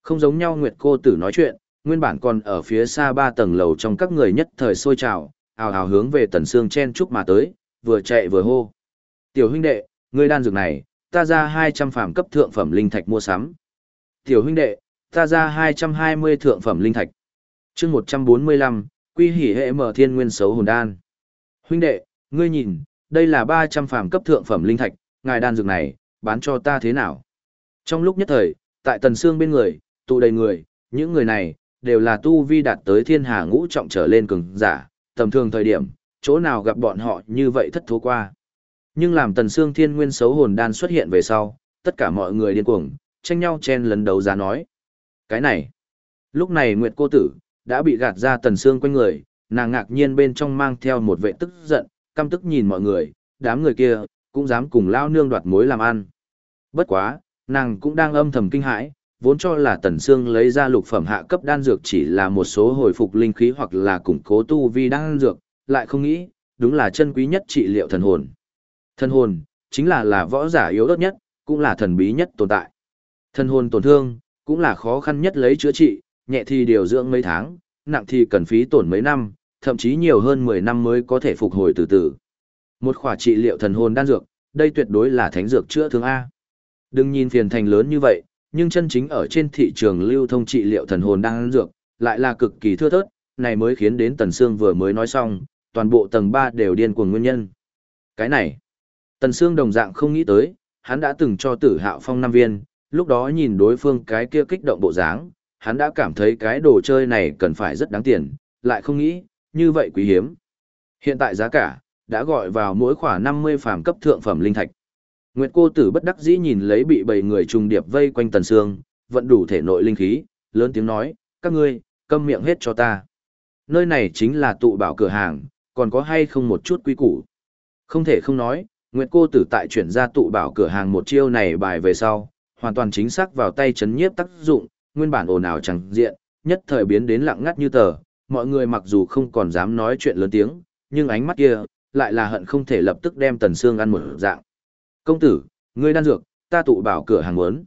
Không giống nhau Nguyệt cô tử nói chuyện, nguyên bản còn ở phía xa ba tầng lầu trong các người nhất thời sôi trào, ào ào hướng về Tần xương chen chúc mà tới, vừa chạy vừa hô. Tiểu huynh đệ, ngươi đan dược này, ta ra 200 phàm cấp thượng phẩm linh thạch mua sắm. Tiểu huynh đệ, ta ra 220 thượng phẩm linh thạch. chương 145, quy hỉ hệ mở thiên nguyên xấu hồn đan. Huynh đệ, ngươi nhìn, đây là 300 phàm cấp thượng phẩm linh thạch, ngài đan dược này, bán cho ta thế nào? Trong lúc nhất thời, tại tần xương bên người, tụ đầy người, những người này, đều là tu vi đạt tới thiên hà ngũ trọng trở lên cường giả, tầm thường thời điểm, chỗ nào gặp bọn họ như vậy thất thố qua. Nhưng làm tần xương thiên nguyên xấu hồn đan xuất hiện về sau, tất cả mọi người điên cuồng, tranh nhau chen lấn đấu giá nói. Cái này, lúc này Nguyệt cô tử, đã bị gạt ra tần xương quanh người, nàng ngạc nhiên bên trong mang theo một vệ tức giận, căm tức nhìn mọi người, đám người kia, cũng dám cùng lao nương đoạt mối làm ăn. Bất quá, nàng cũng đang âm thầm kinh hãi, vốn cho là tần xương lấy ra lục phẩm hạ cấp đan dược chỉ là một số hồi phục linh khí hoặc là củng cố tu vi đan dược, lại không nghĩ, đúng là chân quý nhất trị liệu thần hồn. Thần hồn, chính là là võ giả yếu ớt nhất, cũng là thần bí nhất tồn tại. Thần hồn tổn thương, cũng là khó khăn nhất lấy chữa trị, nhẹ thì điều dưỡng mấy tháng, nặng thì cần phí tổn mấy năm, thậm chí nhiều hơn 10 năm mới có thể phục hồi từ từ. Một khỏa trị liệu thần hồn đan dược, đây tuyệt đối là thánh dược chữa thương A. Đừng nhìn phiền thành lớn như vậy, nhưng chân chính ở trên thị trường lưu thông trị liệu thần hồn đang ăn dược, lại là cực kỳ thưa thớt, này mới khiến đến Tần Sương vừa mới nói xong, toàn bộ tầng 3 đều điên cuồng nguyên nhân. Cái này, Tần Sương đồng dạng không nghĩ tới, hắn đã từng cho tử hạo phong năm viên, lúc đó nhìn đối phương cái kia kích động bộ dáng, hắn đã cảm thấy cái đồ chơi này cần phải rất đáng tiền, lại không nghĩ, như vậy quý hiếm. Hiện tại giá cả, đã gọi vào mỗi khoảng 50 phàm cấp thượng phẩm linh thạch. Nguyệt cô tử bất đắc dĩ nhìn lấy bị bầy người trùng điệp vây quanh tần sương, vận đủ thể nội linh khí, lớn tiếng nói, các ngươi, câm miệng hết cho ta. Nơi này chính là tụ bảo cửa hàng, còn có hay không một chút quý củ. Không thể không nói, Nguyệt cô tử tại chuyển ra tụ bảo cửa hàng một chiêu này bài về sau, hoàn toàn chính xác vào tay chấn nhiếp tác dụng, nguyên bản ồn ào chẳng diện, nhất thời biến đến lặng ngắt như tờ, mọi người mặc dù không còn dám nói chuyện lớn tiếng, nhưng ánh mắt kia, lại là hận không thể lập tức đem Tần Sương ăn một dạng. Công tử, ngươi đan dược, ta tụ bảo cửa hàng muốn.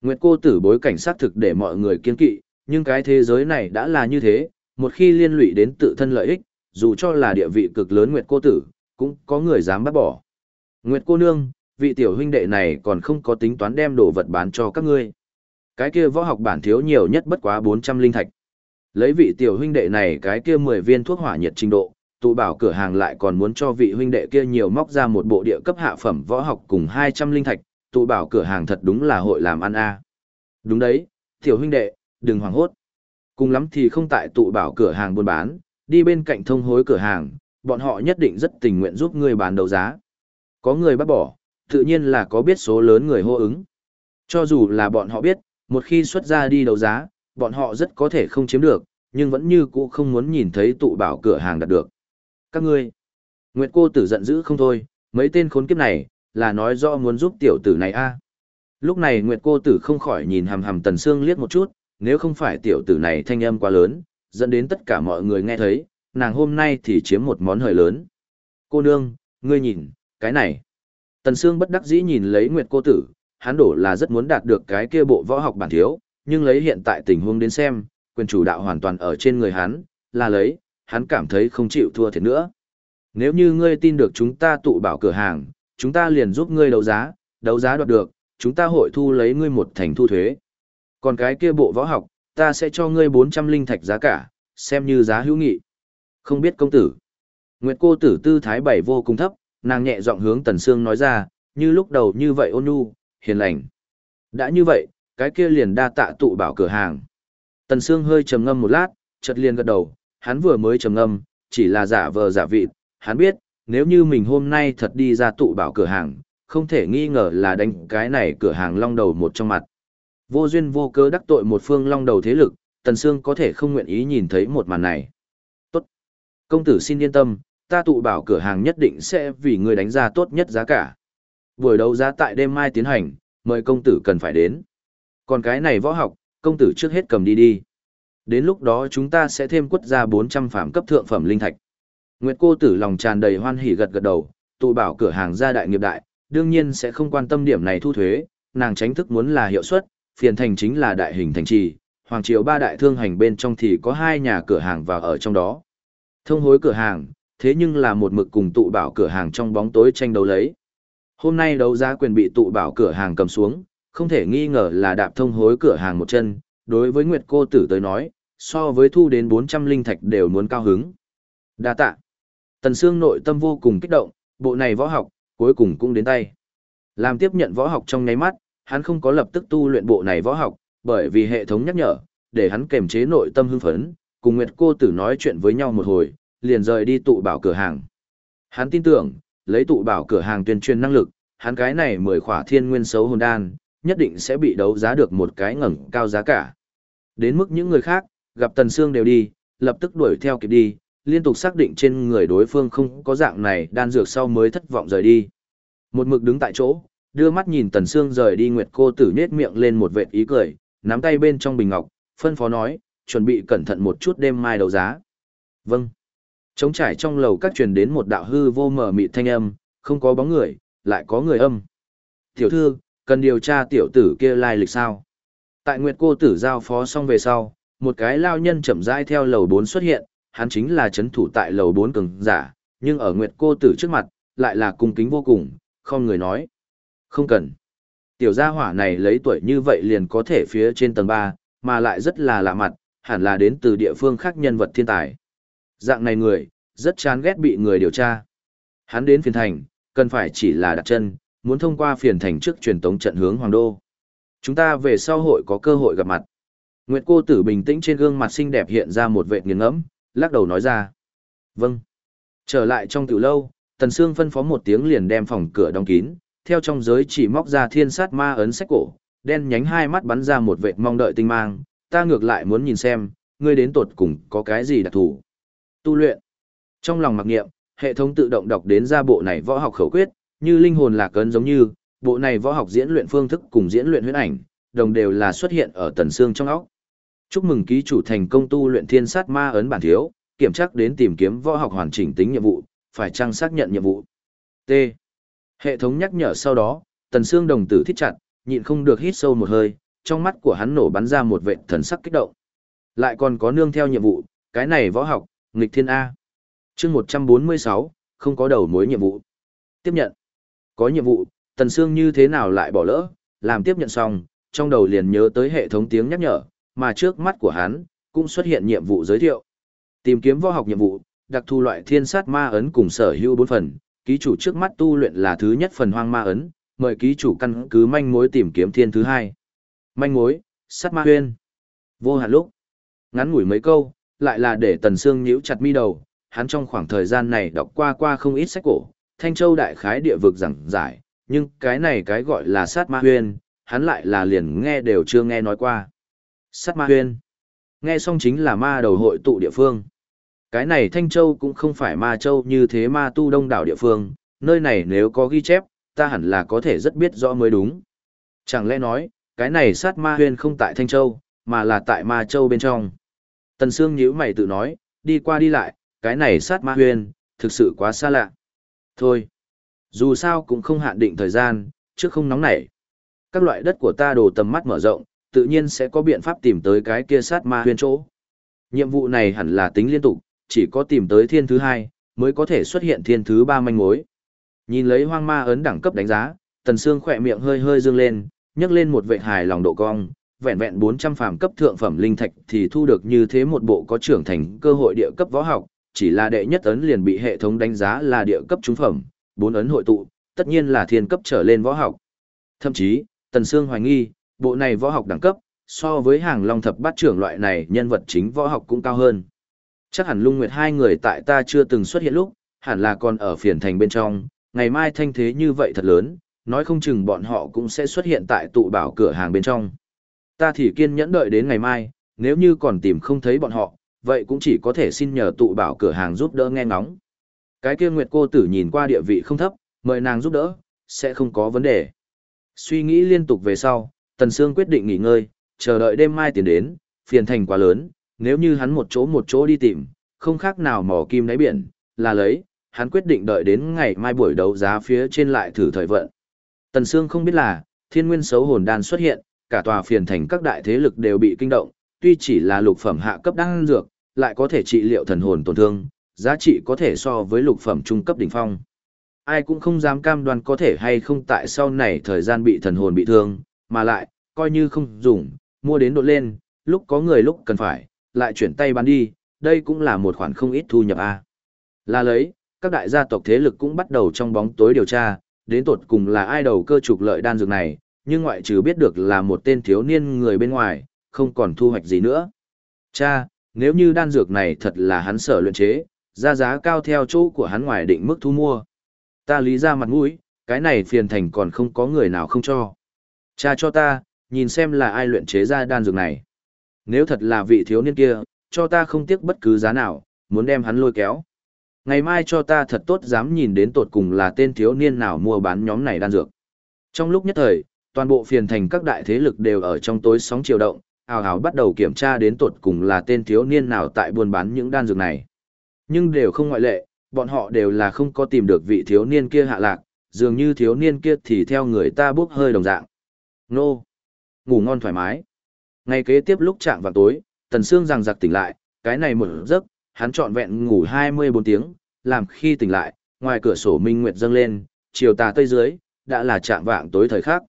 Nguyệt cô tử bối cảnh sát thực để mọi người kiên kỵ, nhưng cái thế giới này đã là như thế, một khi liên lụy đến tự thân lợi ích, dù cho là địa vị cực lớn Nguyệt cô tử, cũng có người dám bắt bỏ. Nguyệt cô nương, vị tiểu huynh đệ này còn không có tính toán đem đồ vật bán cho các ngươi. Cái kia võ học bản thiếu nhiều nhất bất quá 400 linh thạch. Lấy vị tiểu huynh đệ này cái kia 10 viên thuốc hỏa nhiệt trình độ, tụ bảo cửa hàng lại còn muốn cho vị huynh đệ kia nhiều móc ra một bộ địa cấp hạ phẩm võ học cùng 200 linh thạch, tụ bảo cửa hàng thật đúng là hội làm ăn a. Đúng đấy, tiểu huynh đệ, đừng hoảng hốt. Cùng lắm thì không tại tụ bảo cửa hàng buôn bán, đi bên cạnh thông hối cửa hàng, bọn họ nhất định rất tình nguyện giúp ngươi bán đấu giá. Có người bắt bỏ, tự nhiên là có biết số lớn người hô ứng. Cho dù là bọn họ biết, một khi xuất ra đi đấu giá, bọn họ rất có thể không chiếm được, nhưng vẫn như cũ không muốn nhìn thấy tụ bảo cửa hàng đạt được. Các ngươi, Nguyệt cô tử giận dữ không thôi, mấy tên khốn kiếp này, là nói rõ muốn giúp tiểu tử này a. Lúc này Nguyệt cô tử không khỏi nhìn hàm hàm Tần Sương liếc một chút, nếu không phải tiểu tử này thanh âm quá lớn, dẫn đến tất cả mọi người nghe thấy, nàng hôm nay thì chiếm một món hời lớn. Cô nương, ngươi nhìn, cái này. Tần Sương bất đắc dĩ nhìn lấy Nguyệt cô tử, hắn đổ là rất muốn đạt được cái kia bộ võ học bản thiếu, nhưng lấy hiện tại tình huống đến xem, quyền chủ đạo hoàn toàn ở trên người hắn, là lấy, hắn cảm thấy không chịu thua thiệt nữa. Nếu như ngươi tin được chúng ta tụ bảo cửa hàng, chúng ta liền giúp ngươi đấu giá, đấu giá đoạt được, chúng ta hội thu lấy ngươi một thành thu thuế. Còn cái kia bộ võ học, ta sẽ cho ngươi 400 linh thạch giá cả, xem như giá hữu nghị. Không biết công tử. Nguyệt cô tử tư thái bảy vô cùng thấp, nàng nhẹ giọng hướng Tần Sương nói ra, như lúc đầu như vậy ôn nhu, hiền lành. Đã như vậy, cái kia liền đa tạ tụ bảo cửa hàng. Tần Sương hơi trầm ngâm một lát, chợt liền gật đầu, hắn vừa mới trầm ngâm, chỉ là giả vờ giả vị, hắn biết, nếu như mình hôm nay thật đi ra tụ bảo cửa hàng, không thể nghi ngờ là đánh cái này cửa hàng long đầu một trong mặt. Vô duyên vô cớ đắc tội một phương long đầu thế lực, Tần Sương có thể không nguyện ý nhìn thấy một màn này. Tốt. Công tử xin yên tâm, ta tụ bảo cửa hàng nhất định sẽ vì người đánh ra tốt nhất giá cả. Buổi đấu giá tại đêm mai tiến hành, mời công tử cần phải đến. Còn cái này võ học, công tử trước hết cầm đi đi. Đến lúc đó chúng ta sẽ thêm quất ra 400 phạm cấp thượng phẩm linh thạch. Nguyệt cô tử lòng tràn đầy hoan hỉ gật gật đầu, tụ bảo cửa hàng gia đại nghiệp đại, đương nhiên sẽ không quan tâm điểm này thu thuế, nàng tránh thức muốn là hiệu suất, phiền thành chính là đại hình thành trì, hoàng triều ba đại thương hành bên trong thì có hai nhà cửa hàng vào ở trong đó. Thông hối cửa hàng, thế nhưng là một mực cùng tụ bảo cửa hàng trong bóng tối tranh đấu lấy. Hôm nay đấu giá quyền bị tụ bảo cửa hàng cầm xuống, không thể nghi ngờ là đạp thông hối cửa hàng một chân, đối với Nguyệt cô tử tới nói, so với thu đến 400 linh thạch đều muốn cao hứng. Đa tạ. Tần Sương nội tâm vô cùng kích động, bộ này võ học, cuối cùng cũng đến tay. Làm tiếp nhận võ học trong nháy mắt, hắn không có lập tức tu luyện bộ này võ học, bởi vì hệ thống nhắc nhở, để hắn kềm chế nội tâm hưng phấn, cùng Nguyệt cô tử nói chuyện với nhau một hồi, liền rời đi tụ bảo cửa hàng. Hắn tin tưởng, lấy tụ bảo cửa hàng tuyên truyền năng lực, hắn cái này mười khỏa thiên nguyên xấu hồn đan, nhất định sẽ bị đấu giá được một cái ngẩng cao giá cả. Đến mức những người khác, gặp Tần Sương đều đi, lập tức đuổi theo kịp đi, liên tục xác định trên người đối phương không có dạng này đan dược sau mới thất vọng rời đi. Một mực đứng tại chỗ, đưa mắt nhìn Tần Sương rời đi Nguyệt cô tử nết miệng lên một vệt ý cười, nắm tay bên trong bình ngọc, phân phó nói, chuẩn bị cẩn thận một chút đêm mai đấu giá. Vâng. Trống trải trong lầu các truyền đến một đạo hư vô mở mịt thanh âm, không có bóng người, lại có người âm. Tiểu thư, cần điều tra tiểu tử kia lai lịch sao? Tại Nguyệt cô tử giao phó xong về sau, một cái lao nhân chậm rãi theo lầu 4 xuất hiện, hắn chính là chấn thủ tại lầu 4 cường giả, nhưng ở Nguyệt cô tử trước mặt, lại là cung kính vô cùng, không người nói. Không cần. Tiểu gia hỏa này lấy tuổi như vậy liền có thể phía trên tầng 3, mà lại rất là lạ mặt, hẳn là đến từ địa phương khác nhân vật thiên tài. Dạng này người, rất chán ghét bị người điều tra. Hắn đến phiền thành, cần phải chỉ là đặt chân, muốn thông qua phiền thành trước truyền tống trận hướng hoàng đô. Chúng ta về sau hội có cơ hội gặp mặt. Nguyệt cô tử bình tĩnh trên gương mặt xinh đẹp hiện ra một vệ nghiêng ngẫm, lắc đầu nói ra. Vâng. Trở lại trong tiểu lâu, Tần Sương phân phó một tiếng liền đem phòng cửa đóng kín, theo trong giới chỉ móc ra thiên sát ma ấn sách cổ, đen nhánh hai mắt bắn ra một vệt mong đợi tinh mang, ta ngược lại muốn nhìn xem, ngươi đến tột cùng có cái gì đặc thù. Tu luyện. Trong lòng mặc niệm, hệ thống tự động đọc đến ra bộ này võ học khẩu quyết, như linh hồn lạc ấn giống như, bộ này võ học diễn luyện phương thức cùng diễn luyện huyễn ảnh, đồng đều là xuất hiện ở tần xương trong óc. Chúc mừng ký chủ thành công tu luyện thiên sát ma ấn bản thiếu, kiểm tra đến tìm kiếm võ học hoàn chỉnh tính nhiệm vụ, phải trang xác nhận nhiệm vụ. T. Hệ thống nhắc nhở sau đó, tần xương đồng tử thít chặt, nhịn không được hít sâu một hơi, trong mắt của hắn nổ bắn ra một vệt thần sắc kích động. Lại còn có nương theo nhiệm vụ, cái này võ học, nghịch thiên A. chương 146, không có đầu mối nhiệm vụ. Tiếp nhận. Có nhiệm vụ, Tần Sương như thế nào lại bỏ lỡ, làm tiếp nhận xong, trong đầu liền nhớ tới hệ thống tiếng nhắc nhở, mà trước mắt của hắn, cũng xuất hiện nhiệm vụ giới thiệu. Tìm kiếm võ học nhiệm vụ, đặc thù loại thiên sát ma ấn cùng sở hữu bốn phần, ký chủ trước mắt tu luyện là thứ nhất phần hoang ma ấn, mời ký chủ căn cứ manh mối tìm kiếm thiên thứ hai. Manh mối, sát ma huyên. Vô hạn lúc. Ngắn ngủi mấy câu, lại là để Tần Sương nhíu chặt mi đầu, hắn trong khoảng thời gian này đọc qua qua không ít sách cổ, Thanh Châu đại khái địa vực giảng giải, nhưng cái này cái gọi là sát ma huyên, hắn lại là liền nghe đều chưa nghe nói qua. Sát ma huyên. Nghe xong chính là ma đầu hội tụ địa phương. Cái này Thanh Châu cũng không phải ma châu như thế ma tu đông đảo địa phương, nơi này nếu có ghi chép, ta hẳn là có thể rất biết rõ mới đúng. Chẳng lẽ nói, cái này sát ma huyên không tại Thanh Châu, mà là tại ma châu bên trong. Tần Sương nhíu mày tự nói, đi qua đi lại, cái này sát ma huyên, thực sự quá xa lạ. Thôi, dù sao cũng không hạn định thời gian, trước không nóng nảy. Các loại đất của ta đồ tầm mắt mở rộng, tự nhiên sẽ có biện pháp tìm tới cái kia sát ma huyên chỗ. Nhiệm vụ này hẳn là tính liên tục, chỉ có tìm tới thiên thứ hai, mới có thể xuất hiện thiên thứ ba manh mối. Nhìn lấy hoang ma ấn đẳng cấp đánh giá, Tần xương khỏe miệng hơi hơi dương lên, nhấc lên một vệ hài lòng độ cong, vẹn vẹn 400 phàm cấp thượng phẩm linh thạch thì thu được như thế một bộ có trưởng thành cơ hội địa cấp võ học, chỉ là đệ nhất ấn liền bị hệ thống đánh giá là địa cấp trung phẩm, bốn ấn hội tụ, tất nhiên là thiên cấp trở lên võ học. Thậm chí, Tần Sương hoài nghi, bộ này võ học đẳng cấp, so với hàng long thập bát trưởng loại này nhân vật chính võ học cũng cao hơn. Chắc hẳn lung nguyệt hai người tại ta chưa từng xuất hiện lúc, hẳn là còn ở phiền thành bên trong, ngày mai thanh thế như vậy thật lớn, nói không chừng bọn họ cũng sẽ xuất hiện tại tụ bảo cửa hàng bên trong. Ta thì kiên nhẫn đợi đến ngày mai, nếu như còn tìm không thấy bọn họ, vậy cũng chỉ có thể xin nhờ tụ bảo cửa hàng giúp đỡ nghe ngóng. Cái kia Nguyệt cô tử nhìn qua địa vị không thấp, mời nàng giúp đỡ, sẽ không có vấn đề. Suy nghĩ liên tục về sau, Tần Sương quyết định nghỉ ngơi, chờ đợi đêm mai tiền đến, phiền thành quá lớn, nếu như hắn một chỗ một chỗ đi tìm, không khác nào mò kim đáy biển, là lấy, hắn quyết định đợi đến ngày mai buổi đấu giá phía trên lại thử thời vận. Tần Sương không biết là, thiên nguyên xấu hồn đan xuất hiện, cả tòa phiền thành các đại thế lực đều bị kinh động, tuy chỉ là lục phẩm hạ cấp đan dược, lại có thể trị liệu thần hồn tổn thương, giá trị có thể so với lục phẩm trung cấp đỉnh phong. Ai cũng không dám cam đoan có thể hay không tại sau này thời gian bị thần hồn bị thương, mà lại, coi như không dùng, mua đến đột lên, lúc có người lúc cần phải, lại chuyển tay bán đi, đây cũng là một khoản không ít thu nhập a. Là lấy, các đại gia tộc thế lực cũng bắt đầu trong bóng tối điều tra, đến tột cùng là ai đầu cơ trục lợi đan dược này, nhưng ngoại trừ biết được là một tên thiếu niên người bên ngoài, không còn thu hoạch gì nữa. Cha, nếu như đan dược này thật là hắn sở luyện chế, ra giá cao theo chỗ của hắn ngoài định mức thu mua. Ta lý ra mặt mũi, cái này phiền thành còn không có người nào không cho. Cha cho ta, nhìn xem là ai luyện chế ra đan dược này. Nếu thật là vị thiếu niên kia, cho ta không tiếc bất cứ giá nào, muốn đem hắn lôi kéo. Ngày mai cho ta thật tốt dám nhìn đến tột cùng là tên thiếu niên nào mua bán nhóm này đan dược. Trong lúc nhất thời, toàn bộ phiền thành các đại thế lực đều ở trong tối sóng chiều động, Hào hào bắt đầu kiểm tra đến tột cùng là tên thiếu niên nào tại buôn bán những đan dược này. Nhưng đều không ngoại lệ, bọn họ đều là không có tìm được vị thiếu niên kia hạ lạc, dường như thiếu niên kia thì theo người ta bốc hơi đồng dạng. Nô! Ngủ ngon thoải mái. Ngày kế tiếp lúc chạm vào tối, Tần Sương rằng giặc tỉnh lại, cái này một giấc, hắn trọn vẹn ngủ 24 tiếng, làm khi tỉnh lại, ngoài cửa sổ minh nguyệt dâng lên, chiều tà tây dưới, đã là chạm vạng tối thời khắc.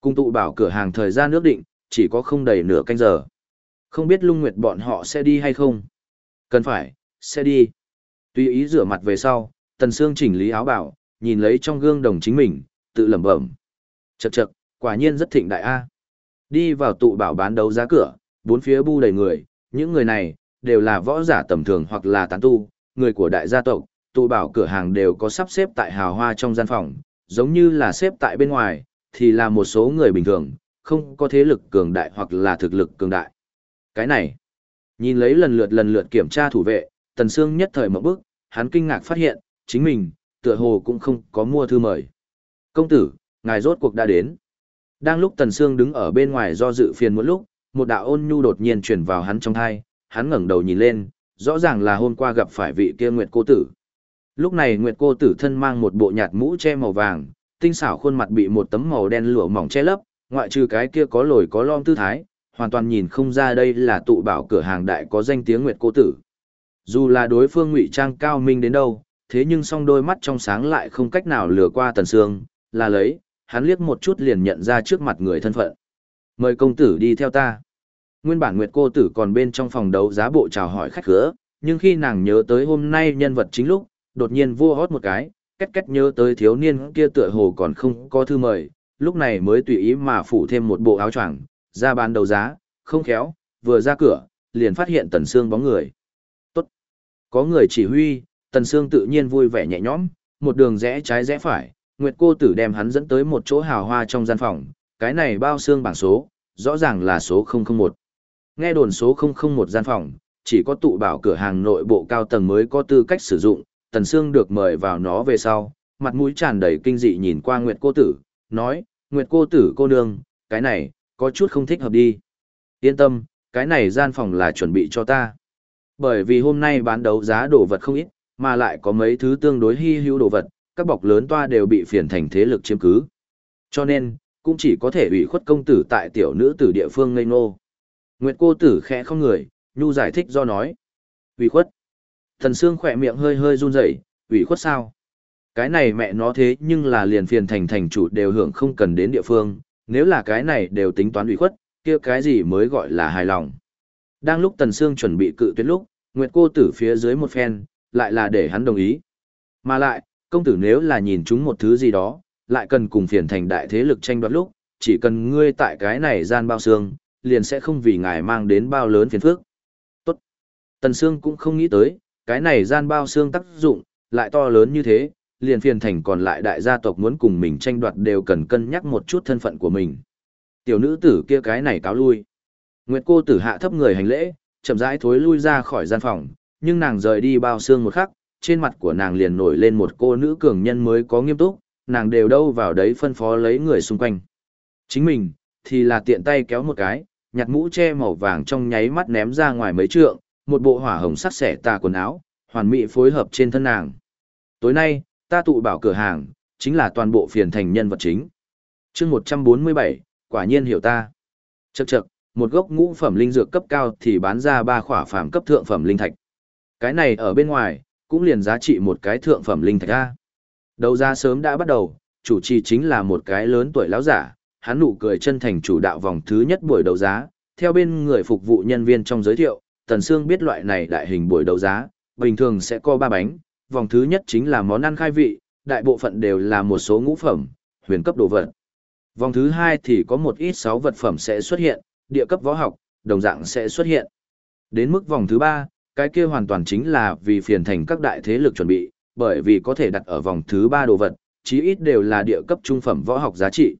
Cung tụ bảo cửa hàng thời gian nước định, chỉ có không đầy nửa canh giờ. Không biết lung nguyệt bọn họ sẽ đi hay không? Cần phải, sẽ đi. Tuy ý rửa mặt về sau, Tần Sương chỉnh lý áo bảo, nhìn lấy trong gương đồng chính mình, tự lẩm bẩm. Chậc chậc, quả nhiên rất thịnh đại a. Đi vào tụ bảo bán đấu giá cửa, bốn phía bu đầy người, những người này đều là võ giả tầm thường hoặc là tán tu, người của đại gia tộc, tụ bảo cửa hàng đều có sắp xếp tại hào hoa trong gian phòng, giống như là xếp tại bên ngoài, thì là một số người bình thường, không có thế lực cường đại hoặc là thực lực cường đại. Cái này, nhìn lấy lần lượt lần lượt kiểm tra thủ vệ, Tần Sương nhất thời một bước, hắn kinh ngạc phát hiện, chính mình, tựa hồ cũng không có mua thư mời. Công tử, ngài rốt cuộc đã đến. Đang lúc Tần Sương đứng ở bên ngoài do dự phiền muộn lúc, một đạo ôn nhu đột nhiên truyền vào hắn trong thai, hắn ngẩng đầu nhìn lên, rõ ràng là hôm qua gặp phải vị kia Nguyệt cô tử. Lúc này Nguyệt cô tử thân mang một bộ nhạt mũ che màu vàng, tinh xảo khuôn mặt bị một tấm màu đen lụa mỏng che lấp, ngoại trừ cái kia có lồi có lõm tư thái, hoàn toàn nhìn không ra đây là tụ bảo cửa hàng đại có danh tiếng Nguyệt cô tử. Dù là đối phương ngụy trang cao minh đến đâu, thế nhưng song đôi mắt trong sáng lại không cách nào lừa qua Tần Sương, là lấy, hắn liếc một chút liền nhận ra trước mặt người thân phận. Mời công tử đi theo ta. Nguyên bản Nguyệt cô tử còn bên trong phòng đấu giá bộ chào hỏi khách khứa, nhưng khi nàng nhớ tới hôm nay nhân vật chính lúc, đột nhiên vua hót một cái, cách cách nhớ tới thiếu niên kia tựa hồ còn không có thư mời, lúc này mới tùy ý mà phủ thêm một bộ áo choàng, ra bán đầu giá, không khéo, vừa ra cửa, liền phát hiện Tần Sương bóng người. Tốt. Có người chỉ huy, Tần Sương tự nhiên vui vẻ nhẹ nhõm, một đường rẽ trái rẽ phải, Nguyệt cô tử đem hắn dẫn tới một chỗ hào hoa trong gian phòng, cái này bao xương bảng số, rõ ràng là số 001. Nghe đồn số 001 gian phòng, chỉ có tụ bảo cửa hàng nội bộ cao tầng mới có tư cách sử dụng, Tần Sương được mời vào nó về sau, mặt mũi tràn đầy kinh dị nhìn qua Nguyệt cô tử, nói, Nguyệt cô tử cô nương, cái này, có chút không thích hợp đi. Yên tâm, cái này gian phòng là chuẩn bị cho ta. Bởi vì hôm nay bán đấu giá đồ vật không ít, mà lại có mấy thứ tương đối hy hữu đồ vật, các bọc lớn toa đều bị phiền thành thế lực chiếm cứ. Cho nên, cũng chỉ có thể ủy khuất công tử tại tiểu nữ tử địa phương ngây ngô. Nguyệt cô tử khẽ không người, nhu giải thích do nói. Ủy khuất. Thần Sương khỏe miệng hơi hơi run rẩy, ủy khuất sao? Cái này mẹ nó thế nhưng là liền phiền thành thành chủ đều hưởng không cần đến địa phương, nếu là cái này đều tính toán ủy khuất, kia cái gì mới gọi là hài lòng. Đang lúc Tần Sương chuẩn bị cự tuyệt lúc, Nguyệt cô tử phía dưới một phen, lại là để hắn đồng ý. Mà lại, công tử nếu là nhìn chúng một thứ gì đó, lại cần cùng phiền thành đại thế lực tranh đoạt lúc, chỉ cần ngươi tại cái này gian bao xương, liền sẽ không vì ngài mang đến bao lớn phiền phức. Tốt. Tần Sương cũng không nghĩ tới, cái này gian bao xương tác dụng, lại to lớn như thế, liền phiền thành còn lại đại gia tộc muốn cùng mình tranh đoạt đều cần cân nhắc một chút thân phận của mình. Tiểu nữ tử kia cái này cáo lui. Nguyệt cô tử hạ thấp người hành lễ, chậm rãi thối lui ra khỏi gian phòng, nhưng nàng rời đi bao xương một khắc, trên mặt của nàng liền nổi lên một cô nữ cường nhân mới có nghiêm túc, nàng đều đâu vào đấy phân phó lấy người xung quanh. Chính mình, thì là tiện tay kéo một cái, nhặt mũ che màu vàng trong nháy mắt ném ra ngoài mấy trượng, một bộ hỏa hồng sắc xẻ tà quần áo, hoàn mỹ phối hợp trên thân nàng. Tối nay, ta tụ bảo cửa hàng, chính là toàn bộ phiền thành nhân vật chính. chương 147, quả nhiên hiểu ta. Chậc chậc, một gốc ngũ phẩm linh dược cấp cao thì bán ra ba khỏa phàm cấp thượng phẩm linh thạch. Cái này ở bên ngoài, cũng liền giá trị một cái thượng phẩm linh thạch ra. Đấu giá sớm đã bắt đầu, chủ trì chính là một cái lớn tuổi lão giả, hắn nụ cười chân thành chủ đạo vòng thứ nhất buổi đấu giá, theo bên người phục vụ nhân viên trong giới thiệu, Tần Sương biết loại này đại hình buổi đấu giá, bình thường sẽ có ba bánh, vòng thứ nhất chính là món ăn khai vị, đại bộ phận đều là một số ngũ phẩm, huyền cấp đồ vật. Vòng thứ hai thì có một ít sáu vật phẩm sẽ xuất hiện, địa cấp võ học, đồng dạng sẽ xuất hiện. Đến mức vòng thứ ba, cái kia hoàn toàn chính là vì phiền thành các đại thế lực chuẩn bị, bởi vì có thể đặt ở vòng thứ ba đồ vật, chí ít đều là địa cấp trung phẩm võ học giá trị.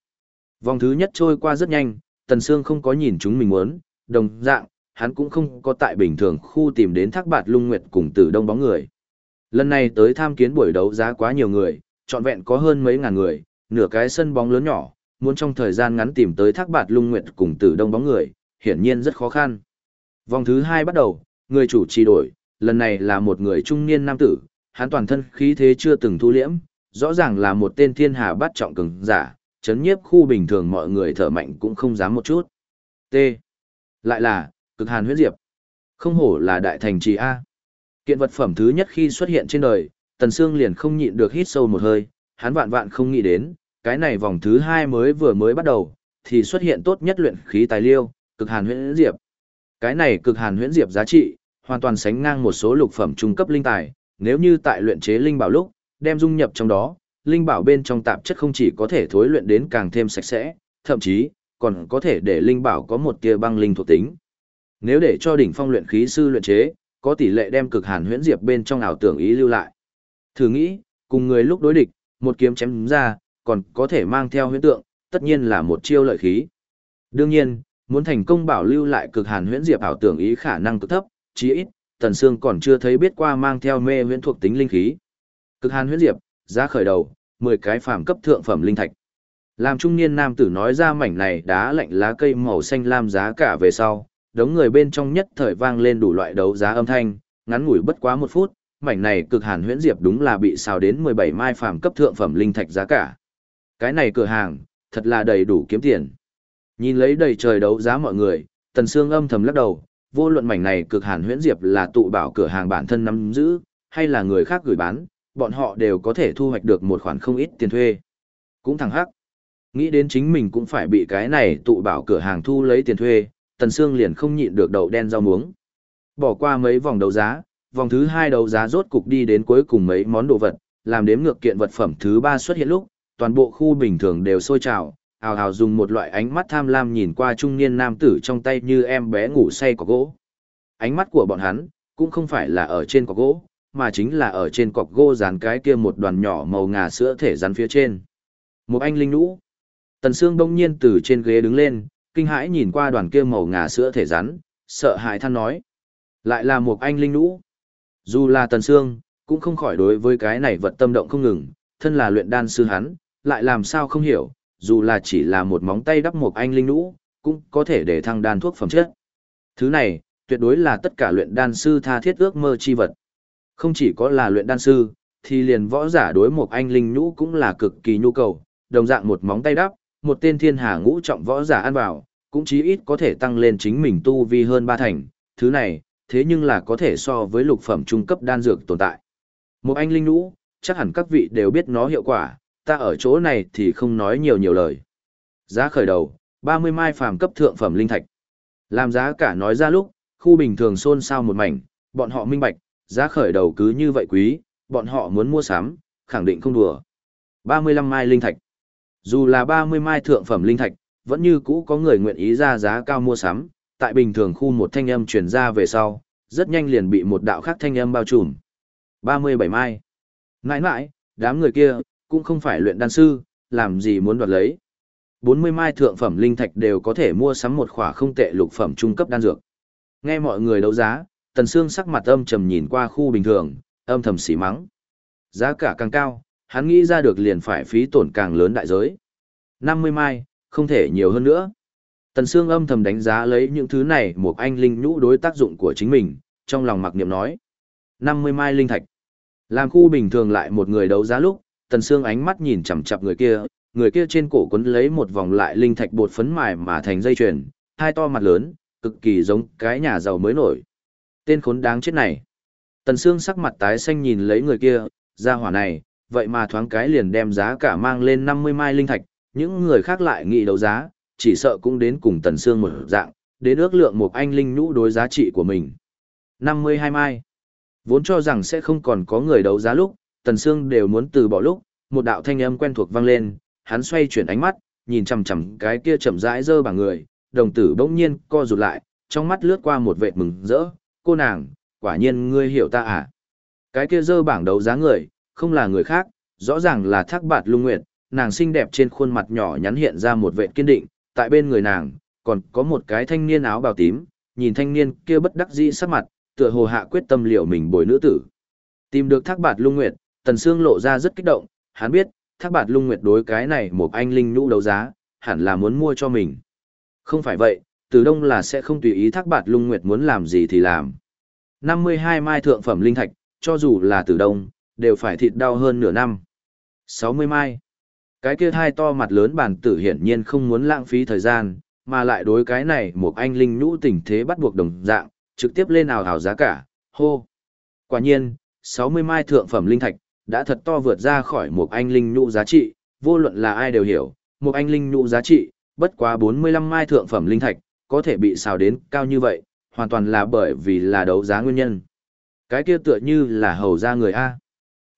Vòng thứ nhất trôi qua rất nhanh, Tần Sương không có nhìn chúng mình muốn, đồng dạng, hắn cũng không có tại bình thường khu tìm đến thác bạt lung nguyệt cùng tử đông bóng người. Lần này tới tham kiến buổi đấu giá quá nhiều người, trọn vẹn có hơn mấy ngàn người, nửa cái sân bóng lớn nhỏ, muốn trong thời gian ngắn tìm tới thác bạt lung nguyệt cùng tử đông bóng người, hiển nhiên rất khó khăn. Vòng thứ hai bắt đầu, người chủ trì đổi, lần này là một người trung niên nam tử, hắn toàn thân khí thế chưa từng thu liễm, rõ ràng là một tên thiên hà bắt trọng cường giả, chấn nhiếp khu bình thường mọi người thở mạnh cũng không dám một chút. T. Lại là, cực hàn huyết diệp. Không hổ là đại thành trì A. Kiện vật phẩm thứ nhất khi xuất hiện trên đời, Tần Sương liền không nhịn được hít sâu một hơi, hắn vạn vạn không nghĩ đến, cái này vòng thứ hai mới vừa mới bắt đầu, thì xuất hiện tốt nhất luyện khí tài liêu, cực hàn huyễn diệp. Cái này cực hàn huyễn diệp giá trị, hoàn toàn sánh ngang một số lục phẩm trung cấp linh tài, nếu như tại luyện chế linh bảo lúc, đem dung nhập trong đó, linh bảo bên trong tạp chất không chỉ có thể thối luyện đến càng thêm sạch sẽ, thậm chí còn có thể để linh bảo có một tia băng linh thuộc tính. Nếu để cho đỉnh phong luyện khí sư luyện chế, có tỷ lệ đem cực hàn huyễn diệp bên trong ảo tưởng ý lưu lại. Thử nghĩ, cùng người lúc đối địch, một kiếm chém ra, còn có thể mang theo huyễn tượng, tất nhiên là một chiêu lợi khí. Đương nhiên, muốn thành công bảo lưu lại cực hàn huyễn diệp ảo tưởng ý khả năng cực thấp, chí ít, Tần Sương còn chưa thấy biết qua mang theo mê huyễn thuộc tính linh khí. Cực hàn huyễn diệp, giá khởi đầu, 10 cái phàm cấp thượng phẩm linh thạch. Làm trung niên nam tử nói ra mảnh này đá lạnh lá cây màu xanh lam giá cả về sau, đống người bên trong nhất thời vang lên đủ loại đấu giá âm thanh, ngắn ngủi bất quá một phút, mảnh này cực hàn huyễn diệp đúng là bị xào đến 17 mai phàm cấp thượng phẩm linh thạch giá cả. Cái này cửa hàng, thật là đầy đủ kiếm tiền. Nhìn lấy đầy trời đấu giá mọi người, Tần Sương âm thầm lắc đầu, vô luận mảnh này cực hàn huyễn diệp là tụ bảo cửa hàng bản thân nắm giữ, hay là người khác gửi bán, bọn họ đều có thể thu hoạch được một khoản không ít tiền thuê. Cũng thẳng hắc. Nghĩ đến chính mình cũng phải bị cái này tụ bảo cửa hàng thu lấy tiền thuê, Tần Sương liền không nhịn được đậu đen rau muống. Bỏ qua mấy vòng đấu giá, vòng thứ hai đấu giá rốt cục đi đến cuối cùng mấy món đồ vật, làm đếm ngược kiện vật phẩm thứ ba xuất hiện lúc, toàn bộ khu bình thường đều sôi trào, hào hào dùng một loại ánh mắt tham lam nhìn qua trung niên nam tử trong tay như em bé ngủ say có gỗ. Ánh mắt của bọn hắn, cũng không phải là ở trên cọc gỗ, mà chính là ở trên cọc gỗ dán cái kia một đoàn nhỏ màu ngà sữa thể rắn phía trên. Một anh linh nũ. Tần Sương đông nhiên từ trên ghế đứng lên, kinh hãi nhìn qua đoàn kia màu ngà sữa thể rắn, sợ hãi than nói. Lại là một anh linh nũ. Dù là Tần xương, cũng không khỏi đối với cái này vật tâm động không ngừng, thân là luyện đan sư hắn, lại làm sao không hiểu, dù là chỉ là một móng tay đắp một anh linh nũ, cũng có thể để thăng đan thuốc phẩm chất. Thứ này, tuyệt đối là tất cả luyện đan sư tha thiết ước mơ chi vật. Không chỉ có là luyện đan sư, thì liền võ giả đối một anh linh nhũ cũng là cực kỳ nhu cầu, đồng dạng một móng tay đắp, một tên thiên hà ngũ trọng võ giả ăn vào, cũng chí ít có thể tăng lên chính mình tu vi hơn ba thành, thứ này, thế nhưng là có thể so với lục phẩm trung cấp đan dược tồn tại. Một anh linh nũ, chắc hẳn các vị đều biết nó hiệu quả, ta ở chỗ này thì không nói nhiều nhiều lời. Giá khởi đầu, 30 mai phàm cấp thượng phẩm linh thạch. Làm giá cả nói ra lúc, khu bình thường xôn xao một mảnh, bọn họ minh bạch, giá khởi đầu cứ như vậy quý, bọn họ muốn mua sắm, khẳng định không đùa. 35 mai linh thạch. Dù là 30 mai thượng phẩm linh thạch, vẫn như cũ có người nguyện ý ra giá cao mua sắm, tại bình thường khu một thanh âm truyền ra về sau, rất nhanh liền bị một đạo khác thanh âm bao trùm. 37 mai. Nãi nãi, đám người kia, cũng không phải luyện đan sư, làm gì muốn đoạt lấy. 40 mai thượng phẩm linh thạch đều có thể mua sắm một khỏa không tệ lục phẩm trung cấp đan dược. Nghe mọi người đấu giá, Tần Sương sắc mặt âm trầm nhìn qua khu bình thường, âm thầm xỉ mắng. Giá cả càng cao, hắn nghĩ ra được liền phải phí tổn càng lớn đại giới. 50 mai, không thể nhiều hơn nữa. Tần Sương âm thầm đánh giá lấy những thứ này một anh linh nhũ đối tác dụng của chính mình, trong lòng mặc niệm nói. 50 mai linh thạch. Làm khu bình thường lại một người đấu giá lúc, Tần Sương ánh mắt nhìn chằm chằm người kia, người kia trên cổ quấn lấy một vòng lại linh thạch bột phấn mài mà thành dây chuyền, hai to mặt lớn, cực kỳ giống cái nhà giàu mới nổi. Tên khốn đáng chết này. Tần Sương sắc mặt tái xanh nhìn lấy người kia, gia hỏa này, vậy mà thoáng cái liền đem giá cả mang lên 50 mai linh thạch, những người khác lại nghĩ đấu giá, chỉ sợ cũng đến cùng Tần xương một dạng, đến ước lượng một anh linh nhũ đối giá trị của mình. 52 mai. Vốn cho rằng sẽ không còn có người đấu giá lúc, Tần xương đều muốn từ bỏ lúc, một đạo thanh âm quen thuộc vang lên, hắn xoay chuyển ánh mắt, nhìn chằm chằm cái kia chậm rãi dơ bảng người, đồng tử bỗng nhiên co rụt lại, trong mắt lướt qua một vệt mừng rỡ, cô nàng, quả nhiên ngươi hiểu ta à. Cái kia dơ bảng đấu giá người, không là người khác, rõ ràng là thác bạt lung nguyệt, nàng xinh đẹp trên khuôn mặt nhỏ nhắn hiện ra một vẻ kiên định, tại bên người nàng, còn có một cái thanh niên áo bào tím, nhìn thanh niên kia bất đắc dĩ sắc mặt, tựa hồ hạ quyết tâm liệu mình bồi nữ tử. Tìm được thác bạt lung nguyệt, Tần Sương lộ ra rất kích động, hắn biết, thác bạt lung nguyệt đối cái này một anh linh nhũ đấu giá, hẳn là muốn mua cho mình. Không phải vậy, từ đông là sẽ không tùy ý thác bạt lung nguyệt muốn làm gì thì làm. 52 mai thượng phẩm linh thạch, cho dù là từ đông, đều phải thịt đau hơn nửa năm. 60 mai. Cái kia hai to mặt lớn bản tử hiển nhiên không muốn lãng phí thời gian, mà lại đối cái này một anh linh nhũ tình thế bắt buộc đồng dạng, trực tiếp lên ảo hào giá cả, hô. Quả nhiên, 60 mai thượng phẩm linh thạch, đã thật to vượt ra khỏi một anh linh nhũ giá trị, vô luận là ai đều hiểu, một anh linh nhũ giá trị, bất quá 45 mai thượng phẩm linh thạch, có thể bị xào đến cao như vậy, hoàn toàn là bởi vì là đấu giá nguyên nhân. Cái kia tựa như là hầu ra người A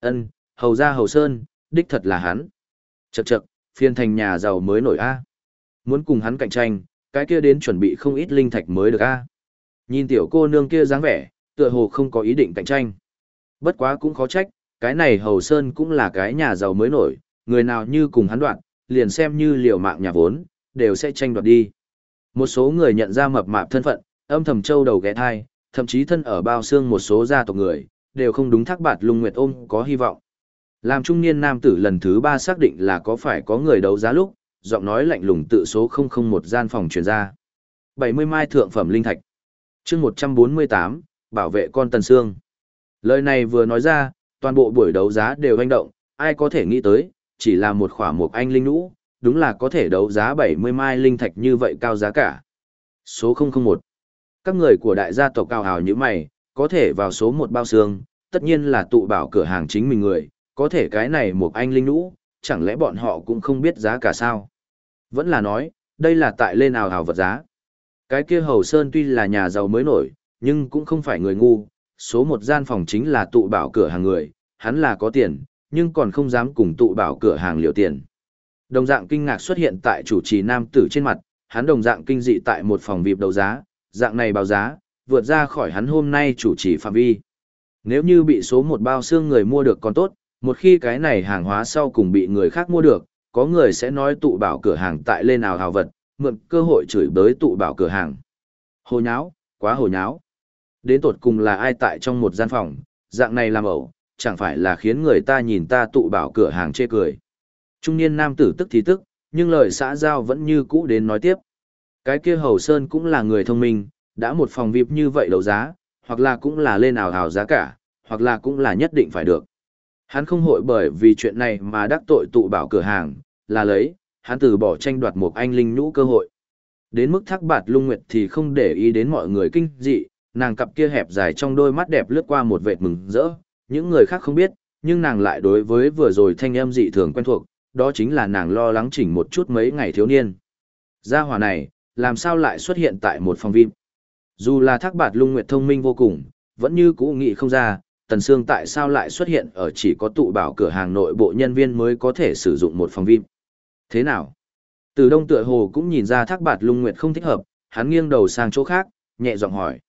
ân hầu ra hầu sơn, đích thật là hắn. Chậc chậc, phiên thành nhà giàu mới nổi A. Muốn cùng hắn cạnh tranh, cái kia đến chuẩn bị không ít linh thạch mới được A. Nhìn tiểu cô nương kia dáng vẻ, tựa hồ không có ý định cạnh tranh. Bất quá cũng khó trách, cái này hầu sơn cũng là cái nhà giàu mới nổi, người nào như cùng hắn đoạn, liền xem như liều mạng nhà vốn, đều sẽ tranh đoạt đi. Một số người nhận ra mập mạp thân phận, âm thầm châu đầu ghé thai, thậm chí thân ở bao xương một số gia tộc người, đều không đúng thác bạt lung nguyệt ôm có hy vọng. Làm trung niên nam tử lần thứ ba xác định là có phải có người đấu giá lúc, giọng nói lạnh lùng tự số 001 gian phòng truyền ra. 70 mai thượng phẩm linh thạch. chương 148, bảo vệ con Tần Sương. Lời này vừa nói ra, toàn bộ buổi đấu giá đều hành động, ai có thể nghĩ tới, chỉ là một khỏa mục anh linh nũ, đúng là có thể đấu giá 70 mai linh thạch như vậy cao giá cả. Số 001. Các người của đại gia tộc cao hào như mày, có thể vào số một bao xương, tất nhiên là tụ bảo cửa hàng chính mình người, có thể cái này một anh linh nũ, chẳng lẽ bọn họ cũng không biết giá cả sao? Vẫn là nói, đây là tại lên nào hào vật giá. Cái kia Hầu Sơn tuy là nhà giàu mới nổi, nhưng cũng không phải người ngu, số một gian phòng chính là tụ bảo cửa hàng người, hắn là có tiền, nhưng còn không dám cùng tụ bảo cửa hàng liều tiền. Đồng dạng kinh ngạc xuất hiện tại chủ trì nam tử trên mặt, hắn đồng dạng kinh dị tại một phòng vịp đấu giá, dạng này báo giá, vượt ra khỏi hắn hôm nay chủ trì phạm vi. Nếu như bị số một bao xương người mua được còn tốt, một khi cái này hàng hóa sau cùng bị người khác mua được, có người sẽ nói tụ bảo cửa hàng tại lên nào hào vật, mượn cơ hội chửi bới tụ bảo cửa hàng. Hồ nháo, quá hồ nháo. Đến tột cùng là ai tại trong một gian phòng, dạng này làm ẩu, chẳng phải là khiến người ta nhìn ta tụ bảo cửa hàng chê cười. Trung niên nam tử tức thì tức, nhưng lời xã giao vẫn như cũ đến nói tiếp. Cái kia Hầu Sơn cũng là người thông minh, đã một phòng VIP như vậy đấu giá, hoặc là cũng là lên ảo hào giá cả, hoặc là cũng là nhất định phải được. Hắn không hội bởi vì chuyện này mà đắc tội tụ bảo cửa hàng, là lấy, hắn từ bỏ tranh đoạt một anh linh nhũ cơ hội. Đến mức thác bạt lung nguyệt thì không để ý đến mọi người kinh dị, nàng cặp kia hẹp dài trong đôi mắt đẹp lướt qua một vệt mừng rỡ, những người khác không biết, nhưng nàng lại đối với vừa rồi thanh âm dị thường quen thuộc, đó chính là nàng lo lắng chỉnh một chút mấy ngày thiếu niên. Gia hỏa này, làm sao lại xuất hiện tại một phòng vip? Dù là thác bạt lung nguyệt thông minh vô cùng, vẫn như cũ nghĩ không ra, Tần Sương tại sao lại xuất hiện ở chỉ có tụ bảo cửa hàng nội bộ nhân viên mới có thể sử dụng một phòng vip. Thế nào? Từ đông tựa hồ cũng nhìn ra thác bạt lung nguyệt không thích hợp, hắn nghiêng đầu sang chỗ khác, nhẹ giọng hỏi.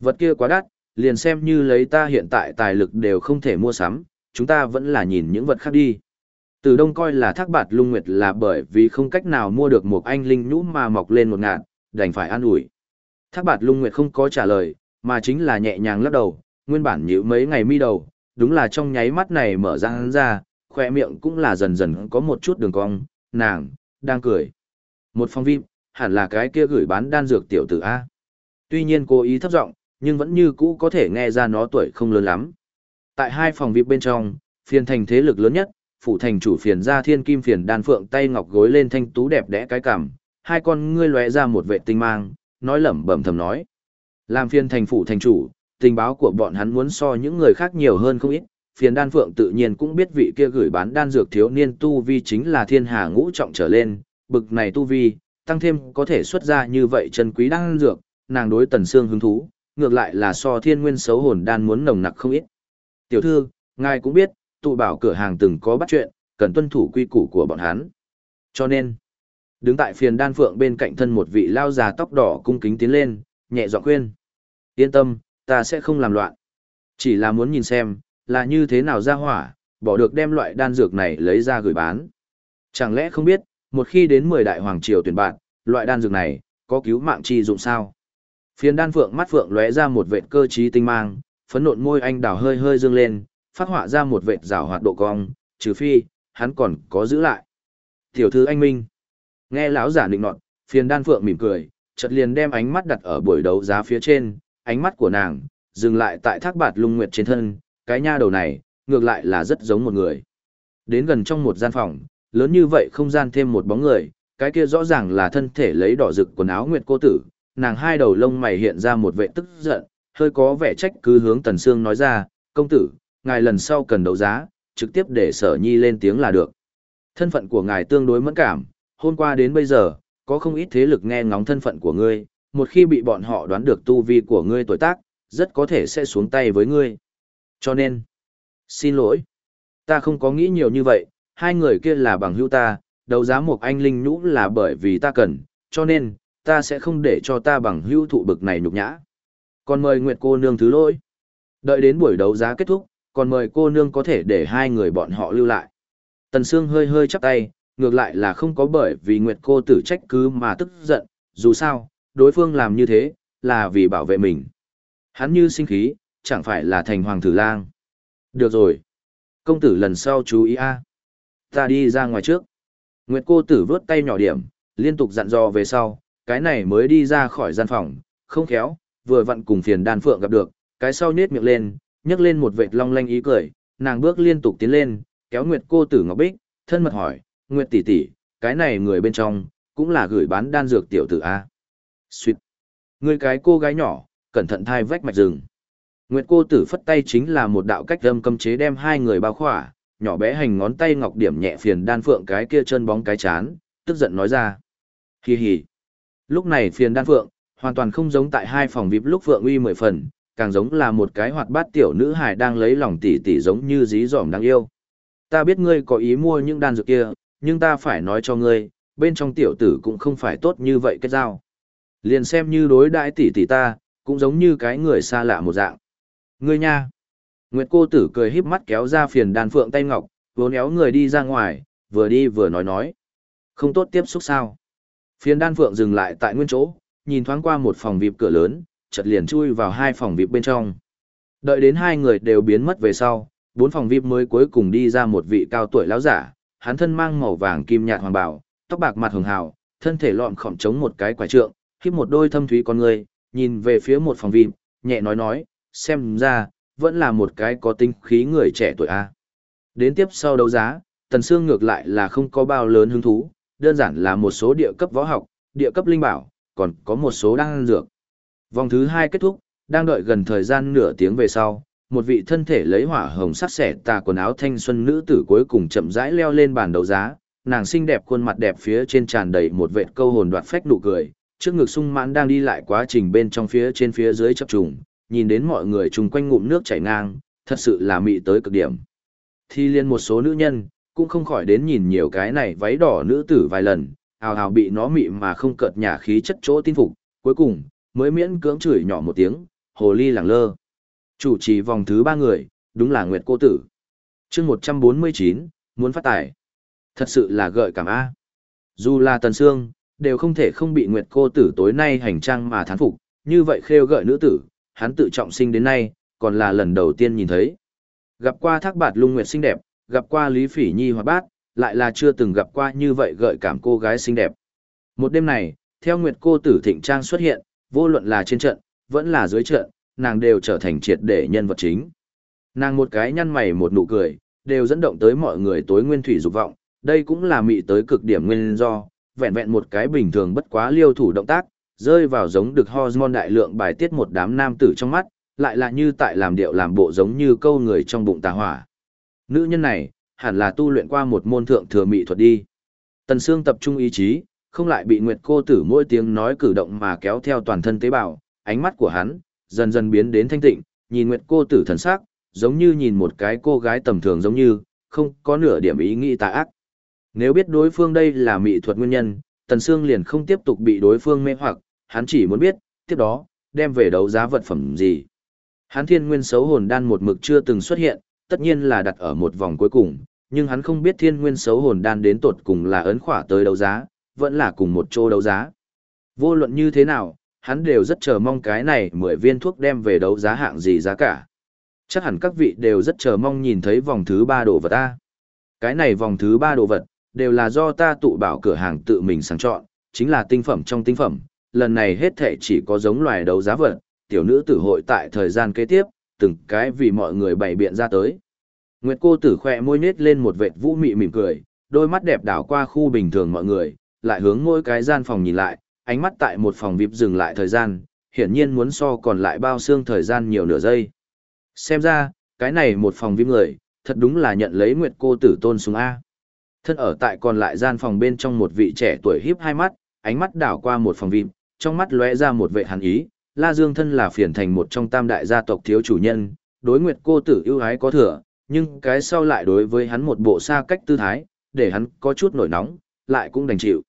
Vật kia quá đắt, liền xem như lấy ta hiện tại tài lực đều không thể mua sắm, chúng ta vẫn là nhìn những vật khác đi. Từ đông coi là thác bạt lung nguyệt là bởi vì không cách nào mua được một anh linh nhũ mà mọc lên một ngạn, đành phải an ủi. Thác bạt lung nguyệt không có trả lời, mà chính là nhẹ nhàng lắc đầu, nguyên bản nhíu mấy ngày mi đầu, đúng là trong nháy mắt này mở ra hắn ra, khoe miệng cũng là dần dần có một chút đường cong, nàng, đang cười. Một phong vip, hẳn là cái kia gửi bán đan dược tiểu tử A. Tuy nhiên cố ý thấp giọng nhưng vẫn như cũ có thể nghe ra nó tuổi không lớn lắm. Tại hai phòng vip bên trong, phiền thành thế lực lớn nhất, phủ thành chủ phiền ra thiên kim phiền đan phượng tay ngọc gối lên thanh tú đẹp đẽ cái cằm, hai con ngươi lóe ra một vệ tinh mang, nói lẩm bẩm thầm nói. Làm phiền thành phủ thành chủ, tình báo của bọn hắn muốn so những người khác nhiều hơn không ít, phiền đan phượng tự nhiên cũng biết vị kia gửi bán đan dược thiếu niên tu vi chính là thiên hà ngũ trọng trở lên, bực này tu vi, tăng thêm có thể xuất ra như vậy chân quý đan dược, nàng đối tần xương hứng thú, ngược lại là so thiên nguyên xấu hồn đan muốn nồng nặc không ít. Tiểu thư, ngài cũng biết, tụ bảo cửa hàng từng có bắt chuyện, cần tuân thủ quy củ của bọn hắn. Cho nên, đứng tại phiền đan phượng bên cạnh thân một vị lao già tóc đỏ cung kính tiến lên, nhẹ giọng khuyên. Yên tâm, ta sẽ không làm loạn. Chỉ là muốn nhìn xem, là như thế nào ra hỏa, bỏ được đem loại đan dược này lấy ra gửi bán. Chẳng lẽ không biết, một khi đến 10 đại hoàng triều tuyển bạn, loại đan dược này, có cứu mạng chi dụng sao? Phiền đan phượng mắt phượng lóe ra một vệt cơ trí tinh mang, phấn nộn môi anh đào hơi hơi dương lên, phát họa ra một vệt rào hoạt độ cong, trừ phi, hắn còn có giữ lại. Tiểu thư anh Minh. Nghe lão giả định nọt, phiền đan phượng mỉm cười, chợt liền đem ánh mắt đặt ở buổi đấu giá phía trên, ánh mắt của nàng, dừng lại tại thác bạt lung nguyệt trên thân, cái nha đầu này, ngược lại là rất giống một người. Đến gần trong một gian phòng, lớn như vậy không gian thêm một bóng người, cái kia rõ ràng là thân thể lấy đỏ rực quần áo nguyệt cô tử, nàng hai đầu lông mày hiện ra một vệ tức giận, hơi có vẻ trách cứ hướng Tần Sương nói ra, công tử, ngài lần sau cần đấu giá, trực tiếp để sở nhi lên tiếng là được. Thân phận của ngài tương đối mẫn cảm, hôm qua đến bây giờ, có không ít thế lực nghe ngóng thân phận của ngươi, một khi bị bọn họ đoán được tu vi của ngươi tuổi tác, rất có thể sẽ xuống tay với ngươi. Cho nên, xin lỗi, ta không có nghĩ nhiều như vậy, hai người kia là bằng hữu ta, đấu giá một anh linh nhũ là bởi vì ta cần, cho nên, ta sẽ không để cho ta bằng hữu thụ bực này nhục nhã. Còn mời Nguyệt cô nương thứ lỗi. Đợi đến buổi đấu giá kết thúc, còn mời cô nương có thể để hai người bọn họ lưu lại. Tần Sương hơi hơi chắp tay, ngược lại là không có bởi vì Nguyệt cô tử trách cứ mà tức giận, dù sao, đối phương làm như thế, là vì bảo vệ mình. Hắn như sinh khí, chẳng phải là thành hoàng tử lang. Được rồi. Công tử lần sau chú ý a. Ta đi ra ngoài trước. Nguyệt cô tử vớt tay nhỏ điểm, liên tục dặn dò về sau, cái này mới đi ra khỏi gian phòng, không khéo, vừa vặn cùng phiền đan phượng gặp được, cái sau nết miệng lên, nhấc lên một vệt long lanh ý cười, nàng bước liên tục tiến lên, kéo Nguyệt cô tử Ngọc Bích, thân mật hỏi, Nguyệt tỷ tỷ, cái này người bên trong, cũng là gửi bán đan dược tiểu tử A. Xuyệt. Người cái cô gái nhỏ, cẩn thận thai vách mạch rừng. Nguyệt cô tử phất tay chính là một đạo cách âm cấm chế đem hai người bao khỏa, nhỏ bé hành ngón tay ngọc điểm nhẹ phiền đan phượng cái kia chân bóng cái chán, tức giận nói ra. Hi hi. Lúc này phiền đan phượng, hoàn toàn không giống tại hai phòng VIP lúc phượng uy mười phần, càng giống là một cái hoạt bát tiểu nữ hài đang lấy lòng tỷ tỷ giống như dí dỏm đáng yêu. Ta biết ngươi có ý mua những đan dược kia, nhưng ta phải nói cho ngươi, bên trong tiểu tử cũng không phải tốt như vậy kết giao. Liền xem như đối đãi tỷ tỷ ta, cũng giống như cái người xa lạ một dạng. Ngươi nha. Nguyệt cô tử cười híp mắt kéo ra phiền đan phượng tay ngọc, vốn éo người đi ra ngoài, vừa đi vừa nói nói. Không tốt tiếp xúc sao. Phiền đan phượng dừng lại tại nguyên chỗ, nhìn thoáng qua một phòng vịp cửa lớn, chợt liền chui vào hai phòng vịp bên trong. Đợi đến hai người đều biến mất về sau, bốn phòng vip mới cuối cùng đi ra một vị cao tuổi lão giả, hắn thân mang màu vàng kim nhạt hoàng bảo, tóc bạc mặt hường hào, thân thể lọn khỏm chống một cái quả trượng, khiếp một đôi thâm thúy con người, nhìn về phía một phòng vịm, nhẹ nói nói, xem ra, vẫn là một cái có tinh khí người trẻ tuổi A. Đến tiếp sau đấu giá, Tần Sương ngược lại là không có bao lớn hứng thú, đơn giản là một số địa cấp võ học, địa cấp linh bảo, còn có một số đan dược. Vòng thứ hai kết thúc, đang đợi gần thời gian nửa tiếng về sau, một vị thân thể lấy hỏa hồng sắc xẻ tà quần áo thanh xuân nữ tử cuối cùng chậm rãi leo lên bàn đấu giá, nàng xinh đẹp khuôn mặt đẹp phía trên tràn đầy một vệt câu hồn đoạt phách nụ cười, trước ngực sung mãn đang đi lại quá trình bên trong phía trên phía dưới chập trùng, nhìn đến mọi người chung quanh ngụm nước chảy ngang, thật sự là mị tới cực điểm. Thì liên một số nữ nhân, cũng không khỏi đến nhìn nhiều cái này váy đỏ nữ tử vài lần, hào hào bị nó mị mà không cợt nhả khí chất chỗ tin phục, cuối cùng, mới miễn cưỡng chửi nhỏ một tiếng, hồ ly lẳng lơ. Chủ trì vòng thứ ba người, đúng là Nguyệt Cô Tử. chương 149, muốn phát tài. Thật sự là gợi cảm A. Dù là Tần Sương, đều không thể không bị Nguyệt Cô Tử tối nay hành trang mà thán phục, như vậy khêu gợi nữ tử, hắn tự trọng sinh đến nay, còn là lần đầu tiên nhìn thấy. Gặp qua thác bạt lung nguyệt xinh đẹp, gặp qua Lý Phỉ Nhi hoạt bát, lại là chưa từng gặp qua như vậy gợi cảm cô gái xinh đẹp. Một đêm này, theo Nguyệt cô tử thịnh trang xuất hiện, vô luận là trên trận, vẫn là dưới trận, nàng đều trở thành triệt để nhân vật chính. Nàng một cái nhăn mày một nụ cười, đều dẫn động tới mọi người tối nguyên thủy dục vọng, đây cũng là mị tới cực điểm nguyên do, vẹn vẹn một cái bình thường bất quá liêu thủ động tác, rơi vào giống được hormone đại lượng bài tiết một đám nam tử trong mắt, lại là như tại làm điệu làm bộ giống như câu người trong bụng tà hỏa. Nữ nhân này, hẳn là tu luyện qua một môn thượng thừa mị thuật đi. Tần Sương tập trung ý chí, không lại bị Nguyệt cô tử mỗi tiếng nói cử động mà kéo theo toàn thân tế bào, ánh mắt của hắn dần dần biến đến thanh tịnh, nhìn Nguyệt cô tử thần sắc, giống như nhìn một cái cô gái tầm thường giống như, không có nửa điểm ý nghĩ tà ác. Nếu biết đối phương đây là mỹ thuật nguyên nhân, Tần Sương liền không tiếp tục bị đối phương mê hoặc, hắn chỉ muốn biết, tiếp đó, đem về đấu giá vật phẩm gì. Hắn thiên nguyên xấu hồn đan một mực chưa từng xuất hiện, tất nhiên là đặt ở một vòng cuối cùng, nhưng hắn không biết thiên nguyên xấu hồn đan đến tột cùng là ấn khỏa tới đấu giá, vẫn là cùng một chỗ đấu giá. Vô luận như thế nào, hắn đều rất chờ mong cái này mười viên thuốc đem về đấu giá hạng gì giá cả. Chắc hẳn các vị đều rất chờ mong nhìn thấy vòng thứ ba đồ vật ta. Cái này vòng thứ ba đồ vật, đều là do ta tụ bảo cửa hàng tự mình sáng chọn, chính là tinh phẩm trong tinh phẩm. Lần này hết thể chỉ có giống loài đấu giá vật, tiểu nữ tử hội tại thời gian kế tiếp, từng cái vì mọi người bày biện ra tới. Nguyệt cô tử khỏe môi nết lên một vệt vũ mị mỉm cười, đôi mắt đẹp đảo qua khu bình thường mọi người, lại hướng mỗi cái gian phòng nhìn lại, ánh mắt tại một phòng VIP dừng lại thời gian, hiển nhiên muốn so còn lại bao xương thời gian nhiều nửa giây. Xem ra, cái này một phòng VIP người, thật đúng là nhận lấy Nguyệt cô tử tôn xuống A. Thân ở tại còn lại gian phòng bên trong một vị trẻ tuổi hiếp hai mắt, ánh mắt đảo qua một phòng VIP, trong mắt lóe ra một vệ hàn ý, La Dương thân là phiền thành một trong tam đại gia tộc thiếu chủ nhân, đối Nguyệt cô tử ưu ái có thừa, nhưng cái sau lại đối với hắn một bộ xa cách tư thái, để hắn có chút nổi nóng, lại cũng đành chịu.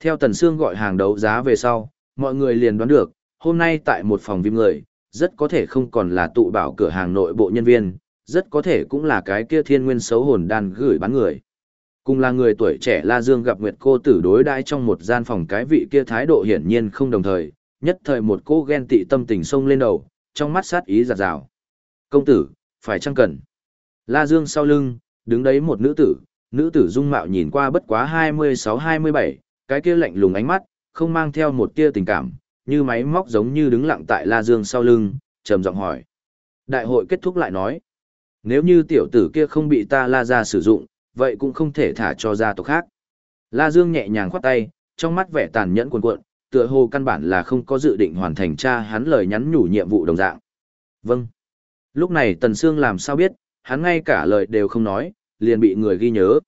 Theo Tần Sương gọi hàng đấu giá về sau, mọi người liền đoán được, hôm nay tại một phòng viêm người, rất có thể không còn là tụ bảo cửa hàng nội bộ nhân viên, rất có thể cũng là cái kia thiên nguyên xấu hồn đan gửi bán người. Cùng là người tuổi trẻ La Dương gặp Nguyệt cô tử đối đãi trong một gian phòng cái vị kia thái độ hiển nhiên không đồng thời, nhất thời một cô ghen tị tâm tình sông lên đầu, trong mắt sát ý giặt rào. Công tử, phải chăng cần? La Dương sau lưng, đứng đấy một nữ tử, nữ tử dung mạo nhìn qua bất quá 26-27, cái kia lạnh lùng ánh mắt, không mang theo một tia tình cảm, như máy móc giống như đứng lặng tại La Dương sau lưng, trầm giọng hỏi. Đại hội kết thúc lại nói, nếu như tiểu tử kia không bị ta La ra sử dụng, vậy cũng không thể thả cho gia tộc khác. La Dương nhẹ nhàng khoát tay, trong mắt vẻ tàn nhẫn cuồn cuộn, tựa hồ căn bản là không có dự định hoàn thành cha hắn lời nhắn nhủ nhiệm vụ đồng dạng. Vâng. Lúc này Tần Sương làm sao biết, hắn ngay cả lời đều không nói, liền bị người ghi nhớ.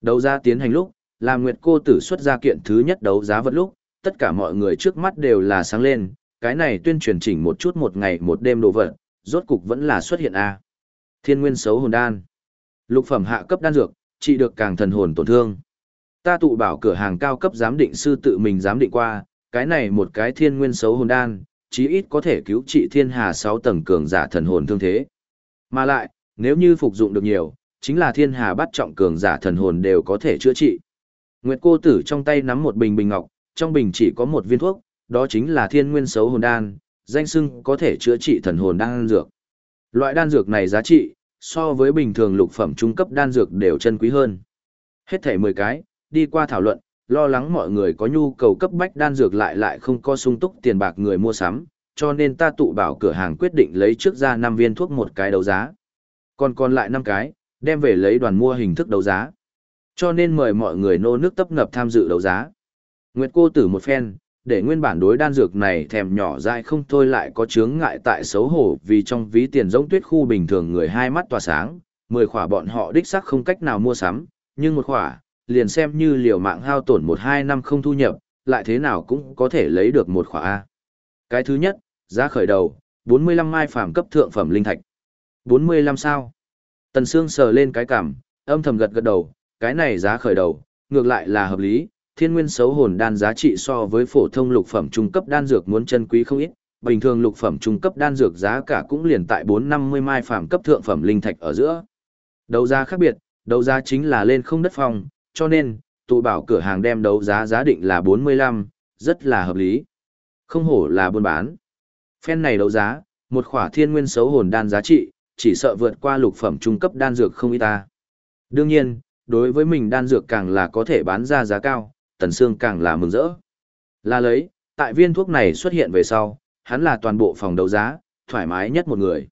Đầu ra tiến hành lúc, làm Nguyệt cô tử xuất ra kiện thứ nhất đấu giá vật lúc, tất cả mọi người trước mắt đều là sáng lên, cái này tuyên truyền chỉnh một chút một ngày một đêm đồ vật, rốt cục vẫn là xuất hiện a. Thiên Nguyên xấu hồn đan. Lục phẩm hạ cấp đan dược, trị được càng thần hồn tổn thương. Ta tụ bảo cửa hàng cao cấp giám định sư tự mình giám định qua, cái này một cái thiên nguyên xấu hồn đan, chí ít có thể cứu trị thiên hà 6 tầng cường giả thần hồn thương thế. Mà lại, nếu như phục dụng được nhiều, chính là thiên hà bắt trọng cường giả thần hồn đều có thể chữa trị. Nguyệt cô tử trong tay nắm một bình bình ngọc, trong bình chỉ có một viên thuốc, đó chính là thiên nguyên xấu hồn đan, danh sưng có thể chữa trị thần hồn đan dược. Loại đan dược này giá trị, so với bình thường lục phẩm trung cấp đan dược đều chân quý hơn. Hết thể 10 cái, đi qua thảo luận, lo lắng mọi người có nhu cầu cấp bách đan dược lại lại không có sung túc tiền bạc người mua sắm, cho nên ta tụ bảo cửa hàng quyết định lấy trước ra 5 viên thuốc một cái đấu giá. Còn còn lại 5 cái, đem về lấy đoàn mua hình thức đấu giá. Cho nên mời mọi người nô nước tấp nập tham dự đấu giá. Nguyệt cô tử một phen, để nguyên bản đối đan dược này thèm nhỏ dại không thôi lại có chướng ngại tại xấu hổ vì trong ví tiền giống tuyết khu bình thường người hai mắt tỏa sáng, mười khỏa bọn họ đích xác không cách nào mua sắm, nhưng một khỏa, liền xem như liều mạng hao tổn một hai năm không thu nhập, lại thế nào cũng có thể lấy được một khỏa A. Cái thứ nhất, giá khởi đầu, 45 mai phàm cấp thượng phẩm linh thạch. 45 sao? Tần Sương sờ lên cái cằm, âm thầm gật gật đầu, cái này giá khởi đầu, ngược lại là hợp lý, thiên nguyên xấu hồn đan giá trị so với phổ thông lục phẩm trung cấp đan dược muốn chân quý không ít, bình thường lục phẩm trung cấp đan dược giá cả cũng liền tại 450 mai phàm cấp thượng phẩm linh thạch ở giữa. Đấu giá khác biệt, đấu giá chính là lên không đất phòng, cho nên, tụ bảo cửa hàng đem đấu giá giá định là 45, rất là hợp lý. Không hổ là buôn bán. Phen này đấu giá, một khỏa thiên nguyên xấu hồn đan giá trị, chỉ sợ vượt qua lục phẩm trung cấp đan dược không ít ta. Đương nhiên, đối với mình đan dược càng là có thể bán ra giá cao, Tần Sương càng là mừng rỡ. Là lấy, tại viên thuốc này xuất hiện về sau, hắn là toàn bộ phòng đấu giá, thoải mái nhất một người.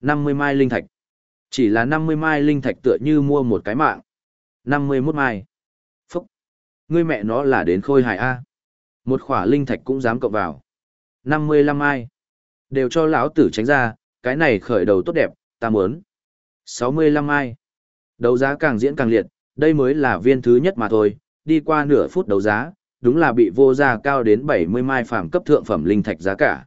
50 mai linh thạch. Chỉ là 50 mai linh thạch tựa như mua một cái mạng. 51 mai. Phúc. Ngươi mẹ nó là đến khôi hài A. Một khỏa linh thạch cũng dám cộng vào. 55 mai. Đều cho lão tử tránh ra, cái này khởi đầu tốt đẹp, ta muốn. 65 mai. Đấu giá càng diễn càng liệt, đây mới là viên thứ nhất mà thôi, đi qua nửa phút đấu giá, đúng là bị vô gia cao đến 70 mai phàm cấp thượng phẩm linh thạch giá cả.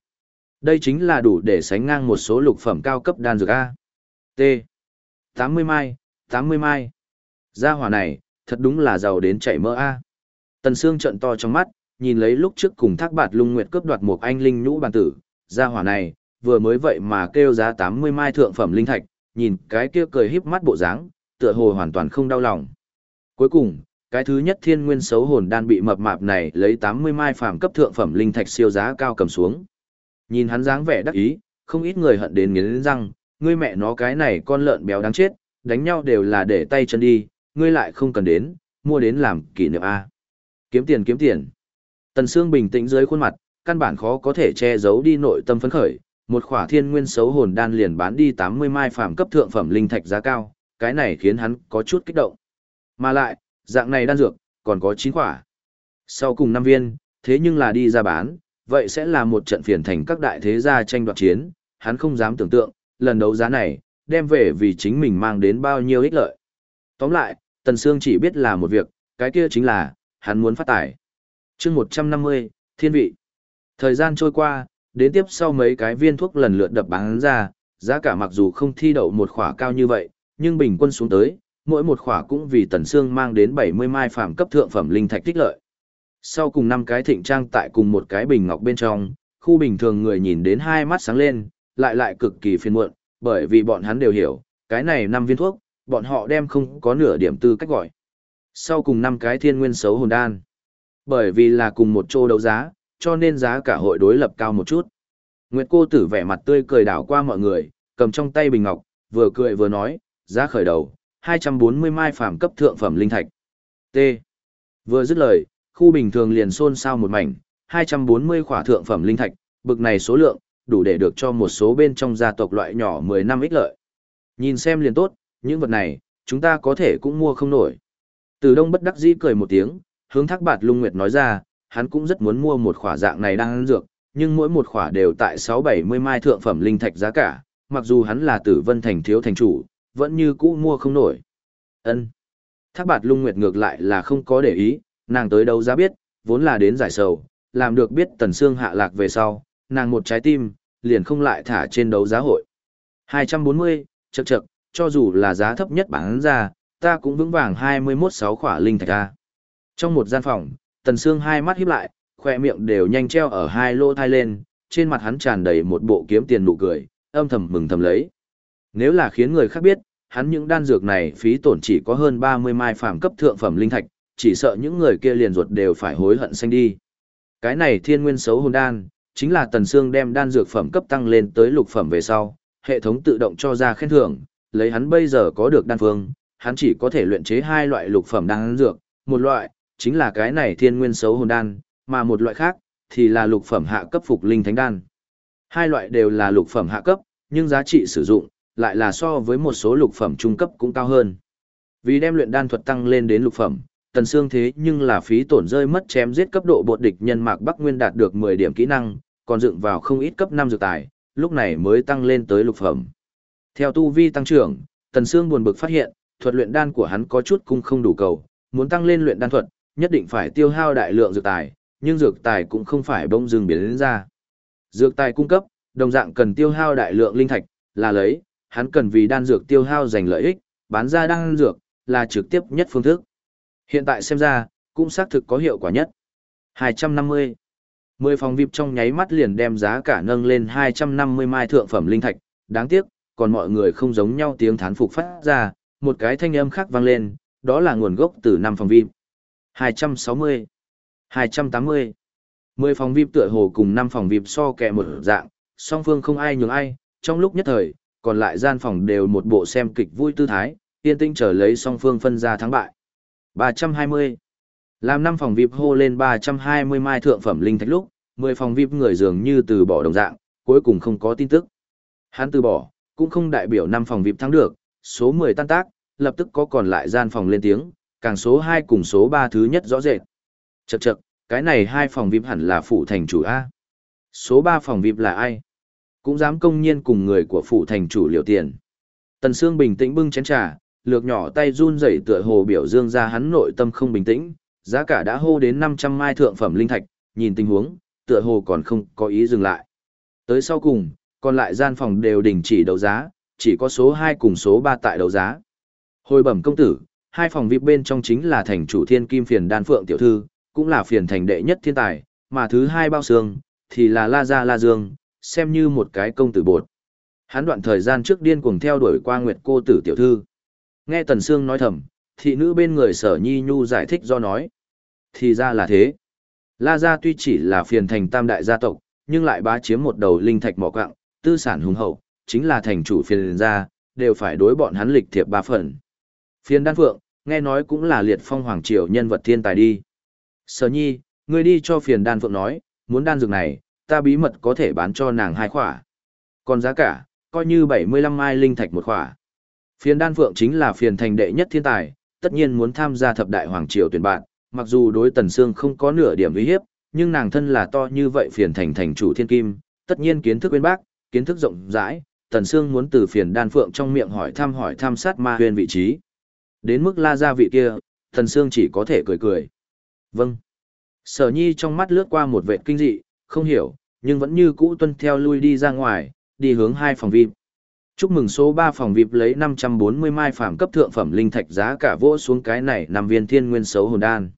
Đây chính là đủ để sánh ngang một số lục phẩm cao cấp đan dược A. T. 80 mai, 80 mai. Gia hỏa này, thật đúng là giàu đến chảy mỡ A. Tần Sương trận to trong mắt, nhìn lấy lúc trước cùng thác bạt lung nguyệt cướp đoạt một anh linh nhũ bàn tử. Gia hỏa này, vừa mới vậy mà kêu giá 80 mai thượng phẩm linh thạch, nhìn cái kia cười híp mắt bộ dáng, tựa hồ hoàn toàn không đau lòng. Cuối cùng, cái thứ nhất thiên nguyên xấu hồn đan bị mập mạp này lấy 80 mai phàm cấp thượng phẩm linh thạch siêu giá cao cầm xuống. Nhìn hắn dáng vẻ đắc ý, không ít người hận đến nghiến răng, ngươi mẹ nó cái này con lợn béo đáng chết, đánh nhau đều là để tay chân đi, ngươi lại không cần đến, mua đến làm kỷ niệm A. Kiếm tiền kiếm tiền. Tần Sương bình tĩnh dưới khuôn mặt, căn bản khó có thể che giấu đi nội tâm phấn khởi, một khỏa thiên nguyên xấu hồn đan liền bán đi 80 mai phàm cấp thượng phẩm linh thạch giá cao, cái này khiến hắn có chút kích động. Mà lại, dạng này đan dược, còn có 9 quả, Sau cùng năm viên, thế nhưng là đi ra bán, vậy sẽ là một trận phiền thành các đại thế gia tranh đoạt chiến, hắn không dám tưởng tượng, lần đấu giá này, đem về vì chính mình mang đến bao nhiêu ích lợi. Tóm lại, Tần Sương chỉ biết là một việc, cái kia chính là, hắn muốn phát tài. chương 150, Thiên vị. Thời gian trôi qua, đến tiếp sau mấy cái viên thuốc lần lượt đập bán ra, giá cả mặc dù không thi đậu một khỏa cao như vậy, nhưng bình quân xuống tới, mỗi một khỏa cũng vì Tần Sương mang đến 70 mai phàm cấp thượng phẩm linh thạch tích lợi. Sau cùng năm cái thịnh trang tại cùng một cái bình ngọc bên trong, khu bình thường người nhìn đến hai mắt sáng lên, lại lại cực kỳ phiền muộn, bởi vì bọn hắn đều hiểu, cái này năm viên thuốc, bọn họ đem không có nửa điểm tư cách gọi. Sau cùng năm cái thiên nguyên xấu hồn đan. Bởi vì là cùng một chỗ đấu giá, cho nên giá cả hội đối lập cao một chút. Nguyệt cô tử vẻ mặt tươi cười đảo qua mọi người, cầm trong tay bình ngọc, vừa cười vừa nói, giá khởi đầu, 240 mai phàm cấp thượng phẩm linh thạch. T. Vừa dứt lời, khu bình thường liền xôn xao một mảnh, 240 khỏa thượng phẩm linh thạch, bực này số lượng, đủ để được cho một số bên trong gia tộc loại nhỏ 10 năm ích lợi. Nhìn xem liền tốt, những vật này, chúng ta có thể cũng mua không nổi. Từ đông bất đắc dĩ cười một tiếng, hướng thác bạt lung nguyệt nói ra, hắn cũng rất muốn mua một khỏa dạng này đang ăn dược, nhưng mỗi một khỏa đều tại 6-70 mai thượng phẩm linh thạch giá cả, mặc dù hắn là tử vân thành thiếu thành chủ, vẫn như cũ mua không nổi. ân Thác bạt lung nguyệt ngược lại là không có để ý, nàng tới đâu giá biết, vốn là đến giải sầu, làm được biết tần xương hạ lạc về sau, nàng một trái tim, liền không lại thả trên đấu giá hội. 240, chậc chậc, cho dù là giá thấp nhất bán ra, ta cũng vững vàng 21 sáu khỏa linh thạch a. Trong một gian phòng, Tần xương hai mắt híp lại, khoe miệng đều nhanh treo ở hai lô thai lên, trên mặt hắn tràn đầy một bộ kiếm tiền nụ cười, âm thầm mừng thầm lấy. Nếu là khiến người khác biết, hắn những đan dược này phí tổn chỉ có hơn 30 mai phàm cấp thượng phẩm linh thạch, chỉ sợ những người kia liền ruột đều phải hối hận xanh đi. Cái này thiên nguyên xấu hồn đan, chính là Tần Sương đem đan dược phẩm cấp tăng lên tới lục phẩm về sau, hệ thống tự động cho ra khen thưởng, lấy hắn bây giờ có được đan phương, hắn chỉ có thể luyện chế hai loại lục phẩm đan dược, một loại chính là cái này thiên nguyên xấu hồn đan, mà một loại khác thì là lục phẩm hạ cấp phục linh thánh đan. Hai loại đều là lục phẩm hạ cấp, nhưng giá trị sử dụng lại là so với một số lục phẩm trung cấp cũng cao hơn. Vì đem luyện đan thuật tăng lên đến lục phẩm, Tần Sương thế nhưng là phí tổn rơi mất chém giết cấp độ bột địch nhân Mạc Bắc Nguyên đạt được 10 điểm kỹ năng, còn dựng vào không ít cấp 5 dược tài, lúc này mới tăng lên tới lục phẩm. Theo tu vi tăng trưởng, Tần Sương buồn bực phát hiện, thuật luyện đan của hắn có chút cung không đủ cầu, muốn tăng lên luyện đan thuật, nhất định phải tiêu hao đại lượng dược tài, nhưng dược tài cũng không phải bỗng dưng biến đến ra. Dược tài cung cấp, đồng dạng cần tiêu hao đại lượng linh thạch, là lấy, hắn cần vì đan dược tiêu hao giành lợi ích, bán ra đan dược, là trực tiếp nhất phương thức. Hiện tại xem ra, cũng xác thực có hiệu quả nhất. 250. 10 phòng VIP trong nháy mắt liền đem giá cả nâng lên 250 mai thượng phẩm linh thạch, đáng tiếc, còn mọi người không giống nhau tiếng thán phục phát ra, một cái thanh âm khác vang lên, đó là nguồn gốc từ năm phòng VIP. 260, 280. 10 phòng VIP tựa hồ cùng 5 phòng VIP so kẹ một dạng, song phương không ai nhường ai, trong lúc nhất thời, còn lại gian phòng đều một bộ xem kịch vui tư thái, yên tĩnh trở lấy song phương phân ra thắng bại. 320. Làm 5 phòng VIP hô lên 320 mai thượng phẩm linh thạch lúc, 10 phòng VIP người dường như từ bỏ đồng dạng, cuối cùng không có tin tức. Hắn từ bỏ, cũng không đại biểu 5 phòng VIP thắng được, số 10 tan tác, lập tức có còn lại gian phòng lên tiếng, càng số 2 cùng số 3 thứ nhất rõ rệt. Chậc chậc, cái này hai phòng VIP hẳn là phụ thành chủ A. Số 3 phòng VIP là ai? Cũng dám công nhiên cùng người của phủ thành chủ liều tiền. Tần Sương bình tĩnh bưng chén trà, lược nhỏ tay run rẩy tựa hồ biểu dương ra hắn nội tâm không bình tĩnh, giá cả đã hô đến 500 mai thượng phẩm linh thạch, nhìn tình huống, tựa hồ còn không có ý dừng lại. Tới sau cùng, còn lại gian phòng đều đình chỉ đấu giá, chỉ có số 2 cùng số 3 tại đấu giá. Hồi bẩm công tử, hai phòng VIP bên trong chính là thành chủ thiên kim phiền đan phượng tiểu thư, cũng là phiền thành đệ nhất thiên tài, mà thứ hai bao xương, thì là La Gia La Dương, xem như một cái công tử bột. Hắn đoạn thời gian trước điên cuồng theo đuổi qua nguyệt cô tử tiểu thư. Nghe Tần Sương nói thầm, thị nữ bên người sở nhi nhu giải thích do nói. Thì ra là thế. La Gia tuy chỉ là phiền thành tam đại gia tộc, nhưng lại bá chiếm một đầu linh thạch mỏ quạng, tư sản hùng hậu, chính là thành chủ phiền gia, đều phải đối bọn hắn lịch thiệp ba phần. Phiền đan phượng, nghe nói cũng là liệt phong hoàng triều nhân vật thiên tài đi. Sở nhi, ngươi đi cho phiền đan phượng nói, muốn đan dược này, ta bí mật có thể bán cho nàng hai khỏa. Còn giá cả, coi như 75 mai linh thạch một khỏa. Phiền đan phượng chính là phiền thành đệ nhất thiên tài, tất nhiên muốn tham gia thập đại hoàng triều tuyển bạn, mặc dù đối tần xương không có nửa điểm uy hiếp, nhưng nàng thân là to như vậy phiền thành thành chủ thiên kim, tất nhiên kiến thức uyên bác, kiến thức rộng rãi, tần xương muốn từ phiền đan phượng trong miệng hỏi thăm hỏi thăm sát ma huyền vị trí. Đến mức la gia vị kia, tần xương chỉ có thể cười cười. Vâng. Sở nhi trong mắt lướt qua một vệt kinh dị, không hiểu, nhưng vẫn như cũ tuân theo lui đi ra ngoài, đi hướng hai phòng VIP. Chúc mừng số 3 phòng VIP lấy 540 mai phạm cấp thượng phẩm linh thạch giá cả vỗ xuống cái này nằm viên thiên nguyên xấu hồn đan.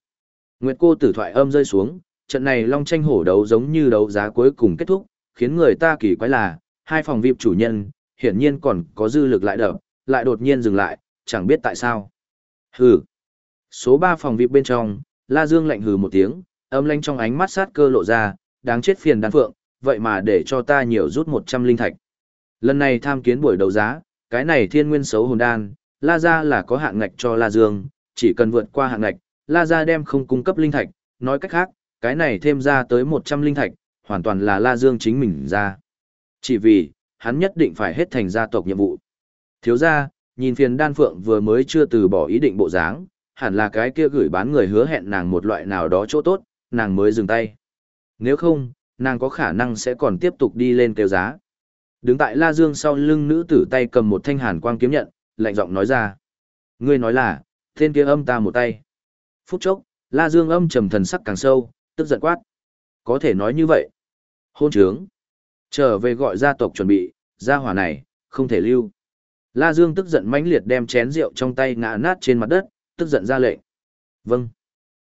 Nguyệt cô tử thoại âm rơi xuống, trận này long tranh hổ đấu giống như đấu giá cuối cùng kết thúc, khiến người ta kỳ quái là, hai phòng VIP chủ nhân, hiển nhiên còn có dư lực lại đập, lại đột nhiên dừng lại, chẳng biết tại sao. Hừ. Số 3 phòng VIP bên trong, La Dương lạnh hừ một tiếng, âm lanh trong ánh mắt sát cơ lộ ra, đáng chết phiền đan phượng, vậy mà để cho ta nhiều rút 100 linh thạch. Lần này tham kiến buổi đấu giá, cái này thiên nguyên xấu hồn đan, La Gia là có hạng ngạch cho La Dương, chỉ cần vượt qua hạng ngạch, La Gia đem không cung cấp linh thạch, nói cách khác, cái này thêm ra tới 100 linh thạch, hoàn toàn là La Dương chính mình ra. Chỉ vì, hắn nhất định phải hết thành gia tộc nhiệm vụ. Thiếu gia, nhìn phiền đan phượng vừa mới chưa từ bỏ ý định bộ dáng, hẳn là cái kia gửi bán người hứa hẹn nàng một loại nào đó chỗ tốt, nàng mới dừng tay. Nếu không, nàng có khả năng sẽ còn tiếp tục đi lên kêu giá. Đứng tại La Dương sau lưng nữ tử tay cầm một thanh hàn quang kiếm nhận, lạnh giọng nói ra. Ngươi nói là, tên kia âm ta một tay. Phút chốc, La Dương âm trầm thần sắc càng sâu, tức giận quát. Có thể nói như vậy. Hôn trướng. Trở về gọi gia tộc chuẩn bị, gia hỏa này, không thể lưu. La Dương tức giận mãnh liệt đem chén rượu trong tay ngã nát trên mặt đất, tức giận ra lệnh. Vâng.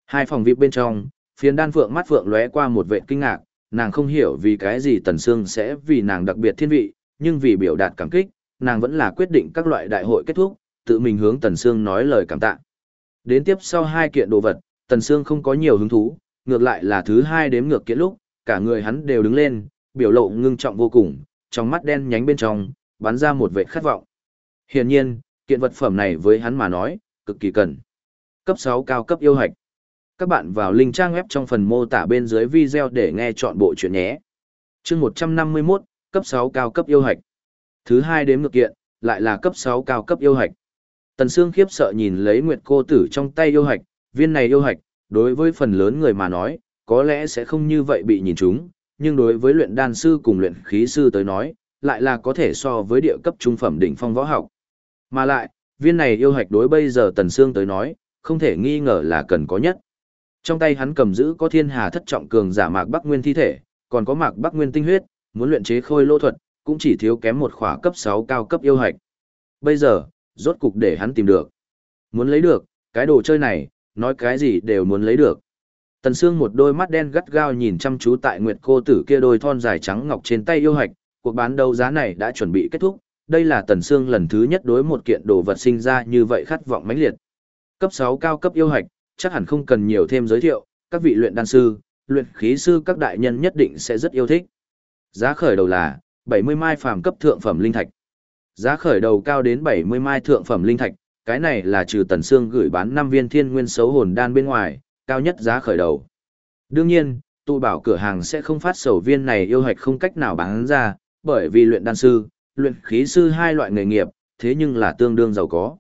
Hai phòng VIP bên trong, phiền đan phượng mắt phượng lóe qua một vệ kinh ngạc, nàng không hiểu vì cái gì Tần Sương sẽ vì nàng đặc biệt thiên vị, nhưng vì biểu đạt cảm kích, nàng vẫn là quyết định các loại đại hội kết thúc, tự mình hướng Tần Sương nói lời cảm tạ. Đến tiếp sau hai kiện đồ vật, Tần Sương không có nhiều hứng thú, ngược lại là thứ hai đếm ngược kiện lúc, cả người hắn đều đứng lên, biểu lộ ngưng trọng vô cùng, trong mắt đen nhánh bên trong, bắn ra một vệ khát vọng. Hiển nhiên, kiện vật phẩm này với hắn mà nói, cực kỳ cần. Cấp 6 cao cấp yêu hạch. Các bạn vào link trang web trong phần mô tả bên dưới video để nghe chọn bộ chuyện nhé. chương 151, cấp 6 cao cấp yêu hạch. Thứ hai đếm ngược kiện, lại là cấp 6 cao cấp yêu hạch. Tần Sương khiếp sợ nhìn lấy Nguyệt cô tử trong tay yêu hạch, viên này yêu hạch, đối với phần lớn người mà nói, có lẽ sẽ không như vậy bị nhìn trúng, nhưng đối với luyện đan sư cùng luyện khí sư tới nói, lại là có thể so với địa cấp trung phẩm đỉnh phong võ học. Mà lại, viên này yêu hạch đối bây giờ Tần Sương tới nói, không thể nghi ngờ là cần có nhất. Trong tay hắn cầm giữ có thiên hà thất trọng cường giả mạc Bắc Nguyên thi thể, còn có mạc Bắc Nguyên tinh huyết, muốn luyện chế khôi lô thuật, cũng chỉ thiếu kém một khỏa cấp 6 cao cấp yêu hạch. Bây giờ, rốt cục để hắn tìm được. Muốn lấy được, cái đồ chơi này, nói cái gì đều muốn lấy được. Tần Sương một đôi mắt đen gắt gao nhìn chăm chú tại Nguyệt cô tử kia đôi thon dài trắng ngọc trên tay yêu hạch, cuộc bán đấu giá này đã chuẩn bị kết thúc, đây là Tần Sương lần thứ nhất đối một kiện đồ vật sinh ra như vậy khát vọng mãnh liệt. Cấp 6 cao cấp yêu hạch, chắc hẳn không cần nhiều thêm giới thiệu, các vị luyện đan sư, luyện khí sư các đại nhân nhất định sẽ rất yêu thích. Giá khởi đầu là 70 mai phàm cấp thượng phẩm linh thạch. Giá khởi đầu cao đến 70 mai thượng phẩm linh thạch, cái này là trừ Tần Sương gửi bán 5 viên thiên nguyên xấu hồn đan bên ngoài, cao nhất giá khởi đầu. Đương nhiên, tụ bảo cửa hàng sẽ không phát sầu viên này yêu hạch không cách nào bán ra, bởi vì luyện đan sư, luyện khí sư hai loại nghề nghiệp, thế nhưng là tương đương giàu có.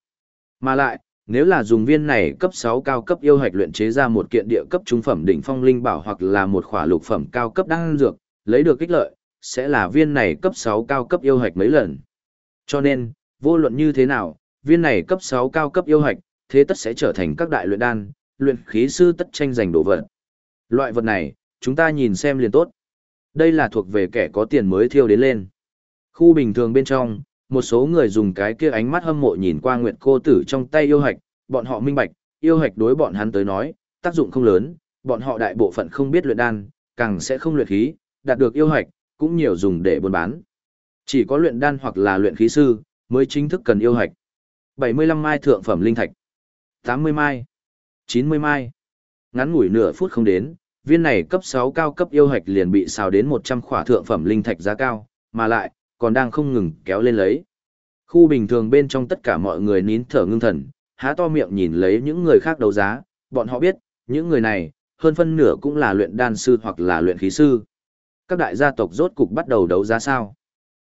Mà lại, nếu là dùng viên này cấp 6 cao cấp yêu hạch luyện chế ra một kiện địa cấp trung phẩm đỉnh phong linh bảo hoặc là một khỏa lục phẩm cao cấp đan dược, lấy được kích lợi, sẽ là viên này cấp 6 cao cấp yêu hạch mấy lần. Cho nên, vô luận như thế nào, viên này cấp 6 cao cấp yêu hạch, thế tất sẽ trở thành các đại luyện đan, luyện khí sư tất tranh giành đồ vật. Loại vật này, chúng ta nhìn xem liền tốt. Đây là thuộc về kẻ có tiền mới thiêu đến lên. Khu bình thường bên trong, một số người dùng cái kia ánh mắt hâm mộ nhìn qua nguyệt cô tử trong tay yêu hạch, bọn họ minh bạch, yêu hạch đối bọn hắn tới nói, tác dụng không lớn, bọn họ đại bộ phận không biết luyện đan, càng sẽ không luyện khí, đạt được yêu hạch, cũng nhiều dùng để buôn bán. Chỉ có luyện đan hoặc là luyện khí sư, mới chính thức cần yêu hạch. 75 mai thượng phẩm linh thạch, 80 mai, 90 mai. Ngắn ngủi nửa phút không đến, viên này cấp 6 cao cấp yêu hạch liền bị xào đến 100 khỏa thượng phẩm linh thạch giá cao, mà lại, còn đang không ngừng kéo lên lấy. Khu bình thường bên trong tất cả mọi người nín thở ngưng thần, há to miệng nhìn lấy những người khác đấu giá, bọn họ biết, những người này, hơn phân nửa cũng là luyện đan sư hoặc là luyện khí sư. Các đại gia tộc rốt cục bắt đầu đấu giá sao.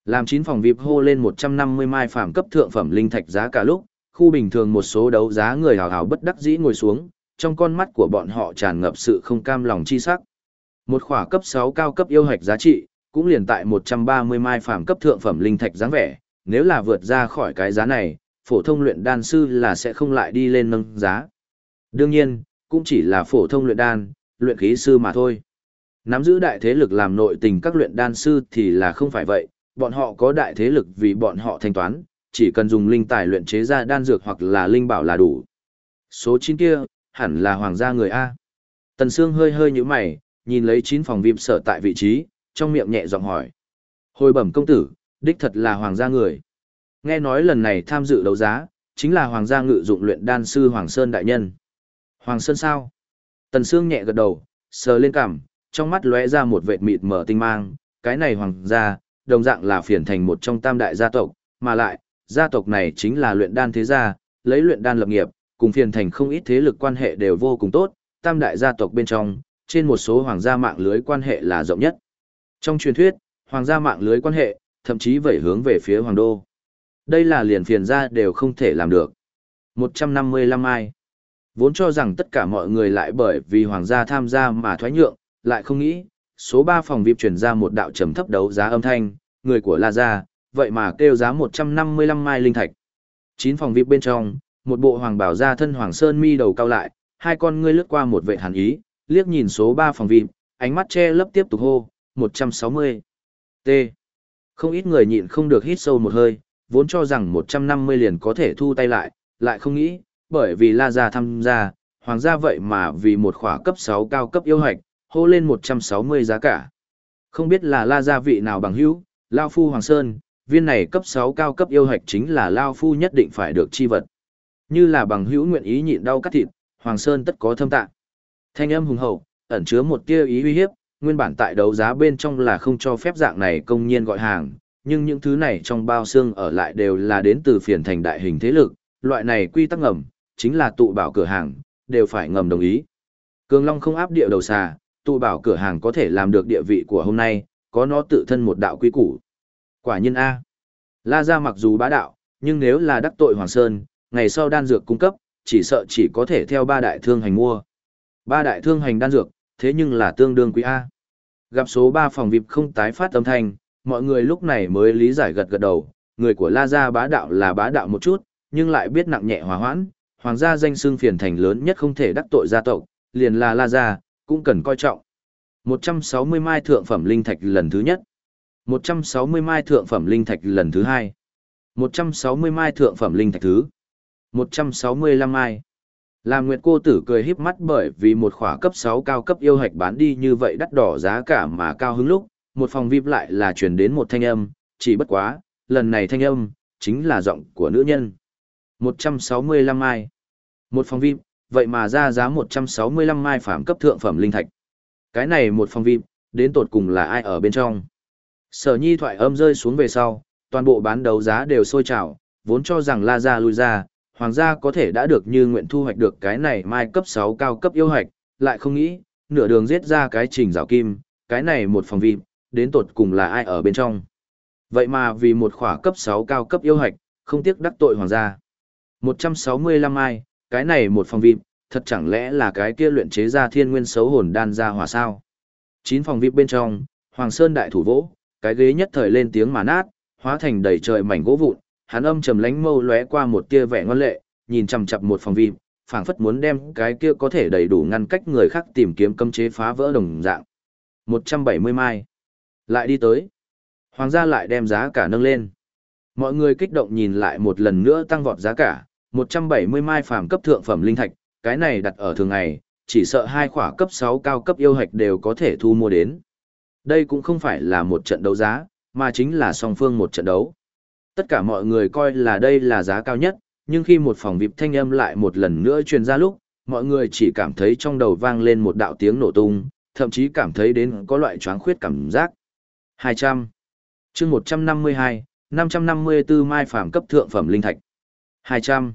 Làm chín phòng VIP hô lên 150 mai phàm cấp thượng phẩm linh thạch giá cả lúc, khu bình thường một số đấu giá người hào hào bất đắc dĩ ngồi xuống, trong con mắt của bọn họ tràn ngập sự không cam lòng chi sắc. Một khỏa cấp 6 cao cấp yêu hạch giá trị, cũng liền tại 130 mai phàm cấp thượng phẩm linh thạch dáng vẻ, nếu là vượt ra khỏi cái giá này, phổ thông luyện đan sư là sẽ không lại đi lên nâng giá. Đương nhiên, cũng chỉ là phổ thông luyện đan, luyện khí sư mà thôi. Nắm giữ đại thế lực làm nội tình các luyện đan sư thì là không phải vậy, bọn họ có đại thế lực vì bọn họ thanh toán, chỉ cần dùng linh tài luyện chế ra đan dược hoặc là linh bảo là đủ. Số 9 kia, hẳn là hoàng gia người A. Tần Sương hơi hơi như mày, nhìn lấy 9 phòng VIP sở tại vị trí, trong miệng nhẹ giọng hỏi. Hồi bẩm công tử, đích thật là hoàng gia người. Nghe nói lần này tham dự đấu giá, chính là hoàng gia ngự dụng luyện đan sư Hoàng Sơn đại nhân. Hoàng Sơn sao? Tần Sương nhẹ gật đầu, sờ lên cằm, trong mắt lóe ra một vệt mịt mở tinh mang, cái này hoàng gia, đồng dạng là phiền thành một trong tam đại gia tộc, mà lại, gia tộc này chính là luyện đan thế gia, lấy luyện đan lập nghiệp, cùng phiền thành không ít thế lực quan hệ đều vô cùng tốt, tam đại gia tộc bên trong, trên một số hoàng gia mạng lưới quan hệ là rộng nhất. Trong truyền thuyết, hoàng gia mạng lưới quan hệ, thậm chí vẩy hướng về phía hoàng đô. Đây là liền phiền gia đều không thể làm được. 155 ai. Vốn cho rằng tất cả mọi người lại bởi vì hoàng gia tham gia mà thoái nhượng, lại không nghĩ, số 3 phòng VIP truyền ra một đạo trầm thấp đấu giá âm thanh, người của La Gia, vậy mà kêu giá 155 mai linh thạch. 9 phòng VIP bên trong, một bộ hoàng bảo gia thân hoàng sơn mi đầu cao lại, hai con ngươi lướt qua một vệ hàn ý, liếc nhìn số 3 phòng VIP, ánh mắt che lấp tiếp tục hô, 160. T. Không ít người nhịn không được hít sâu một hơi, vốn cho rằng 150 liền có thể thu tay lại, lại không nghĩ, bởi vì La Gia tham gia, hoàng gia vậy mà vì một khỏa cấp 6 cao cấp yêu hạch, hô lên 160 giá cả. Không biết là La Gia vị nào bằng hữu, Lao Phu Hoàng Sơn, viên này cấp 6 cao cấp yêu hạch chính là Lao Phu nhất định phải được chi vật. Như là bằng hữu nguyện ý nhịn đau cắt thịt, Hoàng Sơn tất có thâm tạ. Thanh âm hùng hậu, ẩn chứa một tia ý uy hiếp, nguyên bản tại đấu giá bên trong là không cho phép dạng này công nhiên gọi hàng, nhưng những thứ này trong bao xương ở lại đều là đến từ phiền thành đại hình thế lực, loại này quy tắc ngầm, chính là tụ bảo cửa hàng, đều phải ngầm đồng ý. Cường Long không áp địa đầu xà, tụ bảo cửa hàng có thể làm được địa vị của hôm nay, có nó tự thân một đạo quy củ. Quả nhân A. La Gia mặc dù bá đạo, nhưng nếu là đắc tội Hoàng Sơn, ngày sau đan dược cung cấp, chỉ sợ chỉ có thể theo ba đại thương hành mua. Ba đại thương hành đan dược, thế nhưng là tương đương quý A. Gặp số 3 phòng VIP không tái phát âm thanh, mọi người lúc này mới lý giải gật gật đầu, người của La Gia bá đạo là bá đạo một chút, nhưng lại biết nặng nhẹ hòa hoãn, hoàng gia danh xương phiền thành lớn nhất không thể đắc tội gia tộc, liền là La Gia, cũng cần coi trọng. 160 mai thượng phẩm linh thạch lần thứ nhất. 160 mai thượng phẩm linh thạch lần thứ hai. 160 mai thượng phẩm linh thạch thứ. 165 mai. Làm Nguyệt cô tử cười híp mắt bởi vì một khỏa cấp 6 cao cấp yêu hạch bán đi như vậy đắt đỏ giá cả mà cao hứng lúc, một phòng VIP lại là truyền đến một thanh âm, chỉ bất quá, lần này thanh âm, chính là giọng của nữ nhân. 165 mai. Một phòng VIP, vậy mà ra giá 165 mai phạm cấp thượng phẩm linh thạch. Cái này một phòng VIP, đến tột cùng là ai ở bên trong. Sở nhi thoại âm rơi xuống về sau, toàn bộ bán đấu giá đều sôi trào, vốn cho rằng la ra lui ra, hoàng gia có thể đã được như nguyện thu hoạch được cái này mai cấp 6 cao cấp yêu hoạch, lại không nghĩ, nửa đường giết ra cái trình rào kim, cái này một phòng VIP, đến tột cùng là ai ở bên trong. Vậy mà vì một khỏa cấp 6 cao cấp yêu hoạch, không tiếc đắc tội hoàng gia. 165 ai, cái này một phòng VIP, thật chẳng lẽ là cái kia luyện chế ra thiên nguyên xấu hồn đan ra hỏa sao? Chín phòng VIP bên trong, Hoàng Sơn đại thủ vỗ, cái ghế nhất thời lên tiếng mà nát, hóa thành đầy trời mảnh gỗ vụn, hắn âm trầm lánh mâu lóe qua một tia vẻ ngoan lệ, nhìn chằm chằm một phòng VIP, phảng phất muốn đem cái kia có thể đầy đủ ngăn cách người khác tìm kiếm cấm chế phá vỡ đồng dạng. 170 mai. Lại đi tới. Hoàng gia lại đem giá cả nâng lên. Mọi người kích động nhìn lại một lần nữa tăng vọt giá cả, 170 mai phàm cấp thượng phẩm linh thạch, cái này đặt ở thường ngày, chỉ sợ hai khỏa cấp 6 cao cấp yêu hạch đều có thể thu mua đến. Đây cũng không phải là một trận đấu giá, mà chính là song phương một trận đấu. Tất cả mọi người coi là đây là giá cao nhất, nhưng khi một phòng vip thanh âm lại một lần nữa truyền ra lúc, mọi người chỉ cảm thấy trong đầu vang lên một đạo tiếng nổ tung, thậm chí cảm thấy đến có loại choáng khuyết cảm giác. 200. chương 152, 554 mai phàm cấp thượng phẩm linh thạch. 200.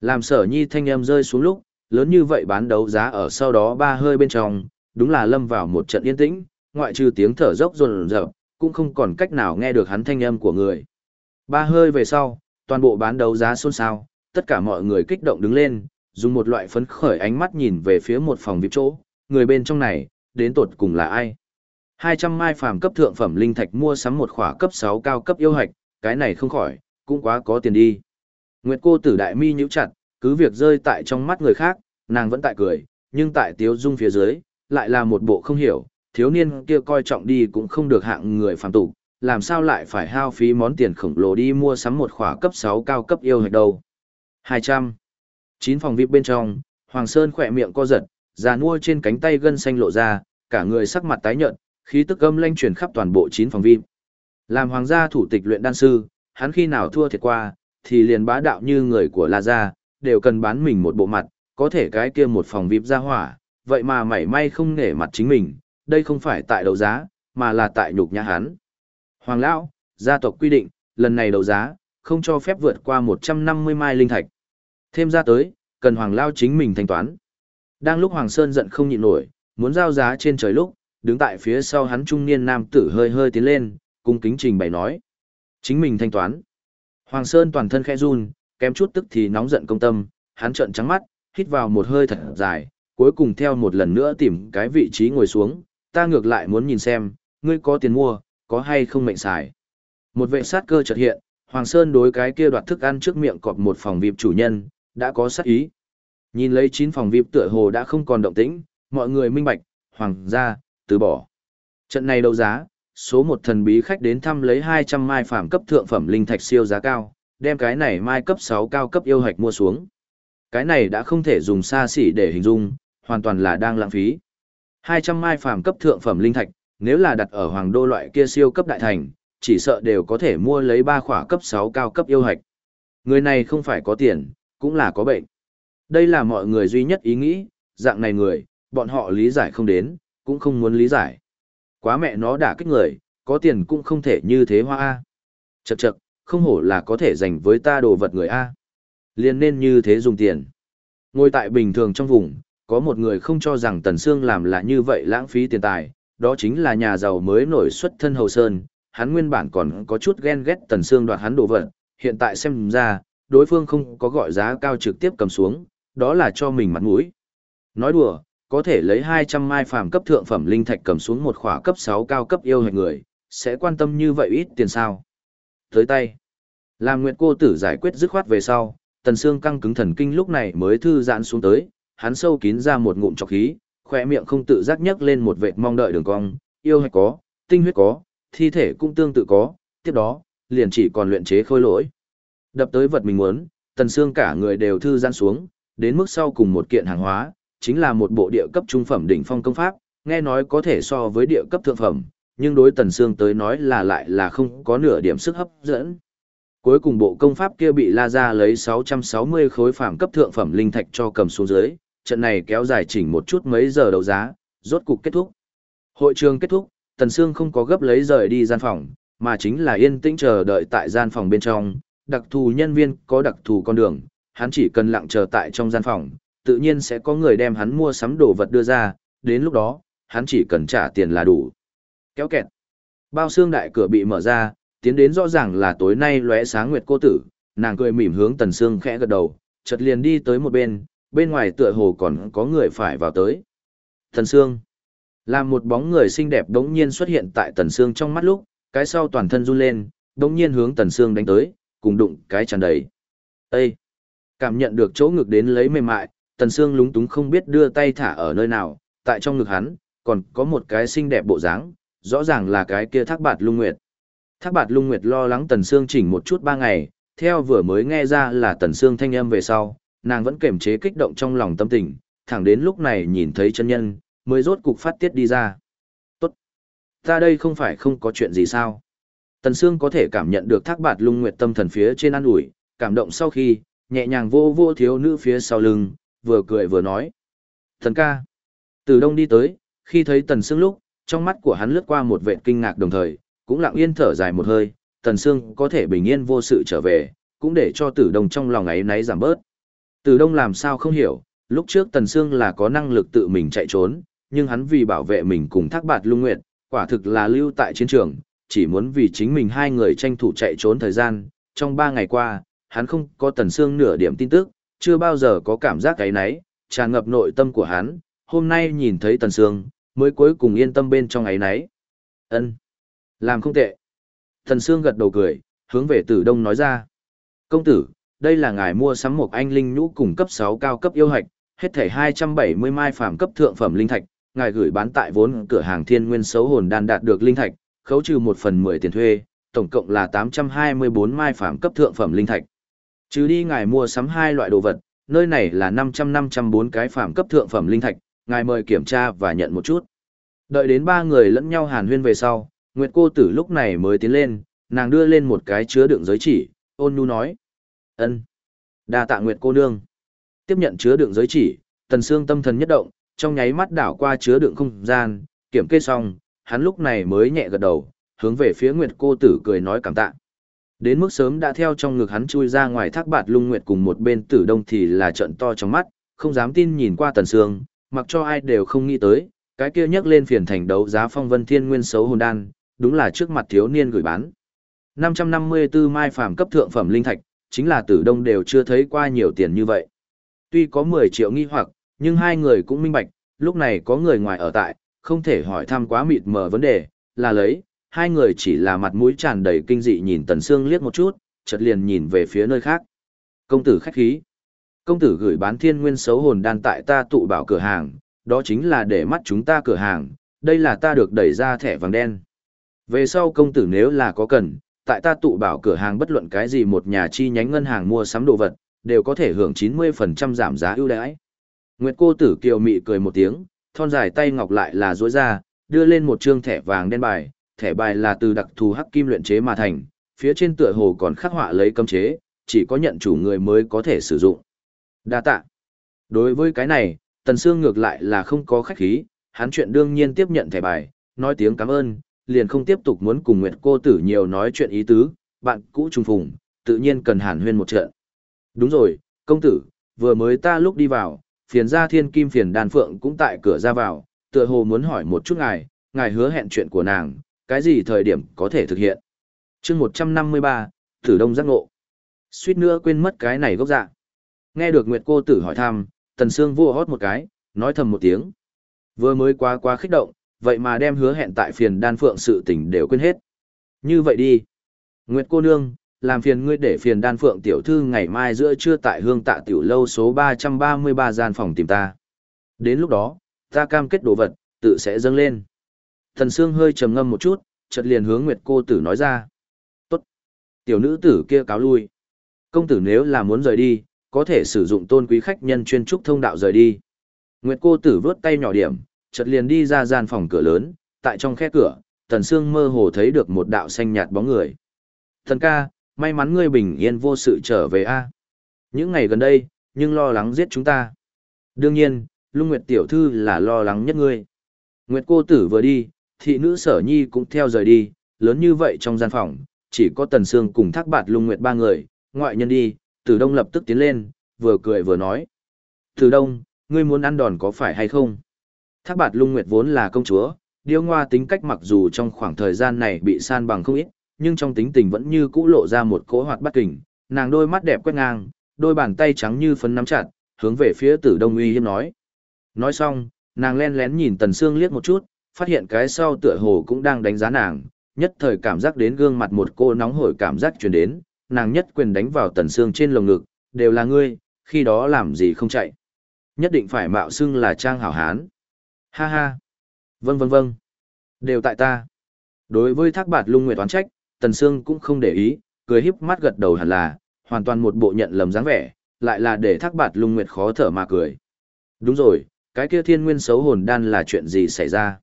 Làm sở nhi thanh âm rơi xuống lúc, lớn như vậy bán đấu giá ở sau đó ba hơi bên trong, đúng là lâm vào một trận yên tĩnh, ngoại trừ tiếng thở dốc rồn rợp, cũng không còn cách nào nghe được hắn thanh âm của người. Ba hơi về sau, toàn bộ bán đấu giá xôn xao, tất cả mọi người kích động đứng lên, dùng một loại phấn khởi ánh mắt nhìn về phía một phòng VIP chỗ, người bên trong này, đến tột cùng là ai? 200 mai phàm cấp thượng phẩm linh thạch mua sắm một khỏa cấp 6 cao cấp yêu hạch, cái này không khỏi, cũng quá có tiền đi. Nguyệt cô tử đại mi nhíu chặt, cứ việc rơi tại trong mắt người khác, nàng vẫn tại cười, nhưng tại tiếu dung phía dưới, lại là một bộ không hiểu, thiếu niên kia coi trọng đi cũng không được hạng người phàm tục, làm sao lại phải hao phí món tiền khổng lồ đi mua sắm một khỏa cấp 6 cao cấp yêu hạch đâu. 200. Chín phòng VIP bên trong, Hoàng Sơn khỏe miệng co giật, già nua trên cánh tay gân xanh lộ ra, cả người sắc mặt tái nhợt, khí tức âm lanh truyền khắp toàn bộ chín phòng VIP. Làm hoàng gia thủ tịch luyện đan sư, hắn khi nào thua thiệt qua, thì liền bá đạo như người của La Gia, đều cần bán mình một bộ mặt, có thể cái kia một phòng VIP ra hỏa, vậy mà mảy may không nể mặt chính mình, đây không phải tại đấu giá, mà là tại nhục nhã hắn. Hoàng Lão, gia tộc quy định, lần này đấu giá, không cho phép vượt qua 150 mai linh thạch. Thêm ra tới, cần Hoàng Lao chính mình thanh toán. Đang lúc Hoàng Sơn giận không nhịn nổi, muốn giao giá trên trời lúc, đứng tại phía sau hắn trung niên nam tử hơi hơi tiến lên, cung kính trình bày nói. Chính mình thanh toán. Hoàng Sơn toàn thân khẽ run, kém chút tức thì nóng giận công tâm, hắn trợn trắng mắt, hít vào một hơi thật dài, cuối cùng theo một lần nữa tìm cái vị trí ngồi xuống, ta ngược lại muốn nhìn xem, ngươi có tiền mua, có hay không mệnh xài. Một vệ sát cơ chợt hiện, Hoàng Sơn đối cái kia đoạt thức ăn trước miệng cọp một phòng VIP chủ nhân, đã có sát ý. Nhìn lấy chín phòng VIP tựa hồ đã không còn động tĩnh, mọi người minh bạch, Hoàng gia, từ bỏ. Trận này đấu giá, số một thần bí khách đến thăm lấy 200 mai phàm cấp thượng phẩm linh thạch siêu giá cao, đem cái này mai cấp 6 cao cấp yêu hạch mua xuống. Cái này đã không thể dùng xa xỉ để hình dung, hoàn toàn là đang lãng phí. 200 mai phàm cấp thượng phẩm linh thạch, nếu là đặt ở hoàng đô loại kia siêu cấp đại thành, chỉ sợ đều có thể mua lấy ba khỏa cấp 6 cao cấp yêu hạch. Người này không phải có tiền, cũng là có bệnh. Đây là mọi người duy nhất ý nghĩ, dạng này người, bọn họ lý giải không đến, cũng không muốn lý giải. Quá mẹ nó đả kích người, có tiền cũng không thể như thế hoa A. Chậc chậc, không hổ là có thể dành với ta đồ vật người A. Liên nên như thế dùng tiền. Ngồi tại bình thường trong vùng, có một người không cho rằng Tần Sương làm là như vậy lãng phí tiền tài, đó chính là nhà giàu mới nổi xuất thân Hầu Sơn, hắn nguyên bản còn có chút ghen ghét Tần Sương đoạt hắn đồ vật, hiện tại xem ra, đối phương không có gọi giá cao trực tiếp cầm xuống, đó là cho mình mặt mũi. Nói đùa, có thể lấy 200 mai phàm cấp thượng phẩm linh thạch cầm xuống một khỏa cấp 6 cao cấp yêu hạch người, sẽ quan tâm như vậy ít tiền sao. Tới tay, làm nguyện cô tử giải quyết dứt khoát về sau, tần xương căng cứng thần kinh lúc này mới thư giãn xuống tới, hắn sâu kín ra một ngụm trọc khí, khỏe miệng không tự giác nhấc lên một vệt mong đợi đường cong, yêu hạch có, tinh huyết có, thi thể cũng tương tự có, tiếp đó, liền chỉ còn luyện chế khôi lỗi. Đập tới vật mình muốn, tần xương cả người đều thư giãn xuống, đến mức sau cùng một kiện hàng hóa, chính là một bộ địa cấp trung phẩm đỉnh phong công pháp, nghe nói có thể so với địa cấp thượng phẩm, nhưng đối Tần xương tới nói là lại là không có nửa điểm sức hấp dẫn. Cuối cùng bộ công pháp kia bị La Gia lấy 660 khối phàm cấp thượng phẩm linh thạch cho cầm xuống dưới, trận này kéo dài chỉnh một chút mấy giờ đấu giá, rốt cục kết thúc. Hội trường kết thúc, Tần Sương không có gấp lấy rời đi gian phòng, mà chính là yên tĩnh chờ đợi tại gian phòng bên trong, đặc thù nhân viên có đặc thù con đường, hắn chỉ cần lặng chờ tại trong gian phòng, tự nhiên sẽ có người đem hắn mua sắm đồ vật đưa ra, đến lúc đó, hắn chỉ cần trả tiền là đủ. Kéo kẹt. Bao xương đại cửa bị mở ra, tiến đến rõ ràng là tối nay lóe sáng nguyệt cô tử, nàng cười mỉm hướng tần xương khẽ gật đầu, chợt liền đi tới một bên, bên ngoài tựa hồ còn có người phải vào tới. thần xương. Làm một bóng người xinh đẹp đống nhiên xuất hiện tại tần xương trong mắt lúc, cái sau toàn thân run lên, đống nhiên hướng tần xương đánh tới, cùng đụng cái tràn đầy. Ê! Cảm nhận được chỗ ngực đến lấy mềm mại, Tần Sương lúng túng không biết đưa tay thả ở nơi nào, tại trong ngực hắn, còn có một cái xinh đẹp bộ dáng, rõ ràng là cái kia Thác Bạt Lung Nguyệt. Thác Bạt Lung Nguyệt lo lắng Tần Sương chỉnh một chút ba ngày, theo vừa mới nghe ra là Tần Sương thanh âm về sau, nàng vẫn kiềm chế kích động trong lòng tâm tình, thẳng đến lúc này nhìn thấy chân nhân, mới rốt cục phát tiết đi ra. Tốt! Ta đây không phải không có chuyện gì sao? Tần Sương có thể cảm nhận được Thác Bạt Lung Nguyệt tâm thần phía trên an ủi, cảm động sau khi, nhẹ nhàng vô vô thiếu nữ phía sau lưng, vừa cười vừa nói. Thần ca. Từ đông đi tới, khi thấy tần sương lúc, trong mắt của hắn lướt qua một vệ kinh ngạc đồng thời, cũng lặng yên thở dài một hơi, tần sương có thể bình yên vô sự trở về, cũng để cho tử đông trong lòng ấy náy giảm bớt. Tử đông làm sao không hiểu, lúc trước tần sương là có năng lực tự mình chạy trốn, nhưng hắn vì bảo vệ mình cùng thác bạt lung nguyện, quả thực là lưu tại chiến trường, chỉ muốn vì chính mình hai người tranh thủ chạy trốn thời gian, trong ba ngày qua, hắn không có tần sương nửa điểm tin tức, chưa bao giờ có cảm giác cái náy, tràn ngập nội tâm của hắn, hôm nay nhìn thấy Tần Sương, mới cuối cùng yên tâm bên trong ấy náy. Ân, Làm không tệ. Tần Sương gật đầu cười, hướng về tử đông nói ra. Công tử, đây là ngài mua sắm một anh linh nhũ cùng cấp 6 cao cấp yêu hạch, hết thảy 270 mai phàm cấp thượng phẩm linh thạch, ngài gửi bán tại vốn cửa hàng thiên nguyên xấu hồn đan đạt được linh thạch, khấu trừ 1 phần 10 tiền thuê, tổng cộng là 824 mai phàm cấp thượng phẩm linh thạch. Chứ đi ngài mua sắm hai loại đồ vật, nơi này là 500-504 cái phàm cấp thượng phẩm linh thạch, ngài mời kiểm tra và nhận một chút. Đợi đến ba người lẫn nhau hàn huyên về sau, Nguyệt cô tử lúc này mới tiến lên, nàng đưa lên một cái chứa đựng giới chỉ, ôn nhu nói ân đa tạ Nguyệt cô nương. Tiếp nhận chứa đựng giới chỉ, tần xương tâm thần nhất động, trong nháy mắt đảo qua chứa đựng không gian, kiểm kê xong, hắn lúc này mới nhẹ gật đầu, hướng về phía Nguyệt cô tử cười nói cảm tạ. Đến mức sớm đã theo trong ngực hắn chui ra ngoài thác bạt lung nguyệt cùng một bên tử đông thì là trận to trong mắt, không dám tin nhìn qua tần xương mặc cho ai đều không nghĩ tới, cái kia nhấc lên phiền thành đấu giá phong vân thiên nguyên xấu hồn đan, đúng là trước mặt thiếu niên gửi bán. 554 mai phàm cấp thượng phẩm linh thạch, chính là tử đông đều chưa thấy qua nhiều tiền như vậy. Tuy có 10 triệu nghi hoặc, nhưng hai người cũng minh bạch, lúc này có người ngoài ở tại, không thể hỏi thăm quá mịt mờ vấn đề, là lấy, hai người chỉ là mặt mũi tràn đầy kinh dị nhìn Tần Sương liếc một chút, chợt liền nhìn về phía nơi khác. Công tử khách khí. Công tử gửi bán thiên nguyên xấu hồn đan tại ta tụ bảo cửa hàng, đó chính là để mắt chúng ta cửa hàng, đây là ta được đẩy ra thẻ vàng đen. Về sau công tử nếu là có cần, tại ta tụ bảo cửa hàng bất luận cái gì một nhà chi nhánh ngân hàng mua sắm đồ vật, đều có thể hưởng 90% giảm giá ưu đãi. Nguyệt cô tử kiều mị cười một tiếng, thon dài tay ngọc lại là duỗi ra, đưa lên một trương thẻ vàng đen bài, thẻ bài là từ đặc thù hắc kim luyện chế mà thành, phía trên tựa hồ còn khắc họa lấy cấm chế, chỉ có nhận chủ người mới có thể sử dụng. Đa tạ. Đối với cái này, Tần Sương ngược lại là không có khách khí, hắn chuyện đương nhiên tiếp nhận thẻ bài, nói tiếng cảm ơn, liền không tiếp tục muốn cùng Nguyệt cô tử nhiều nói chuyện ý tứ, bạn cũ trùng phùng, tự nhiên cần hàn huyên một trận. Đúng rồi, công tử, vừa mới ta lúc đi vào, phiền gia thiên kim phiền đàn phượng cũng tại cửa ra vào, tựa hồ muốn hỏi một chút ngài, ngài hứa hẹn chuyện của nàng, cái gì thời điểm có thể thực hiện. chương 153, Tử Đông giác ngộ. Suýt nữa quên mất cái này gốc dạ. Nghe được Nguyệt cô tử hỏi thăm, Tần Sương vua hót một cái, nói thầm một tiếng. Vừa mới quá quá khích động, vậy mà đem hứa hẹn tại phiền đan phượng sự tình đều quên hết. Như vậy đi. Nguyệt cô nương, làm phiền ngươi để phiền đan phượng tiểu thư ngày mai giữa trưa tại hương tạ tiểu lâu số 333 gian phòng tìm ta. Đến lúc đó, ta cam kết đồ vật, tự sẽ dâng lên. Thần Sương hơi trầm ngâm một chút, chợt liền hướng Nguyệt cô tử nói ra. Tốt. Tiểu nữ tử kia cáo lui. Công tử nếu là muốn rời đi, có thể sử dụng tôn quý khách nhân chuyên trúc thông đạo rời đi. Nguyệt cô tử vớt tay nhỏ điểm, chợt liền đi ra gian phòng cửa lớn, tại trong khe cửa, Tần Sương mơ hồ thấy được một đạo xanh nhạt bóng người. Thần ca, may mắn ngươi bình yên vô sự trở về a. Những ngày gần đây, nhưng lo lắng giết chúng ta. Đương nhiên, Lung Nguyệt tiểu thư là lo lắng nhất ngươi. Nguyệt cô tử vừa đi, thị nữ sở nhi cũng theo rời đi, lớn như vậy trong gian phòng, chỉ có Tần Sương cùng thác bạt Lung Nguyệt ba người, ngoại nhân đi, Tử Đông lập tức tiến lên, vừa cười vừa nói. Tử Đông, ngươi muốn ăn đòn có phải hay không? Thác bạt Lung Nguyệt vốn là công chúa, điêu ngoa tính cách mặc dù trong khoảng thời gian này bị san bằng không ít, nhưng trong tính tình vẫn như cũ lộ ra một cỗ hoạt bát kình, nàng đôi mắt đẹp quét ngang, đôi bàn tay trắng như phấn nắm chặt, hướng về phía Tử Đông uy hiếp nói. Nói xong, nàng len lén nhìn Tần Sương liếc một chút, phát hiện cái sau tựa hồ cũng đang đánh giá nàng, nhất thời cảm giác đến gương mặt một cô nóng hổi cảm giác truyền đến, nàng nhất quyền đánh vào Tần Sương trên lồng ngực, đều là ngươi, khi đó làm gì không chạy. Nhất định phải mạo xưng là trang hảo hán. Ha ha. Vâng vâng vâng. Đều tại ta. Đối với thác bạt lung nguyệt toán trách, Tần Sương cũng không để ý, cười híp mắt gật đầu hẳn là, hoàn toàn một bộ nhận lầm dáng vẻ, lại là để thác bạt lung nguyệt khó thở mà cười. Đúng rồi, cái kia thiên nguyên xấu hồn đan là chuyện gì xảy ra?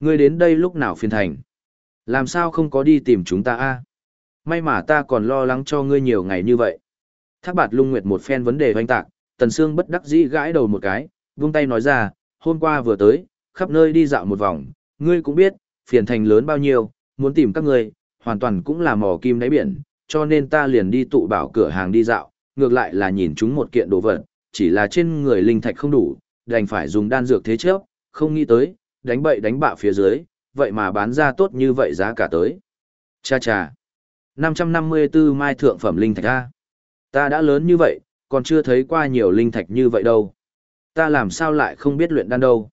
Ngươi đến đây lúc nào phiên thành? Làm sao không có đi tìm chúng ta a? May mà ta còn lo lắng cho ngươi nhiều ngày như vậy. Thác bạt lung nguyệt một phen vấn đề hoanh tạc, Tần Sương bất đắc dĩ gãi đầu một cái, vung tay nói ra, hôm qua vừa tới, khắp nơi đi dạo một vòng, ngươi cũng biết, phiền thành lớn bao nhiêu, muốn tìm các ngươi, hoàn toàn cũng là mò kim đáy biển, cho nên ta liền đi tụ bảo cửa hàng đi dạo, ngược lại là nhìn chúng một kiện đồ vật, chỉ là trên người linh thạch không đủ, đành phải dùng đan dược thế chấp, không nghĩ tới, đánh bậy đánh bạ phía dưới, vậy mà bán ra tốt như vậy giá cả tới. Cha cha, 554 mai thượng phẩm linh thạch a. Ta đã lớn như vậy, còn chưa thấy qua nhiều linh thạch như vậy đâu. Ta làm sao lại không biết luyện đan đâu.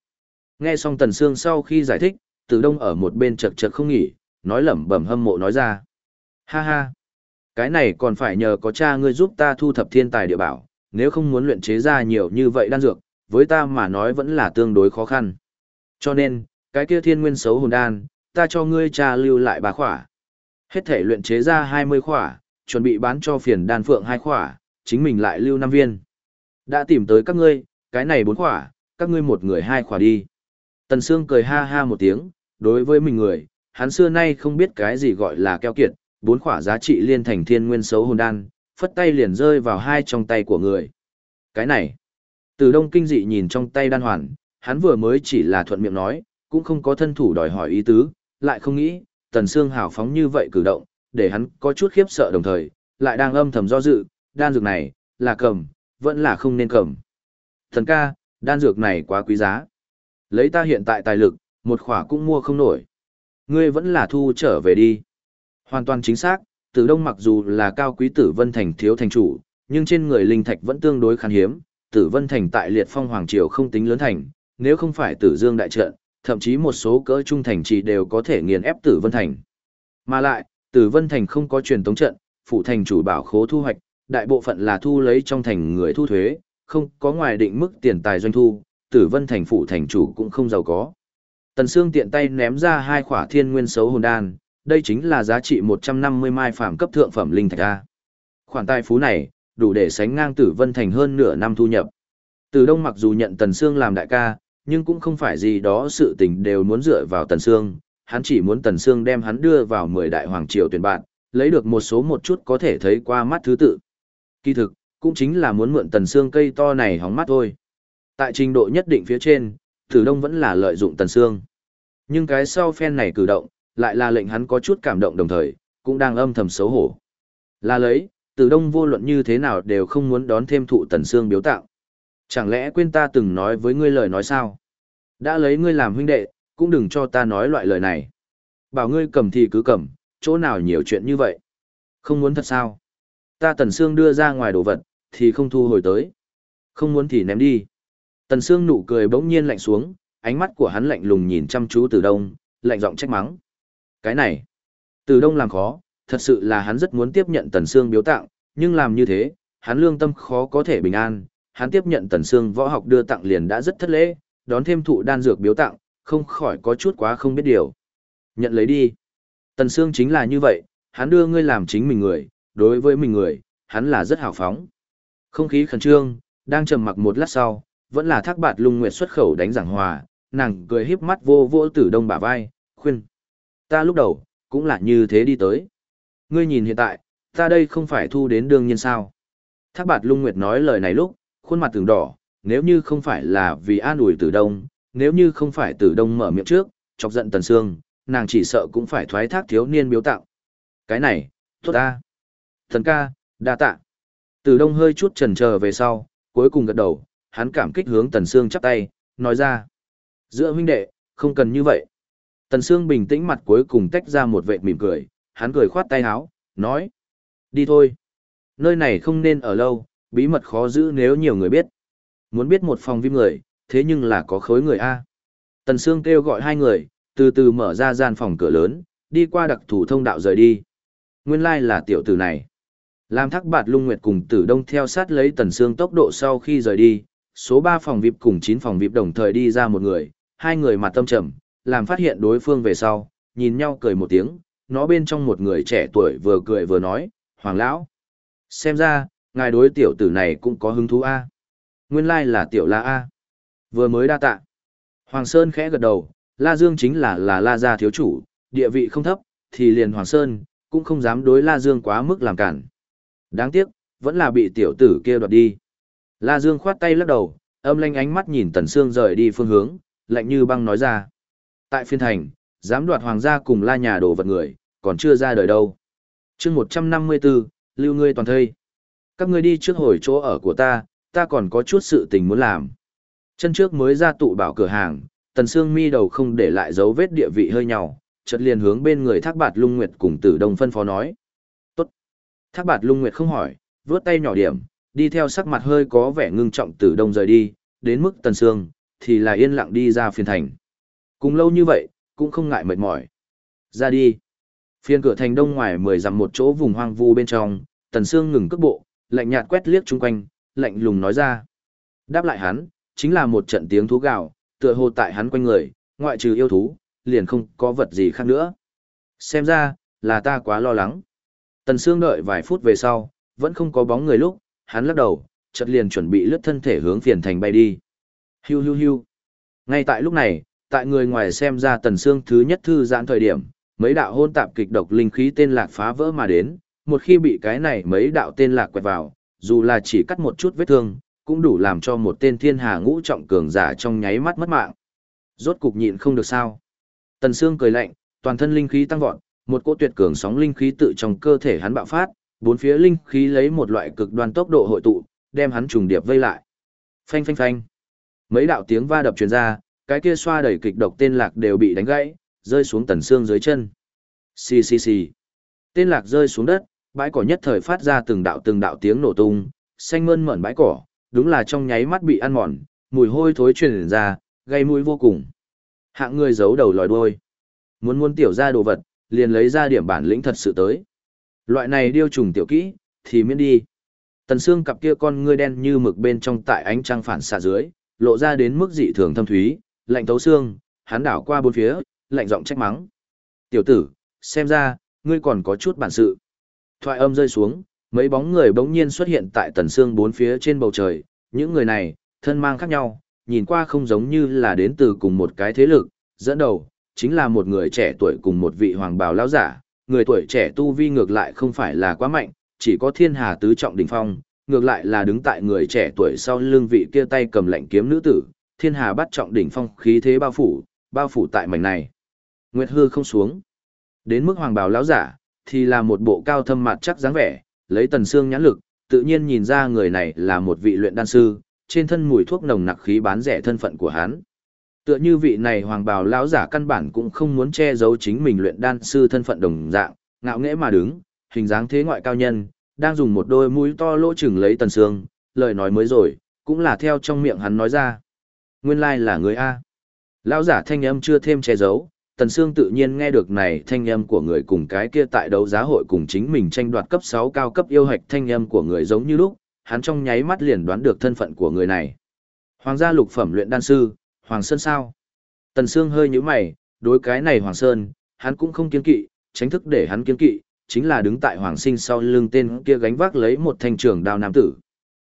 Nghe xong Tần Sương sau khi giải thích, Tử Đông ở một bên chật chật không nghỉ, nói lẩm bẩm hâm mộ nói ra. Ha ha, cái này còn phải nhờ có cha ngươi giúp ta thu thập thiên tài địa bảo, nếu không muốn luyện chế ra nhiều như vậy đan dược, với ta mà nói vẫn là tương đối khó khăn. Cho nên, cái kia thiên nguyên xấu hồn đan, ta cho ngươi cha lưu lại ba khỏa. Hết thể luyện chế ra 20 khỏa, chuẩn bị bán cho phiền đan phượng hai khỏa, chính mình lại lưu năm viên. Đã tìm tới các ngươi, cái này bốn khỏa, các ngươi một người hai khỏa đi. Tần Sương cười ha ha một tiếng, đối với mình người, hắn xưa nay không biết cái gì gọi là keo kiệt, bốn khỏa giá trị liên thành thiên nguyên xấu hồn đan, phất tay liền rơi vào hai trong tay của người. Cái này, từ đông kinh dị nhìn trong tay đan hoàn, hắn vừa mới chỉ là thuận miệng nói, cũng không có thân thủ đòi hỏi ý tứ, lại không nghĩ, tần Sương hào phóng như vậy cử động, để hắn có chút khiếp sợ đồng thời, lại đang âm thầm do dự, đan dược này, là cầm, vẫn là không nên cầm. Thần ca, đan dược này quá quý giá. Lấy ta hiện tại tài lực, một khỏa cũng mua không nổi. Ngươi vẫn là thu trở về đi. Hoàn toàn chính xác, Tử Đông mặc dù là cao quý tử vân thành thiếu thành chủ, nhưng trên người linh thạch vẫn tương đối khan hiếm. Tử vân thành tại liệt phong hoàng triều không tính lớn thành, nếu không phải tử dương đại trận, thậm chí một số cỡ trung thành chỉ đều có thể nghiền ép tử vân thành. Mà lại, tử vân thành không có truyền tống trận, phụ thành chủ bảo khố thu hoạch, đại bộ phận là thu lấy trong thành người thu thuế, không có ngoài định mức tiền tài doanh thu, tử vân thành phụ thành chủ cũng không giàu có. Tần Sương tiện tay ném ra hai khỏa thiên nguyên xấu hồn đan, đây chính là giá trị 150 mai phạm cấp thượng phẩm linh thạch a. Khoản tài phú này, đủ để sánh ngang Tử Vân Thành hơn nửa năm thu nhập. Từ Đông mặc dù nhận Tần Sương làm đại ca, nhưng cũng không phải gì đó sự tình đều muốn dựa vào Tần Sương, hắn chỉ muốn Tần Sương đem hắn đưa vào 10 đại hoàng triều tuyển bạn, lấy được một số một chút có thể thấy qua mắt thứ tự. Kỳ thực, cũng chính là muốn mượn Tần xương cây to này hóng mắt thôi. Tại trình độ nhất định phía trên, Tử Đông vẫn là lợi dụng Tần xương Nhưng cái sau phen này cử động, lại là lệnh hắn có chút cảm động đồng thời, cũng đang âm thầm xấu hổ. Là lấy, Tử Đông vô luận như thế nào đều không muốn đón thêm thụ Tần xương biếu tạo. Chẳng lẽ quên ta từng nói với ngươi lời nói sao? Đã lấy ngươi làm huynh đệ, cũng đừng cho ta nói loại lời này. Bảo ngươi cầm thì cứ cầm, chỗ nào nhiều chuyện như vậy. Không muốn thật sao? Ta Tần xương đưa ra ngoài đồ vật, thì không thu hồi tới. Không muốn thì ném đi. Tần Sương nụ cười bỗng nhiên lạnh xuống, ánh mắt của hắn lạnh lùng nhìn chăm chú Từ Đông, lạnh giọng trách mắng. Cái này, Từ Đông làm khó, thật sự là hắn rất muốn tiếp nhận Tần Sương biếu tặng, nhưng làm như thế, hắn lương tâm khó có thể bình an, hắn tiếp nhận Tần Sương võ học đưa tặng liền đã rất thất lễ, đón thêm thụ đan dược biếu tặng, không khỏi có chút quá không biết điều. Nhận lấy đi. Tần Sương chính là như vậy, hắn đưa ngươi làm chính mình người, đối với mình người, hắn là rất hào phóng. Không khí khẩn trương, đang trầm mặc một lát sau, vẫn là thác bạt lung nguyệt xuất khẩu đánh giảng hòa, nàng cười híp mắt vô vô tử đông bả vai, khuyên. Ta lúc đầu, cũng là như thế đi tới. Ngươi nhìn hiện tại, ta đây không phải thu đến đương nhiên sao. Thác bạt lung nguyệt nói lời này lúc, khuôn mặt từng đỏ, nếu như không phải là vì an ủi tử đông, nếu như không phải tử đông mở miệng trước, chọc giận tần sương, nàng chỉ sợ cũng phải thoái thác thiếu niên biếu tặng Cái này, tốt ta. Thần ca, đa tạ từ đông hơi chút chần chờ về sau, cuối cùng gật đầu, hắn cảm kích hướng tần sương chắp tay, nói ra. Giữa huynh đệ, không cần như vậy. Tần Sương bình tĩnh mặt cuối cùng tách ra một vệt mỉm cười, hắn cười khoát tay áo, nói. Đi thôi. Nơi này không nên ở lâu, bí mật khó giữ nếu nhiều người biết. Muốn biết một phòng viêm người, thế nhưng là có khối người A. Tần Sương kêu gọi hai người, từ từ mở ra gian phòng cửa lớn, đi qua đặc thủ thông đạo rời đi. Nguyên lai là tiểu tử này. Lam Thác bạt lung nguyệt cùng tử đông theo sát lấy tần xương tốc độ sau khi rời đi, số 3 phòng VIP cùng 9 phòng VIP đồng thời đi ra một người, hai người mặt tâm trầm, làm phát hiện đối phương về sau, nhìn nhau cười một tiếng, nó bên trong một người trẻ tuổi vừa cười vừa nói, Hoàng Lão. Xem ra, ngài đối tiểu tử này cũng có hứng thú A. Nguyên lai là tiểu la A. Vừa mới đa tạ. Hoàng Sơn khẽ gật đầu, La Dương chính là là La gia thiếu chủ, địa vị không thấp, thì liền Hoàng Sơn, cũng không dám đối La Dương quá mức làm cản. Đáng tiếc, vẫn là bị tiểu tử kia đoạt đi. La Dương khoát tay lắc đầu, âm lanh ánh mắt nhìn Tần Sương rời đi phương hướng, lạnh như băng nói ra. Tại phiên thành, dám đoạt hoàng gia cùng la nhà đồ vật người, còn chưa ra đời đâu. chương 154, lưu ngươi toàn thây. Các ngươi đi trước hồi chỗ ở của ta, ta còn có chút sự tình muốn làm. Chân trước mới ra tụ bảo cửa hàng, Tần Sương mi đầu không để lại dấu vết địa vị hơi nhỏ, chợt liền hướng bên người Thác Bạt Lung Nguyệt cùng Tử Đông phân phó nói. Thác Bạt Lung Nguyệt không hỏi, vướt tay nhỏ điểm, đi theo sắc mặt hơi có vẻ ngưng trọng Tử Đông rời đi, đến mức Tần Sương, thì là yên lặng đi ra phiên thành. Cùng lâu như vậy, cũng không ngại mệt mỏi. Ra đi. Phiên cửa thành đông ngoài mười dặm một chỗ vùng hoang vu bên trong, Tần Sương ngừng cước bộ, lạnh nhạt quét liếc chung quanh, lạnh lùng nói ra. Đáp lại hắn, chính là một trận tiếng thú gào, tựa hồ tại hắn quanh người, ngoại trừ yêu thú, liền không có vật gì khác nữa. Xem ra, là ta quá lo lắng. Tần Sương đợi vài phút về sau, vẫn không có bóng người lúc, hắn lắc đầu, chợt liền chuẩn bị lướt thân thể hướng phiền thành bay đi. Hiu hiu hiu. Ngay tại lúc này, tại người ngoài xem ra tần Sương thứ nhất thư giãn thời điểm, mấy đạo hôn tạp kịch độc linh khí tên lạc phá vỡ mà đến, một khi bị cái này mấy đạo tên lạc quẹt vào, dù là chỉ cắt một chút vết thương, cũng đủ làm cho một tên thiên hà ngũ trọng cường giả trong nháy mắt mất mạng. Rốt cục nhịn không được sao. Tần Sương cười lạnh, toàn thân linh khí tăng vọt, một cỗ tuyệt cường sóng linh khí tự trong cơ thể hắn bạo phát, bốn phía linh khí lấy một loại cực đoan tốc độ hội tụ, đem hắn trùng điệp vây lại. Phanh phanh phanh. Mấy đạo tiếng va đập truyền ra, cái kia xoa đẩy kịch độc tên lạc đều bị đánh gãy, rơi xuống tần xương dưới chân. Xì xì xì. Tên lạc rơi xuống đất, bãi cỏ nhất thời phát ra từng đạo từng đạo tiếng nổ tung, xanh mơn mởn bãi cỏ, đúng là trong nháy mắt bị ăn mòn, mùi hôi thối truyền ra, gây mũi vô cùng. Hạng người giấu đầu lòi đuôi. Muốn muốn tiểu ra đồ vật, liền lấy ra điểm bản lĩnh thật sự tới. Loại này điêu trùng tiểu kỹ, thì miễn đi. Tần xương cặp kia con ngươi đen như mực bên trong tại ánh trăng phản xạ dưới, lộ ra đến mức dị thường thâm thúy, lạnh tấu xương, hắn đảo qua bốn phía, lạnh giọng trách mắng. Tiểu tử, xem ra, ngươi còn có chút bản sự. Thoại âm rơi xuống, mấy bóng người bỗng nhiên xuất hiện tại tần xương bốn phía trên bầu trời, những người này, thân mang khác nhau, nhìn qua không giống như là đến từ cùng một cái thế lực, dẫn đầu, chính là một người trẻ tuổi cùng một vị hoàng bào lão giả, người tuổi trẻ tu vi ngược lại không phải là quá mạnh, chỉ có thiên hà tứ trọng đỉnh phong, ngược lại là đứng tại người trẻ tuổi sau lưng vị kia tay cầm lạnh kiếm nữ tử, thiên hà bắt trọng đỉnh phong khí thế bao phủ, bao phủ tại mảnh này. Nguyệt hư không xuống. Đến mức hoàng bào lão giả, thì là một bộ cao thâm mặt chắc dáng vẻ, lấy tần xương nhãn lực, tự nhiên nhìn ra người này là một vị luyện đan sư, trên thân mùi thuốc nồng nặc khí bán rẻ thân phận của hắn. Tựa như vị này hoàng bào lão giả căn bản cũng không muốn che giấu chính mình luyện đan sư thân phận đồng dạng, ngạo nghễ mà đứng, hình dáng thế ngoại cao nhân, đang dùng một đôi mũi to lỗ chừng lấy tần xương, lời nói mới rồi, cũng là theo trong miệng hắn nói ra. Nguyên lai là người A. Lão giả thanh âm chưa thêm che giấu, Tần Sương tự nhiên nghe được này thanh âm của người cùng cái kia tại đấu giá hội cùng chính mình tranh đoạt cấp 6 cao cấp yêu hạch thanh âm của người giống như lúc, hắn trong nháy mắt liền đoán được thân phận của người này. Hoàng gia lục phẩm luyện đan sư, Hoàng Sơn sao? Tần Sương hơi nhíu mày, đối cái này Hoàng Sơn, hắn cũng không kiên kỵ, tránh thức để hắn kiên kỵ, chính là đứng tại Hoàng Sinh sau lưng tên kia gánh vác lấy một thanh trường đao nam tử.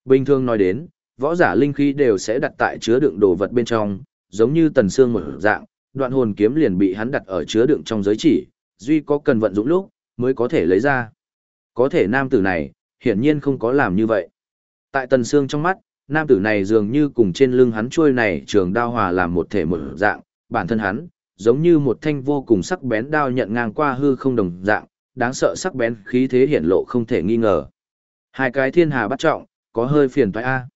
Bình thường nói đến, võ giả linh khí đều sẽ đặt tại chứa đựng đồ vật bên trong, giống như Tần Sương một dạng, đoạn hồn kiếm liền bị hắn đặt ở chứa đựng trong giới chỉ, duy có cần vận dụng lúc, mới có thể lấy ra. Có thể nam tử này, hiển nhiên không có làm như vậy. Tại tần Sương trong mắt, nam tử này dường như cùng trên lưng hắn trôi này trường đao hòa làm một thể một dạng, bản thân hắn, giống như một thanh vô cùng sắc bén đao nhận ngang qua hư không đồng dạng, đáng sợ sắc bén khí thế hiển lộ không thể nghi ngờ. Hai cái thiên hà bắt trọng, có hơi phiền toái a.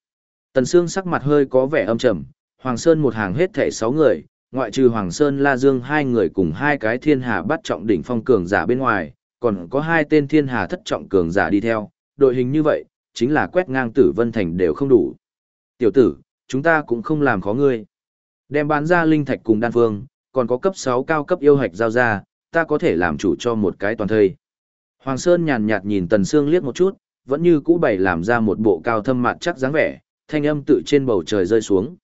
Tần Sương sắc mặt hơi có vẻ âm trầm, Hoàng Sơn một hàng hết thảy sáu người, ngoại trừ Hoàng Sơn La Dương hai người cùng hai cái thiên hà bắt trọng đỉnh phong cường giả bên ngoài, còn có hai tên thiên hà thất trọng cường giả đi theo, đội hình như vậy, chính là quét ngang tử vân thành đều không đủ. Tiểu tử, chúng ta cũng không làm khó ngươi. Đem bán ra linh thạch cùng đan phương, còn có cấp 6 cao cấp yêu hạch giao ra, ta có thể làm chủ cho một cái toàn thây. Hoàng Sơn nhàn nhạt nhìn Tần Sương liếc một chút, vẫn như cũ bày làm ra một bộ cao thâm mạn chắc dáng vẻ, thanh âm tự trên bầu trời rơi xuống.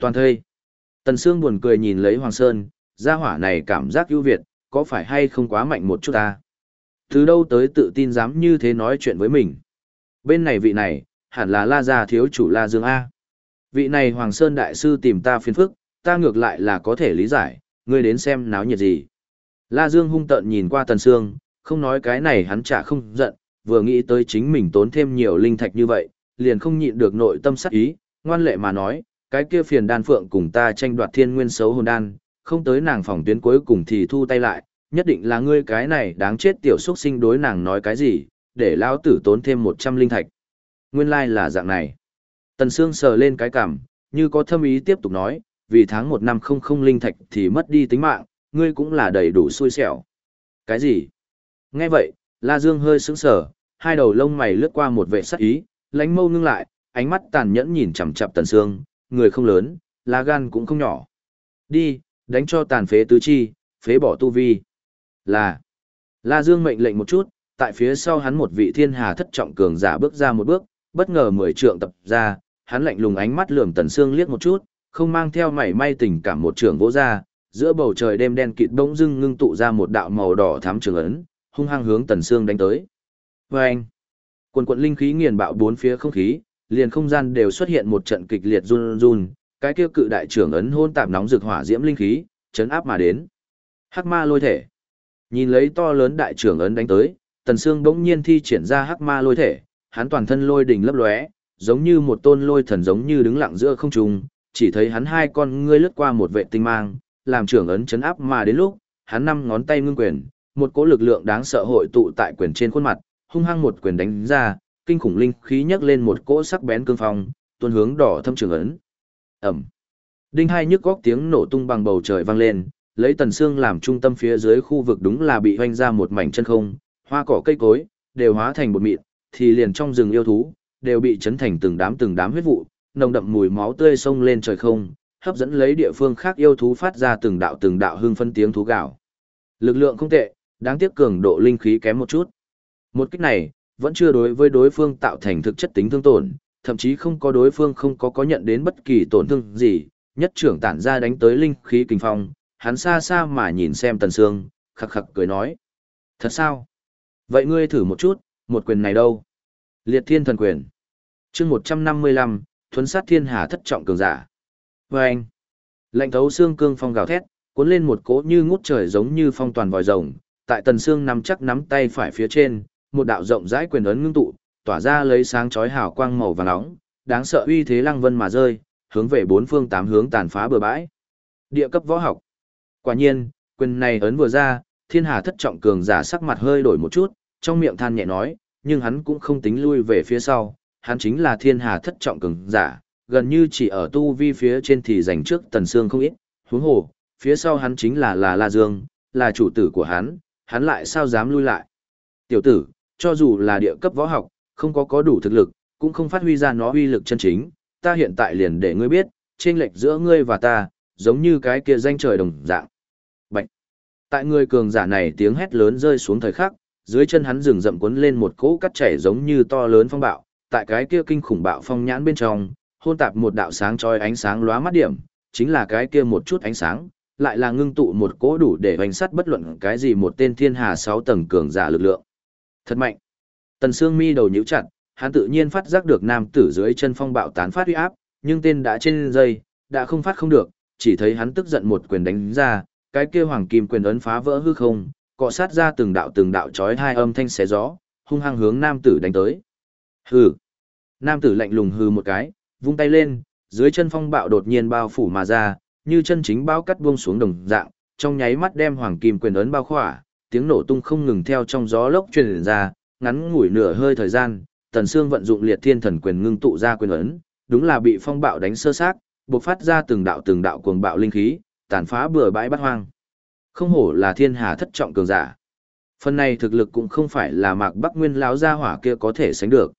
Toàn thây. Tần Sương buồn cười nhìn lấy Hoàng Sơn, gia hỏa này cảm giác ưu việt, có phải hay không quá mạnh một chút ta? Từ đâu tới tự tin dám như thế nói chuyện với mình? Bên này vị này, hẳn là La Gia thiếu chủ La Dương A. Vị này Hoàng Sơn đại sư tìm ta phiền phức, ta ngược lại là có thể lý giải, ngươi đến xem náo nhiệt gì. La Dương hung tợn nhìn qua Tần Sương, không nói cái này hắn chả không giận, vừa nghĩ tới chính mình tốn thêm nhiều linh thạch như vậy, liền không nhịn được nội tâm sắc ý, ngoan lệ mà nói, cái kia phiền đan phượng cùng ta tranh đoạt thiên nguyên xấu hồn đan, không tới nàng phòng tuyến cuối cùng thì thu tay lại, nhất định là ngươi cái này đáng chết tiểu xuất sinh đối nàng nói cái gì, để lão tử tốn thêm 100 linh thạch. Nguyên lai like là dạng này. Tần Sương sờ lên cái cằm, như có thâm ý tiếp tục nói, vì tháng 1 năm không không linh thạch thì mất đi tính mạng, ngươi cũng là đầy đủ xui xẻo. Cái gì? Nghe vậy, La Dương hơi sững sờ, hai đầu lông mày lướt qua một vệ sắc ý, lánh mâu ngưng lại, ánh mắt tàn nhẫn nhìn chằm chằm Tần Sương, người không lớn, lá gan cũng không nhỏ. Đi, đánh cho tàn phế tứ chi, phế bỏ tu vi. Là. La Dương mệnh lệnh một chút, tại phía sau hắn một vị thiên hà thất trọng cường giả bước ra một bước, bất ngờ mười trượng tập ra, hắn lạnh lùng ánh mắt lườm Tần Sương liếc một chút, không mang theo mảy may tình cảm một trường vỗ ra, giữa bầu trời đêm đen kịt bỗng dưng ngưng tụ ra một đạo màu đỏ thắm trường ấn, hung hăng hướng Tần Sương đánh tới. Vâng! Quần quận linh khí nghiền bạo bốn phía không khí, liền không gian đều xuất hiện một trận kịch liệt run run, cái kia cự đại trưởng ấn hôn tạp nóng rực hỏa diễm linh khí, chấn áp mà đến. Hắc ma lôi thể. Nhìn lấy to lớn đại trưởng ấn đánh tới, Tần Sương bỗng nhiên thi triển ra hắc ma lôi thể, hắn toàn thân lôi đỉnh lấp lóe, giống như một tôn lôi thần giống như đứng lặng giữa không trung, chỉ thấy hắn hai con ngươi lướt qua một vệ tinh mang, làm trưởng ấn chấn áp mà đến lúc, hắn năm ngón tay ngưng quyền, một cỗ lực lượng đáng sợ hội tụ tại quyền trên khuôn mặt, hung hăng một quyền đánh ra, kinh khủng linh khí nhấc lên một cỗ sắc bén cương phong, tuôn hướng đỏ thâm trường ấn. Ẩm. Đinh hai nhức góc tiếng nổ tung bằng bầu trời vang lên, lấy tần xương làm trung tâm phía dưới khu vực đúng là bị hoanh ra một mảnh chân không, hoa cỏ cây cối đều hóa thành bột mịn, thì liền trong rừng yêu thú đều bị chấn thành từng đám từng đám huyết vụ, nồng đậm mùi máu tươi sông lên trời không, hấp dẫn lấy địa phương khác yêu thú phát ra từng đạo từng đạo hưng phân tiếng thú gào. Lực lượng không tệ, đáng tiếc cường độ linh khí kém một chút. Một kích này, vẫn chưa đối với đối phương tạo thành thực chất tính thương tổn, thậm chí không có đối phương không có có nhận đến bất kỳ tổn thương gì, nhất trưởng tản ra đánh tới linh khí kinh phong, hắn xa xa mà nhìn xem Tần Sương, khặc khặc cười nói. Thật sao? Vậy ngươi thử một chút, một quyền này đâu? Liệt thiên thần quyền. chương 155, thuấn sát thiên hà thất trọng cường giả. Vâng! anh, lạnh thấu xương cương phong gào thét, cuốn lên một cỗ như ngút trời giống như phong toàn vòi rồng, tại tần xương nắm chắc nắm tay phải phía trên, một đạo rộng rãi quyền ấn ngưng tụ, tỏa ra lấy sáng chói hào quang màu vàng nóng, đáng sợ uy thế lăng vân mà rơi, hướng về bốn phương tám hướng tàn phá bờ bãi. Địa cấp võ học. Quả nhiên, quyền này ấn vừa ra, thiên hà thất trọng cường giả sắc mặt hơi đổi một chút, trong miệng than nhẹ nói, nhưng hắn cũng không tính lui về phía sau, hắn chính là thiên hà thất trọng cường giả, gần như chỉ ở tu vi phía trên thì giành trước tần xương không ít, huống hồ, phía sau hắn chính là là La Dương, là chủ tử của hắn, hắn lại sao dám lui lại. Tiểu tử, cho dù là địa cấp võ học, không có có đủ thực lực, cũng không phát huy ra nó uy lực chân chính, ta hiện tại liền để ngươi biết, trên lệch giữa ngươi và ta, giống như cái kia danh trời đồng dạng. Bạch! Tại người cường giả này tiếng hét lớn rơi xuống thời khắc, dưới chân hắn rừng rậm cuốn lên một cỗ cắt chảy giống như to lớn phong bạo, tại cái kia kinh khủng bạo phong nhãn bên trong, hôn tạp một đạo sáng chói ánh sáng lóa mắt điểm, chính là cái kia một chút ánh sáng, lại là ngưng tụ một cỗ đủ để hoành sắt bất luận cái gì một tên thiên hà sáu tầng cường giả lực lượng. Thật mạnh. Tần Sương Mi đầu nhíu chặt, hắn tự nhiên phát giác được nam tử dưới chân phong bạo tán phát uy áp, nhưng tên đã trên dây, đã không phát không được, chỉ thấy hắn tức giận một quyền đánh ra, cái kia hoàng kim quyền ấn phá vỡ hư không, cọ sát ra từng đạo từng đạo chói hai âm thanh xé gió, hung hăng hướng nam tử đánh tới. Hừ. Nam tử lạnh lùng hừ một cái, vung tay lên, dưới chân phong bạo đột nhiên bao phủ mà ra, như chân chính bao cắt buông xuống đồng dạng, trong nháy mắt đem hoàng kim quyền ấn bao khỏa, tiếng nổ tung không ngừng theo trong gió lốc truyền ra, ngắn ngủi nửa hơi thời gian, Tần Sương vận dụng liệt thiên thần quyền ngưng tụ ra quyền ấn, đúng là bị phong bạo đánh sơ xác, bộc phát ra từng đạo từng đạo cuồng bạo linh khí, tàn phá bừa bãi bát hoang. Không hổ là thiên hà thất trọng cường giả. Phần này thực lực cũng không phải là Mạc Bắc Nguyên lão gia hỏa kia có thể sánh được.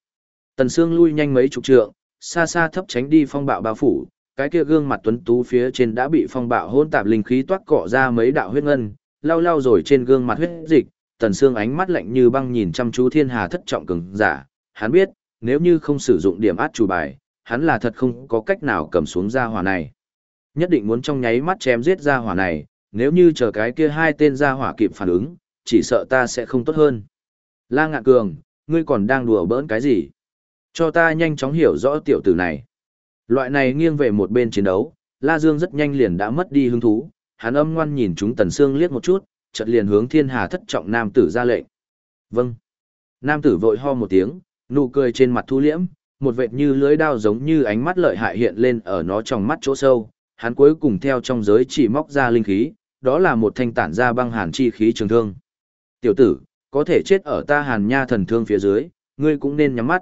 Tần Sương lui nhanh mấy chục trượng, xa xa thấp tránh đi phong bạo bao phủ, cái kia gương mặt tuấn tú phía trên đã bị phong bạo hôn tạp linh khí toát cọ ra mấy đạo huyết ngân, lau lau rồi trên gương mặt huyết dịch, Tần Sương ánh mắt lạnh như băng nhìn chăm chú thiên hà thất trọng cường giả, hắn biết, nếu như không sử dụng điểm át chủ bài, hắn là thật không có cách nào cầm xuống gia hỏa này. Nhất định muốn trong nháy mắt chém giết gia hỏa này, nếu như chờ cái kia hai tên gia hỏa kịp phản ứng, chỉ sợ ta sẽ không tốt hơn. La Ngạn Cường, ngươi còn đang đùa bỡn cái gì? Cho ta nhanh chóng hiểu rõ tiểu tử này. Loại này nghiêng về một bên chiến đấu, La Dương rất nhanh liền đã mất đi hứng thú, hắn âm ngoan nhìn chúng Tần Sương liếc một chút, chợt liền hướng Thiên Hà thất trọng nam tử ra lệnh. Vâng. Nam tử vội ho một tiếng, nụ cười trên mặt thu liễm, một vệt như lưới đao giống như ánh mắt lợi hại hiện lên ở nó trong mắt chỗ sâu, hắn cuối cùng theo trong giới chỉ móc ra linh khí, đó là một thanh tản ra băng hàn chi khí trường thương. Tiểu tử, có thể chết ở ta hàn nha thần thương phía dưới, ngươi cũng nên nhắm mắt.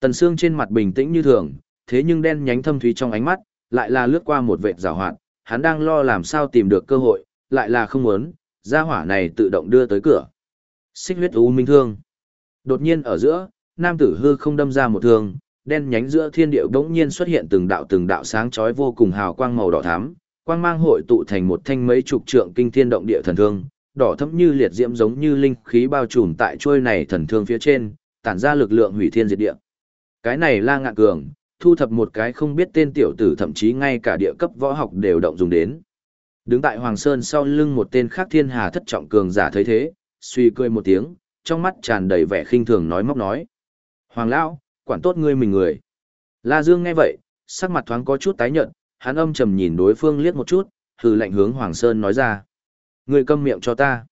Tần Sương trên mặt bình tĩnh như thường, thế nhưng đen nhánh thâm thúy trong ánh mắt, lại là lướt qua một vệt rào hoạt, hắn đang lo làm sao tìm được cơ hội, lại là không muốn, gia hỏa này tự động đưa tới cửa. Xích huyết u minh thương. Đột nhiên ở giữa, nam tử hư không đâm ra một thương, đen nhánh giữa thiên địa bỗng nhiên xuất hiện từng đạo từng đạo sáng chói vô cùng hào quang màu đỏ thắm, quang mang hội tụ thành một thanh mấy chục trượng kinh thiên động địa thần thương, đỏ thẫm như liệt diễm giống như linh khí bao trùm tại chuôi này thần thương phía trên, tản ra lực lượng hủy thiên diệt địa. Cái này La Ngạn Cường, thu thập một cái không biết tên tiểu tử thậm chí ngay cả địa cấp võ học đều động dùng đến. Đứng tại Hoàng Sơn sau lưng một tên khác thiên hà thất trọng cường giả thấy thế, suy cười một tiếng, trong mắt tràn đầy vẻ khinh thường nói móc nói. Hoàng Lão, quản tốt ngươi mình người. La Dương nghe vậy, sắc mặt thoáng có chút tái nhợt, hắn âm trầm nhìn đối phương liếc một chút, hừ lạnh hướng Hoàng Sơn nói ra. Ngươi câm miệng cho ta.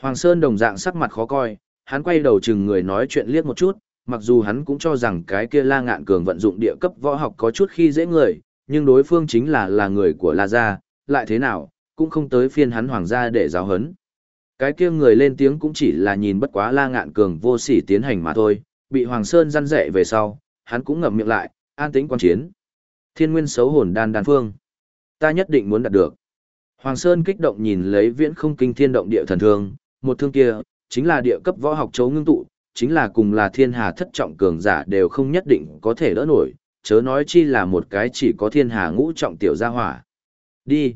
Hoàng Sơn đồng dạng sắc mặt khó coi, hắn quay đầu chừng người nói chuyện liếc một chút, mặc dù hắn cũng cho rằng cái kia La Ngạn Cường vận dụng địa cấp võ học có chút khi dễ người, nhưng đối phương chính là là người của La Gia, lại thế nào, cũng không tới phiên hắn hoàng gia để giáo hấn. Cái kia người lên tiếng cũng chỉ là nhìn bất quá la ngạn cường vô sỉ tiến hành mà thôi, bị Hoàng Sơn răn rẻ về sau, hắn cũng ngậm miệng lại, an tĩnh quan chiến. Thiên nguyên xấu hồn đan đan phương. Ta nhất định muốn đạt được. Hoàng Sơn kích động nhìn lấy viễn không kinh thiên động địa thần thương, một thương kia, chính là địa cấp võ học chấu ngưng tụ, chính là cùng là thiên hà thất trọng cường giả đều không nhất định có thể đỡ nổi, chớ nói chi là một cái chỉ có thiên hà ngũ trọng tiểu gia hỏa. Đi.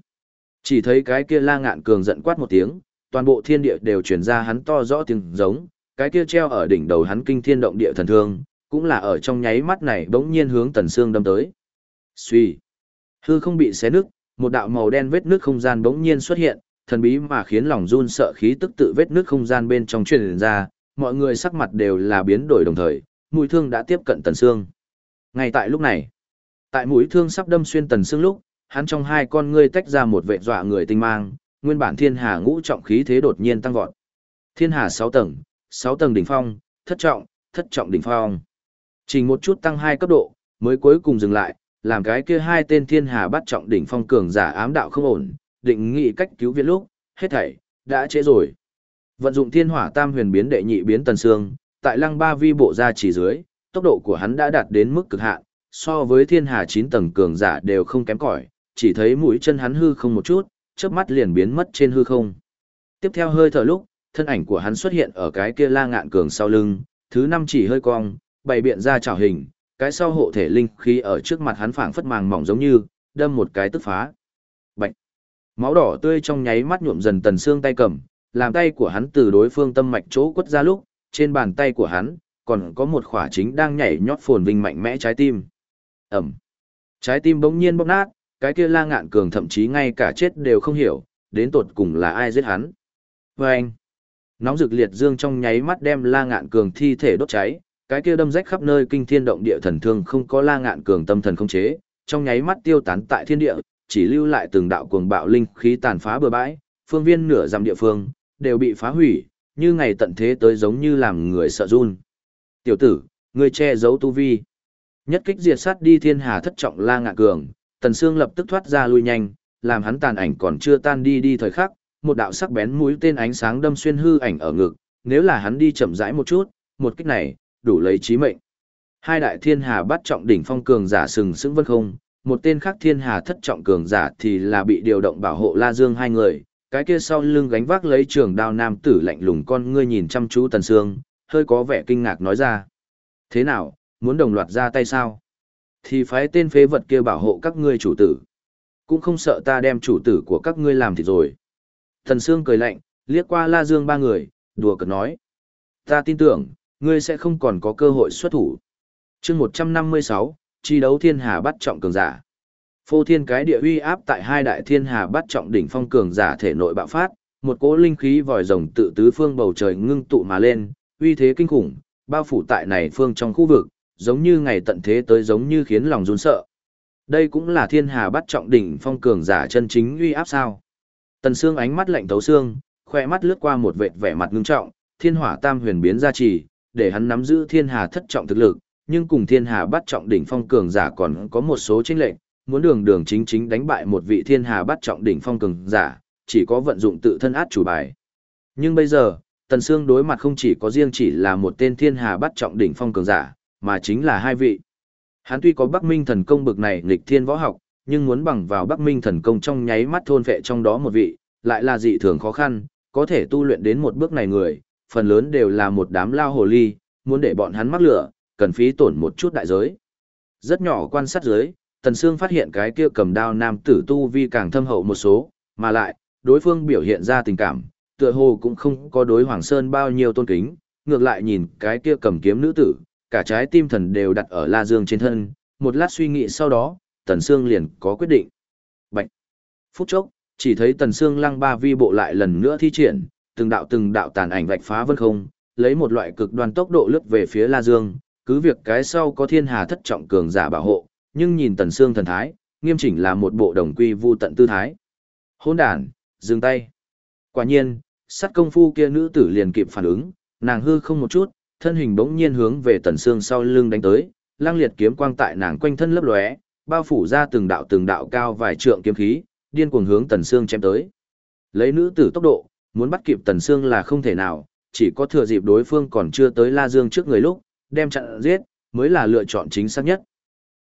Chỉ thấy cái kia la ngạn cường giận quát một tiếng, toàn bộ thiên địa đều truyền ra hắn to rõ tiếng giống, cái kia treo ở đỉnh đầu hắn kinh thiên động địa thần thương, cũng là ở trong nháy mắt này bỗng nhiên hướng tần xương đâm tới. Suy, Hư không bị xé nứt, một đạo màu đen vết nước không gian bỗng nhiên xuất hiện, thần bí mà khiến lòng run sợ khí tức tự vết nước không gian bên trong truyền ra, mọi người sắc mặt đều là biến đổi đồng thời, mũi thương đã tiếp cận tần xương. Ngay tại lúc này, tại mũi thương sắp đâm xuyên tần xương lúc, hắn trong hai con ngươi tách ra một vệ dọa người tinh mang, nguyên bản thiên hà ngũ trọng khí thế đột nhiên tăng vọt. Thiên hà 6 tầng, 6 tầng đỉnh phong, thất trọng, thất trọng đỉnh phong. Chỉ một chút tăng hai cấp độ, mới cuối cùng dừng lại, làm cái kia hai tên thiên hà bắt trọng đỉnh phong cường giả ám đạo không ổn, định nghị cách cứu viện lúc, hết thảy, đã trễ rồi. Vận dụng thiên hỏa tam huyền biến đệ nhị biến tần xương, tại lăng ba vi bộ ra chỉ dưới, tốc độ của hắn đã đạt đến mức cực hạn, so với thiên hà 9 tầng cường giả đều không kém cỏi, chỉ thấy mũi chân hắn hư không một chút, chớp mắt liền biến mất trên hư không. Tiếp theo hơi thở lúc, thân ảnh của hắn xuất hiện ở cái kia la ngạn cường sau lưng, thứ năm chỉ hơi cong, bày biện ra trảo hình, cái sau hộ thể linh khí ở trước mặt hắn phảng phất màng mỏng giống như, đâm một cái tức phá. Bạch. Máu đỏ tươi trong nháy mắt nhuộm dần tần xương tay cầm, làm tay của hắn từ đối phương tâm mạch chỗ quất ra lúc, trên bàn tay của hắn, còn có một khỏa chính đang nhảy nhót phồn vinh mạnh mẽ trái tim. Ẩm. Trái tim bỗng nhiên bóp nát, cái kia la ngạn cường thậm chí ngay cả chết đều không hiểu, đến tột cùng là ai giết hắn. Và anh. Nóng rực liệt dương trong nháy mắt đem la ngạn cường thi thể đốt cháy, cái kia đâm rách khắp nơi kinh thiên động địa thần thương không có la ngạn cường tâm thần không chế, trong nháy mắt tiêu tán tại thiên địa, chỉ lưu lại từng đạo cuồng bạo linh khí tàn phá bừa bãi, phương viên nửa dặm địa phương đều bị phá hủy, như ngày tận thế tới giống như làm người sợ run. Tiểu tử, ngươi che giấu tu vi. Nhất kích diệt sát đi thiên hà thất trọng la ngạn cường, tần xương lập tức thoát ra lui nhanh, làm hắn tàn ảnh còn chưa tan đi đi thời khắc, một đạo sắc bén mũi tên ánh sáng đâm xuyên hư ảnh ở ngực, nếu là hắn đi chậm rãi một chút, một kích này, đủ lấy chí mệnh. Hai đại thiên hà bắt trọng đỉnh phong cường giả sừng sững vân không, một tên khác thiên hà thất trọng cường giả thì là bị điều động bảo hộ La Dương hai người, cái kia sau lưng gánh vác lấy trường đao nam tử lạnh lùng con ngươi nhìn chăm chú Tần Sương, hơi có vẻ kinh ngạc nói ra. Thế nào, muốn đồng loạt ra tay sao? Thì phái tên phế vật kia bảo hộ các ngươi chủ tử. Cũng không sợ ta đem chủ tử của các ngươi làm thì rồi. Tần Sương cười lạnh, liếc qua La Dương ba người, đùa cợt nói. Ta tin tưởng, ngươi sẽ không còn có cơ hội xuất thủ. chương 156, chi đấu thiên hà bắt trọng cường giả. Phô thiên cái địa uy áp tại hai đại thiên hà bắt trọng đỉnh phong cường giả thể nội bạo phát, một cỗ linh khí vòi rồng tự tứ phương bầu trời ngưng tụ mà lên, uy thế kinh khủng, bao phủ tại này phương trong khu vực, giống như ngày tận thế tới giống như khiến lòng run sợ. Đây cũng là thiên hà bắt trọng đỉnh phong cường giả chân chính uy áp sao. Tần Sương ánh mắt lạnh thấu xương, khoe mắt lướt qua một vệt vẻ mặt ngưng trọng, thiên hỏa tam huyền biến ra trì, để hắn nắm giữ thiên hà thất trọng thực lực, nhưng cùng thiên hà bắt trọng đỉnh phong cường giả còn có một số chênh lệch, muốn đường đường chính chính đánh bại một vị thiên hà bắt trọng đỉnh phong cường giả, chỉ có vận dụng tự thân át chủ bài. Nhưng bây giờ, Tần Sương đối mặt không chỉ có riêng chỉ là một tên thiên hà bắt trọng đỉnh phong cường giả, mà chính là hai vị. Hắn tuy có Bắc Minh thần công bực này nghịch thiên võ học, nhưng muốn bằng vào Bắc Minh thần công trong nháy mắt thôn vệ trong đó một vị, lại là dị thường khó khăn, có thể tu luyện đến một bước này người, phần lớn đều là một đám lao hồ ly, muốn để bọn hắn mắc lửa, cần phí tổn một chút đại giới. Rất nhỏ quan sát dưới, Tần Sương phát hiện cái kia cầm đao nam tử tu vi càng thâm hậu một số, mà lại, đối phương biểu hiện ra tình cảm, tựa hồ cũng không có đối Hoàng Sơn bao nhiêu tôn kính, ngược lại nhìn cái kia cầm kiếm nữ tử, cả trái tim thần đều đặt ở La Dương trên thân, một lát suy nghĩ sau đó, Tần Sương liền có quyết định. Bạch! Phút chốc, chỉ thấy Tần Sương lăng ba vi bộ lại lần nữa thi triển, từng đạo từng đạo tàn ảnh vạch phá vân không, lấy một loại cực đoan tốc độ lướt về phía La Dương, cứ việc cái sau có thiên hà thất trọng cường giả bảo hộ, nhưng nhìn tần xương thần thái, nghiêm chỉnh là một bộ đồng quy vu tận tư thái. Hỗn đàn, dừng tay. Quả nhiên, sát công phu kia nữ tử liền kịp phản ứng, nàng hư không một chút, thân hình bỗng nhiên hướng về tần xương sau lưng đánh tới, lang liệt kiếm quang tại nàng quanh thân lấp lóe, bao phủ ra từng đạo từng đạo cao vài trượng kiếm khí, điên cuồng hướng tần xương chém tới. Lấy nữ tử tốc độ, Muốn bắt kịp Tần Sương là không thể nào, chỉ có thừa dịp đối phương còn chưa tới La Dương trước người lúc, đem chặn giết, mới là lựa chọn chính xác nhất.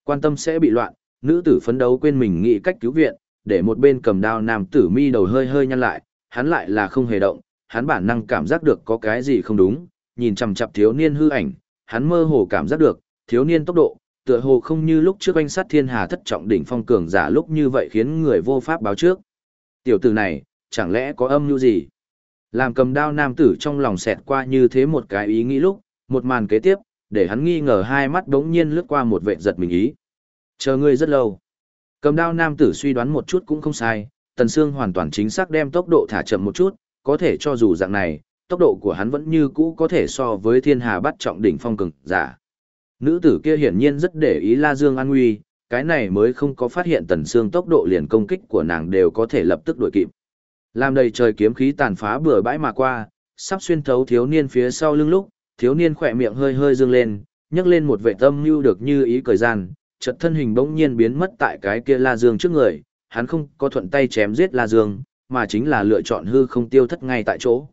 Quan tâm sẽ bị loạn, nữ tử phấn đấu quên mình nghĩ cách cứu viện, để một bên cầm đao nam tử mi đầu hơi hơi nhăn lại, hắn lại là không hề động, hắn bản năng cảm giác được có cái gì không đúng, nhìn chằm chằm thiếu niên hư ảnh, hắn mơ hồ cảm giác được, thiếu niên tốc độ, tựa hồ không như lúc trước anh sát thiên hà thất trọng đỉnh phong cường giả lúc như vậy khiến người vô pháp báo trước. Tiểu tử này, chẳng lẽ có âm mưu gì? Làm cầm đao nam tử trong lòng xẹt qua như thế một cái ý nghĩ lúc, một màn kế tiếp, để hắn nghi ngờ hai mắt đống nhiên lướt qua một vệ giật mình ý. Chờ ngươi rất lâu. Cầm đao nam tử suy đoán một chút cũng không sai, Tần Sương hoàn toàn chính xác đem tốc độ thả chậm một chút, có thể cho dù dạng này, tốc độ của hắn vẫn như cũ có thể so với thiên hà bắt trọng đỉnh phong cường giả. Nữ tử kia hiển nhiên rất để ý La Dương an nguy, cái này mới không có phát hiện Tần Sương tốc độ liền công kích của nàng đều có thể lập tức đuổi kịp. Làm đầy trời kiếm khí tàn phá bừa bãi mà qua, sắp xuyên thấu thiếu niên phía sau lưng lúc, thiếu niên khỏe miệng hơi hơi dương lên, nhấc lên một vệ tâm lưu được như ý cười gian, chợt thân hình bỗng nhiên biến mất tại cái kia La Dương trước người, hắn không có thuận tay chém giết La Dương, mà chính là lựa chọn hư không tiêu thất ngay tại chỗ.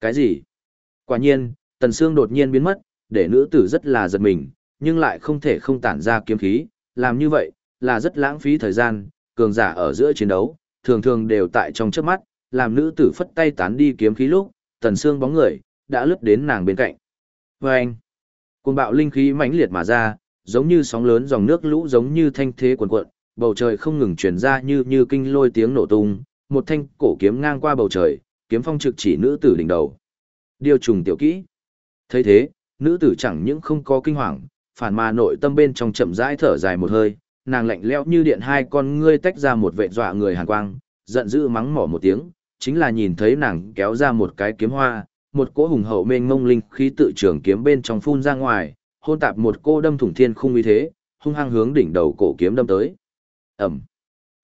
Cái gì? Quả nhiên, Tần Sương đột nhiên biến mất, để nữ tử rất là giật mình, nhưng lại không thể không tản ra kiếm khí, làm như vậy, là rất lãng phí thời gian, cường giả ở giữa chiến đấu, thường thường đều tại trong trước mắt, làm nữ tử phất tay tán đi kiếm khí lúc, Tần xương bóng người, đã lướt đến nàng bên cạnh. Vâng! anh, bạo linh khí mãnh liệt mà ra, giống như sóng lớn dòng nước lũ giống như thanh thế cuồn cuộn, bầu trời không ngừng truyền ra như như kinh lôi tiếng nổ tung, một thanh cổ kiếm ngang qua bầu trời, kiếm phong trực chỉ nữ tử đỉnh đầu. Điều trùng tiểu kỹ. thấy thế, nữ tử chẳng những không có kinh hoàng, phản mà nội tâm bên trong chậm rãi thở dài một hơi, nàng lạnh lẽo như điện hai con ngươi tách ra một vệ dọa người hàn quang, giận dữ mắng mỏ một tiếng, chính là nhìn thấy nàng kéo ra một cái kiếm hoa, một cỗ hùng hậu mênh mông linh khí tự trường kiếm bên trong phun ra ngoài, hôn tạp một cô đâm thủng thiên khung như thế, hung hăng hướng đỉnh đầu cổ kiếm đâm tới. Ẩm.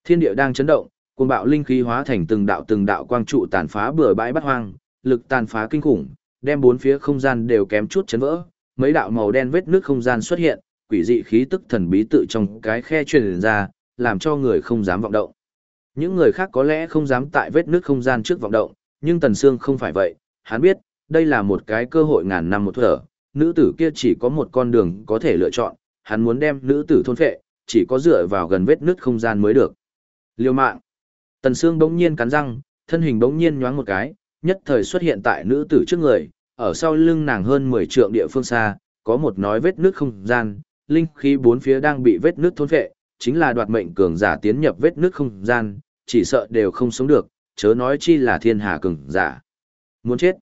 Thiên địa đang chấn động, cuồng bạo linh khí hóa thành từng đạo từng đạo quang trụ tàn phá bừa bãi bát hoang, lực tàn phá kinh khủng, đem bốn phía không gian đều kém chút chấn vỡ, mấy đạo màu đen vết nước không gian xuất hiện, quỷ dị khí tức thần bí tự trong cái khe truyền ra, làm cho người không dám vọng động. Những người khác có lẽ không dám tại vết nước không gian trước vọng động, nhưng Tần Sương không phải vậy, hắn biết, đây là một cái cơ hội ngàn năm một thở, nữ tử kia chỉ có một con đường có thể lựa chọn, hắn muốn đem nữ tử thôn phệ, chỉ có dựa vào gần vết nước không gian mới được. Liêu mạng. Tần Sương bỗng nhiên cắn răng, thân hình bỗng nhiên nhoáng một cái, nhất thời xuất hiện tại nữ tử trước người, ở sau lưng nàng hơn 10 trượng địa phương xa, có một nói vết nước không gian, linh khí bốn phía đang bị vết nước thôn phệ, chính là đoạt mệnh cường giả tiến nhập vết nước không gian, chỉ sợ đều không sống được, chớ nói chi là thiên hà cường giả. Muốn chết.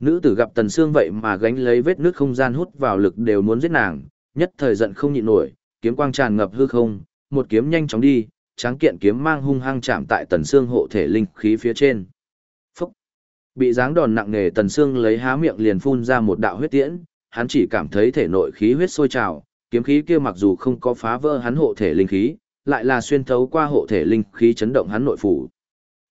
Nữ tử gặp Tần Sương vậy mà gánh lấy vết nước không gian hút vào lực đều muốn giết nàng, nhất thời giận không nhịn nổi, kiếm quang tràn ngập hư không, một kiếm nhanh chóng đi, tráng kiện kiếm mang hung hăng chạm tại Tần Sương hộ thể linh khí phía trên. Phúc! Bị giáng đòn nặng nề Tần Sương lấy há miệng liền phun ra một đạo huyết tiễn, hắn chỉ cảm thấy thể nội khí huyết sôi trào, kiếm khí kia mặc dù không có phá vỡ hắn hộ thể linh khí, lại là xuyên thấu qua hộ thể linh khí chấn động hắn nội phủ.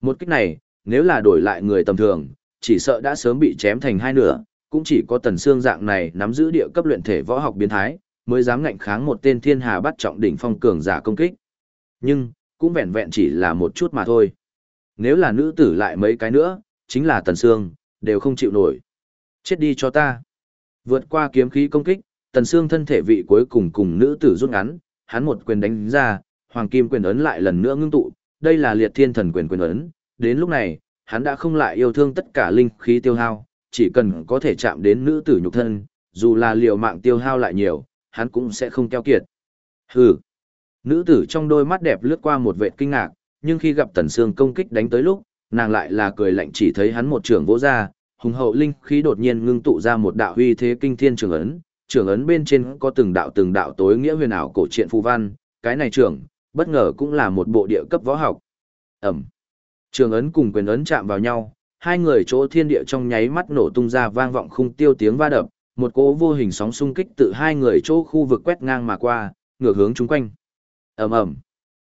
Một kích này, nếu là đổi lại người tầm thường, chỉ sợ đã sớm bị chém thành hai nửa, cũng chỉ có tần xương dạng này nắm giữ địa cấp luyện thể võ học biến thái, mới dám ngạnh kháng một tên thiên hà bắt trọng đỉnh phong cường giả công kích. Nhưng, cũng vẹn vẹn chỉ là một chút mà thôi. Nếu là nữ tử lại mấy cái nữa, chính là tần xương, đều không chịu nổi. Chết đi cho ta. Vượt qua kiếm khí công kích, tần xương thân thể vị cuối cùng cùng nữ tử rút ngắn, hắn một quyền đánh ra, hoàng kim quyền ấn lại lần nữa ngưng tụ, đây là liệt thiên thần quyền quyền ấn, đến lúc này, hắn đã không lại yêu thương tất cả linh khí tiêu hao, chỉ cần có thể chạm đến nữ tử nhục thân, dù là liều mạng tiêu hao lại nhiều, hắn cũng sẽ không keo kiệt. Hừ. Nữ tử trong đôi mắt đẹp lướt qua một vẻ kinh ngạc, nhưng khi gặp Tần Sương công kích đánh tới lúc, nàng lại là cười lạnh chỉ thấy hắn một trường vỗ ra, hùng hậu linh khí đột nhiên ngưng tụ ra một đạo huy thế kinh thiên trường ấn, trường ấn bên trên có từng đạo từng đạo tối nghĩa huyền ảo cổ truyện phù văn, cái này trường, bất ngờ cũng là một bộ địa cấp võ học. Ẩm. Trường ấn cùng quyền ấn chạm vào nhau, hai người chỗ thiên địa trong nháy mắt nổ tung ra vang vọng khung tiêu tiếng va đập, một cỗ vô hình sóng xung kích tự hai người chỗ khu vực quét ngang mà qua, ngược hướng chúng quanh. Ầm ầm.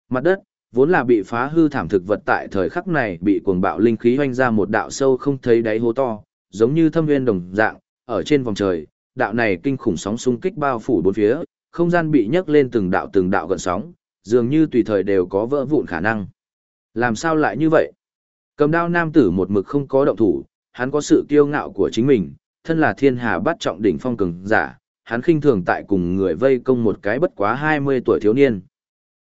Mặt đất vốn là bị phá hư thảm thực vật tại thời khắc này bị cuồng bạo linh khí hoành ra một đạo sâu không thấy đáy hố to, giống như thâm nguyên đồng dạng, ở trên vòng trời, đạo này kinh khủng sóng xung kích bao phủ bốn phía, không gian bị nhấc lên từng đạo từng đạo gần sóng, dường như tùy thời đều có vỡ vụn khả năng. Làm sao lại như vậy? Cầm đao nam tử một mực không có động thủ, hắn có sự kiêu ngạo của chính mình, thân là thiên hà bắt trọng đỉnh phong cường giả, hắn khinh thường tại cùng người vây công một cái bất quá 20 tuổi thiếu niên.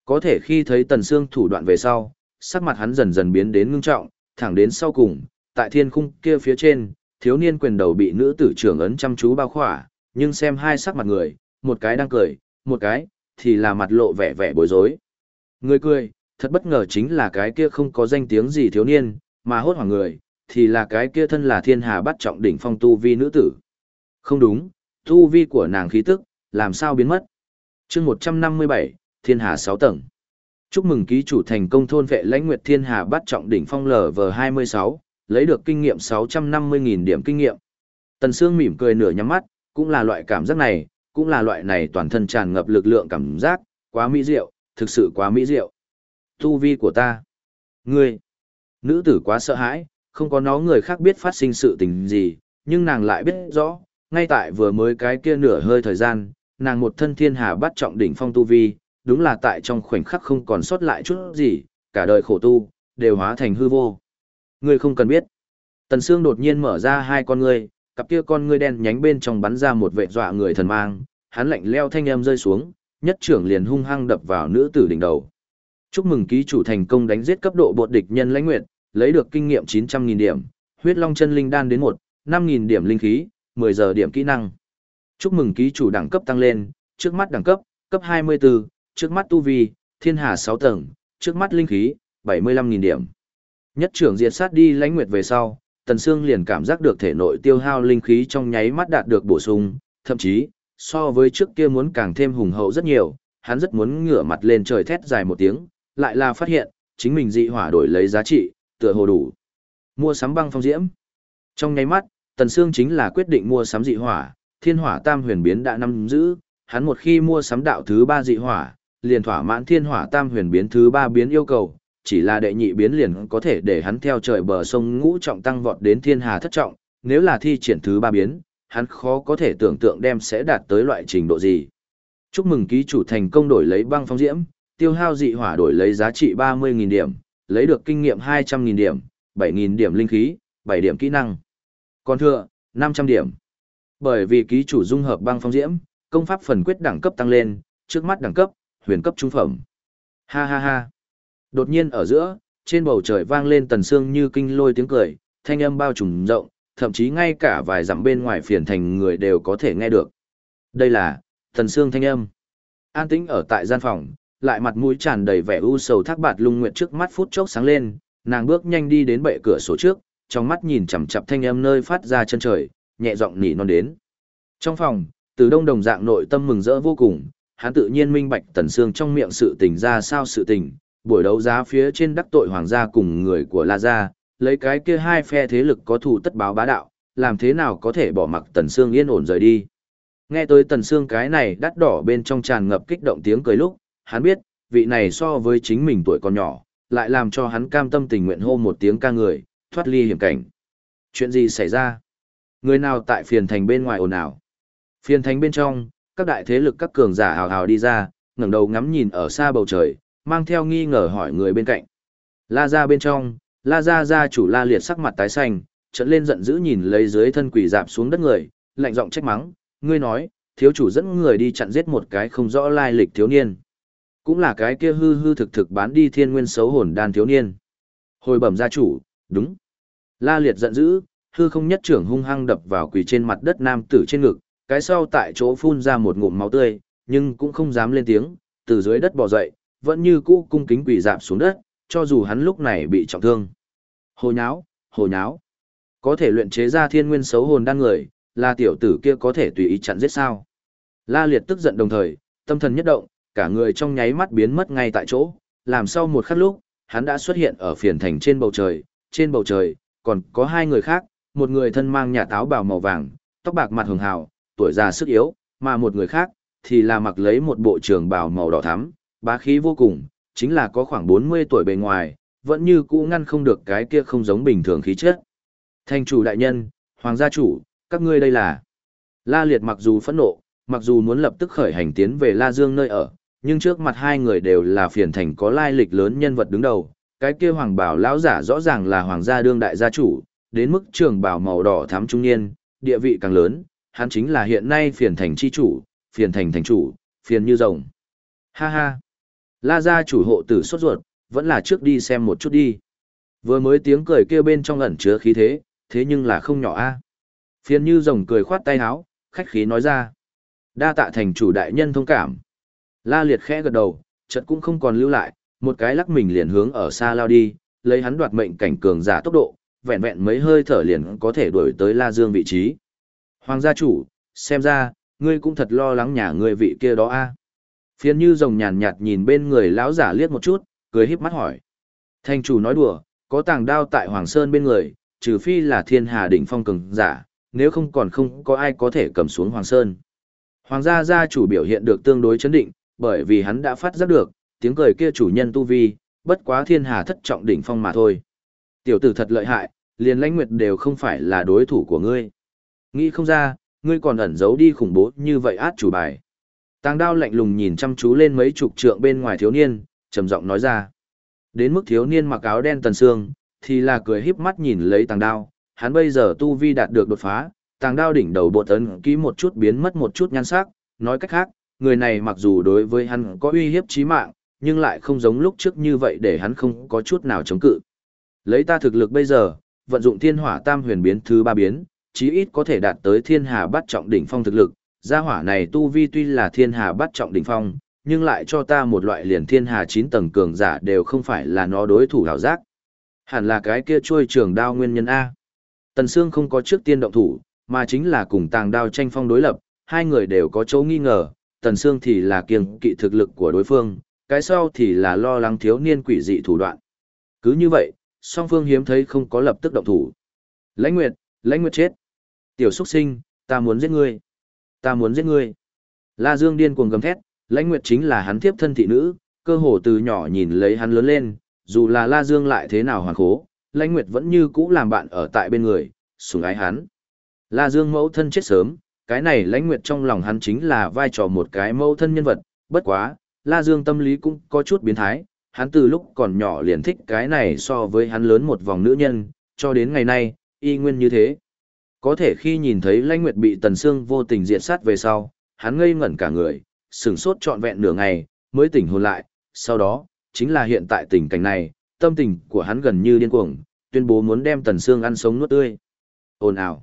Có thể khi thấy Tần Sương thủ đoạn về sau, sắc mặt hắn dần dần biến đến ngưng trọng, thẳng đến sau cùng, tại thiên khung kia phía trên, thiếu niên quyền đầu bị nữ tử trưởng ấn chăm chú bao khỏa, nhưng xem hai sắc mặt người, một cái đang cười, một cái, thì là mặt lộ vẻ vẻ bối rối. Người cười, thật bất ngờ chính là cái kia không có danh tiếng gì thiếu niên, mà hốt hoảng người, thì là cái kia thân là thiên hà bắt trọng đỉnh phong tu vi nữ tử. Không đúng, tu vi của nàng khí tức, làm sao biến mất. chương 157, thiên hà 6 tầng. Chúc mừng ký chủ thành công thôn vệ lãnh nguyệt thiên hà bắt trọng đỉnh phong LV26, lấy được kinh nghiệm 650.000 điểm kinh nghiệm. Tần Sương mỉm cười nửa nhắm mắt, cũng là loại cảm giác này, cũng là loại này toàn thân tràn ngập lực lượng cảm giác, quá mỹ diệu, thực sự quá mỹ diệu. Tu vi của ta. Ngươi. Nữ tử quá sợ hãi, không có nó người khác biết phát sinh sự tình gì, nhưng nàng lại biết rõ, ngay tại vừa mới cái kia nửa hơi thời gian, nàng một thân thiên hà bắt trọng đỉnh phong tu vi, đúng là tại trong khoảnh khắc không còn sót lại chút gì, cả đời khổ tu, đều hóa thành hư vô. Ngươi không cần biết. Tần Sương đột nhiên mở ra hai con ngươi, cặp kia con ngươi đen nhánh bên trong bắn ra một vệ dọa người thần mang, hắn lạnh leo thanh âm rơi xuống, nhất trưởng liền hung hăng đập vào nữ tử đỉnh đầu. Chúc mừng ký chủ thành công đánh giết cấp độ bột địch nhân lãnh nguyệt, lấy được kinh nghiệm 900.000 điểm, huyết long chân linh đan đến 1, 5.000 điểm linh khí, 10 giờ điểm kỹ năng. Chúc mừng ký chủ đẳng cấp tăng lên, trước mắt đẳng cấp, cấp 24, trước mắt tu vi, thiên hà 6 tầng, trước mắt linh khí, 75.000 điểm. Nhất trưởng diệt sát đi lãnh nguyệt về sau, Tần Sương liền cảm giác được thể nội tiêu hao linh khí trong nháy mắt đạt được bổ sung, thậm chí, so với trước kia muốn càng thêm hùng hậu rất nhiều, hắn rất muốn ngửa mặt lên trời thét dài một tiếng, lại là phát hiện, chính mình dị hỏa đổi lấy giá trị, tựa hồ đủ. Mua sắm băng phong diễm. Trong nháy mắt, Tần Sương chính là quyết định mua sắm dị hỏa, thiên hỏa tam huyền biến đã nắm giữ, hắn một khi mua sắm đạo thứ ba dị hỏa, liền thỏa mãn thiên hỏa tam huyền biến thứ ba biến yêu cầu, chỉ là đệ nhị biến liền có thể để hắn theo trời bờ sông ngũ trọng tăng vọt đến thiên hà thất trọng, nếu là thi triển thứ ba biến, hắn khó có thể tưởng tượng đem sẽ đạt tới loại trình độ gì. Chúc mừng ký chủ thành công đổi lấy băng phong diễm, tiêu hao dị hỏa đổi lấy giá trị 30.000 điểm, lấy được kinh nghiệm 200.000 điểm, 7.000 điểm linh khí, 7 điểm kỹ năng. Còn thừa, 500 điểm. Bởi vì ký chủ dung hợp băng phong diễm, công pháp phần quyết đẳng cấp tăng lên, trước mắt đẳng cấp, huyền cấp trung phẩm. Ha ha ha. Đột nhiên ở giữa, trên bầu trời vang lên tần sương như kinh lôi tiếng cười, thanh âm bao trùm rộng, thậm chí ngay cả vài dặm bên ngoài phiền thành người đều có thể nghe được. Đây là tần sương thanh âm. An tĩnh ở tại gian phòng, lại mặt mũi tràn đầy vẻ u sầu thác bạt lung nguyệt trước mắt phút chốc sáng lên, nàng bước nhanh đi đến bệ cửa sổ trước, trong mắt nhìn chằm chằm thanh âm nơi phát ra chân trời, nhẹ giọng nỉ non đến. Trong phòng, từ đông đồng dạng nội tâm mừng rỡ vô cùng, hắn tự nhiên minh bạch tần xương trong miệng sự tình ra sao sự tình, buổi đấu giá phía trên đắc tội hoàng gia cùng người của La gia, lấy cái kia hai phe thế lực có thù tất báo bá đạo, làm thế nào có thể bỏ mặc tần Sương yên ổn rời đi. Nghe tới tần Sương cái này đắt đỏ bên trong tràn ngập kích động tiếng cười lúc, hắn biết, vị này so với chính mình tuổi còn nhỏ, lại làm cho hắn cam tâm tình nguyện hô một tiếng ca người, thoát ly hiểm cảnh. Chuyện gì xảy ra? Người nào tại phiền thành bên ngoài ồn ào? Phiền thành bên trong, các đại thế lực các cường giả hào hào đi ra, ngẩng đầu ngắm nhìn ở xa bầu trời, mang theo nghi ngờ hỏi người bên cạnh. La ra bên trong, la ra gia chủ la liệt sắc mặt tái xanh, trận lên giận dữ nhìn lấy dưới thân quỷ dạp xuống đất người, lạnh giọng trách mắng, ngươi nói, thiếu chủ dẫn người đi chặn giết một cái không rõ lai lịch thiếu niên. Cũng là cái kia hư hư thực thực bán đi thiên nguyên xấu hồn đan thiếu niên. Hồi bẩm gia chủ, đúng. La liệt giận dữ, hư không nhất trưởng hung hăng đập vào quỷ trên mặt đất nam tử trên ngực, cái sau tại chỗ phun ra một ngụm máu tươi, nhưng cũng không dám lên tiếng, từ dưới đất bò dậy, vẫn như cũ cung kính quỷ dạp xuống đất, cho dù hắn lúc này bị trọng thương. Hồ nháo, hồ nháo. Có thể luyện chế ra thiên nguyên xấu hồn đan người, là tiểu tử kia có thể tùy ý chặn giết sao. La liệt tức giận đồng thời, tâm thần nhất động, cả người trong nháy mắt biến mất ngay tại chỗ, làm sau một khắc lúc, hắn đã xuất hiện ở phiền thành trên bầu trời, trên bầu trời, còn có hai người khác, một người thân mang nhà táo bào màu vàng, tóc bạc mặt hường hào, tuổi già sức yếu, mà một người khác, thì là mặc lấy một bộ trường bào màu đỏ thắm, bá khí vô cùng, chính là có khoảng 40 tuổi bề ngoài, vẫn như cũ ngăn không được cái kia không giống bình thường khí chất. Thành chủ đại nhân, hoàng gia chủ, các ngươi đây là... La Liệt mặc dù phẫn nộ, mặc dù muốn lập tức khởi hành tiến về La Dương nơi ở, nhưng trước mặt hai người đều là phiền thành có lai lịch lớn nhân vật đứng đầu, cái kia hoàng bảo lão giả rõ ràng là hoàng gia đương đại gia chủ, đến mức trường bảo màu đỏ thắm trung niên, địa vị càng lớn, hắn chính là hiện nay phiền thành chi chủ, phiền thành thành chủ, phiền như rồng. Ha ha. La gia chủ hộ tử sốt ruột, vẫn là trước đi xem một chút đi. Vừa mới tiếng cười kia bên trong ẩn chứa khí thế, thế nhưng là không nhỏ a. À. Phiền như rồng cười khoát tay áo, khách khí nói ra. Đa tạ thành chủ đại nhân thông cảm. La liệt khẽ gật đầu, chợt cũng không còn lưu lại, một cái lắc mình liền hướng ở xa lao đi, lấy hắn đoạt mệnh cảnh cường giả tốc độ, vẹn vẹn mấy hơi thở liền có thể đuổi tới La Dương vị trí. Hoàng gia chủ, xem ra, ngươi cũng thật lo lắng nhà ngươi vị kia đó a. Phiền như rồng nhàn nhạt nhìn bên người lão giả liếc một chút, cười híp mắt hỏi. Thành chủ nói đùa, có tàng đao tại Hoàng Sơn bên người, trừ phi là thiên hà đỉnh phong cường giả, nếu không còn không có ai có thể cầm xuống Hoàng Sơn. Hoàng gia gia chủ biểu hiện được tương đối chấn định, bởi vì hắn đã phát giác được, tiếng cười kia chủ nhân tu vi, bất quá thiên hà thất trọng đỉnh phong mà thôi. Tiểu tử thật lợi hại, liền lãnh nguyệt đều không phải là đối thủ của ngươi. Nghĩ không ra, ngươi còn ẩn giấu đi khủng bố như vậy át chủ bài. Tàng đao lạnh lùng nhìn chăm chú lên mấy chục trượng bên ngoài thiếu niên, trầm giọng nói ra. Đến mức thiếu niên mặc áo đen tần xương, thì là cười híp mắt nhìn lấy tàng đao, hắn bây giờ tu vi đạt được đột phá, tàng đao đỉnh đầu bộ ấn ký một chút biến mất một chút nhan sắc, nói cách khác, người này mặc dù đối với hắn có uy hiếp chí mạng, nhưng lại không giống lúc trước như vậy để hắn không có chút nào chống cự. Lấy ta thực lực bây giờ, vận dụng thiên hỏa tam huyền biến thứ ba biến, chí ít có thể đạt tới thiên hà bắt trọng đỉnh phong thực lực, gia hỏa này tu vi tuy là thiên hà bắt trọng đỉnh phong, nhưng lại cho ta một loại liền thiên hà 9 tầng cường giả đều không phải là nó đối thủ hảo giác. Hẳn là cái kia trôi trường đao nguyên nhân A. Tần Sương không có trước tiên động thủ, mà chính là cùng tàng đao tranh phong đối lập, hai người đều có chỗ nghi ngờ, Tần Sương thì là kiêng kỵ thực lực của đối phương, cái sau thì là lo lắng thiếu niên quỷ dị thủ đoạn. Cứ như vậy, song phương hiếm thấy không có lập tức động thủ. Lãnh Nguyệt, Lãnh Nguyệt chết. Tiểu xuất sinh, ta muốn giết ngươi. Ta muốn giết ngươi. La Dương điên cuồng gầm thét, Lãnh Nguyệt chính là hắn thiếp thân thị nữ, cơ hồ từ nhỏ nhìn lấy hắn lớn lên, dù là La Dương lại thế nào hoàn khố, Lãnh Nguyệt vẫn như cũ làm bạn ở tại bên người, sủng ái hắn. La Dương mẫu thân chết sớm, cái này Lãnh Nguyệt trong lòng hắn chính là vai trò một cái mẫu thân nhân vật, bất quá, La Dương tâm lý cũng có chút biến thái, hắn từ lúc còn nhỏ liền thích cái này so với hắn lớn một vòng nữ nhân, cho đến ngày nay, y nguyên như thế. Có thể khi nhìn thấy Lãnh Nguyệt bị Tần Sương vô tình diệt sát về sau, hắn ngây ngẩn cả người, sửng sốt trọn vẹn nửa ngày, mới tỉnh hồn lại, sau đó, chính là hiện tại tình cảnh này, tâm tình của hắn gần như điên cuồng, tuyên bố muốn đem Tần Sương ăn sống nuốt tươi. Ồn ào.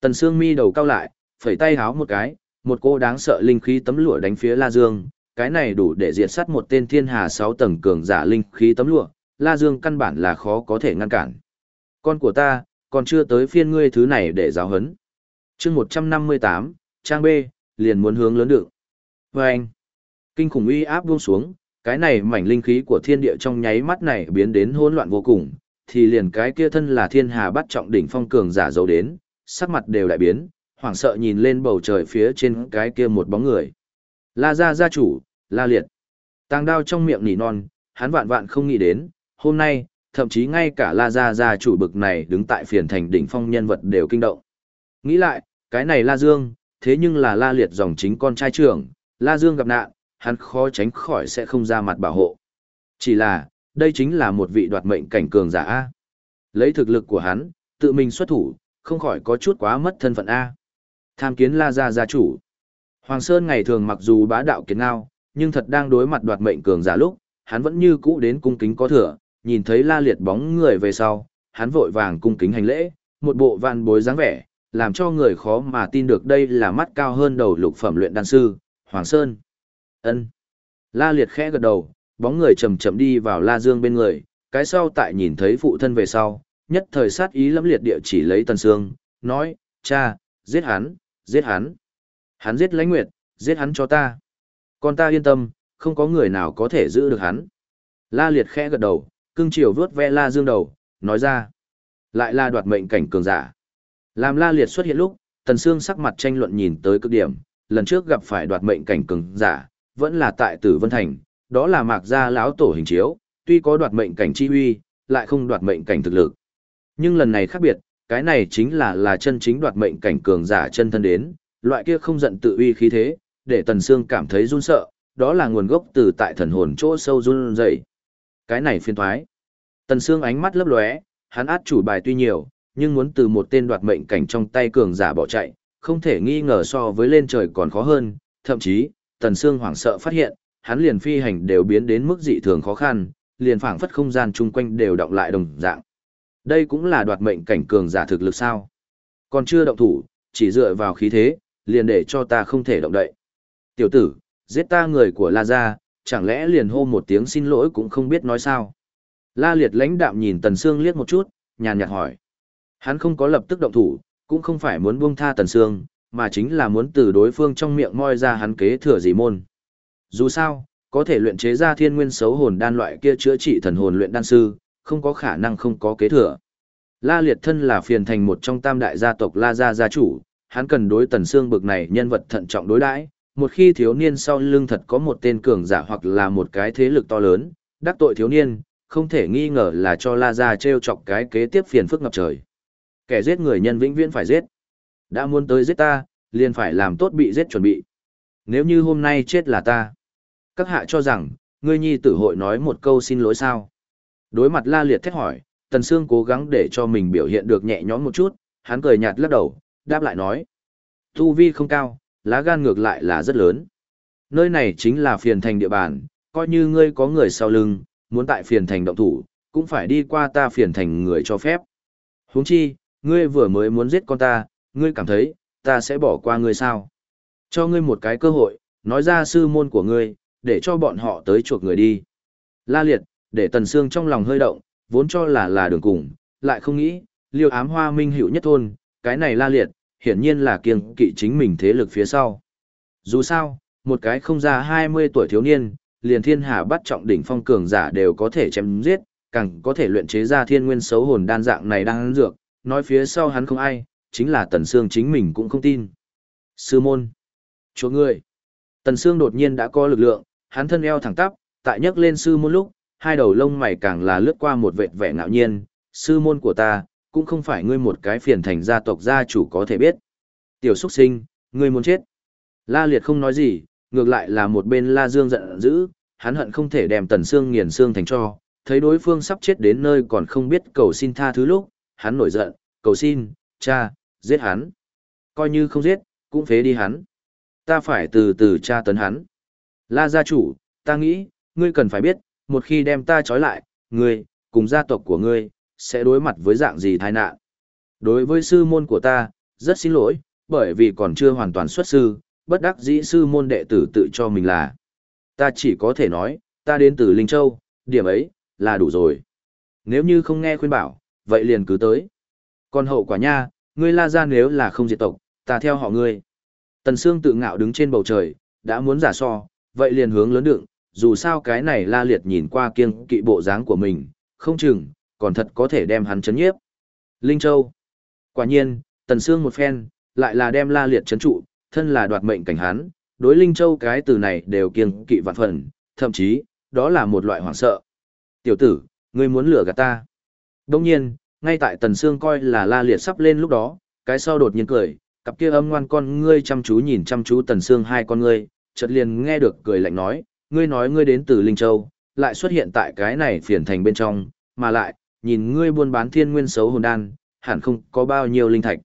Tần Sương mi đầu cao lại, phẩy tay háo một cái, một cô đáng sợ linh khí tấm lụa đánh phía La Dương, cái này đủ để diệt sát một tên thiên hà sáu tầng cường giả linh khí tấm lụa, La Dương căn bản là khó có thể ngăn cản. Con của ta, còn chưa tới phiên ngươi thứ này để giáo hấn. chương 158, trang B, liền muốn hướng lớn được. Và anh, kinh khủng uy áp buông xuống, cái này mảnh linh khí của thiên địa trong nháy mắt này biến đến hỗn loạn vô cùng, thì liền cái kia thân là thiên hà bắt trọng đỉnh phong cường giả dấu đến, sắc mặt đều đại biến, hoảng sợ nhìn lên bầu trời phía trên cái kia một bóng người. La gia gia chủ, La Liệt. Tàng đao trong miệng nỉ non, hắn vạn vạn không nghĩ đến, hôm nay, thậm chí ngay cả La gia gia chủ bực này đứng tại phiền thành đỉnh phong nhân vật đều kinh động. Nghĩ lại, cái này La Dương, thế nhưng là La Liệt dòng chính con trai trưởng, La Dương gặp nạn, hắn khó tránh khỏi sẽ không ra mặt bảo hộ. Chỉ là, đây chính là một vị đoạt mệnh cảnh cường giả A. Lấy thực lực của hắn, tự mình xuất thủ, không khỏi có chút quá mất thân phận A. Tham kiến La Gia gia chủ. Hoàng Sơn ngày thường mặc dù bá đạo kiến ngao, nhưng thật đang đối mặt đoạt mệnh cường giả lúc, hắn vẫn như cũ đến cung kính có thừa, nhìn thấy La Liệt bóng người về sau, hắn vội vàng cung kính hành lễ, một bộ vạn bối dáng vẻ, làm cho người khó mà tin được đây là mắt cao hơn đầu lục phẩm luyện đan sư, Hoàng Sơn. Ân. La Liệt khẽ gật đầu, bóng người chậm chậm đi vào La Dương bên người, cái sau tại nhìn thấy phụ thân về sau, nhất thời sát ý lẫm liệt địa chỉ lấy Tần Sương, nói, cha, giết hắn, giết hắn. Hắn giết lãnh nguyệt, giết hắn cho ta. Con ta yên tâm, không có người nào có thể giữ được hắn. La liệt khẽ gật đầu, cưng chiều vớt ve la dương đầu, nói ra. Lại là đoạt mệnh cảnh cường giả. Làm la liệt xuất hiện lúc, tần xương sắc mặt tranh luận nhìn tới cực điểm, lần trước gặp phải đoạt mệnh cảnh cường giả, vẫn là tại tử vân thành, đó là mạc gia lão tổ hình chiếu, tuy có đoạt mệnh cảnh chi huy, lại không đoạt mệnh cảnh thực lực. Nhưng lần này khác biệt, cái này chính là là chân chính đoạt mệnh cảnh cường giả chân thân đến, loại kia không giận tự uy khí thế, để Tần Sương cảm thấy run sợ, đó là nguồn gốc từ tại thần hồn chỗ sâu run rẩy. Cái này phiền thoái. Tần Sương ánh mắt lấp lóe, hắn át chủ bài tuy nhiều, nhưng muốn từ một tên đoạt mệnh cảnh trong tay cường giả bỏ chạy, không thể nghi ngờ so với lên trời còn khó hơn, thậm chí, Tần Sương hoảng sợ phát hiện, hắn liền phi hành đều biến đến mức dị thường khó khăn, liền phảng phất không gian chung quanh đều động lại đồng dạng. Đây cũng là đoạt mệnh cảnh cường giả thực lực sao? Còn chưa động thủ, chỉ dựa vào khí thế, liền để cho ta không thể động đậy. Tiểu tử, giết ta người của La Gia, chẳng lẽ liền hô một tiếng xin lỗi cũng không biết nói sao? La Liệt lãnh đạm nhìn Tần Sương liếc một chút, nhàn nhạt hỏi. Hắn không có lập tức động thủ, cũng không phải muốn buông tha Tần Sương, mà chính là muốn từ đối phương trong miệng moi ra hắn kế thừa gì môn. Dù sao, có thể luyện chế ra thiên nguyên xấu hồn đan loại kia chữa trị thần hồn luyện đan sư, không có khả năng không có kế thừa. La Liệt thân là phiền thành một trong tam đại gia tộc La Gia gia chủ, hắn cần đối Tần Sương bực này nhân vật thận trọng đối đãi, một khi thiếu niên sau lưng thật có một tên cường giả hoặc là một cái thế lực to lớn, đắc tội thiếu niên, không thể nghi ngờ là cho La Gia treo chọc cái kế tiếp phiền phức ngập trời. Kẻ giết người nhân vĩnh viễn phải giết. Đã muốn tới giết ta, liền phải làm tốt bị giết chuẩn bị. Nếu như hôm nay chết là ta. Các hạ cho rằng, ngươi nhi tử hội nói một câu xin lỗi sao. Đối mặt la liệt thét hỏi, Tần Sương cố gắng để cho mình biểu hiện được nhẹ nhõm một chút, hắn cười nhạt lắc đầu, đáp lại nói. Tu vi không cao, lá gan ngược lại là rất lớn. Nơi này chính là phiền thành địa bàn, coi như ngươi có người sau lưng, muốn tại phiền thành động thủ, cũng phải đi qua ta phiền thành người cho phép. huống chi, ngươi vừa mới muốn giết con ta, ngươi cảm thấy, ta sẽ bỏ qua ngươi sao? Cho ngươi một cái cơ hội, nói ra sư môn của ngươi, để cho bọn họ tới chuộc người đi. La liệt, để tần xương trong lòng hơi động, vốn cho là là đường cùng, lại không nghĩ, liêu ám hoa minh hiểu nhất thôn, cái này la liệt, hiển nhiên là kiêng kỵ chính mình thế lực phía sau. Dù sao, một cái không ra 20 tuổi thiếu niên, liền thiên hà bắt trọng đỉnh phong cường giả đều có thể chém giết, càng có thể luyện chế ra thiên nguyên xấu hồn đan dạng này đang dược, nói phía sau hắn không ai, chính là Tần Sương chính mình cũng không tin. Sư môn. Chúa người, Tần Sương đột nhiên đã có lực lượng, hắn thân eo thẳng tắp, tại nhấc lên sư môn lúc, hai đầu lông mày càng là lướt qua một vệt vẻ ngạo nhiên, sư môn của ta, cũng không phải ngươi một cái phiền thành gia tộc gia chủ có thể biết. Tiểu xuất sinh, ngươi muốn chết. La Liệt không nói gì, ngược lại là một bên La Dương giận dữ, hắn hận không thể đem Tần Sương nghiền xương thành cho, thấy đối phương sắp chết đến nơi còn không biết cầu xin tha thứ lúc, hắn nổi giận, cầu xin, cha, giết hắn. Coi như không giết, cũng phế đi hắn. Ta phải từ từ tra tấn hắn. La gia chủ, ta nghĩ, ngươi cần phải biết, một khi đem ta trói lại, ngươi, cùng gia tộc của ngươi, sẽ đối mặt với dạng gì tai nạn. Đối với sư môn của ta, rất xin lỗi, bởi vì còn chưa hoàn toàn xuất sư, bất đắc dĩ sư môn đệ tử tự cho mình là. Ta chỉ có thể nói, ta đến từ Linh Châu, điểm ấy, là đủ rồi. Nếu như không nghe khuyên bảo, vậy liền cứ tới. Còn hậu quả nha, ngươi la ra nếu là không diệt tộc, ta theo họ ngươi. Tần Sương tự ngạo đứng trên bầu trời, đã muốn giả so, vậy liền hướng lớn đựng, dù sao cái này la liệt nhìn qua kiêng kỵ bộ dáng của mình, không chừng, còn thật có thể đem hắn chấn nhiếp. Linh Châu. Quả nhiên, Tần Sương một phen, lại là đem la liệt chấn trụ, thân là đoạt mệnh cảnh hắn, đối Linh Châu cái từ này đều kiêng kỵ vạn phần, thậm chí, đó là một loại hoảng sợ. Tiểu tử, ngươi muốn lừa gạt ta. Đông nhiên, ngay tại Tần Sương coi là la liệt sắp lên lúc đó, cái sau đột nhiên cười, cặp kia âm ngoan con ngươi chăm chú nhìn chăm chú Tần Sương hai con ngươi, chợt liền nghe được cười lạnh nói, ngươi nói ngươi đến từ Linh Châu, lại xuất hiện tại cái này phiền thành bên trong, mà lại, nhìn ngươi buôn bán thiên nguyên xấu hồn đan, hẳn không có bao nhiêu linh thạch.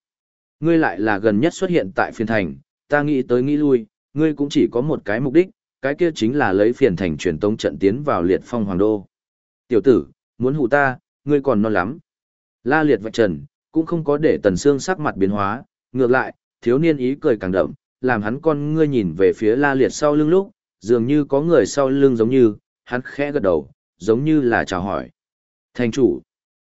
Ngươi lại là gần nhất xuất hiện tại phiền thành, ta nghĩ tới nghĩ lui, ngươi cũng chỉ có một cái mục đích, cái kia chính là lấy phiền thành truyền tống trận tiến vào liệt phong hoàng đô. Tiểu tử, muốn hù ta, ngươi còn non lắm. La liệt vạch trần, cũng không có để tần xương sắc mặt biến hóa, ngược lại, thiếu niên ý cười càng đậm, làm hắn con ngươi nhìn về phía la liệt sau lưng lúc, dường như có người sau lưng giống như, hắn khẽ gật đầu, giống như là chào hỏi. Thành chủ,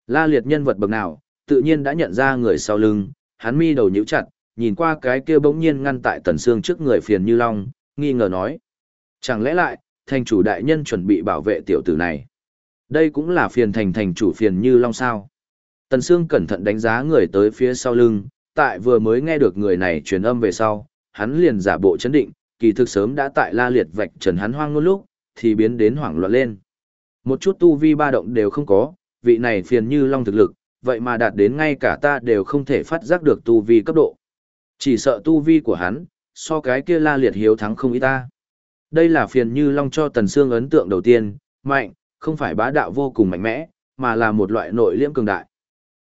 la liệt nhân vật bậc nào, tự nhiên đã nhận ra người sau lưng, hắn mi đầu nhíu chặt, nhìn qua cái kia bỗng nhiên ngăn tại tần xương trước người phiền như long, nghi ngờ nói. Chẳng lẽ lại, thành chủ đại nhân chuẩn bị bảo vệ tiểu tử này? Đây cũng là phiền thành thành chủ phiền như long sao? Tần Sương cẩn thận đánh giá người tới phía sau lưng, tại vừa mới nghe được người này truyền âm về sau, hắn liền giả bộ chấn định, kỳ thực sớm đã tại la liệt vạch trần hắn hoang ngôn lúc, thì biến đến hoảng loạn lên. Một chút tu vi ba động đều không có, vị này phiền như long thực lực, vậy mà đạt đến ngay cả ta đều không thể phát giác được tu vi cấp độ. Chỉ sợ tu vi của hắn, so cái kia la liệt hiếu thắng không ý ta. Đây là phiền như long cho tần xương ấn tượng đầu tiên, mạnh, không phải bá đạo vô cùng mạnh mẽ, mà là một loại nội liễm cường đại.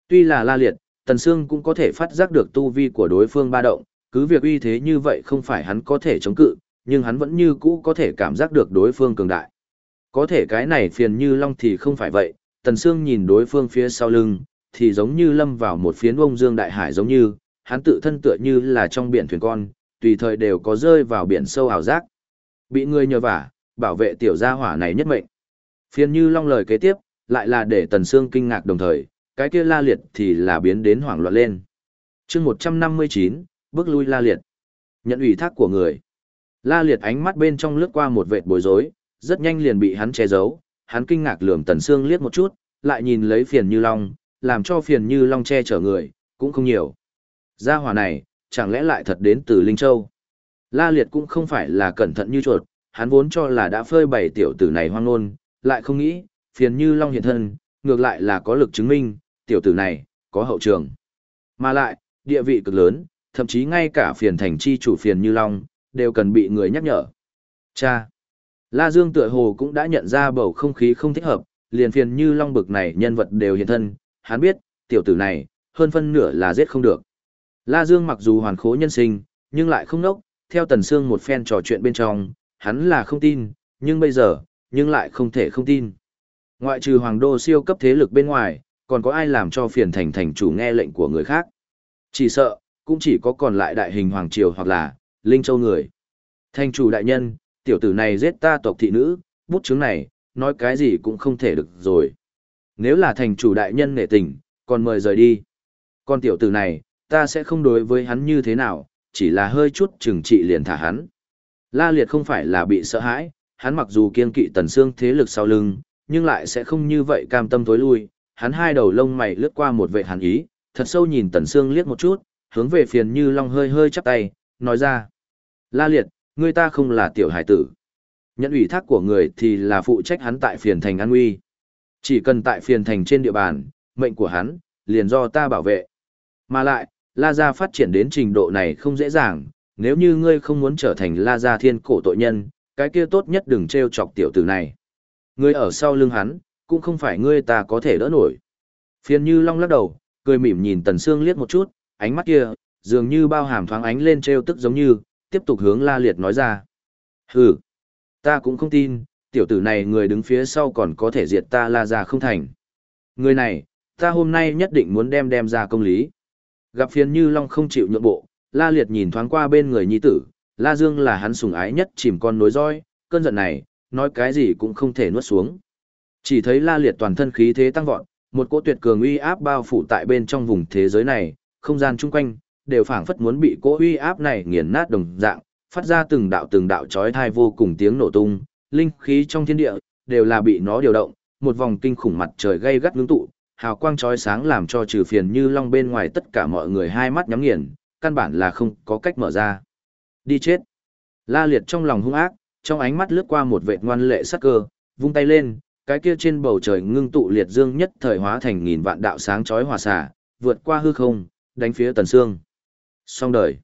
Tuy là la liệt, Tần Sương cũng có thể phát giác được tu vi của đối phương ba động, cứ việc uy thế như vậy không phải hắn có thể chống cự, nhưng hắn vẫn như cũ có thể cảm giác được đối phương cường đại. Có thể cái này phiền như long thì không phải vậy, Tần Sương nhìn đối phương phía sau lưng, thì giống như lâm vào một phiến bông dương đại hải giống như, hắn tự thân tựa như là trong biển thuyền con, tùy thời đều có rơi vào biển sâu ảo giác. Bị người nhờ vả, bảo vệ tiểu gia hỏa này nhất mệnh. Phiền như long lời kế tiếp, lại là để Tần Sương kinh ngạc đồng thời, cái kia la liệt thì là biến đến hoảng loạn lên. chương 159, bước lui la liệt. Nhận ủy thác của người. La liệt ánh mắt bên trong lướt qua một vệt bối rối, rất nhanh liền bị hắn che giấu, hắn kinh ngạc lườm Tần Sương liếc một chút, lại nhìn lấy phiền như long, làm cho phiền như long che chở người, cũng không nhiều. Gia hỏa này, chẳng lẽ lại thật đến từ Linh Châu? La liệt cũng không phải là cẩn thận như chuột, hắn vốn cho là đã phơi bày tiểu tử này hoang nôn, lại không nghĩ, phiền như long hiện thân, ngược lại là có lực chứng minh, tiểu tử này, có hậu trường. Mà lại, địa vị cực lớn, thậm chí ngay cả phiền thành chi chủ phiền như long, đều cần bị người nhắc nhở. Cha! La Dương tựa hồ cũng đã nhận ra bầu không khí không thích hợp, liền phiền như long bực này nhân vật đều hiện thân, hắn biết, tiểu tử này, hơn phân nửa là giết không được. La Dương mặc dù hoàn khố nhân sinh, nhưng lại không nốc, theo Tần Sương một phen trò chuyện bên trong, hắn là không tin, nhưng bây giờ, nhưng lại không thể không tin. Ngoại trừ hoàng đô siêu cấp thế lực bên ngoài, còn có ai làm cho phiền thành thành chủ nghe lệnh của người khác. Chỉ sợ, cũng chỉ có còn lại đại hình hoàng triều hoặc là, linh châu người. Thành chủ đại nhân, tiểu tử này giết ta tộc thị nữ, bút chứng này, nói cái gì cũng không thể được rồi. Nếu là thành chủ đại nhân nể tình, còn mời rời đi. Con tiểu tử này, ta sẽ không đối với hắn như thế nào, chỉ là hơi chút trừng trị liền thả hắn. La liệt không phải là bị sợ hãi, hắn mặc dù kiên kỵ tần xương thế lực sau lưng, nhưng lại sẽ không như vậy cam tâm tối lui, hắn hai đầu lông mày lướt qua một vệ hàn ý, thật sâu nhìn Tần Sương liếc một chút, hướng về phiền như long hơi hơi chắp tay, nói ra. La liệt, người ta không là tiểu hải tử. Nhận ủy thác của người thì là phụ trách hắn tại phiền thành an nguy. Chỉ cần tại phiền thành trên địa bàn, mệnh của hắn, liền do ta bảo vệ. Mà lại, La Gia phát triển đến trình độ này không dễ dàng, nếu như ngươi không muốn trở thành La Gia thiên cổ tội nhân, cái kia tốt nhất đừng treo chọc tiểu tử này. Ngươi ở sau lưng hắn, cũng không phải ngươi ta có thể đỡ nổi. Phiền như long lắc đầu, cười mỉm nhìn Tần Sương liếc một chút, ánh mắt kia, dường như bao hàm thoáng ánh lên treo tức giống như, tiếp tục hướng La Liệt nói ra. Hừ, ta cũng không tin, tiểu tử này người đứng phía sau còn có thể diệt ta La ra không thành. Người này, ta hôm nay nhất định muốn đem đem ra công lý. Gặp phiền như long không chịu nhượng bộ, La Liệt nhìn thoáng qua bên người nhi tử, La Dương là hắn sùng ái nhất chìm con nối roi, cơn giận này, nói cái gì cũng không thể nuốt xuống. Chỉ thấy la liệt toàn thân khí thế tăng vọt, một cỗ tuyệt cường uy áp bao phủ tại bên trong vùng thế giới này, không gian chung quanh đều phảng phất muốn bị cỗ uy áp này nghiền nát đồng dạng, phát ra từng đạo từng đạo chói tai vô cùng tiếng nổ tung, linh khí trong thiên địa đều là bị nó điều động, một vòng kinh khủng mặt trời gay gắt ngưng tụ, hào quang chói sáng làm cho trừ phiền như long bên ngoài tất cả mọi người hai mắt nhắm nghiền, căn bản là không có cách mở ra. Đi chết. La liệt trong lòng hung ác, trong ánh mắt lướt qua một vệt ngoan lệ sắc cơ, vung tay lên, cái kia trên bầu trời ngưng tụ liệt dương nhất thời hóa thành nghìn vạn đạo sáng chói hòa xả, vượt qua hư không, đánh phía Tần Sương. Xong đời.